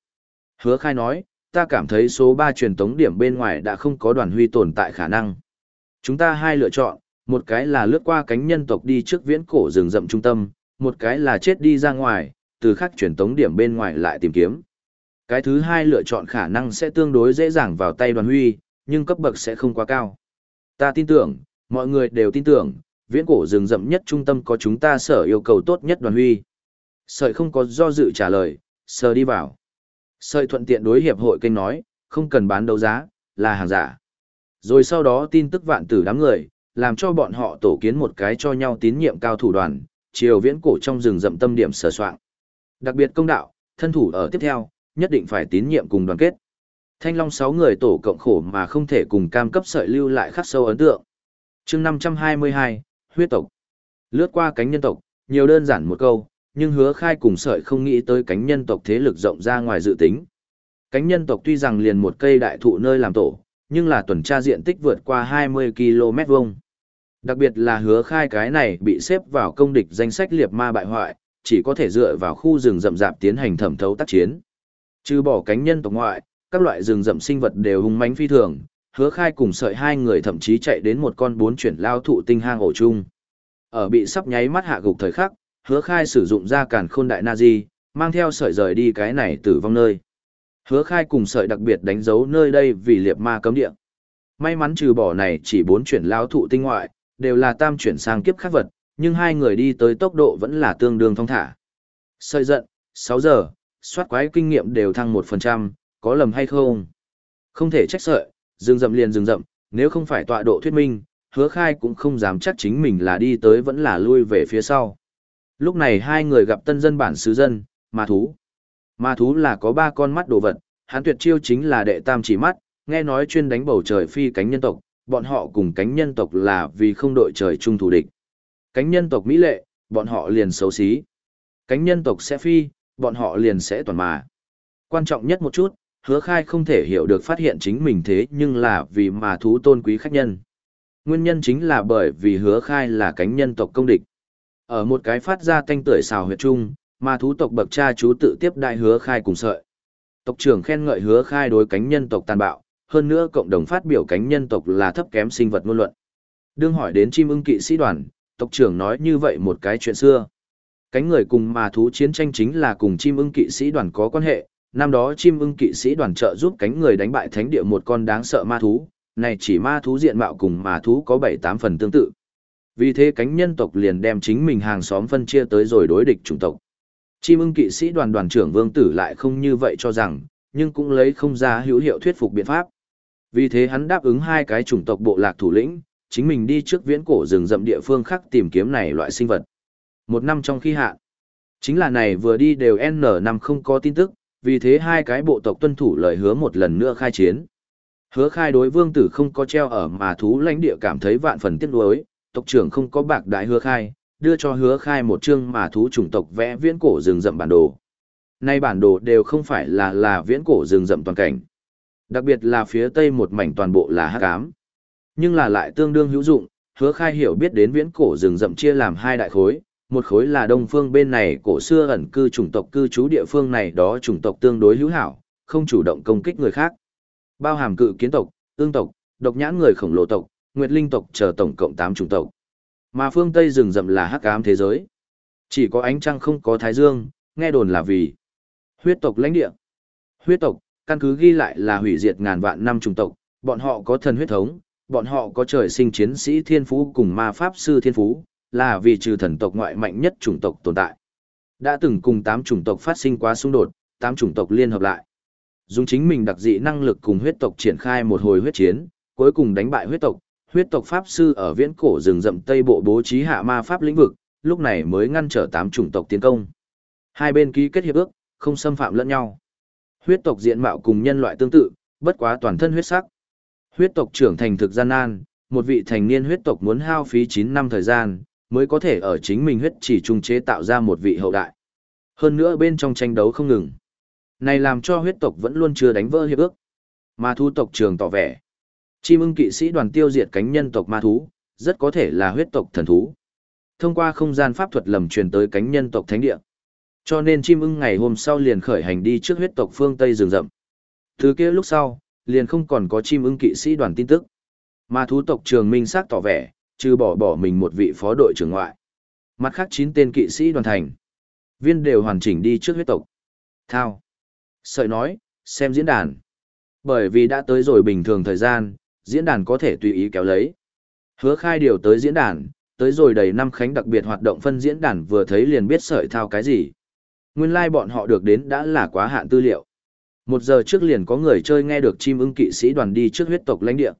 Hứa khai nói, ta cảm thấy số 3 truyền tống điểm bên ngoài đã không có đoàn huy tồn tại khả năng. Chúng ta hai lựa chọn, một cái là lướt qua cánh nhân tộc đi trước viễn cổ rừng rậm trung tâm, một cái là chết đi ra ngoài, từ khắc truyền tống điểm bên ngoài lại tìm kiếm. Cái thứ hai lựa chọn khả năng sẽ tương đối dễ dàng vào tay đoàn huy, nhưng cấp bậc sẽ không quá cao. Ta tin tưởng, mọi người đều tin tưởng, viễn cổ rừng rậm nhất trung tâm có chúng ta sở yêu cầu tốt nhất đoàn huy. Sợi không có do dự trả lời, sờ đi vào. Sợi thuận tiện đối hiệp hội kênh nói, không cần bán đấu giá, là hàng giả. Rồi sau đó tin tức vạn tử đám người, làm cho bọn họ tổ kiến một cái cho nhau tín nhiệm cao thủ đoàn, chiều viễn cổ trong rừng rậm tâm điểm sở soạn. Đặc biệt công đạo, thân thủ ở tiếp theo, nhất định phải tín nhiệm cùng đoàn kết. Thanh Long 6 người tổ cộng khổ mà không thể cùng cam cấp sợi lưu lại khắc sâu ấn tượng. chương 522, huyết tộc. Lướt qua cánh nhân tộc, nhiều đơn giản một câu, nhưng hứa khai cùng sợi không nghĩ tới cánh nhân tộc thế lực rộng ra ngoài dự tính. Cánh nhân tộc tuy rằng liền một cây đại thụ nơi làm tổ, nhưng là tuần tra diện tích vượt qua 20 km vuông. Đặc biệt là hứa khai cái này bị xếp vào công địch danh sách liệt ma bại hoại, chỉ có thể dựa vào khu rừng rậm rạp tiến hành thẩm thấu tác chiến. Trừ bỏ cánh nhân tộc ngoại, các loại rừng rậm sinh vật đều hung mãnh phi thường, hứa khai cùng sợi hai người thậm chí chạy đến một con bốn chuyển lao thụ tinh hang ổ chung. Ở bị sắp nháy mắt hạ gục thời khắc, hứa khai sử dụng ra càn khôn đại Nazi, mang theo sợi rời đi cái này tử vong nơi. Hứa khai cùng sợi đặc biệt đánh dấu nơi đây vì liệp ma cấm địa. May mắn trừ bỏ này chỉ bốn chuyển lao thụ tinh ngoại, đều là tam chuyển sang kiếp khắc vật, nhưng hai người đi tới tốc độ vẫn là tương đương thong thả. Sợi giận, 6 giờ, soát quái kinh nghiệm đều thăng 1%, có lầm hay không? Không thể trách sợi, dừng rậm liền dừng rậm, nếu không phải tọa độ thuyết minh, hứa khai cũng không dám chắc chính mình là đi tới vẫn là lui về phía sau. Lúc này hai người gặp tân dân bản xứ dân, ma thú. Ma thú là có ba con mắt đồ vật, hắn tuyệt chiêu chính là đệ tam chỉ mắt, nghe nói chuyên đánh bầu trời phi cánh nhân tộc, bọn họ cùng cánh nhân tộc là vì không đội trời chung thủ địch. Cánh nhân tộc mỹ lệ, bọn họ liền xấu xí. Cánh nhân tộc sẽ phi, bọn họ liền sẽ toàn mà. Quan trọng nhất một chút, hứa khai không thể hiểu được phát hiện chính mình thế nhưng là vì mà thú tôn quý khách nhân. Nguyên nhân chính là bởi vì hứa khai là cánh nhân tộc công địch. Ở một cái phát ra tanh tưởi xào huyệt chung, mà thú tộc bậc cha chú tự tiếp đại hứa khai cùng sợi. Tộc trưởng khen ngợi hứa khai đối cánh nhân tộc tàn bạo, hơn nữa cộng đồng phát biểu cánh nhân tộc là thấp kém sinh vật ngôn luận. Đương hỏi đến chim ưng kỵ sĩ đoàn, tộc trưởng nói như vậy một cái chuyện xưa. Cánh người cùng mà thú chiến tranh chính là cùng chim ưng kỵ sĩ đoàn có quan hệ, năm đó chim ưng kỵ sĩ đoàn trợ giúp cánh người đánh bại thánh địa một con đáng sợ ma thú, này chỉ ma thú diện mạo cùng ma thú có 7-8 phần tương tự. Vì thế cánh nhân tộc liền đem chính mình hàng xóm phân chia tới rồi đối địch chủng tộc. Chim ưng kỵ sĩ đoàn đoàn trưởng vương tử lại không như vậy cho rằng, nhưng cũng lấy không ra hữu hiệu thuyết phục biện pháp. Vì thế hắn đáp ứng hai cái chủng tộc bộ lạc thủ lĩnh, chính mình đi trước viễn cổ rừng rậm địa phương khác tìm kiếm này loại sinh vật. Một năm trong khi hạ, chính là này vừa đi đều N năm không có tin tức, vì thế hai cái bộ tộc tuân thủ lời hứa một lần nữa khai chiến. Hứa khai đối vương tử không có treo ở mà thú lãnh địa cảm thấy vạn phần tiếc nuối, tộc trưởng không có bạc đại hứa khai, đưa cho hứa khai một chương mà thú chủng tộc vẽ viễn cổ rừng rậm bản đồ. Nay bản đồ đều không phải là là viễn cổ rừng rậm toàn cảnh. Đặc biệt là phía tây một mảnh toàn bộ là hắc ám. Nhưng là lại tương đương hữu dụng, hứa khai hiểu biết đến viễn cổ rừng rậm chia làm hai đại khối, một khối là đông phương bên này cổ xưa ẩn cư chủng tộc cư trú địa phương này đó chủng tộc tương đối hữu hảo, không chủ động công kích người khác. Bao hàm cự kiến tộc, ương tộc, độc nhãn người khổng lồ tộc, nguyệt linh tộc chờ tổng cộng 8 chủng tộc. Mà phương Tây rừng rậm là hắc ám thế giới. Chỉ có ánh trăng không có thái dương, nghe đồn là vì huyết tộc lãnh địa. Huyết tộc, căn cứ ghi lại là hủy diệt ngàn vạn năm chủng tộc, bọn họ có thần huyết thống, bọn họ có trời sinh chiến sĩ thiên phú cùng ma pháp sư thiên phú, là vì trừ thần tộc ngoại mạnh nhất chủng tộc tồn tại. Đã từng cùng 8 chủng tộc phát sinh quá xung đột, 8 chủng tộc liên hợp lại. Dùng chính mình đặc dị năng lực cùng huyết tộc triển khai một hồi huyết chiến, cuối cùng đánh bại huyết tộc, huyết tộc pháp sư ở viễn cổ rừng rậm Tây Bộ bố trí hạ ma pháp lĩnh vực, lúc này mới ngăn trở tám chủng tộc tiến công. Hai bên ký kết hiệp ước, không xâm phạm lẫn nhau. Huyết tộc diện mạo cùng nhân loại tương tự, bất quá toàn thân huyết sắc. Huyết tộc trưởng thành thực gian nan, một vị thành niên huyết tộc muốn hao phí 9 năm thời gian, mới có thể ở chính mình huyết chỉ trung chế tạo ra một vị hậu đại. Hơn nữa bên trong tranh đấu không ngừng. Này làm cho huyết tộc vẫn luôn chưa đánh vỡ hiệp ước. mà thu tộc trường tỏ vẻ. Chim ưng kỵ sĩ đoàn tiêu diệt cánh nhân tộc ma thú, rất có thể là huyết tộc thần thú. Thông qua không gian pháp thuật lầm truyền tới cánh nhân tộc thánh địa. Cho nên chim ưng ngày hôm sau liền khởi hành đi trước huyết tộc phương Tây rừng rậm. Từ kia lúc sau, liền không còn có chim ưng kỵ sĩ đoàn tin tức. Ma thú tộc trường minh xác tỏ vẻ, trừ bỏ bỏ mình một vị phó đội trưởng ngoại. Mặt khác chín tên kỵ sĩ đoàn thành. Viên đều hoàn chỉnh đi trước huyết tộc. Thao. Sợi nói, xem diễn đàn. Bởi vì đã tới rồi bình thường thời gian, diễn đàn có thể tùy ý kéo lấy. Hứa khai điều tới diễn đàn, tới rồi đầy năm khánh đặc biệt hoạt động phân diễn đàn vừa thấy liền biết sợi thao cái gì. Nguyên lai like bọn họ được đến đã là quá hạn tư liệu. Một giờ trước liền có người chơi nghe được chim ưng kỵ sĩ đoàn đi trước huyết tộc lãnh địa.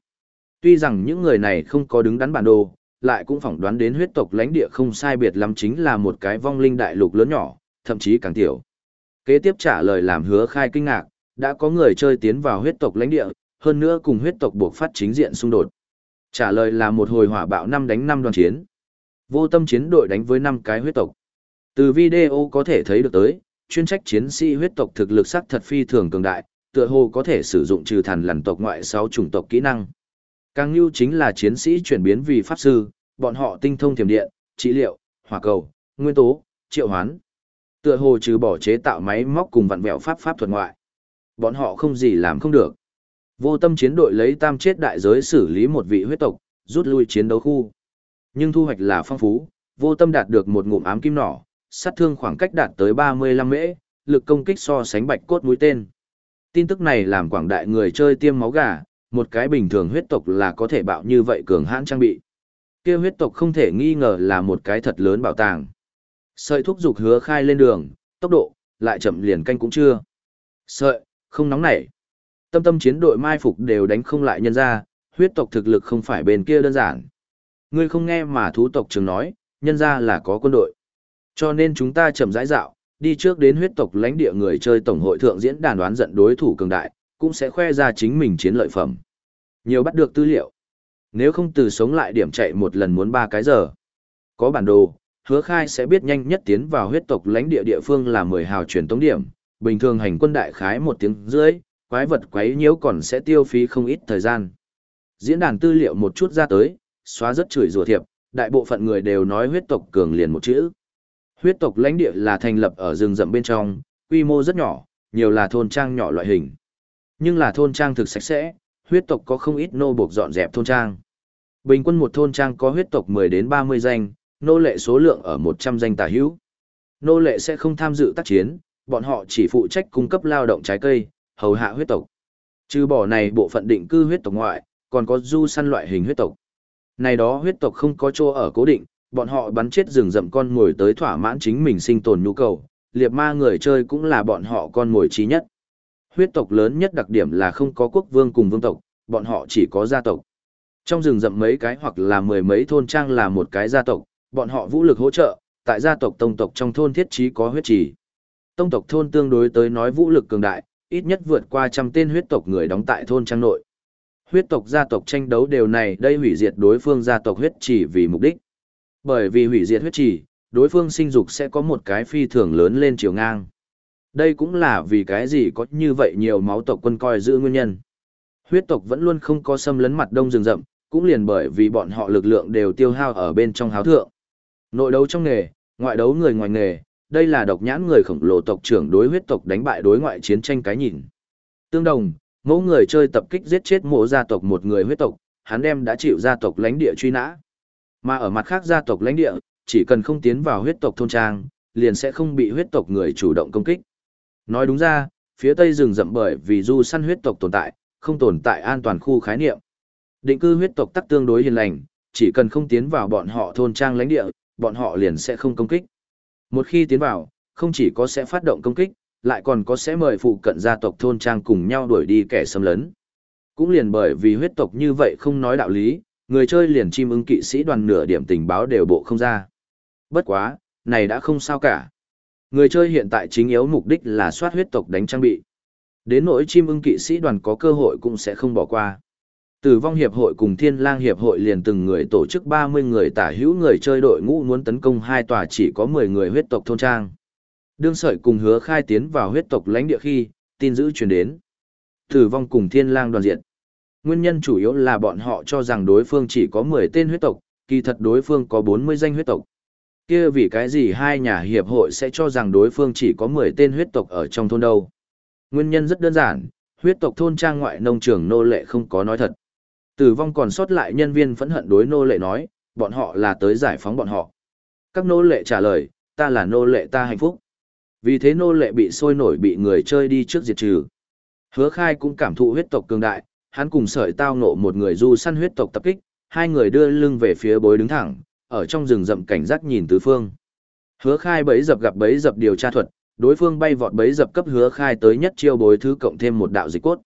Tuy rằng những người này không có đứng đắn bản đồ, lại cũng phỏng đoán đến huyết tộc lãnh địa không sai biệt lắm chính là một cái vong linh đại lục lớn nhỏ, thậm chí càng tiểu. Kế tiếp trả lời làm hứa khai kinh ngạc, đã có người chơi tiến vào huyết tộc lãnh địa, hơn nữa cùng huyết tộc buộc phát chính diện xung đột. Trả lời là một hồi hỏa bạo năm đánh năm đoàn chiến. Vô tâm chiến đội đánh với năm cái huyết tộc. Từ video có thể thấy được tới, chuyên trách chiến sĩ huyết tộc thực lực sắc thật phi thường cường đại, tựa hồ có thể sử dụng trừ thần lằn tộc ngoại 6 chủng tộc kỹ năng. Càng lưu chính là chiến sĩ chuyển biến vì pháp sư, bọn họ tinh thông thiểm điện, trị liệu, hỏa cầu, nguyên tố, triệu hoán. Tựa hồ trừ bỏ chế tạo máy móc cùng vặn vẹo pháp pháp thuật ngoại. Bọn họ không gì làm không được. Vô tâm chiến đội lấy tam chết đại giới xử lý một vị huyết tộc, rút lui chiến đấu khu. Nhưng thu hoạch là phong phú, vô tâm đạt được một ngụm ám kim nỏ, sát thương khoảng cách đạt tới 35 mễ, lực công kích so sánh bạch cốt mũi tên. Tin tức này làm quảng đại người chơi tiêm máu gà, một cái bình thường huyết tộc là có thể bạo như vậy cường hãn trang bị. Kia huyết tộc không thể nghi ngờ là một cái thật lớn bảo tàng. Sợi thuốc dục hứa khai lên đường, tốc độ, lại chậm liền canh cũng chưa. Sợi, không nóng nảy. Tâm tâm chiến đội mai phục đều đánh không lại nhân ra, huyết tộc thực lực không phải bên kia đơn giản. Ngươi không nghe mà thú tộc trường nói, nhân ra là có quân đội. Cho nên chúng ta chậm rãi dạo, đi trước đến huyết tộc lãnh địa người chơi tổng hội thượng diễn đàn đoán giận đối thủ cường đại, cũng sẽ khoe ra chính mình chiến lợi phẩm. Nhiều bắt được tư liệu. Nếu không từ sống lại điểm chạy một lần muốn ba cái giờ. Có bản đồ, hứa khai sẽ biết nhanh nhất tiến vào huyết tộc lãnh địa địa phương là 10 hào truyền tống điểm, bình thường hành quân đại khái một tiếng rưỡi, quái vật quấy nhiễu còn sẽ tiêu phí không ít thời gian. Diễn đàn tư liệu một chút ra tới, xóa rất chửi rủa thiệp, đại bộ phận người đều nói huyết tộc cường liền một chữ. Huyết tộc lãnh địa là thành lập ở rừng rậm bên trong, quy mô rất nhỏ, nhiều là thôn trang nhỏ loại hình. Nhưng là thôn trang thực sạch sẽ, huyết tộc có không ít nô buộc dọn dẹp thôn trang. Bình quân một thôn trang có huyết tộc 10 đến 30 danh, nô lệ số lượng ở 100 danh tả hữu. Nô lệ sẽ không tham dự tác chiến, bọn họ chỉ phụ trách cung cấp lao động trái cây, hầu hạ huyết tộc. Trừ bỏ này bộ phận định cư huyết tộc ngoại, còn có du săn loại hình huyết tộc. Này đó huyết tộc không có chỗ ở cố định, bọn họ bắn chết rừng rậm con ngồi tới thỏa mãn chính mình sinh tồn nhu cầu, liệt ma người chơi cũng là bọn họ con ngồi trí nhất. Huyết tộc lớn nhất đặc điểm là không có quốc vương cùng vương tộc, bọn họ chỉ có gia tộc. Trong rừng rậm mấy cái hoặc là mười mấy thôn trang là một cái gia tộc, bọn họ vũ lực hỗ trợ, tại gia tộc tông tộc trong thôn thiết trí có huyết trì. Tông tộc thôn tương đối tới nói vũ lực cường đại, ít nhất vượt qua trăm tên huyết tộc người đóng tại thôn trang nội. Huyết tộc gia tộc tranh đấu đều này đây hủy diệt đối phương gia tộc huyết chỉ vì mục đích. Bởi vì hủy diệt huyết trì, đối phương sinh dục sẽ có một cái phi thường lớn lên chiều ngang. Đây cũng là vì cái gì có như vậy nhiều máu tộc quân coi giữ nguyên nhân. Huyết tộc vẫn luôn không có xâm lấn mặt đông rừng rậm, cũng liền bởi vì bọn họ lực lượng đều tiêu hao ở bên trong háo thượng. Nội đấu trong nghề, ngoại đấu người ngoài nghề, đây là độc nhãn người khổng lồ tộc trưởng đối huyết tộc đánh bại đối ngoại chiến tranh cái nhìn. Tương đồng, mẫu người chơi tập kích giết chết mộ gia tộc một người huyết tộc, hắn đem đã chịu gia tộc lãnh địa truy nã. Mà ở mặt khác gia tộc lãnh địa, chỉ cần không tiến vào huyết tộc thôn trang, liền sẽ không bị huyết tộc người chủ động công kích. Nói đúng ra, phía tây rừng rậm bởi vì du săn huyết tộc tồn tại, không tồn tại an toàn khu khái niệm. Định cư huyết tộc tắc tương đối hiền lành, chỉ cần không tiến vào bọn họ thôn trang lãnh địa, bọn họ liền sẽ không công kích. Một khi tiến vào, không chỉ có sẽ phát động công kích, lại còn có sẽ mời phụ cận gia tộc thôn trang cùng nhau đuổi đi kẻ xâm lấn. Cũng liền bởi vì huyết tộc như vậy không nói đạo lý, người chơi liền chim ưng kỵ sĩ đoàn nửa điểm tình báo đều bộ không ra. Bất quá, này đã không sao cả. Người chơi hiện tại chính yếu mục đích là soát huyết tộc đánh trang bị. Đến nỗi chim ưng kỵ sĩ đoàn có cơ hội cũng sẽ không bỏ qua. Tử vong hiệp hội cùng thiên lang hiệp hội liền từng người tổ chức 30 người tả hữu người chơi đội ngũ muốn tấn công hai tòa chỉ có 10 người huyết tộc thôn trang. Đương sợi cùng hứa khai tiến vào huyết tộc lãnh địa khi, tin dữ truyền đến. Tử vong cùng thiên lang đoàn diện. Nguyên nhân chủ yếu là bọn họ cho rằng đối phương chỉ có 10 tên huyết tộc, kỳ thật đối phương có 40 danh huyết tộc. Kia vì cái gì hai nhà hiệp hội sẽ cho rằng đối phương chỉ có 10 tên huyết tộc ở trong thôn đâu? Nguyên nhân rất đơn giản, huyết tộc thôn trang ngoại nông trường nô lệ không có nói thật. Tử vong còn sót lại nhân viên phẫn hận đối nô lệ nói, bọn họ là tới giải phóng bọn họ. Các nô lệ trả lời, ta là nô lệ ta hạnh phúc. Vì thế nô lệ bị sôi nổi bị người chơi đi trước diệt trừ. Hứa khai cũng cảm thụ huyết tộc cường đại, hắn cùng sợi tao nộ một người du săn huyết tộc tập kích, hai người đưa lưng về phía bối đứng thẳng, ở trong rừng rậm cảnh giác nhìn tứ phương. Hứa khai bấy dập gặp bấy dập điều tra thuật, đối phương bay vọt bấy dập cấp hứa khai tới nhất chiêu bối thứ cộng thêm một đạo dịch cốt.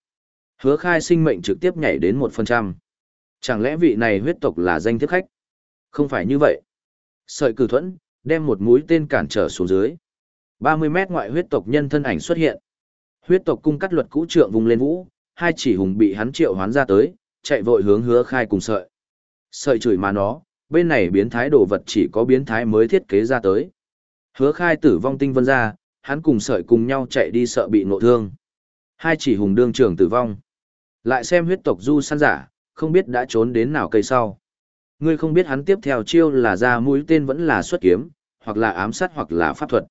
Hứa khai sinh mệnh trực tiếp nhảy đến 1%. Chẳng lẽ vị này huyết tộc là danh thiếp khách? Không phải như vậy. Sợi cử thuẫn, đem một mũi tên cản trở xuống dưới. 30 mét ngoại huyết tộc nhân thân ảnh xuất hiện. Huyết tộc cung cắt luật cũ trượng vùng lên vũ, hai chỉ hùng bị hắn triệu hoán ra tới, chạy vội hướng hứa khai cùng sợi. Sợi chửi mà nó, bên này biến thái đồ vật chỉ có biến thái mới thiết kế ra tới. Hứa khai tử vong tinh vân ra, hắn cùng sợi cùng nhau chạy đi sợ bị nộ thương. Hai chỉ hùng đương trường tử vong. Lại xem huyết tộc du săn giả, không biết đã trốn đến nào cây sau. Ngươi không biết hắn tiếp theo chiêu là ra mũi tên vẫn là xuất kiếm, hoặc là ám sát hoặc là pháp thuật.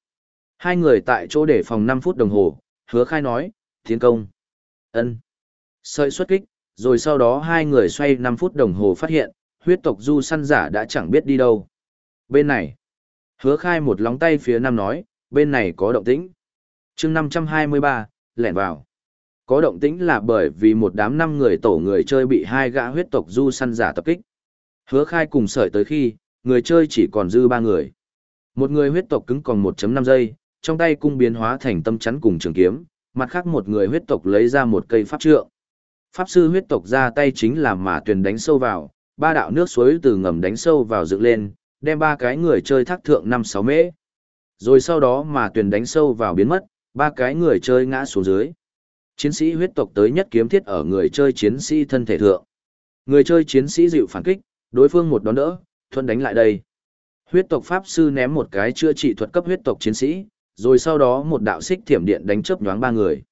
Hai người tại chỗ để phòng 5 phút đồng hồ, hứa khai nói, thiên công. ân Sợi xuất kích, rồi sau đó hai người xoay 5 phút đồng hồ phát hiện, huyết tộc du săn giả đã chẳng biết đi đâu. Bên này, hứa khai một lóng tay phía nam nói, bên này có động tĩnh. chương 523, lẻn vào. Có động tĩnh là bởi vì một đám năm người tổ người chơi bị hai gã huyết tộc du săn giả tập kích. Hứa khai cùng sợi tới khi, người chơi chỉ còn dư ba người. Một người huyết tộc cứng còn 1.5 giây, trong tay cung biến hóa thành tâm chắn cùng trường kiếm, mặt khác một người huyết tộc lấy ra một cây pháp trượng. Pháp sư huyết tộc ra tay chính là mà tuyển đánh sâu vào, ba đạo nước suối từ ngầm đánh sâu vào dựng lên, đem ba cái người chơi thác thượng 5-6 mễ. Rồi sau đó mà tuyển đánh sâu vào biến mất, ba cái người chơi ngã xuống dưới. Chiến sĩ huyết tộc tới nhất kiếm thiết ở người chơi chiến sĩ thân thể thượng. Người chơi chiến sĩ dịu phản kích, đối phương một đón đỡ, thuận đánh lại đây. Huyết tộc pháp sư ném một cái chữa trị thuật cấp huyết tộc chiến sĩ, rồi sau đó một đạo xích thiểm điện đánh chớp nhoáng ba người.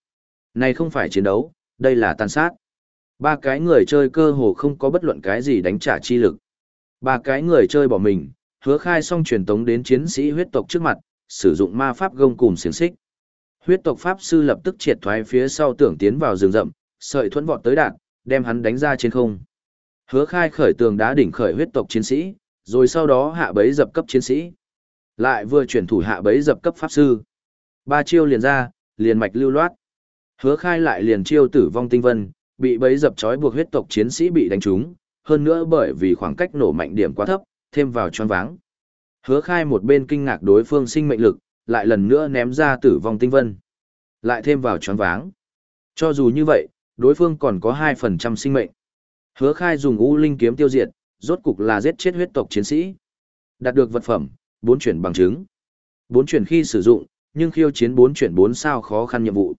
Này không phải chiến đấu, đây là tàn sát. Ba cái người chơi cơ hồ không có bất luận cái gì đánh trả chi lực. Ba cái người chơi bỏ mình, hứa khai xong truyền tống đến chiến sĩ huyết tộc trước mặt, sử dụng ma pháp gông cùng xiềng xích. Huyết tộc pháp sư lập tức triệt thoái phía sau tưởng tiến vào rừng rậm, sợi thuẫn vọt tới đạn, đem hắn đánh ra trên không. Hứa khai khởi tường đá đỉnh khởi huyết tộc chiến sĩ, rồi sau đó hạ bấy dập cấp chiến sĩ. Lại vừa chuyển thủ hạ bấy dập cấp pháp sư. Ba chiêu liền ra, liền mạch lưu loát. Hứa khai lại liền chiêu tử vong tinh vân, bị bấy dập trói buộc huyết tộc chiến sĩ bị đánh trúng, hơn nữa bởi vì khoảng cách nổ mạnh điểm quá thấp, thêm vào choáng váng. Hứa khai một bên kinh ngạc đối phương sinh mệnh lực, lại lần nữa ném ra tử vong tinh vân. Lại thêm vào choáng váng. Cho dù như vậy, đối phương còn có 2% sinh mệnh. Hứa khai dùng u linh kiếm tiêu diệt, rốt cục là giết chết huyết tộc chiến sĩ. Đạt được vật phẩm, 4 chuyển bằng chứng. 4 chuyển khi sử dụng, nhưng khiêu chiến 4 chuyển 4 sao khó khăn nhiệm vụ.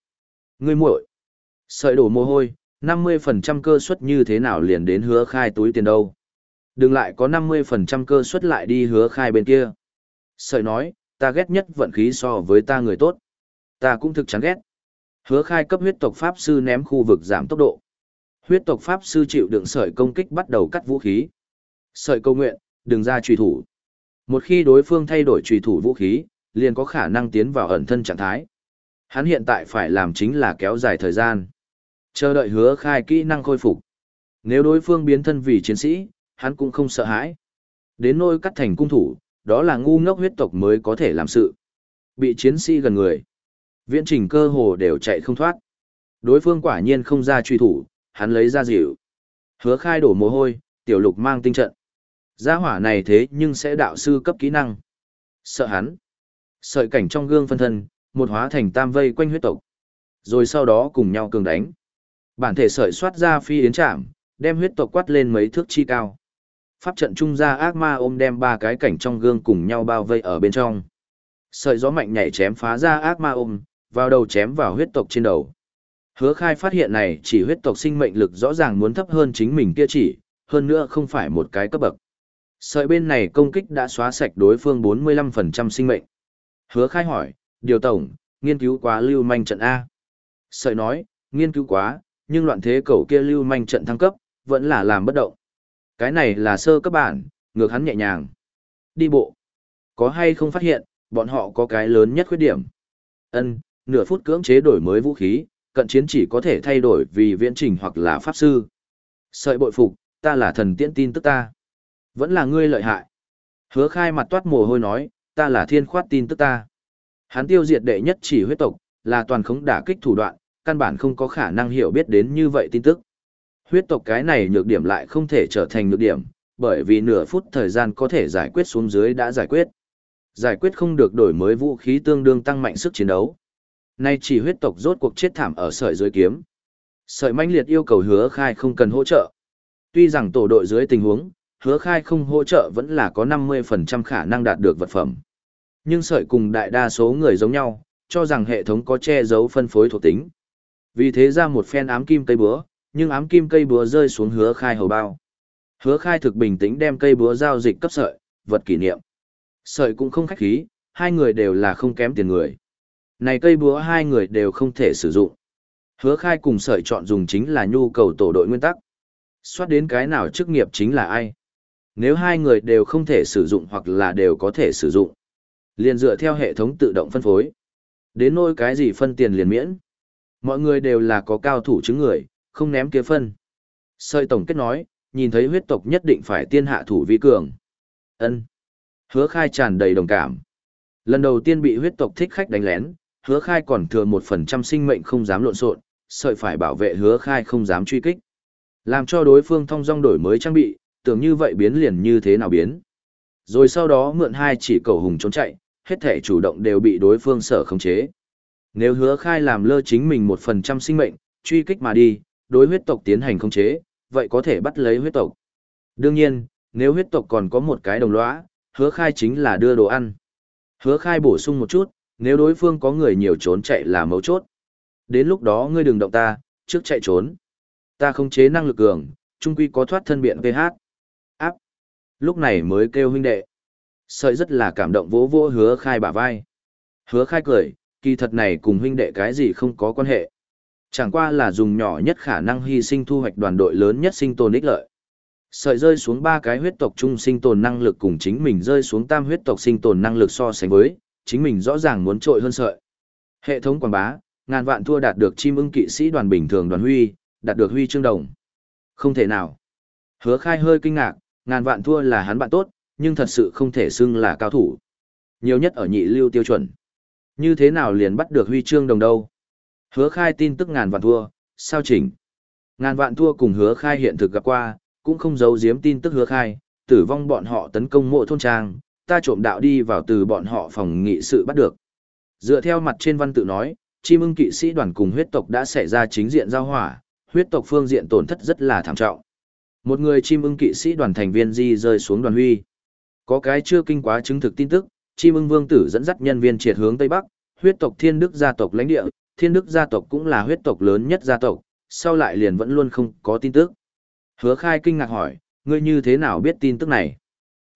Ngươi muội Sợi đổ mồ hôi, 50% cơ suất như thế nào liền đến hứa khai túi tiền đâu. Đừng lại có 50% cơ suất lại đi hứa khai bên kia. Sợi nói, ta ghét nhất vận khí so với ta người tốt. Ta cũng thực chán ghét. Hứa khai cấp huyết tộc Pháp Sư ném khu vực giảm tốc độ. Huyết tộc Pháp Sư chịu đựng sợi công kích bắt đầu cắt vũ khí. Sợi cầu nguyện, đừng ra trùy thủ. Một khi đối phương thay đổi trùy thủ vũ khí, liền có khả năng tiến vào ẩn thân trạng thái. Hắn hiện tại phải làm chính là kéo dài thời gian. Chờ đợi hứa khai kỹ năng khôi phục. Nếu đối phương biến thân vì chiến sĩ, hắn cũng không sợ hãi. Đến nôi cắt thành cung thủ, đó là ngu ngốc huyết tộc mới có thể làm sự. Bị chiến sĩ gần người. Viễn trình cơ hồ đều chạy không thoát. Đối phương quả nhiên không ra truy thủ, hắn lấy ra dịu. Hứa khai đổ mồ hôi, tiểu lục mang tinh trận. Gia hỏa này thế nhưng sẽ đạo sư cấp kỹ năng. Sợ hắn. Sợi cảnh trong gương phân thân, một hóa thành tam vây quanh huyết tộc. Rồi sau đó cùng nhau cường đánh. Bản thể sợi xoát ra phi yến chạm đem huyết tộc quát lên mấy thước chi cao. Pháp trận trung ra ác ma ôm đem ba cái cảnh trong gương cùng nhau bao vây ở bên trong. Sợi gió mạnh nhảy chém phá ra ác ma ôm, vào đầu chém vào huyết tộc trên đầu. Hứa khai phát hiện này chỉ huyết tộc sinh mệnh lực rõ ràng muốn thấp hơn chính mình kia chỉ, hơn nữa không phải một cái cấp bậc. Sợi bên này công kích đã xóa sạch đối phương 45% sinh mệnh. Hứa khai hỏi, điều tổng, nghiên cứu quá lưu manh trận A. Sợi nói, nghiên cứu quá, nhưng loạn thế cầu kia lưu manh trận thăng cấp, vẫn là làm bất động. Cái này là sơ cấp bản, ngược hắn nhẹ nhàng. Đi bộ. Có hay không phát hiện, bọn họ có cái lớn nhất khuyết điểm. Ân, nửa phút cưỡng chế đổi mới vũ khí, cận chiến chỉ có thể thay đổi vì viễn trình hoặc là pháp sư. Sợi bội phục, ta là thần tiễn tin tức ta. Vẫn là ngươi lợi hại. Hứa khai mặt toát mồ hôi nói, ta là thiên khoát tin tức ta. Hắn tiêu diệt đệ nhất chỉ huyết tộc, là toàn khống đả kích thủ đoạn, căn bản không có khả năng hiểu biết đến như vậy tin tức. Huyết tộc cái này nhược điểm lại không thể trở thành nhược điểm, bởi vì nửa phút thời gian có thể giải quyết xuống dưới đã giải quyết. Giải quyết không được đổi mới vũ khí tương đương tăng mạnh sức chiến đấu. Nay chỉ huyết tộc rốt cuộc chết thảm ở sợi dưới kiếm. Sợi manh liệt yêu cầu hứa khai không cần hỗ trợ. Tuy rằng tổ đội dưới tình huống, hứa khai không hỗ trợ vẫn là có 50% khả năng đạt được vật phẩm. Nhưng sợi cùng đại đa số người giống nhau, cho rằng hệ thống có che giấu phân phối thuộc tính. Vì thế ra một phen ám kim cây búa, nhưng ám kim cây búa rơi xuống hứa khai hầu bao. Hứa khai thực bình tĩnh đem cây búa giao dịch cấp sợi, vật kỷ niệm. Sợi cũng không khách khí, hai người đều là không kém tiền người. Này cây búa hai người đều không thể sử dụng. Hứa khai cùng sợi chọn dùng chính là nhu cầu tổ đội nguyên tắc. Xoát đến cái nào chức nghiệp chính là ai. Nếu hai người đều không thể sử dụng hoặc là đều có thể sử dụng, liền dựa theo hệ thống tự động phân phối. Đến nôi cái gì phân tiền liền miễn. Mọi người đều là có cao thủ chứng người, không ném kia phân. Sợi tổng kết nói, nhìn thấy huyết tộc nhất định phải tiên hạ thủ vi cường. ân Hứa khai tràn đầy đồng cảm. Lần đầu tiên bị huyết tộc thích khách đánh lén, hứa khai còn thừa một phần trăm sinh mệnh không dám lộn xộn, sợi phải bảo vệ hứa khai không dám truy kích. Làm cho đối phương thông dong đổi mới trang bị, tưởng như vậy biến liền như thế nào biến. Rồi sau đó mượn hai chỉ cầu hùng trốn chạy, hết thể chủ động đều bị đối phương sở khống chế. Nếu hứa khai làm lơ chính mình một phần trăm sinh mệnh, truy kích mà đi, đối huyết tộc tiến hành khống chế, vậy có thể bắt lấy huyết tộc. Đương nhiên, nếu huyết tộc còn có một cái đồng lõa, hứa khai chính là đưa đồ ăn. Hứa khai bổ sung một chút, nếu đối phương có người nhiều trốn chạy là mấu chốt. Đến lúc đó ngươi đừng động ta, trước chạy trốn. Ta không chế năng lực cường, trung quy có thoát thân biện VH. Áp. Lúc này mới kêu huynh đệ. Sợi rất là cảm động vỗ vỗ hứa khai bả vai. Hứa khai cười, kỳ thật này cùng huynh đệ cái gì không có quan hệ. Chẳng qua là dùng nhỏ nhất khả năng hy sinh thu hoạch đoàn đội lớn nhất sinh tồn ích lợi. Sợi rơi xuống ba cái huyết tộc chung sinh tồn năng lực cùng chính mình rơi xuống tam huyết tộc sinh tồn năng lực so sánh với, chính mình rõ ràng muốn trội hơn sợi. Hệ thống quảng bá, ngàn vạn thua đạt được chim ưng kỵ sĩ đoàn bình thường đoàn huy, đạt được huy chương đồng. Không thể nào. Hứa khai hơi kinh ngạc, ngàn vạn thua là hắn bạn tốt, nhưng thật sự không thể xưng là cao thủ. Nhiều nhất ở nhị lưu tiêu chuẩn. Như thế nào liền bắt được huy chương đồng đâu? Hứa khai tin tức ngàn vạn thua, sao chỉnh? Ngàn vạn thua cùng hứa khai hiện thực gặp qua, cũng không giấu giếm tin tức hứa khai, tử vong bọn họ tấn công mộ thôn trang, ta trộm đạo đi vào từ bọn họ phòng nghị sự bắt được. Dựa theo mặt trên văn tự nói, chim ưng kỵ sĩ đoàn cùng huyết tộc đã xảy ra chính diện giao hỏa, huyết tộc phương diện tổn thất rất là thảm trọng. Một người chim ưng kỵ sĩ đoàn thành viên di rơi xuống đoàn huy. Có cái chưa kinh quá chứng thực tin tức, chim ưng vương tử dẫn dắt nhân viên triệt hướng Tây Bắc, huyết tộc thiên đức gia tộc lãnh địa, thiên đức gia tộc cũng là huyết tộc lớn nhất gia tộc, sau lại liền vẫn luôn không có tin tức. Hứa khai kinh ngạc hỏi, ngươi như thế nào biết tin tức này?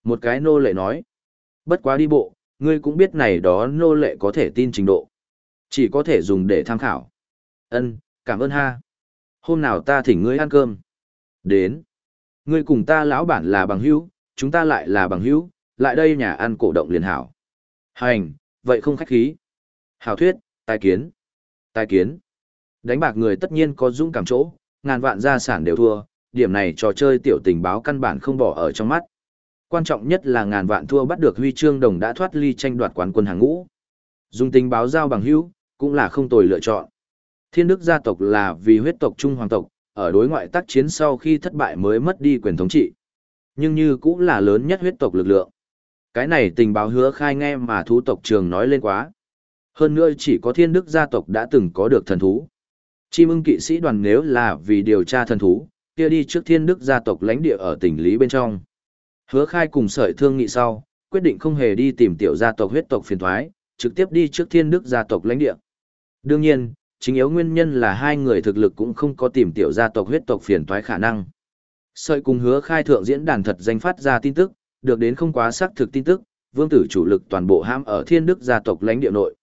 Một cái nô lệ nói, bất quá đi bộ, ngươi cũng biết này đó nô lệ có thể tin trình độ. Chỉ có thể dùng để tham khảo. Ân, cảm ơn ha. Hôm nào ta thỉnh ngươi ăn cơm. Đến. Ngươi cùng ta lão bản là bằng hữu, chúng ta lại là bằng hữu, lại đây nhà ăn cổ động liền hảo. Hành, vậy không khách khí. Hảo thuyết, tài kiến. Tài kiến. Đánh bạc người tất nhiên có dũng cảm chỗ, ngàn vạn gia sản đều thua, điểm này trò chơi tiểu tình báo căn bản không bỏ ở trong mắt. Quan trọng nhất là ngàn vạn thua bắt được huy chương đồng đã thoát ly tranh đoạt quán quân hàng ngũ. Dùng tình báo giao bằng hữu, cũng là không tồi lựa chọn. Thiên đức gia tộc là vì huyết tộc trung hoàng tộc, ở đối ngoại tác chiến sau khi thất bại mới mất đi quyền thống trị. Nhưng như cũng là lớn nhất huyết tộc lực lượng. Cái này tình báo hứa khai nghe mà thú tộc trường nói lên quá. Hơn nữa chỉ có thiên đức gia tộc đã từng có được thần thú. Chim ưng kỵ sĩ đoàn nếu là vì điều tra thần thú, kia đi trước thiên đức gia tộc lãnh địa ở tỉnh Lý bên trong. Hứa khai cùng sợi thương nghị sau, quyết định không hề đi tìm tiểu gia tộc huyết tộc phiền thoái, trực tiếp đi trước thiên đức gia tộc lãnh địa. Đương nhiên, chính yếu nguyên nhân là hai người thực lực cũng không có tìm tiểu gia tộc huyết tộc phiền toái khả năng. Sợi cùng hứa khai thượng diễn đàn thật danh phát ra tin tức, được đến không quá xác thực tin tức, vương tử chủ lực toàn bộ ham ở thiên đức gia tộc lãnh địa nội.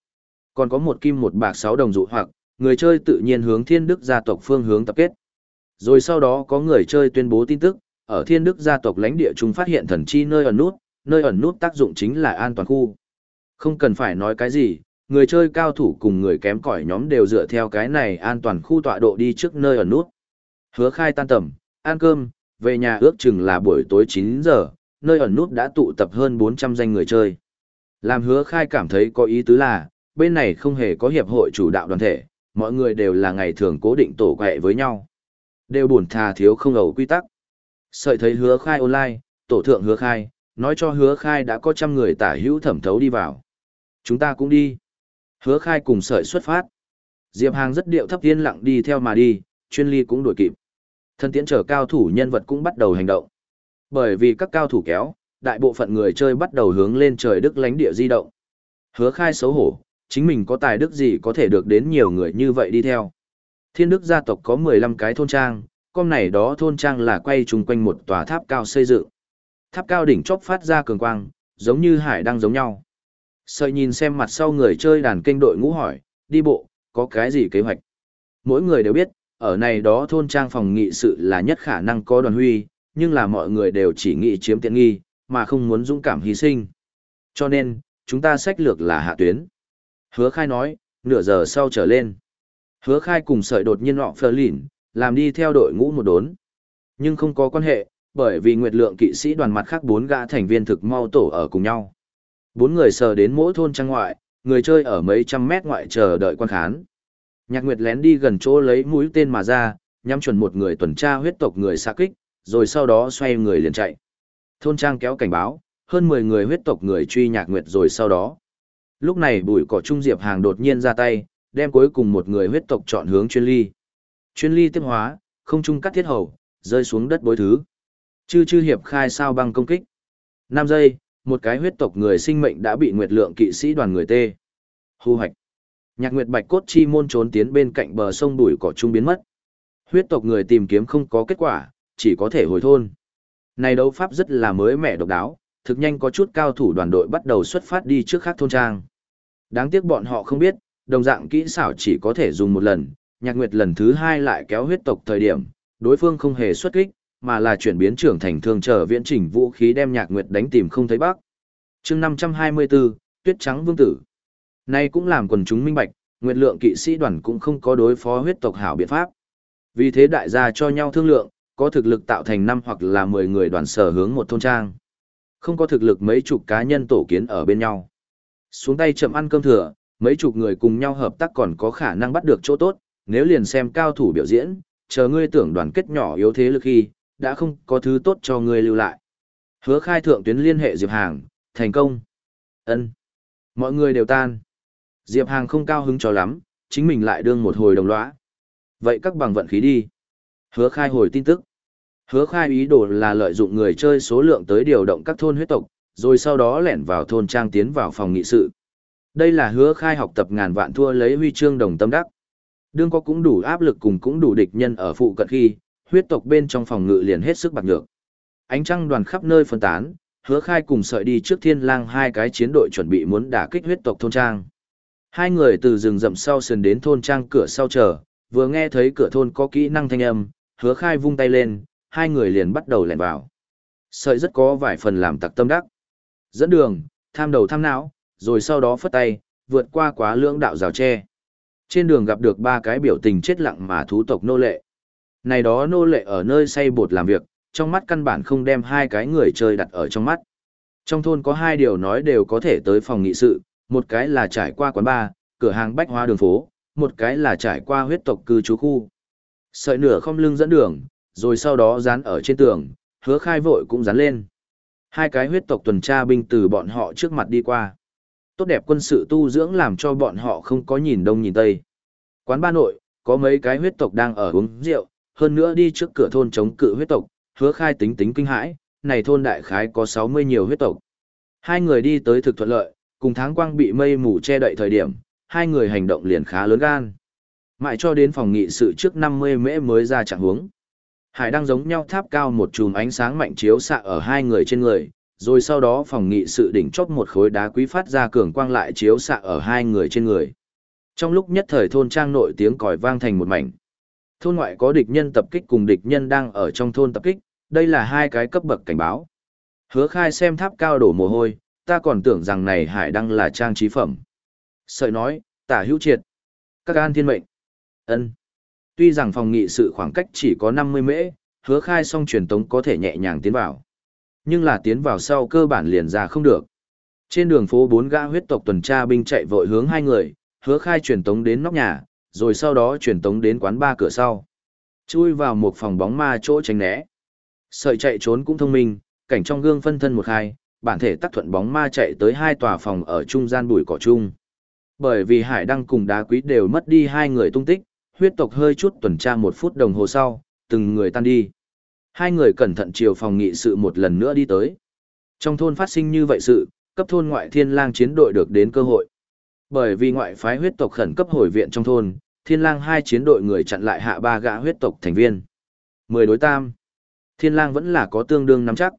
Còn có một kim một bạc sáu đồng dụ hoặc, người chơi tự nhiên hướng thiên đức gia tộc phương hướng tập kết. Rồi sau đó có người chơi tuyên bố tin tức, ở thiên đức gia tộc lãnh địa chúng phát hiện thần chi nơi ẩn nút, nơi ẩn nút tác dụng chính là an toàn khu. Không cần phải nói cái gì, người chơi cao thủ cùng người kém cỏi nhóm đều dựa theo cái này an toàn khu tọa độ đi trước nơi ẩn nút. Hứa khai tan tầm, ăn cơm, về nhà ước chừng là buổi tối 9 giờ, nơi ẩn nút đã tụ tập hơn 400 danh người chơi. Làm hứa khai cảm thấy có ý tứ là, bên này không hề có hiệp hội chủ đạo đoàn thể, mọi người đều là ngày thường cố định tổ quẹ với nhau. Đều buồn thà thiếu không ẩu quy tắc. Sợi thấy hứa khai online, tổ thượng hứa khai, nói cho hứa khai đã có trăm người tả hữu thẩm thấu đi vào. Chúng ta cũng đi. Hứa khai cùng sợi xuất phát. Diệp Hàng rất điệu thấp tiên lặng đi theo mà đi, chuyên ly cũng đuổi kịp. Thân tiễn trở cao thủ nhân vật cũng bắt đầu hành động. Bởi vì các cao thủ kéo, đại bộ phận người chơi bắt đầu hướng lên trời đức lánh địa di động. Hứa khai xấu hổ, chính mình có tài đức gì có thể được đến nhiều người như vậy đi theo. Thiên đức gia tộc có 15 cái thôn trang, con này đó thôn trang là quay chung quanh một tòa tháp cao xây dựng. Tháp cao đỉnh chóp phát ra cường quang, giống như hải đang giống nhau. Sợi nhìn xem mặt sau người chơi đàn kênh đội ngũ hỏi, đi bộ, có cái gì kế hoạch? Mỗi người đều biết, ở này đó thôn trang phòng nghị sự là nhất khả năng có đoàn huy, nhưng là mọi người đều chỉ nghĩ chiếm tiện nghi, mà không muốn dũng cảm hy sinh. Cho nên, chúng ta sách lược là hạ tuyến. Hứa khai nói, nửa giờ sau trở lên. Hứa khai cùng sợi đột nhiên nọ phờ lỉn, làm đi theo đội ngũ một đốn. Nhưng không có quan hệ, bởi vì nguyệt lượng kỵ sĩ đoàn mặt khác bốn gã thành viên thực mau tổ ở cùng nhau. Bốn người sờ đến mỗi thôn trang ngoại, người chơi ở mấy trăm mét ngoại chờ đợi quan khán. Nhạc Nguyệt lén đi gần chỗ lấy mũi tên mà ra, nhắm chuẩn một người tuần tra huyết tộc người xạ kích, rồi sau đó xoay người liền chạy. Thôn trang kéo cảnh báo, hơn 10 người huyết tộc người truy Nhạc Nguyệt rồi sau đó. Lúc này bụi cỏ trung diệp hàng đột nhiên ra tay, đem cuối cùng một người huyết tộc chọn hướng chuyên ly. Chuyên ly tiếp hóa, không trung cắt thiết hầu, rơi xuống đất bối thứ. Chư chư hiệp khai sao băng công kích. năm giây, một cái huyết tộc người sinh mệnh đã bị nguyệt lượng kỵ sĩ đoàn người tê. Hu hoạch. Nhạc Nguyệt Bạch cốt chi môn trốn tiến bên cạnh bờ sông bụi cỏ trung biến mất. Huyết tộc người tìm kiếm không có kết quả, chỉ có thể hồi thôn. Này đấu pháp rất là mới mẻ độc đáo, thực nhanh có chút cao thủ đoàn đội bắt đầu xuất phát đi trước khác thôn trang. Đáng tiếc bọn họ không biết, đồng dạng kỹ xảo chỉ có thể dùng một lần, Nhạc Nguyệt lần thứ hai lại kéo huyết tộc thời điểm, đối phương không hề xuất kích, mà là chuyển biến trưởng thành thương trở viễn trình vũ khí đem Nhạc Nguyệt đánh tìm không thấy bác. Chương 524, Tuyết trắng vương tử. Nay cũng làm quần chúng minh bạch, Nguyệt lượng kỵ sĩ đoàn cũng không có đối phó huyết tộc hảo biện pháp. Vì thế đại gia cho nhau thương lượng, có thực lực tạo thành năm hoặc là 10 người đoàn sở hướng một thôn trang. Không có thực lực mấy chục cá nhân tổ kiến ở bên nhau. Xuống tay chậm ăn cơm thừa, mấy chục người cùng nhau hợp tác còn có khả năng bắt được chỗ tốt, nếu liền xem cao thủ biểu diễn, chờ ngươi tưởng đoàn kết nhỏ yếu thế lực khi, đã không có thứ tốt cho ngươi lưu lại. Hứa khai thượng tuyến liên hệ Diệp Hàng, thành công. ân Mọi người đều tan. Diệp Hàng không cao hứng cho lắm, chính mình lại đương một hồi đồng lõa. Vậy các bằng vận khí đi. Hứa khai hồi tin tức. Hứa khai ý đồ là lợi dụng người chơi số lượng tới điều động các thôn huyết tộc, rồi sau đó lẻn vào thôn trang tiến vào phòng nghị sự. Đây là hứa khai học tập ngàn vạn thua lấy huy chương đồng tâm đắc. Đương có cũng đủ áp lực cùng cũng đủ địch nhân ở phụ cận khi, huyết tộc bên trong phòng ngự liền hết sức bạc nhược. Ánh trăng đoàn khắp nơi phân tán, hứa khai cùng sợi đi trước thiên lang hai cái chiến đội chuẩn bị muốn đả kích huyết tộc thôn trang. Hai người từ rừng rậm sau sườn đến thôn trang cửa sau chờ, vừa nghe thấy cửa thôn có kỹ năng thanh âm, hứa khai vung tay lên, hai người liền bắt đầu lẻn vào. Sợi rất có vài phần làm tặc tâm đắc. Dẫn đường, tham đầu tham não, rồi sau đó phất tay, vượt qua quá lưỡng đạo rào tre. Trên đường gặp được ba cái biểu tình chết lặng mà thú tộc nô lệ. Này đó nô lệ ở nơi xây bột làm việc, trong mắt căn bản không đem hai cái người chơi đặt ở trong mắt. Trong thôn có hai điều nói đều có thể tới phòng nghị sự, một cái là trải qua quán bar, cửa hàng bách hóa đường phố, một cái là trải qua huyết tộc cư trú khu. Sợi nửa không lưng dẫn đường, rồi sau đó dán ở trên tường, hứa khai vội cũng dán lên. Hai cái huyết tộc tuần tra binh từ bọn họ trước mặt đi qua. Tốt đẹp quân sự tu dưỡng làm cho bọn họ không có nhìn đông nhìn tây. Quán ba nội, có mấy cái huyết tộc đang ở uống rượu, hơn nữa đi trước cửa thôn chống cự huyết tộc, hứa khai tính tính kinh hãi, này thôn đại khái có 60 nhiều huyết tộc. Hai người đi tới thực thuận lợi, cùng tháng quang bị mây mù che đậy thời điểm, hai người hành động liền khá lớn gan. Mãi cho đến phòng nghị sự trước 50 mễ mới ra trạng huống. Hải đang giống nhau tháp cao một chùm ánh sáng mạnh chiếu xạ ở hai người trên người, rồi sau đó phòng nghị sự đỉnh chóp một khối đá quý phát ra cường quang lại chiếu xạ ở hai người trên người. Trong lúc nhất thời thôn trang nội tiếng còi vang thành một mảnh. Thôn ngoại có địch nhân tập kích cùng địch nhân đang ở trong thôn tập kích, đây là hai cái cấp bậc cảnh báo. Hứa khai xem tháp cao đổ mồ hôi, ta còn tưởng rằng này hải đăng là trang trí phẩm. Sợi nói, tả hữu triệt. Các an thiên mệnh. ân Tuy rằng phòng nghị sự khoảng cách chỉ có 50 mễ, hứa khai xong truyền tống có thể nhẹ nhàng tiến vào. Nhưng là tiến vào sau cơ bản liền ra không được. Trên đường phố bốn gã huyết tộc tuần tra binh chạy vội hướng hai người, hứa khai truyền tống đến nóc nhà, rồi sau đó truyền tống đến quán ba cửa sau. Chui vào một phòng bóng ma chỗ tránh né. Sợi chạy trốn cũng thông minh, cảnh trong gương phân thân một hai, bản thể tắc thuận bóng ma chạy tới hai tòa phòng ở trung gian bụi cỏ chung. Bởi vì hải đăng cùng đá quý đều mất đi hai người tung tích, huyết tộc hơi chút tuần tra một phút đồng hồ sau, từng người tan đi. Hai người cẩn thận chiều phòng nghị sự một lần nữa đi tới. Trong thôn phát sinh như vậy sự, cấp thôn ngoại thiên lang chiến đội được đến cơ hội. Bởi vì ngoại phái huyết tộc khẩn cấp hồi viện trong thôn, thiên lang hai chiến đội người chặn lại hạ ba gã huyết tộc thành viên. Mười đối tam. Thiên lang vẫn là có tương đương nắm chắc.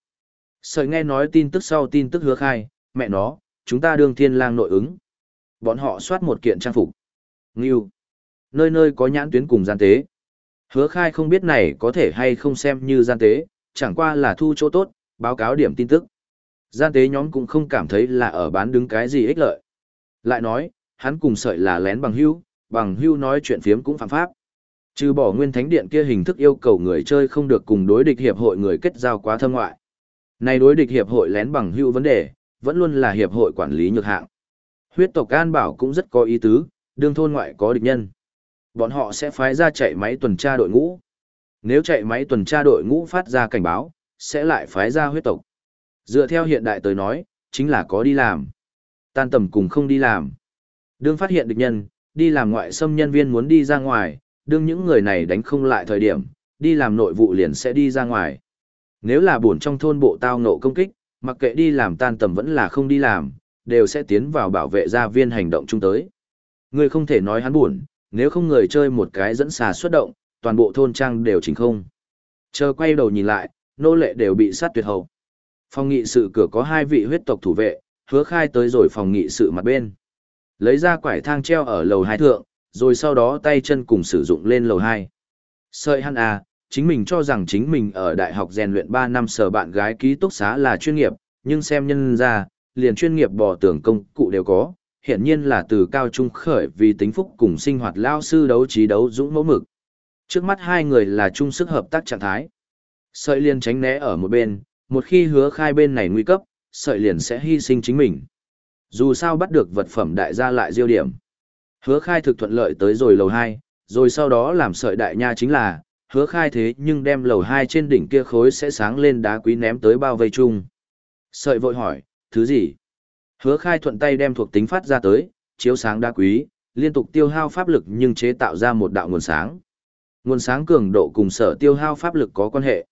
Sợi nghe nói tin tức sau tin tức hứa khai, mẹ nó, chúng ta đương thiên lang nội ứng. Bọn họ soát một kiện trang phục. Ngưu. Nơi nơi có nhãn tuyến cùng gian tế. Hứa khai không biết này có thể hay không xem như gian tế, chẳng qua là thu chỗ tốt, báo cáo điểm tin tức. Gian tế nhóm cũng không cảm thấy là ở bán đứng cái gì ích lợi. Lại nói, hắn cùng sợi là lén bằng hưu, bằng hưu nói chuyện phiếm cũng phạm pháp. Trừ bỏ nguyên thánh điện kia hình thức yêu cầu người chơi không được cùng đối địch hiệp hội người kết giao quá thâm ngoại. Này đối địch hiệp hội lén bằng hưu vấn đề, vẫn luôn là hiệp hội quản lý nhược hạng. Huyết tộc An Bảo cũng rất có ý tứ, đương thôn ngoại có địch nhân. Bọn họ sẽ phái ra chạy máy tuần tra đội ngũ. Nếu chạy máy tuần tra đội ngũ phát ra cảnh báo, sẽ lại phái ra huyết tộc. Dựa theo hiện đại tới nói, chính là có đi làm. Tan tầm cùng không đi làm. Đương phát hiện địch nhân, đi làm ngoại xâm nhân viên muốn đi ra ngoài, đương những người này đánh không lại thời điểm, đi làm nội vụ liền sẽ đi ra ngoài. Nếu là buồn trong thôn bộ tao nộ công kích, mặc kệ đi làm tan tầm vẫn là không đi làm, đều sẽ tiến vào bảo vệ gia viên hành động chung tới. Người không thể nói hắn buồn, nếu không người chơi một cái dẫn xà xuất động, toàn bộ thôn trang đều chỉnh không. Chờ quay đầu nhìn lại, nô lệ đều bị sát tuyệt hậu. Phòng nghị sự cửa có hai vị huyết tộc thủ vệ, hứa khai tới rồi phòng nghị sự mặt bên. Lấy ra quải thang treo ở lầu hai thượng, rồi sau đó tay chân cùng sử dụng lên lầu hai. Sợi hắn à, chính mình cho rằng chính mình ở đại học rèn luyện 3 năm sở bạn gái ký túc xá là chuyên nghiệp, nhưng xem nhân ra, liền chuyên nghiệp bỏ tưởng công cụ đều có, hiển nhiên là từ cao trung khởi vì tính phúc cùng sinh hoạt lao sư đấu trí đấu dũng mẫu mực. Trước mắt hai người là chung sức hợp tác trạng thái. Sợi liền tránh né ở một bên, một khi hứa khai bên này nguy cấp, sợi liền sẽ hy sinh chính mình. Dù sao bắt được vật phẩm đại gia lại diêu điểm. Hứa khai thực thuận lợi tới rồi lầu 2, rồi sau đó làm sợi đại nha chính là, hứa khai thế nhưng đem lầu 2 trên đỉnh kia khối sẽ sáng lên đá quý ném tới bao vây chung. Sợi vội hỏi, thứ gì? Hứa khai thuận tay đem thuộc tính phát ra tới, chiếu sáng đa quý, liên tục tiêu hao pháp lực nhưng chế tạo ra một đạo nguồn sáng. Nguồn sáng cường độ cùng sở tiêu hao pháp lực có quan hệ.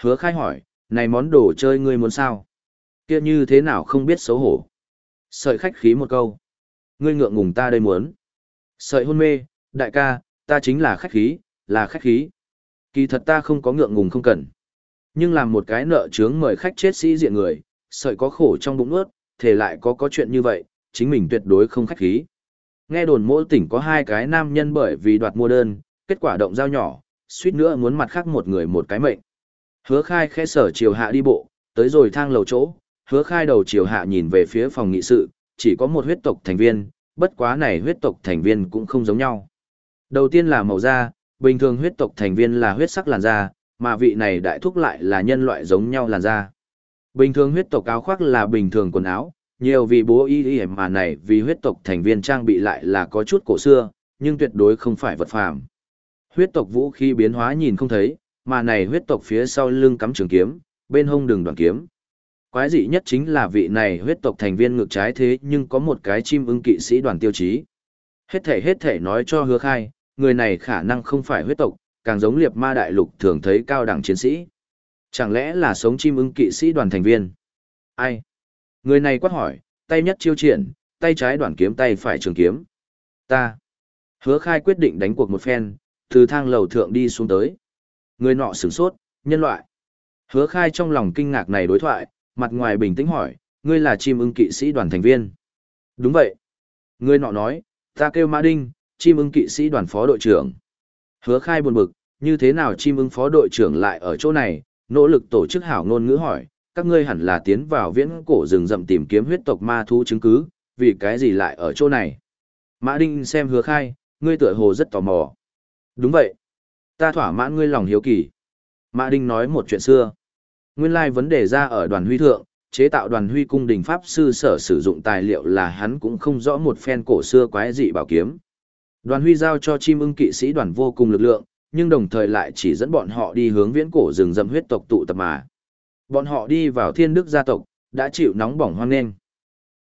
Hứa khai hỏi, này món đồ chơi ngươi muốn sao? kia như thế nào không biết xấu hổ? Sợi khách khí một câu. Ngươi ngượng ngùng ta đây muốn. Sợi hôn mê, đại ca, ta chính là khách khí, là khách khí. Kỳ thật ta không có ngượng ngùng không cần. Nhưng làm một cái nợ chướng mời khách chết sĩ diện người, sợi có khổ trong bụng ướt, thể lại có có chuyện như vậy, chính mình tuyệt đối không khách khí. Nghe đồn mỗi tỉnh có hai cái nam nhân bởi vì đoạt mua đơn, kết quả động giao nhỏ, suýt nữa muốn mặt khác một người một cái mệnh. Hứa khai khẽ sở chiều hạ đi bộ, tới rồi thang lầu chỗ, hứa khai đầu chiều hạ nhìn về phía phòng nghị sự, chỉ có một huyết tộc thành viên, bất quá này huyết tộc thành viên cũng không giống nhau. Đầu tiên là màu da, bình thường huyết tộc thành viên là huyết sắc làn da, mà vị này đại thúc lại là nhân loại giống nhau làn da. Bình thường huyết tộc áo khoác là bình thường quần áo, nhiều vì bố y y mà này vì huyết tộc thành viên trang bị lại là có chút cổ xưa, nhưng tuyệt đối không phải vật phàm. Huyết tộc vũ khí biến hóa nhìn không thấy, mà này huyết tộc phía sau lưng cắm trường kiếm, bên hông đường đoàn kiếm. Quái dị nhất chính là vị này huyết tộc thành viên ngược trái thế nhưng có một cái chim ưng kỵ sĩ đoàn tiêu chí. Hết thể hết thể nói cho hứa khai, người này khả năng không phải huyết tộc, càng giống liệt ma đại lục thường thấy cao đẳng chiến sĩ. Chẳng lẽ là sống chim ưng kỵ sĩ đoàn thành viên? Ai? Người này quát hỏi, tay nhất chiêu triển, tay trái đoàn kiếm tay phải trường kiếm. Ta. Hứa khai quyết định đánh cuộc một phen, từ thang lầu thượng đi xuống tới. Người nọ sửng sốt, nhân loại. Hứa khai trong lòng kinh ngạc này đối thoại, mặt ngoài bình tĩnh hỏi, ngươi là chim ưng kỵ sĩ đoàn thành viên. Đúng vậy. Người nọ nói, ta kêu Mã Đinh, chim ưng kỵ sĩ đoàn phó đội trưởng. Hứa khai buồn bực, như thế nào chim ưng phó đội trưởng lại ở chỗ này, nỗ lực tổ chức hảo ngôn ngữ hỏi, các ngươi hẳn là tiến vào viễn cổ rừng rậm tìm kiếm huyết tộc ma thú chứng cứ, vì cái gì lại ở chỗ này. Mã Đinh xem hứa khai, ngươi tựa hồ rất tò mò. Đúng vậy. Ta thỏa mãn ngươi lòng hiếu kỳ. Mã Đinh nói một chuyện xưa. Nguyên lai like vấn đề ra ở đoàn huy thượng, chế tạo đoàn huy cung đình pháp sư sở sử dụng tài liệu là hắn cũng không rõ một phen cổ xưa quái dị bảo kiếm. Đoàn huy giao cho chim ưng kỵ sĩ đoàn vô cùng lực lượng, nhưng đồng thời lại chỉ dẫn bọn họ đi hướng viễn cổ rừng rậm huyết tộc tụ tập mà. Bọn họ đi vào thiên đức gia tộc, đã chịu nóng bỏng hoang nghênh.